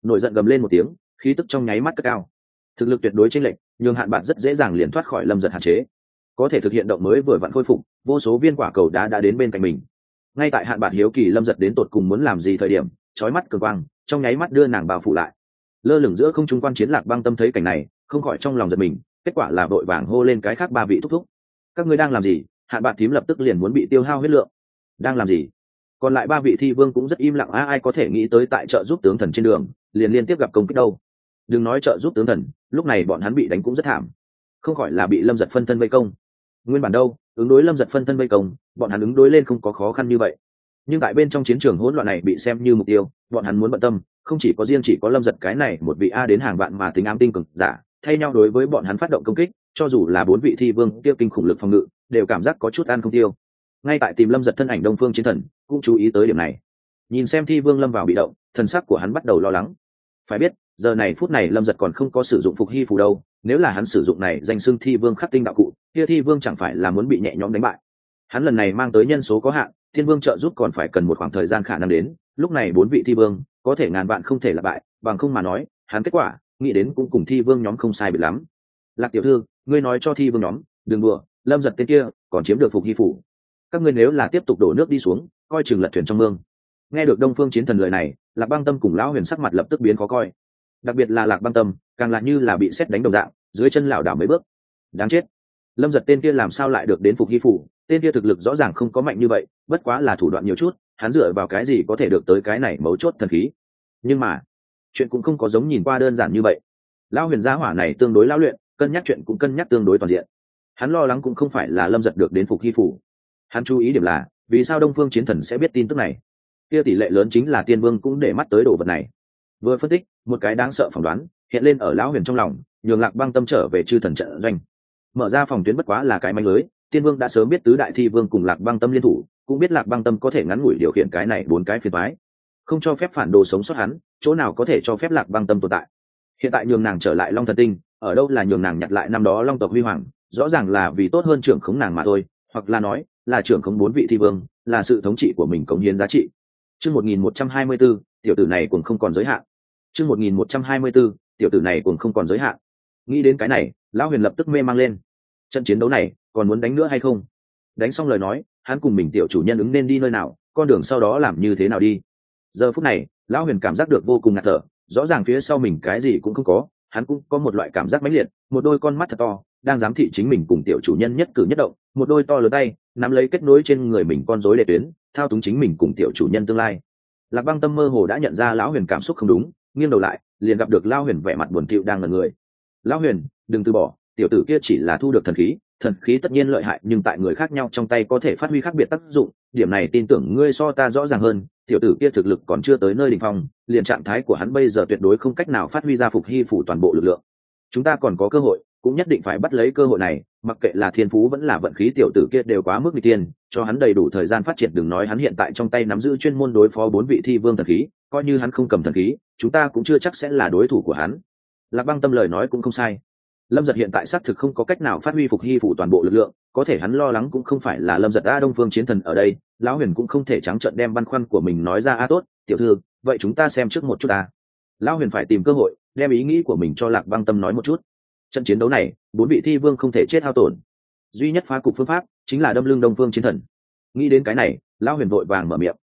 Nổi giận gầm lên một tiếng, khí tức trong nháy mắt cất cao. Thực lực tuyệt đối chênh lệch, nhường hạn bạn rất dễ dàng liền thoát khỏi lâm giật hạn chế. Có thể thực hiện động mới vừa vặn khôi phục, vô số viên quả cầu đá đã đến bên cạnh mình. Ngay tại hạn bạn hiếu kỳ lâm giật đến tột cùng muốn làm gì thời điểm trói mắt cường quang, trong nháy mắt đưa nàng bao phủ lại lơ lửng giữa không trung quan chiến lạc băng tâm thấy cảnh này, không khỏi trong lòng giật mình, kết quả là vội vàng hô lên cái khác ba vị thúc thúc. Các ngươi đang làm gì? Hạn bạn thím lập tức liền muốn bị tiêu hao huyết lượng. Đang làm gì? Còn lại ba vị thi vương cũng rất im lặng, a, ai có thể nghĩ tới tại trợ giúp tướng thần trên đường, liền liên tiếp gặp công kích đâu. Đừng nói trợ giúp tướng thần, lúc này bọn hắn bị đánh cũng rất thảm. Không khỏi là bị lâm giật phân thân vây công. Nguyên bản đâu, ứng đối lâm giật phân thân vây công, bọn hắn ứng đối lên không có khó khăn như vậy. Nhưng tại bên trong chiến trường hỗn loạn này bị xem như mục tiêu, bọn hắn muốn bận tâm không chỉ có riêng chỉ có lâm giật cái này một vị a đến hàng vạn mà tính ám tinh cực giả, thay nhau đối với bọn hắn phát động công kích, cho dù là bốn vị thi vương tiêu kinh khủng lực phòng ngự, đều cảm giác có chút ăn không tiêu. Ngay tại tìm lâm giật thân ảnh đông phương chiến thần, cũng chú ý tới điểm này. Nhìn xem thi vương lâm vào bị động, thần sắc của hắn bắt đầu lo lắng. Phải biết, giờ này phút này lâm giật còn không có sử dụng phục hy phù đâu, nếu là hắn sử dụng này danh xưng thi vương khắc tinh đạo cụ, kia thi vương chẳng phải là muốn bị nhẹ nhõm đánh bại. Hắn lần này mang tới nhân số có hạn thiên vương trợ giúp còn phải cần một khoảng thời gian khả năng đến, lúc này bốn vị thi vương, có thể ngàn bạn không thể là bại, bằng không mà nói, hắn kết quả, nghĩ đến cũng cùng thi vương nhóm không sai biệt lắm. Lạc tiểu thư, ngươi nói cho thi vương nhóm, đừng đùa, lâm giật tên kia, còn chiếm được phục hy phủ. Các ngươi nếu là tiếp tục đổ nước đi xuống, coi chừng lật thuyền trong mương. Nghe được đông phương chiến thần lời này, lạc băng tâm cùng lão huyền sắc mặt lập tức biến khó coi. Đặc biệt là lạc băng tâm, càng là như là bị xét đánh đồng dạng, dưới chân lảo đảo mấy bước. Đáng chết. Lâm giật tên kia làm sao lại được đến phục hy phủ? Tên kia thực lực rõ ràng không có mạnh như vậy, bất quá là thủ đoạn nhiều chút, hắn dựa vào cái gì có thể được tới cái này mấu chốt thần khí. Nhưng mà, chuyện cũng không có giống nhìn qua đơn giản như vậy. Lão huyền gia hỏa này tương đối lão luyện, cân nhắc chuyện cũng cân nhắc tương đối toàn diện. Hắn lo lắng cũng không phải là lâm giật được đến phục hy phủ. Hắn chú ý điểm là, vì sao đông phương chiến thần sẽ biết tin tức này? Kia tỷ lệ lớn chính là tiên vương cũng để mắt tới đồ vật này. Vừa phân tích, một cái đáng sợ phỏng đoán, hiện lên ở lão huyền trong lòng, nhường lạc băng tâm trở về chư thần trận doanh. Mở ra phòng tuyến bất quá là cái manh lưới tiên vương đã sớm biết tứ đại thi vương cùng lạc băng tâm liên thủ, cũng biết lạc băng tâm có thể ngắn ngủi điều khiển cái này bốn cái phiền thoái không cho phép phản đồ sống sót hắn, chỗ nào có thể cho phép lạc băng tâm tồn tại. Hiện tại nhường nàng trở lại long thần tinh, ở đâu là nhường nàng nhặt lại năm đó long tộc huy hoàng, rõ ràng là vì tốt hơn trưởng khống nàng mà thôi, hoặc là nói, là trưởng khống bốn vị thi vương, là sự thống trị của mình cống hiến giá trị. Chương một nghìn một trăm hai mươi bốn, tiểu tử này cũng không còn giới hạn. Chương một nghìn một trăm hai mươi bốn, tiểu tử này cũng không còn giới hạn. Nghĩ đến cái này, lão huyền lập tức mê mang lên trận chiến đấu này còn muốn đánh nữa hay không? Đánh xong lời nói, hắn cùng mình tiểu chủ nhân ứng nên đi nơi nào, con đường sau đó làm như thế nào đi? Giờ phút này, lão huyền cảm giác được vô cùng ngạt thở, rõ ràng phía sau mình cái gì cũng không có, hắn cũng có một loại cảm giác mãnh liệt, một đôi con mắt thật to, đang giám thị chính mình cùng tiểu chủ nhân nhất cử nhất động, một đôi to lớn tay, nắm lấy kết nối trên người mình con rối để tuyến, thao túng chính mình cùng tiểu chủ nhân tương lai. Lạc băng tâm mơ hồ đã nhận ra lão huyền cảm xúc không đúng, nghiêng đầu lại, liền gặp được lao huyền vẻ mặt buồn thiu đang là người. Lao huyền, đừng từ bỏ tiểu tử kia chỉ là thu được thần khí thần khí tất nhiên lợi hại, nhưng tại người khác nhau trong tay có thể phát huy khác biệt tác dụng, điểm này tin tưởng ngươi so ta rõ ràng hơn, tiểu tử kia thực lực còn chưa tới nơi đ ỉ n h phong, liền trạng thái của hắn bây giờ tuyệt đối không cách nào phát huy ra phục hy phủ toàn bộ lực lượng. Chúng ta còn có cơ hội, cũng nhất định phải bắt lấy cơ hội này, mặc kệ là thiên phú vẫn là vận khí tiểu tử kia đều quá mức n tiên cho hắn đầy đủ thời gian phát triển, đừng nói hắn hiện tại trong tay nắm giữ chuyên môn đối phó bốn vị thi vương thần khí, coi như hắn không cầm thần khí, chúng ta cũng chưa chắc sẽ là đối thủ của hắn. Lạc băng tâm lời nói cũng không sai lâm giật hiện tại xác thực không có cách nào phát huy phục hy phủ toàn bộ lực lượng, có thể hắn lo lắng cũng không phải là lâm giật a đông phương chiến thần ở đây, lão huyền cũng không thể trắng trợn đem băn khoăn của mình nói ra a tốt, tiểu thư, vậy chúng ta xem trước một chút ta. Lão huyền phải tìm cơ hội, đem ý nghĩ của mình cho lạc băng tâm nói một chút. Trận chiến đấu này, bốn vị thi vương không thể chết hao tổn. Duy nhất phá cục phương pháp chính là đâm lưng đông phương chiến thần. Nghĩ đến cái này, lão huyền vội vàng mở miệng.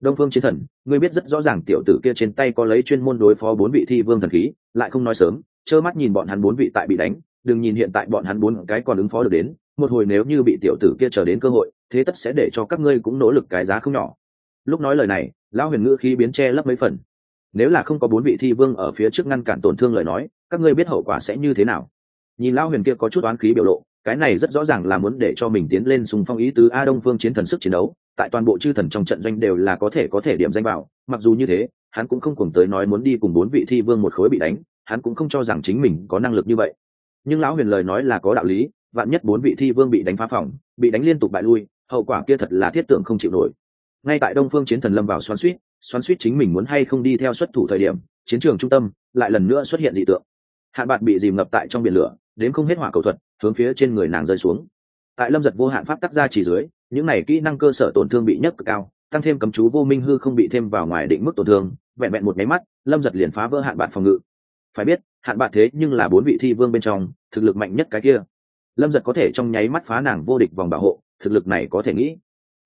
Đông phương chiến thần, ngươi biết rất rõ ràng tiểu tử kia trên tay có lấy chuyên môn đối phó bốn vị thi vương thần khí, lại không nói sớm trơ mắt nhìn bọn hắn bốn vị tại bị đánh, đừng nhìn hiện tại bọn hắn bốn cái còn ứng phó được đến, một hồi nếu như bị tiểu tử kia chờ đến cơ hội, thế tất sẽ để cho các ngươi cũng nỗ lực cái giá không nhỏ. Lúc nói lời này, lão huyền ngữ khí biến che lấp mấy phần. Nếu là không có bốn vị thi vương ở phía trước ngăn cản tổn thương lời nói, các ngươi biết hậu quả sẽ như thế nào. Nhìn lão huyền kia có chút oán khí biểu lộ, cái này rất rõ ràng là muốn để cho mình tiến lên sùng phong ý tứ a đông phương chiến thần sức chiến đấu, tại toàn bộ chư thần trong trận doanh đều là có thể có thể điểm danh vào, mặc dù như thế, hắn cũng không cùng tới nói muốn đi cùng bốn vị thi vương một khối bị đánh hắn cũng không cho rằng chính mình có năng lực như vậy. Nhưng lão huyền lời nói là có đạo lý, vạn nhất bốn vị thi vương bị đánh phá phòng, bị đánh liên tục bại lui, hậu quả kia thật là thiết tượng không chịu nổi. Ngay tại đông phương chiến thần lâm vào xoắn suýt xoắn suýt chính mình muốn hay không đi theo xuất thủ thời điểm, chiến trường trung tâm lại lần nữa xuất hiện dị tượng. Hạn bạn bị dìm ngập tại trong biển lửa, đến không hết hỏa cầu thuật, hướng phía trên người nàng rơi xuống. Tại lâm giật vô hạn pháp tác ra chỉ dưới, những này kỹ năng cơ sở tổn thương bị nhất cực cao, tăng thêm cấm chú vô minh hư không bị thêm vào ngoài định mức tổn thương, vẹn vẹn một nháy mắt, lâm giật liền phá vỡ hạn bạn phòng ngự phải biết, hạn bạc thế nhưng là bốn vị thi vương bên trong, thực lực mạnh nhất cái kia. Lâm giật có thể trong nháy mắt phá nàng vô địch vòng bảo hộ, thực lực này có thể nghĩ.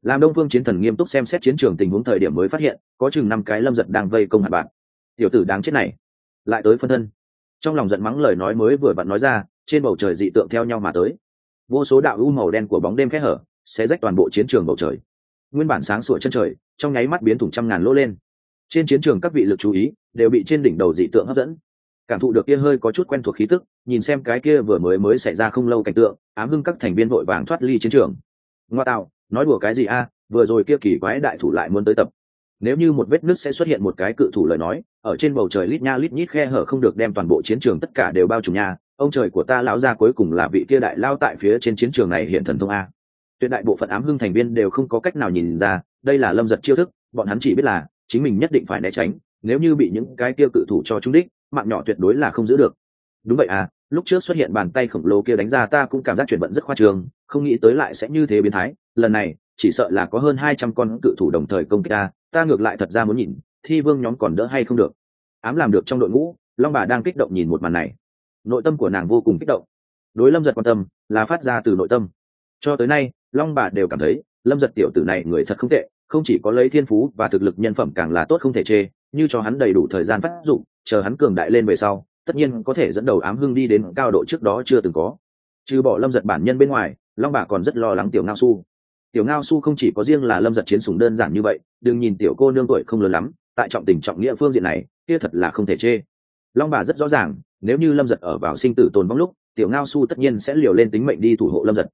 Làm đông phương chiến thần nghiêm túc xem xét chiến trường tình huống thời điểm mới phát hiện, có chừng năm cái lâm giật đang vây công hạn bạc. Tiểu tử đáng chết này. Lại tới phân thân. Trong lòng giận mắng lời nói mới vừa vặn nói ra, trên bầu trời dị tượng theo nhau mà tới. Vô số đạo u màu đen của bóng đêm khẽ hở sẽ rách toàn bộ chiến trường bầu trời. Nguyên bản sáng sủa chân trời, trong nháy mắt biến thủng trăm ngàn lỗ lên. Trên chiến trường các vị lực chú ý, đều bị trên đỉnh đầu dị tượng hấp dẫn cảm thụ được kia hơi có chút quen thuộc khí tức, nhìn xem cái kia vừa mới mới xảy ra không lâu cảnh tượng, ám hưng các thành viên vội vàng thoát ly chiến trường. Ngoa tạo, nói đùa cái gì a, vừa rồi kia kỳ quái đại thủ lại muốn tới tập. Nếu như một vết nứt sẽ xuất hiện một cái cự thủ lời nói, ở trên bầu trời lít nha lít nhít khe hở không được đem toàn bộ chiến trường tất cả đều bao trùm nha, ông trời của ta lão ra cuối cùng là vị kia đại lao tại phía trên chiến trường này hiện thần thông a. Tuyệt đại bộ phận ám hưng thành viên đều không có cách nào nhìn ra, đây là lâm giật chiêu thức, bọn hắn chỉ biết là, chính mình nhất định phải né tránh, nếu như bị những cái kia cự thủ cho trúng đích mạng nhỏ tuyệt đối là không giữ được. Đúng vậy à lúc trước xuất hiện bàn tay khổng lồ kia đánh ra ta cũng cảm giác chuyển vận rất khoa trường, không nghĩ tới lại sẽ như thế biến thái. Lần này, chỉ sợ là có hơn hai trăm con cự thủ đồng thời công kích ta ta ngược lại thật ra muốn nhìn, thi vương nhóm còn đỡ hay không được. Ám làm được trong đội ngũ, long bà đang kích động nhìn một màn này. Nội tâm của nàng vô cùng kích động. Đối lâm giật quan tâm, là phát ra từ nội tâm. Cho tới nay, long bà đều cảm thấy, lâm giật tiểu tử này người thật không tệ, không chỉ có lấy thiên phú và thực lực nhân phẩm càng là tốt không thể chê, như cho hắn đầy đủ thời gian phát dụng chờ hắn cường đại lên về sau, tất nhiên có thể dẫn đầu ám hưng đi đến cao độ trước đó chưa từng có. Trừ bỏ lâm giật bản nhân bên ngoài, long bà còn rất lo lắng tiểu ngao su. Tiểu ngao su không chỉ có riêng là lâm giật chiến sùng đơn giản như vậy, đừng nhìn tiểu cô nương tuổi không lớn lắm, tại trọng tình trọng nghĩa phương diện này, kia thật là không thể chê. Long bà rất rõ ràng, nếu như lâm giật ở vào sinh tử tồn vong lúc, tiểu ngao su tất nhiên sẽ liều lên tính mệnh đi thủ hộ lâm giật.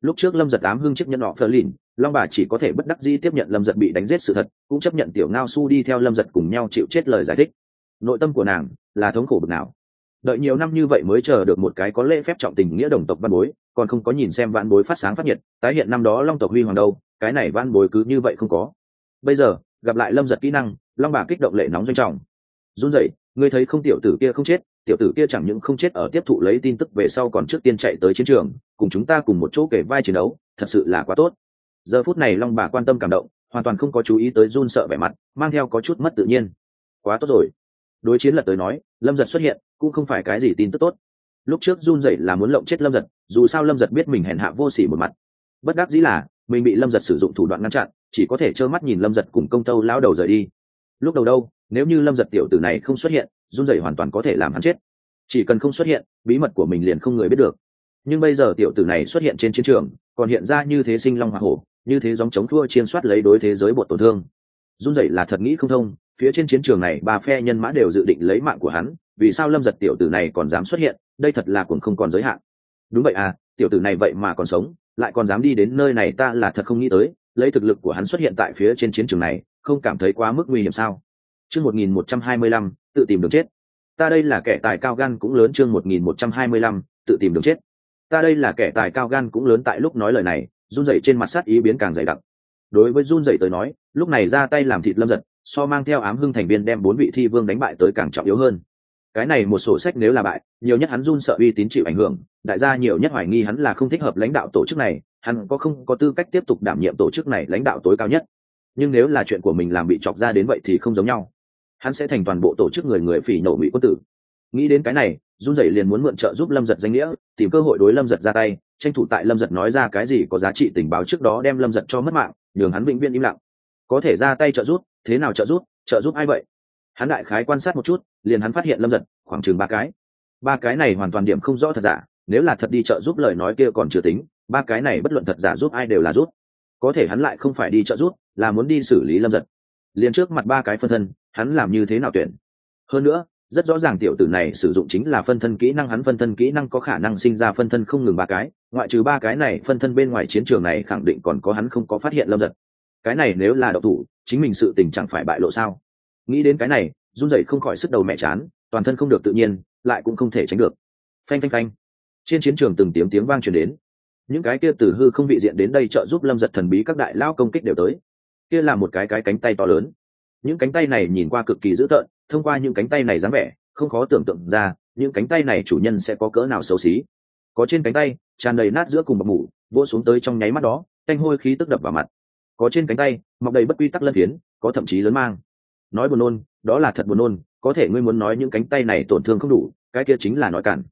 Lúc trước lâm giật ám hưng chấp nhân họ phơ lìn, long bà chỉ có thể bất đắc dĩ tiếp nhận lâm giật bị đánh giết sự thật, cũng chấp nhận tiểu ngao su đi theo lâm giật cùng nhau chịu chết lời giải thích nội tâm của nàng là thống khổ bực nào. Đợi nhiều năm như vậy mới chờ được một cái có lễ phép trọng tình nghĩa đồng tộc văn bối, còn không có nhìn xem văn bối phát sáng phát nhiệt, tái hiện năm đó long tộc huy hoàng đâu, cái này văn bối cứ như vậy không có. Bây giờ, gặp lại lâm giật kỹ năng, long bà kích động lệ nóng doanh trọng. Run rẩy, ngươi thấy không tiểu tử kia không chết, tiểu tử kia chẳng những không chết ở tiếp thụ lấy tin tức về sau còn trước tiên chạy tới chiến trường, cùng chúng ta cùng một chỗ kể vai chiến đấu, thật sự là quá tốt. Giờ phút này long bà quan tâm cảm động, hoàn toàn không có chú ý tới run sợ vẻ mặt, mang theo có chút mất tự nhiên. Quá tốt rồi đối chiến lật tới nói, lâm giật xuất hiện cũng không phải cái gì tin tức tốt. Lúc trước run dậy là muốn lộng chết lâm giật, dù sao lâm giật biết mình hèn hạ vô s ỉ một mặt. Bất đắc dĩ là, mình bị lâm giật sử dụng thủ đoạn ngăn chặn, chỉ có thể trơ mắt nhìn lâm giật cùng công tâu lao đầu rời đi. Lúc đầu đâu, nếu như lâm giật tiểu tử này không xuất hiện, run dậy hoàn toàn có thể làm hắn chết. Chỉ cần không xuất hiện, bí mật của mình liền không người biết được. Nhưng bây giờ tiểu tử này xuất hiện trên chiến trường, còn hiện ra như thế sinh long hoa hổ, như thế dòng chống thua chiên soát lấy đối thế giới bột tổn thương. Run dậy là thật nghĩ không thông phía trên chiến trường này, ba phe nhân mã đều dự định lấy mạng của hắn, vì sao lâm giật tiểu tử này còn dám xuất hiện, đây thật là cũng không còn giới hạn. Đúng vậy à tiểu tử này vậy mà còn sống, lại còn dám đi đến nơi này ta là thật không nghĩ tới, lấy thực lực của hắn xuất hiện tại phía trên chiến trường này, không cảm thấy quá mức nguy hiểm sao? Chương một nghìn một trăm hai mươi lăm, tự tìm đường chết. Ta đây là kẻ tài cao gan cũng lớn, chương một nghìn một trăm hai mươi lăm, tự tìm đường chết. Ta đây là kẻ tài cao gan cũng lớn tại lúc nói lời này, run rẩy trên mặt sát ý biến càng dày đặc. Đối với run rẩy tới nói, lúc này ra tay làm thịt lâm giật so mang theo ám hưng thành viên đem bốn vị thi vương đánh bại tới càng trọng yếu hơn. Cái này một sổ sách nếu là bại, nhiều nhất hắn run sợ uy tín chịu ảnh hưởng, đại gia nhiều nhất hoài nghi hắn là không thích hợp lãnh đạo tổ chức này, hắn có không có tư cách tiếp tục đảm nhiệm tổ chức này lãnh đạo tối cao nhất. Nhưng nếu là chuyện của mình làm bị chọc ra đến vậy thì không giống nhau. Hắn sẽ thành toàn bộ tổ chức người người phỉ nổ mỹ quân tử. Nghĩ đến cái này, run rẩy liền muốn mượn trợ giúp lâm giật danh nghĩa, tìm cơ hội đối lâm giật ra tay, tranh thủ tại lâm giật nói ra cái gì có giá trị tình báo trước đó đem lâm giật cho mất mạng, nhường hắn vĩnh viễn im lặng có thể ra tay trợ giúp, thế nào trợ giúp trợ giúp ai vậy? Hắn đại khái quan sát một chút, liền hắn phát hiện lâm giật khoảng chừng ba cái. Ba cái này hoàn toàn điểm không rõ thật giả, nếu là thật đi trợ giúp lời nói kia còn chưa tính, ba cái này bất luận thật giả giúp ai đều là giúp. Có thể hắn lại không phải đi trợ giúp, là muốn đi xử lý lâm giật liền trước mặt ba cái phân thân, hắn làm như thế nào tuyển? Hơn nữa, rất rõ ràng tiểu tử này sử dụng chính là phân thân kỹ năng, hắn phân thân kỹ năng có khả năng sinh ra phân thân không ngừng ba cái, ngoại trừ ba cái này phân thân bên ngoài chiến trường này khẳng định còn có hắn không có phát hiện lâm giật cái này nếu là đậu thủ, chính mình sự tình chẳng phải bại lộ sao? Nghĩ đến cái này, run rẩy không khỏi sức đầu mẹ chán, toàn thân không được tự nhiên, lại cũng không thể tránh được. Phanh phanh phanh. Trên chiến trường từng tiếng tiếng vang truyền đến. Những cái kia từ hư không bị diện đến đây trợ giúp lâm giật thần bí các đại lao công kích đều tới. Kia là một cái cái cánh tay to lớn. Những cánh tay này nhìn qua cực kỳ dữ tợn, thông qua những cánh tay này dáng vẻ, không khó tưởng tượng ra, những cánh tay này chủ nhân sẽ có cỡ nào xấu xí. Có trên cánh tay, tràn đầy nát giữa cùng bọc mủ, vỗ xuống tới trong nháy mắt đó canh hôi khí tức đập vào mặt có trên cánh tay mọc đầy bất quy tắc lân phiến có thậm chí lớn mang. Nói buồn nôn đó là thật buồn nôn có thể ngươi muốn nói những cánh tay này tổn thương không đủ cái kia chính là nói cản.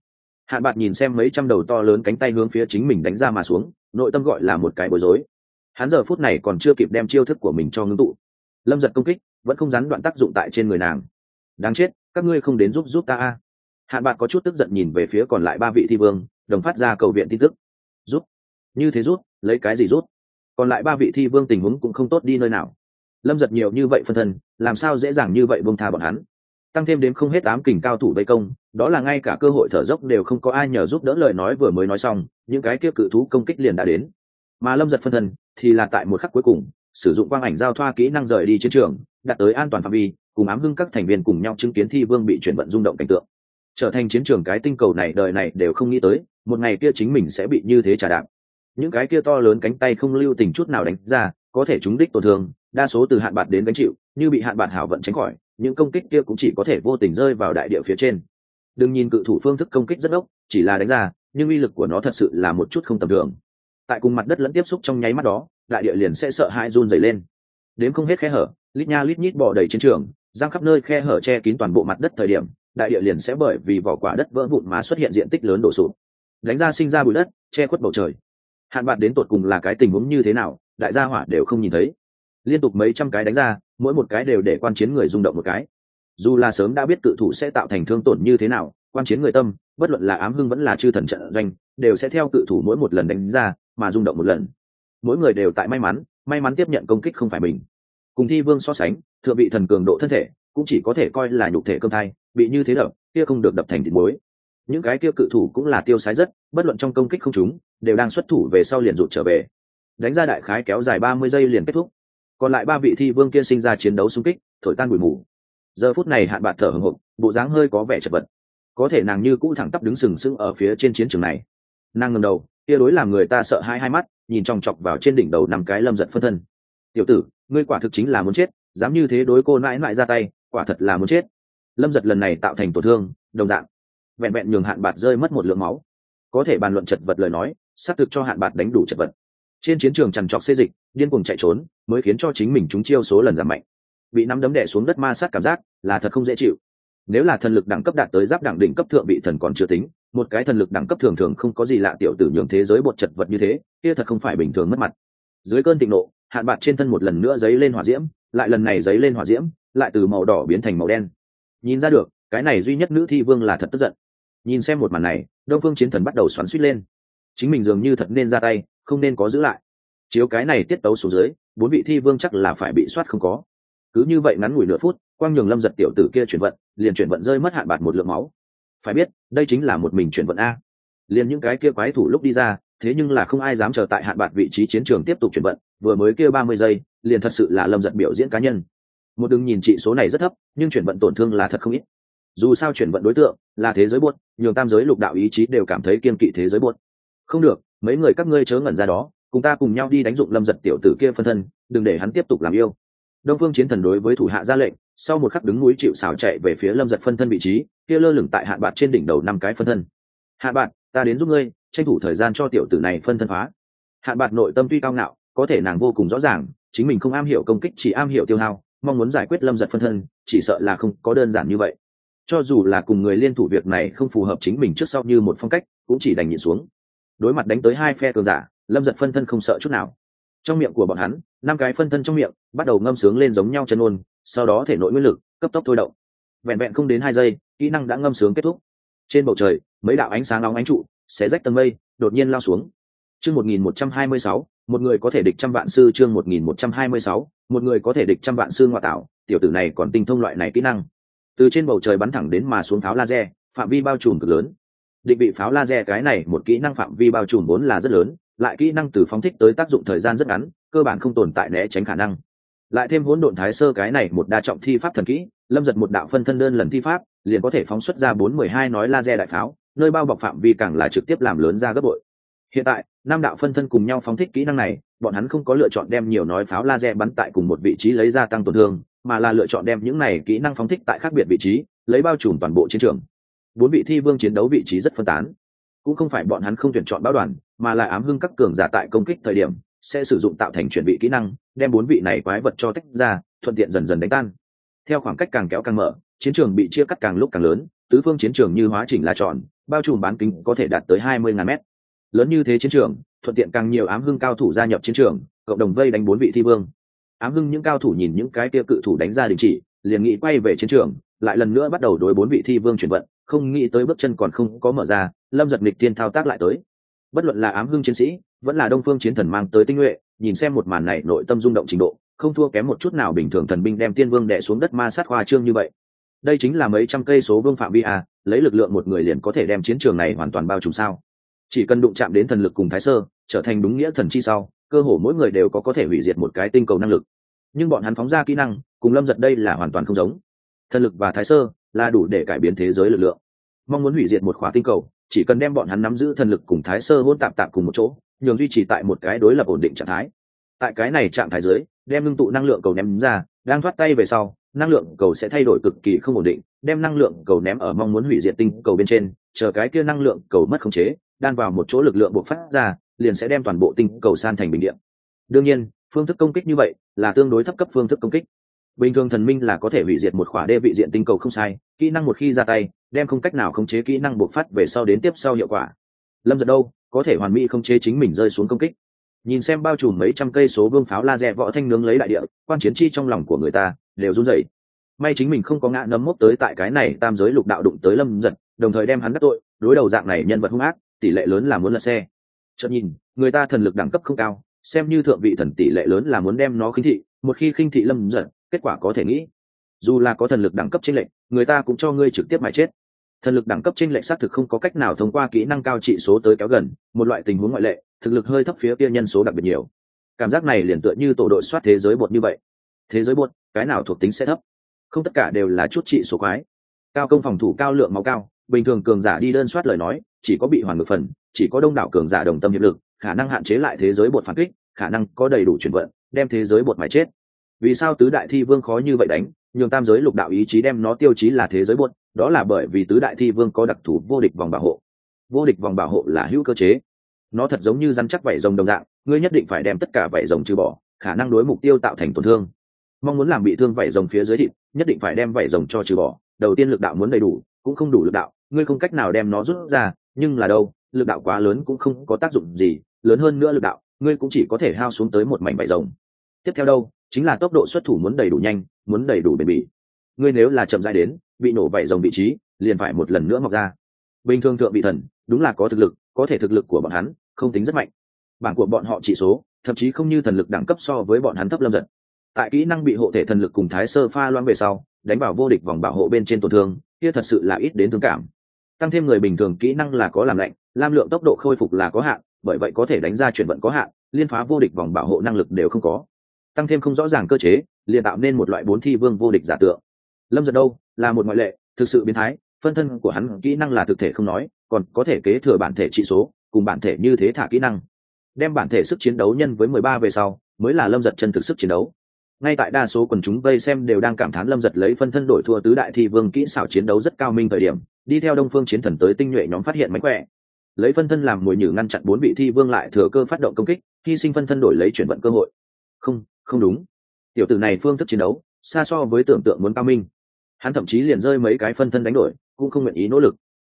Hạn bạc nhìn xem mấy trăm đầu to lớn cánh tay hướng phía chính mình đánh ra mà xuống nội tâm gọi là một cái bối rối. Hắn giờ phút này còn chưa kịp đem chiêu thức của mình cho ngưng tụ. Lâm giật công kích vẫn không rắn đoạn tác dụng tại trên người nàng. Đáng chết các ngươi không đến giúp giúp ta a. Hạn bạc có chút tức giận nhìn về phía còn lại ba vị thi vương đồng phát ra cầu viện tin tức. Giúp. Như thế giúp, lấy cái gì giúp? Còn lại ba vị thi vương tình huống cũng không tốt đi nơi nào. Lâm giật nhiều như vậy phân thân, làm sao dễ dàng như vậy vương tha bọn hắn? Tăng thêm đến không hết tám kình cao thủ vây công, đó là ngay cả cơ hội thở dốc đều không có ai nhờ giúp đỡ lời nói vừa mới nói xong, những cái kia cự thú công kích liền đã đến. Mà lâm giật phân thân thì là tại một khắc cuối cùng, sử dụng quang ảnh giao thoa kỹ năng rời đi chiến trường, đạt tới an toàn phạm vi, cùng ám hưng các thành viên cùng nhau chứng kiến thi vương bị chuyển vận rung động cảnh tượng. Trở thành chiến trường cái tinh cầu này đời này đều không nghĩ tới, một ngày kia chính mình sẽ bị như thế trả đạp những cái kia to lớn cánh tay không lưu tình chút nào đánh ra, có thể chúng đích tổn thương, đa số từ hạn bạc đến gánh chịu, như bị hạn bạc hảo vận tránh khỏi, những công kích kia cũng chỉ có thể vô tình rơi vào đại địa phía trên. Đừng nhìn cự thủ phương thức công kích rất ốc chỉ là đánh ra, nhưng uy lực của nó thật sự là một chút không tầm thường. Tại cùng mặt đất lẫn tiếp xúc trong nháy mắt đó, đại địa liền sẽ sợ hãi run dày lên. Đến không hết khe hở, lít nha lít nhít bỏ đầy chiến trường, giang khắp nơi khe hở che kín toàn bộ mặt đất thời điểm, đại địa liền sẽ bởi vì vỏ quả đất vỡ vụn mà xuất hiện diện tích lớn đổ sụp. Đánh ra sinh ra bụi đất, che khuất bầu trời hạn bạc đến tột cùng là cái tình huống như thế nào, đại gia hỏa đều không nhìn thấy. Liên tục mấy trăm cái đánh ra, mỗi một cái đều để quan chiến người rung động một cái. Dù là sớm đã biết cự thủ sẽ tạo thành thương tổn như thế nào, quan chiến người tâm, bất luận là ám hưng vẫn là chư thần trận doanh, đều sẽ theo cự thủ mỗi một lần đánh ra, mà rung động một lần. Mỗi người đều tại may mắn may mắn tiếp nhận công kích không phải mình. Cùng thi vương so sánh, thượng vị thần cường độ thân thể, cũng chỉ có thể coi là nhục thể cơm thai, bị như thế đập, kia không được đập thành thịt muối. Những cái kia cự thủ cũng là tiêu sái rất bất luận trong công kích không chúng đều đang xuất thủ về sau liền rụt trở về. Đánh ra đại khái kéo dài ba mươi giây liền kết thúc. Còn lại ba vị thi vương kia sinh ra chiến đấu xung kích, thổi tan bụi mù. Giờ phút này hạn bạc thở hồng hộc, bộ dáng hơi có vẻ chật vật. Có thể nàng như cũ thẳng tắp đứng sừng sững ở phía trên chiến trường này. Nàng ngầm đầu, kia đối làm người ta sợ hai hai mắt, nhìn chòng chọc vào trên đỉnh đầu nằm cái lâm giận phân thân. Tiểu tử, ngươi quả thực chính là muốn chết, dám như thế đối cô mãi mãi ra tay, quả thật là muốn chết. Lâm giật lần này tạo thành tổn thương, đồng dạng, vẹn vẹn nhường hạn bạt rơi mất một lượng máu có thể bàn luận chật vật lời nói, xác thực cho hạn bạc đánh đủ chật vật. Trên chiến trường trằn trọc xê dịch, điên cuồng chạy trốn, mới khiến cho chính mình chúng chiêu số lần giảm mạnh. Bị nắm đấm đẻ xuống đất ma sát cảm giác, là thật không dễ chịu. Nếu là thần lực đẳng cấp đạt tới giáp đẳng đỉnh cấp thượng vị thần còn chưa tính, một cái thần lực đẳng cấp thường thường không có gì lạ tiểu tử nhường thế giới bột chật vật như thế, kia thật không phải bình thường mất mặt. Dưới cơn thịnh nộ, hạn bạc trên thân một lần nữa dấy lên hỏa diễm, lại lần này dấy lên hỏa diễm, lại từ màu đỏ biến thành màu đen. Nhìn ra được, cái này duy nhất nữ thi vương là thật tức giận. Nhìn xem một màn này đông phương chiến thần bắt đầu xoắn suýt lên. Chính mình dường như thật nên ra tay, không nên có giữ lại. Chiếu cái này tiết tấu xuống dưới, bốn vị thi vương chắc là phải bị soát không có. Cứ như vậy ngắn ngủi nửa phút, quang nhường lâm giật tiểu tử kia chuyển vận, liền chuyển vận rơi mất hạn bạt một lượng máu. Phải biết, đây chính là một mình chuyển vận a. Liền những cái kia quái thủ lúc đi ra, thế nhưng là không ai dám chờ tại hạn bạc vị trí chiến trường tiếp tục chuyển vận, vừa mới kia ba mươi giây, liền thật sự là lâm giật biểu diễn cá nhân. Một đừng nhìn trị số này rất thấp, nhưng chuyển vận tổn thương là thật không ít dù sao chuyển vận đối tượng là thế giới buốt nhường tam giới lục đạo ý chí đều cảm thấy kiên kỵ thế giới buốt. Không được mấy người các ngươi chớ ngẩn ra đó cùng ta cùng nhau đi đánh dụng lâm giật tiểu tử kia phân thân đừng để hắn tiếp tục làm yêu. Đông phương chiến thần đối với thủ hạ ra lệnh sau một khắc đứng núi chịu xào chạy về phía lâm giật phân thân vị trí kia lơ lửng tại hạ bạt trên đỉnh đầu năm cái phân thân. Hạ bạt, ta đến giúp ngươi tranh thủ thời gian cho tiểu tử này phân thân phá. Hạ bạt nội tâm tuy cao ngạo có thể nàng vô cùng rõ ràng chính mình không am hiểu công kích chỉ am hiểu tiêu hao mong muốn giải quyết lâm giật phân thân chỉ sợ là không có đơn giản như vậy cho dù là cùng người liên thủ việc này không phù hợp chính mình trước sau như một phong cách, cũng chỉ đành nhịn xuống. Đối mặt đánh tới hai phe cường giả, lâm giật phân thân không sợ chút nào. Trong miệng của bọn hắn, năm cái phân thân trong miệng, bắt đầu ngâm sướng lên giống nhau chân ôn, sau đó thể nội nguyên lực, cấp tốc thôi động. Vẹn vẹn không đến hai giây, kỹ năng đã ngâm sướng kết thúc. Trên bầu trời, mấy đạo ánh sáng nóng ánh trụ sẽ rách tầng mây, đột nhiên lao xuống. Chương một nghìn một trăm hai mươi sáu, một người có thể địch trăm vạn sư, chương một nghìn một trăm hai mươi sáu, một người có thể địch trăm vạn sư ngoại tạo, tiểu tử này còn tinh thông loại này kỹ năng từ trên bầu trời bắn thẳng đến mà xuống pháo laser, phạm vi bao trùm cực lớn. Định vị pháo laser cái này một kỹ năng phạm vi bao trùm vốn là rất lớn, lại kỹ năng từ phóng thích tới tác dụng thời gian rất ngắn, cơ bản không tồn tại né tránh khả năng. Lại thêm hỗn độn thái sơ cái này một đa trọng thi pháp thần kỹ, lâm giật một đạo phân thân đơn lần thi pháp, liền có thể phóng xuất ra bốn mười hai nói laser đại pháo, nơi bao bọc phạm vi càng là trực tiếp làm lớn ra gấp bội. Hiện tại, năm đạo phân thân cùng nhau phóng thích kỹ năng này, bọn hắn không có lựa chọn đem nhiều nói pháo laser bắn tại cùng một vị trí lấy ra tăng tổn thương mà là lựa chọn đem những này kỹ năng phóng thích tại khác biệt vị trí, lấy bao trùm toàn bộ chiến trường. Bốn vị thi vương chiến đấu vị trí rất phân tán. Cũng không phải bọn hắn không tuyển chọn báo đoàn, mà là ám hưng các cường giả tại công kích thời điểm, sẽ sử dụng tạo thành chuẩn bị kỹ năng, đem bốn vị này quái vật cho tách ra, thuận tiện dần dần đánh tan. Theo khoảng cách càng kéo càng mở, chiến trường bị chia cắt càng lúc càng lớn, tứ phương chiến trường như hóa chỉnh là tròn, bao trùm bán kính có thể đạt tới hai mươi ngàn mét. Lớn như thế chiến trường, thuận tiện càng nhiều ám hưng cao thủ gia nhập chiến trường, cộng đồng vây đánh bốn vị thi vương ám hưng những cao thủ nhìn những cái kia cự thủ đánh ra đình chỉ, liền nghĩ quay về chiến trường, lại lần nữa bắt đầu đối bốn vị thi vương chuyển vận, không nghĩ tới bước chân còn không có mở ra, lâm giật nghịch tiên thao tác lại tới. Bất luận là ám hưng chiến sĩ, vẫn là đông phương chiến thần mang tới tinh nhuệ, nhìn xem một màn này nội tâm rung động trình độ, không thua kém một chút nào bình thường thần binh đem tiên vương đẻ xuống đất ma sát hoa trương như vậy. Đây chính là mấy trăm cây số vương phạm vi a, lấy lực lượng một người liền có thể đem chiến trường này hoàn toàn bao trùm sao? Chỉ cần đụng chạm đến thần lực cùng thái sơ, trở thành đúng nghĩa thần chi sau, cơ hồ mỗi người đều có có thể hủy diệt một cái tinh cầu năng lực nhưng bọn hắn phóng ra kỹ năng, cùng lâm giật đây là hoàn toàn không giống. Thần lực và thái sơ là đủ để cải biến thế giới lực lượng. Mong muốn hủy diệt một khóa tinh cầu, chỉ cần đem bọn hắn nắm giữ thần lực cùng thái sơ hôn tạp tạp cùng một chỗ, nhường duy trì tại một cái đối lập ổn định trạng thái. Tại cái này trạng thái dưới, đem ngưng tụ năng lượng cầu ném ra, đang thoát tay về sau, năng lượng cầu sẽ thay đổi cực kỳ không ổn định, đem năng lượng cầu ném ở mong muốn hủy diệt tinh cầu bên trên, chờ cái kia năng lượng cầu mất khống chế, đan vào một chỗ lực lượng buộc phát ra, liền sẽ đem toàn bộ tinh cầu san thành bình điện đương nhiên phương thức công kích như vậy là tương đối thấp cấp phương thức công kích. Bình thường thần minh là có thể hủy diệt một khỏa đê vị diện tinh cầu không sai, kỹ năng một khi ra tay, đem không cách nào khống chế kỹ năng bộc phát về sau đến tiếp sau hiệu quả. Lâm giật đâu, có thể hoàn mỹ khống chế chính mình rơi xuống công kích. Nhìn xem bao trùm mấy trăm cây số vương pháo laser võ thanh nướng lấy đại địa, quan chiến chi trong lòng của người ta đều run rẩy. May chính mình không có ngã nấm mốc tới tại cái này tam giới lục đạo đụng tới lâm giật, đồng thời đem hắn đắc tội, đối đầu dạng này nhân vật hung ác, tỷ lệ lớn là muốn lật xe. Chợt nhìn, người ta thần lực đẳng cấp không cao xem như thượng vị thần tỷ lệ lớn là muốn đem nó khinh thị, một khi khinh thị lâm giật kết quả có thể nghĩ, dù là có thần lực đẳng cấp trên lệnh người ta cũng cho ngươi trực tiếp mãi chết. Thần lực đẳng cấp trên lệnh xác thực không có cách nào thông qua kỹ năng cao trị số tới kéo gần, một loại tình huống ngoại lệ, thực lực hơi thấp phía kia nhân số đặc biệt nhiều. Cảm giác này liền tựa như tổ đội soát thế giới bột như vậy. Thế giới bột, cái nào thuộc tính sẽ thấp? Không tất cả đều là chút trị số quái cao công phòng thủ cao lượng máu cao, bình thường cường giả đi đơn soát lời nói, chỉ có bị hoàn ngược phần, chỉ có đông đảo cường giả đồng tâm hiệp lực khả năng hạn chế lại thế giới bột phản kích, khả năng có đầy đủ chuyển vận, đem thế giới bột mài chết. Vì sao tứ đại thi vương khó như vậy đánh? Nhường tam giới lục đạo ý chí đem nó tiêu chí là thế giới bột, đó là bởi vì tứ đại thi vương có đặc thù vô địch vòng bảo hộ. Vô địch vòng bảo hộ là hữu cơ chế. Nó thật giống như rắn chắc vảy rồng đồng dạng, ngươi nhất định phải đem tất cả vảy rồng trừ bỏ, khả năng đối mục tiêu tạo thành tổn thương. Mong muốn làm bị thương vảy rồng phía dưới thịt, nhất định phải đem vảy rồng cho trừ bỏ. Đầu tiên lực đạo muốn đầy đủ, cũng không đủ lực đạo, ngươi không cách nào đem nó rút ra, nhưng là đâu, lực đạo quá lớn cũng không có tác dụng gì lớn hơn nữa lực đạo, ngươi cũng chỉ có thể hao xuống tới một mảnh vảy rồng. Tiếp theo đâu, chính là tốc độ xuất thủ muốn đầy đủ nhanh, muốn đầy đủ bền bỉ. Ngươi nếu là chậm rãi đến, bị nổ vảy rồng vị trí, liền phải một lần nữa mọc ra. Bình thường thượng vị thần, đúng là có thực lực, có thể thực lực của bọn hắn, không tính rất mạnh. Bảng của bọn họ chỉ số, thậm chí không như thần lực đẳng cấp so với bọn hắn thấp lâm giật. Tại kỹ năng bị hộ thể thần lực cùng thái sơ pha loãng về sau, đánh vào vô địch vòng bảo hộ bên trên tổn thương, kia thật sự là ít đến thương cảm. Tăng thêm người bình thường kỹ năng là có làm lạnh, lam lượng tốc độ khôi phục là có hạn bởi vậy có thể đánh ra chuyển vận có hạn, liên phá vô địch vòng bảo hộ năng lực đều không có. Tăng thêm không rõ ràng cơ chế, liền tạo nên một loại bốn thi vương vô địch giả tượng. Lâm giật đâu, là một ngoại lệ, thực sự biến thái, phân thân của hắn kỹ năng là thực thể không nói, còn có thể kế thừa bản thể trị số, cùng bản thể như thế thả kỹ năng. Đem bản thể sức chiến đấu nhân với mười ba về sau, mới là lâm giật chân thực sức chiến đấu. Ngay tại đa số quần chúng vây xem đều đang cảm thán lâm giật lấy phân thân đổi thua tứ đại thi vương kỹ xảo chiến đấu rất cao minh thời điểm, đi theo đông phương chiến thần tới tinh nhuệ nhóm phát hiện mánh khỏe lấy phân thân làm mồi nhử ngăn chặn bốn vị thi vương lại thừa cơ phát động công kích, hy sinh phân thân đổi lấy chuyển vận cơ hội. Không không đúng. Tiểu tử này phương thức chiến đấu, xa so với tưởng tượng muốn cao minh. Hắn thậm chí liền rơi mấy cái phân thân đánh đổi, cũng không nguyện ý nỗ lực.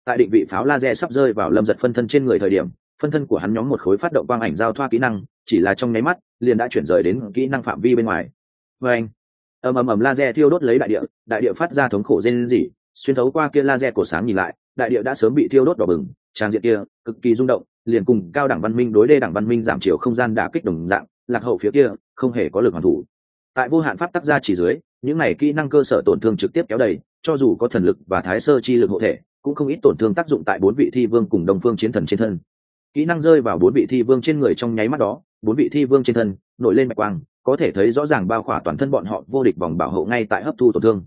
Tại định vị pháo laser sắp rơi vào lâm giật phân thân trên người thời điểm, phân thân của hắn nhóm một khối phát động quang ảnh giao thoa kỹ năng, chỉ là trong nháy mắt, liền đã chuyển rời đến kỹ năng phạm vi bên ngoài. Vê anh ầm ầm ầm laser thiêu đốt lấy đại địa đại địa phát ra thống khổ rên rỉ, xuyên thấu qua kia laser cổ sáng nhìn lại đại địa đã sớm bị thiêu đốt đỏ bừng, trang diện kia cực kỳ rung động, liền cùng cao đẳng văn minh đối đê đẳng văn minh giảm chiều không gian đả kích đồng dạng, lạc hậu phía kia, không hề có lực hoàn thủ. Tại vô hạn pháp tác ra chỉ dưới, những này kỹ năng cơ sở tổn thương trực tiếp kéo đầy, cho dù có thần lực và thái sơ chi lực hộ thể, cũng không ít tổn thương tác dụng tại bốn vị thi vương cùng đồng phương chiến thần trên thân. Kỹ năng rơi vào bốn vị thi vương trên người trong nháy mắt đó, bốn vị thi vương trên thân nổi lên mạch quang, có thể thấy rõ ràng bao khỏa toàn thân bọn họ vô địch vòng bảo hộ ngay tại hấp thu tổn thương.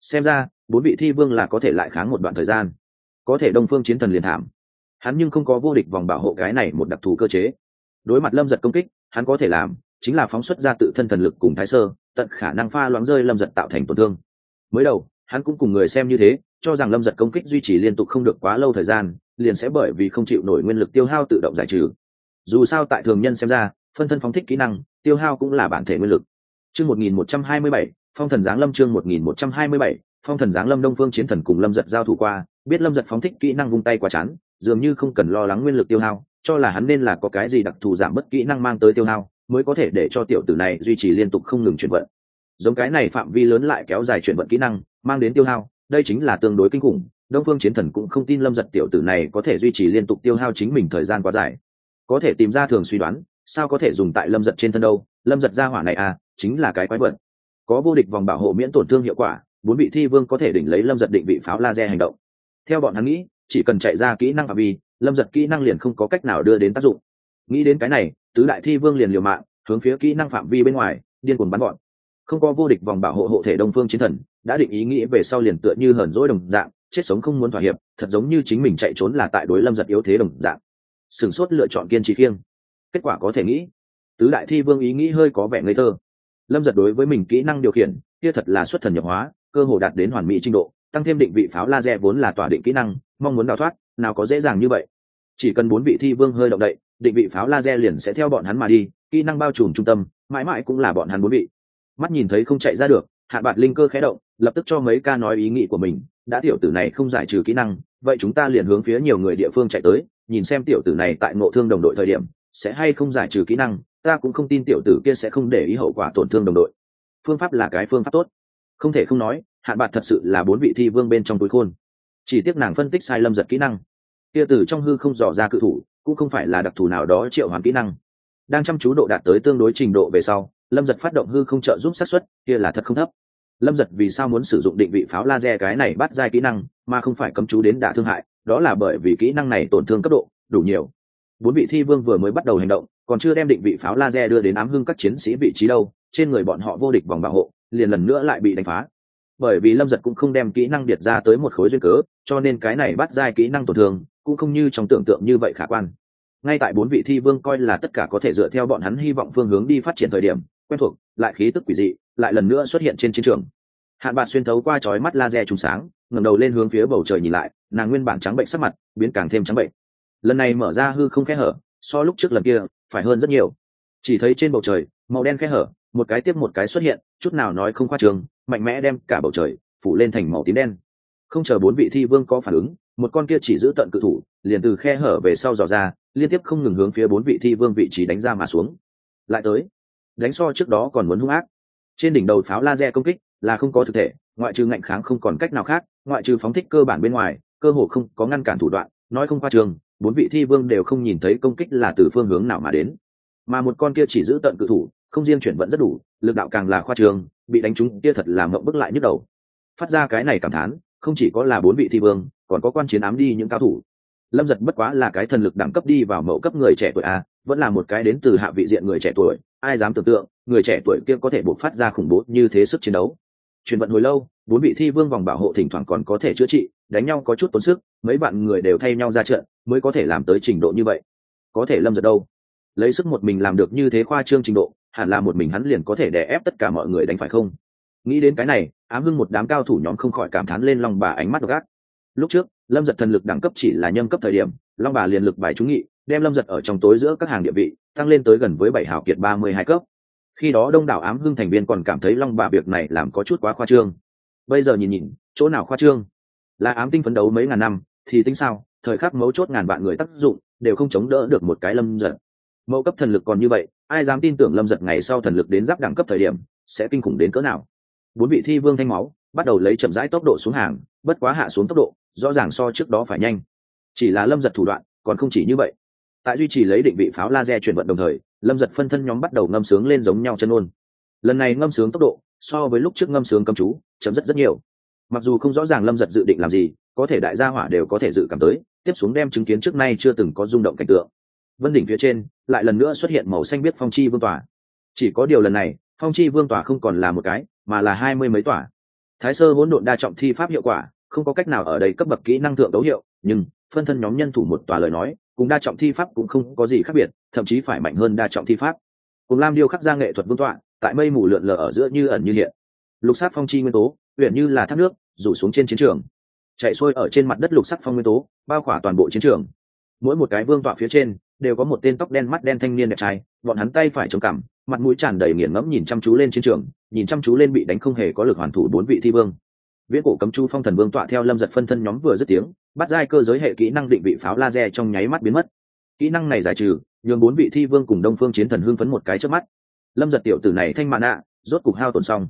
Xem ra, bốn vị thi vương là có thể lại kháng một đoạn thời gian có thể đông phương chiến thần liền thảm. Hắn nhưng không có vô địch vòng bảo hộ cái này một đặc thù cơ chế. Đối mặt lâm giật công kích, hắn có thể làm chính là phóng xuất ra tự thân thần lực cùng thái sơ, tận khả năng pha loãng rơi lâm giật tạo thành tổn thương. Mới đầu, hắn cũng cùng người xem như thế, cho rằng lâm giật công kích duy trì liên tục không được quá lâu thời gian, liền sẽ bởi vì không chịu nổi nguyên lực tiêu hao tự động giải trừ. Dù sao tại thường nhân xem ra, phân thân phóng thích kỹ năng, tiêu hao cũng là bản thể nguyên lực. Chương một nghìn một trăm hai mươi bảy, phong thần giáng lâm chương một nghìn một trăm hai mươi bảy, phong thần giáng lâm đông phương chiến thần cùng lâm giật giao thủ qua biết lâm giật phóng thích kỹ năng vung tay quá chán, dường như không cần lo lắng nguyên lực tiêu hao, cho là hắn nên là có cái gì đặc thù giảm bất kỹ năng mang tới tiêu hao, mới có thể để cho tiểu tử này duy trì liên tục không ngừng chuyển vận. Giống cái này phạm vi lớn lại kéo dài chuyển vận kỹ năng, mang đến tiêu hao, đây chính là tương đối kinh khủng, đông phương chiến thần cũng không tin lâm giật tiểu tử này có thể duy trì liên tục tiêu hao chính mình thời gian quá dài. Có thể tìm ra thường suy đoán, sao có thể dùng tại lâm giật trên thân đâu, lâm giật ra hỏa này à chính là cái quái vật. Có vô địch vòng bảo hộ miễn tổn thương hiệu quả, bốn vị thi vương có thể đỉnh lấy lâm giật định vị pháo laser hành động theo bọn hắn nghĩ, chỉ cần chạy ra kỹ năng phạm vi, lâm giật kỹ năng liền không có cách nào đưa đến tác dụng. Nghĩ đến cái này, tứ đại thi vương liền liều mạng, hướng phía kỹ năng phạm vi bên ngoài, điên cuồng bắn gọn không có vô địch vòng bảo hộ hộ thể đông phương chiến thần, đã định ý nghĩ về sau liền tựa như hờn dỗi đồng dạng, chết sống không muốn thỏa hiệp, thật giống như chính mình chạy trốn là tại đối lâm giật yếu thế đồng dạng. Sửng sốt lựa chọn kiên trì khiêng. Kết quả có thể nghĩ, tứ đại thi vương ý nghĩ hơi có vẻ ngây thơ. Lâm giật đối với mình kỹ năng điều khiển, kia thật là xuất thần nhập hóa, cơ hồ đạt đến hoàn mỹ trình độ tăng thêm định vị pháo laser vốn là tỏa định kỹ năng, mong muốn đào thoát, nào có dễ dàng như vậy. Chỉ cần bốn vị thi vương hơi động đậy, định vị pháo laser liền sẽ theo bọn hắn mà đi, kỹ năng bao trùm trung tâm, mãi mãi cũng là bọn hắn bốn vị. Mắt nhìn thấy không chạy ra được, hạ bạt linh cơ khé động, lập tức cho mấy ca nói ý nghĩ của mình, đã tiểu tử này không giải trừ kỹ năng, vậy chúng ta liền hướng phía nhiều người địa phương chạy tới, nhìn xem tiểu tử này tại ngộ thương đồng đội thời điểm, sẽ hay không giải trừ kỹ năng, ta cũng không tin tiểu tử kia sẽ không để ý hậu quả tổn thương đồng đội. Phương pháp là cái phương pháp tốt không thể không nói hạn bạc thật sự là bốn vị thi vương bên trong túi khôn. Chỉ tiếc nàng phân tích sai lâm giật kỹ năng. Kia tử trong hư không dò ra cự thủ, cũng không phải là đặc thù nào đó triệu hoàn kỹ năng. Đang chăm chú độ đạt tới tương đối trình độ về sau, lâm giật phát động hư không trợ giúp xác suất, kia là thật không thấp. Lâm giật vì sao muốn sử dụng định vị pháo laser cái này bắt giai kỹ năng, mà không phải cấm chú đến đả thương hại, đó là bởi vì kỹ năng này tổn thương cấp độ, đủ nhiều. Bốn vị thi vương vừa mới bắt đầu hành động, còn chưa đem định vị pháo laser đưa đến ám hưng các chiến sĩ vị trí đâu, trên người bọn họ vô địch vòng bảo hộ liền lần nữa lại bị đánh phá. Bởi vì lâm giật cũng không đem kỹ năng điệt ra tới một khối duyên cớ, cho nên cái này bắt giai kỹ năng tổn thương cũng không như trong tưởng tượng như vậy khả quan. Ngay tại bốn vị thi vương coi là tất cả có thể dựa theo bọn hắn hy vọng phương hướng đi phát triển thời điểm, quen thuộc, lại khí tức quỷ dị, lại lần nữa xuất hiện trên chiến trường. Hạn bạc xuyên thấu qua chói mắt laser trùng sáng, ngẩng đầu lên hướng phía bầu trời nhìn lại, nàng nguyên bản trắng bệnh sắc mặt, biến càng thêm trắng bệnh. Lần này mở ra hư không khe hở, so lúc trước lần kia, phải hơn rất nhiều. Chỉ thấy trên bầu trời màu đen khe hở, một cái tiếp một cái xuất hiện, chút nào nói không khoa trường, mạnh mẽ đem cả bầu trời phủ lên thành màu tím đen. Không chờ bốn vị thi vương có phản ứng, một con kia chỉ giữ tận cự thủ, liền từ khe hở về sau dò ra, liên tiếp không ngừng hướng phía bốn vị thi vương vị trí đánh ra mà xuống. Lại tới, đánh so trước đó còn muốn hung ác. Trên đỉnh đầu pháo laser công kích là không có thực thể, ngoại trừ ngạnh kháng không còn cách nào khác, ngoại trừ phóng thích cơ bản bên ngoài, cơ hồ không có ngăn cản thủ đoạn, nói không qua trường, bốn vị thi vương đều không nhìn thấy công kích là từ phương hướng nào mà đến mà một con kia chỉ giữ tận cự thủ, không riêng chuyển vận rất đủ, lực đạo càng là khoa trường, bị đánh trúng kia thật là mộng bức lại nhức đầu. Phát ra cái này cảm thán, không chỉ có là bốn vị thi vương, còn có quan chiến ám đi những cao thủ. Lâm giật bất quá là cái thần lực đẳng cấp đi vào mẫu cấp người trẻ tuổi a, vẫn là một cái đến từ hạ vị diện người trẻ tuổi, ai dám tưởng tượng, người trẻ tuổi kia có thể buộc phát ra khủng bố như thế sức chiến đấu. Chuyển vận hồi lâu, bốn vị thi vương vòng bảo hộ thỉnh thoảng còn có thể chữa trị, đánh nhau có chút tốn sức, mấy bạn người đều thay nhau ra trận, mới có thể làm tới trình độ như vậy. Có thể lâm giật đâu? Lấy sức một mình làm được như thế khoa trương trình độ, hẳn là một mình hắn liền có thể đè ép tất cả mọi người đánh phải không? Nghĩ đến cái này, ám hưng một đám cao thủ nhóm không khỏi cảm thán lên lòng bà ánh mắt gác lúc trước, lâm giật thần lực đẳng cấp chỉ là nhâm cấp thời điểm, long bà liền lực bài trúng nghị, đem lâm giật ở trong tối giữa các hàng địa vị, tăng lên tới gần với bảy hào kiệt ba mươi hai cấp. Khi đó đông đảo ám hưng thành viên còn cảm thấy long bà việc này làm có chút quá khoa trương. Bây giờ nhìn nhìn, chỗ nào khoa trương? Là ám tinh phấn đấu mấy ngàn năm, thì tính sao? Thời khắc mấu chốt ngàn vạn người tác dụng, đều không chống đỡ được một cái lâm giật mẫu cấp thần lực còn như vậy, ai dám tin tưởng lâm giật ngày sau thần lực đến giáp đẳng cấp thời điểm, sẽ kinh khủng đến cỡ nào? Bốn vị thi vương thanh máu, bắt đầu lấy chậm rãi tốc độ xuống hàng, bất quá hạ xuống tốc độ, rõ ràng so trước đó phải nhanh. Chỉ là lâm giật thủ đoạn, còn không chỉ như vậy. Tại duy trì lấy định vị pháo laser chuyển vận đồng thời, lâm giật phân thân nhóm bắt đầu ngâm sướng lên giống nhau chân ôn. Lần này ngâm sướng tốc độ, so với lúc trước ngâm sướng cầm chú chấm rất rất nhiều. Mặc dù không rõ ràng lâm giật dự định làm gì, có thể đại gia hỏa đều có thể dự cảm tới, tiếp xuống đem chứng kiến trước nay chưa từng có rung động cảnh tượng vân đỉnh phía trên lại lần nữa xuất hiện màu xanh biết phong chi vương tỏa chỉ có điều lần này, phong chi vương tỏa không còn là một cái, mà là hai mươi mấy tỏa thái sơ hỗn độn đa trọng thi pháp hiệu quả, không có cách nào ở đây cấp bậc kỹ năng thượng đấu hiệu, nhưng phân thân nhóm nhân thủ một tòa lời nói, cùng đa trọng thi pháp cũng không có gì khác biệt, thậm chí phải mạnh hơn đa trọng thi pháp. Cùng lam điêu khắc ra nghệ thuật vương tọa, tại mây mù lượn lờ ở giữa như ẩn như hiện. Lục sắc phong chi nguyên tố, huyện như là thác nước, rủ xuống trên chiến trường. Chạy xuôi ở trên mặt đất lục sắc phong nguyên tố, bao khỏa toàn bộ chiến trường. Mỗi một cái vương tọa phía trên đều có một tên tóc đen mắt đen thanh niên đẹp trai bọn hắn tay phải trông cảm mặt mũi tràn đầy nghiền ngẫm nhìn chăm chú lên chiến trường nhìn chăm chú lên bị đánh không hề có lực hoàn thủ bốn vị thi vương. Viễn cổ cấm chu phong thần vương tọa theo lâm giật phân thân nhóm vừa dứt tiếng bắt giai cơ giới hệ kỹ năng định vị pháo laser trong nháy mắt biến mất. Kỹ năng này giải trừ nhường bốn vị thi vương cùng đông phương chiến thần hưng phấn một cái trước mắt. Lâm giật tiểu tử này thanh mạn ạ, rốt cục hao tổn xong.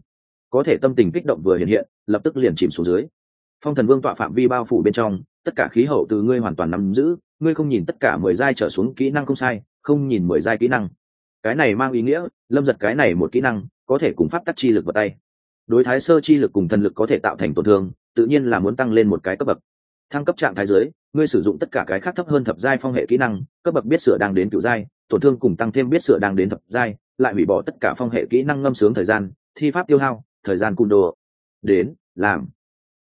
Có thể tâm tình kích động vừa hiện hiện lập tức liền chìm xuống dưới. Phong thần vương tọa phạm vi bao phủ bên trong tất cả khí hậu từ ngươi hoàn toàn nắm giữ ngươi không nhìn tất cả mười giai trở xuống kỹ năng không sai, không nhìn mười giai kỹ năng. Cái này mang ý nghĩa, lâm giật cái này một kỹ năng, có thể cùng pháp tắc chi lực vào tay. Đối thái sơ chi lực cùng thần lực có thể tạo thành tổn thương, tự nhiên là muốn tăng lên một cái cấp bậc. Thăng cấp trạng thái giới, ngươi sử dụng tất cả cái khác thấp hơn thập giai phong hệ kỹ năng, cấp bậc biết sửa đang đến cựu giai, tổn thương cùng tăng thêm biết sửa đang đến thập giai, lại hủy bỏ tất cả phong hệ kỹ năng ngâm sướng thời gian, thi pháp tiêu hao, thời gian cung đồ. Đến, làm.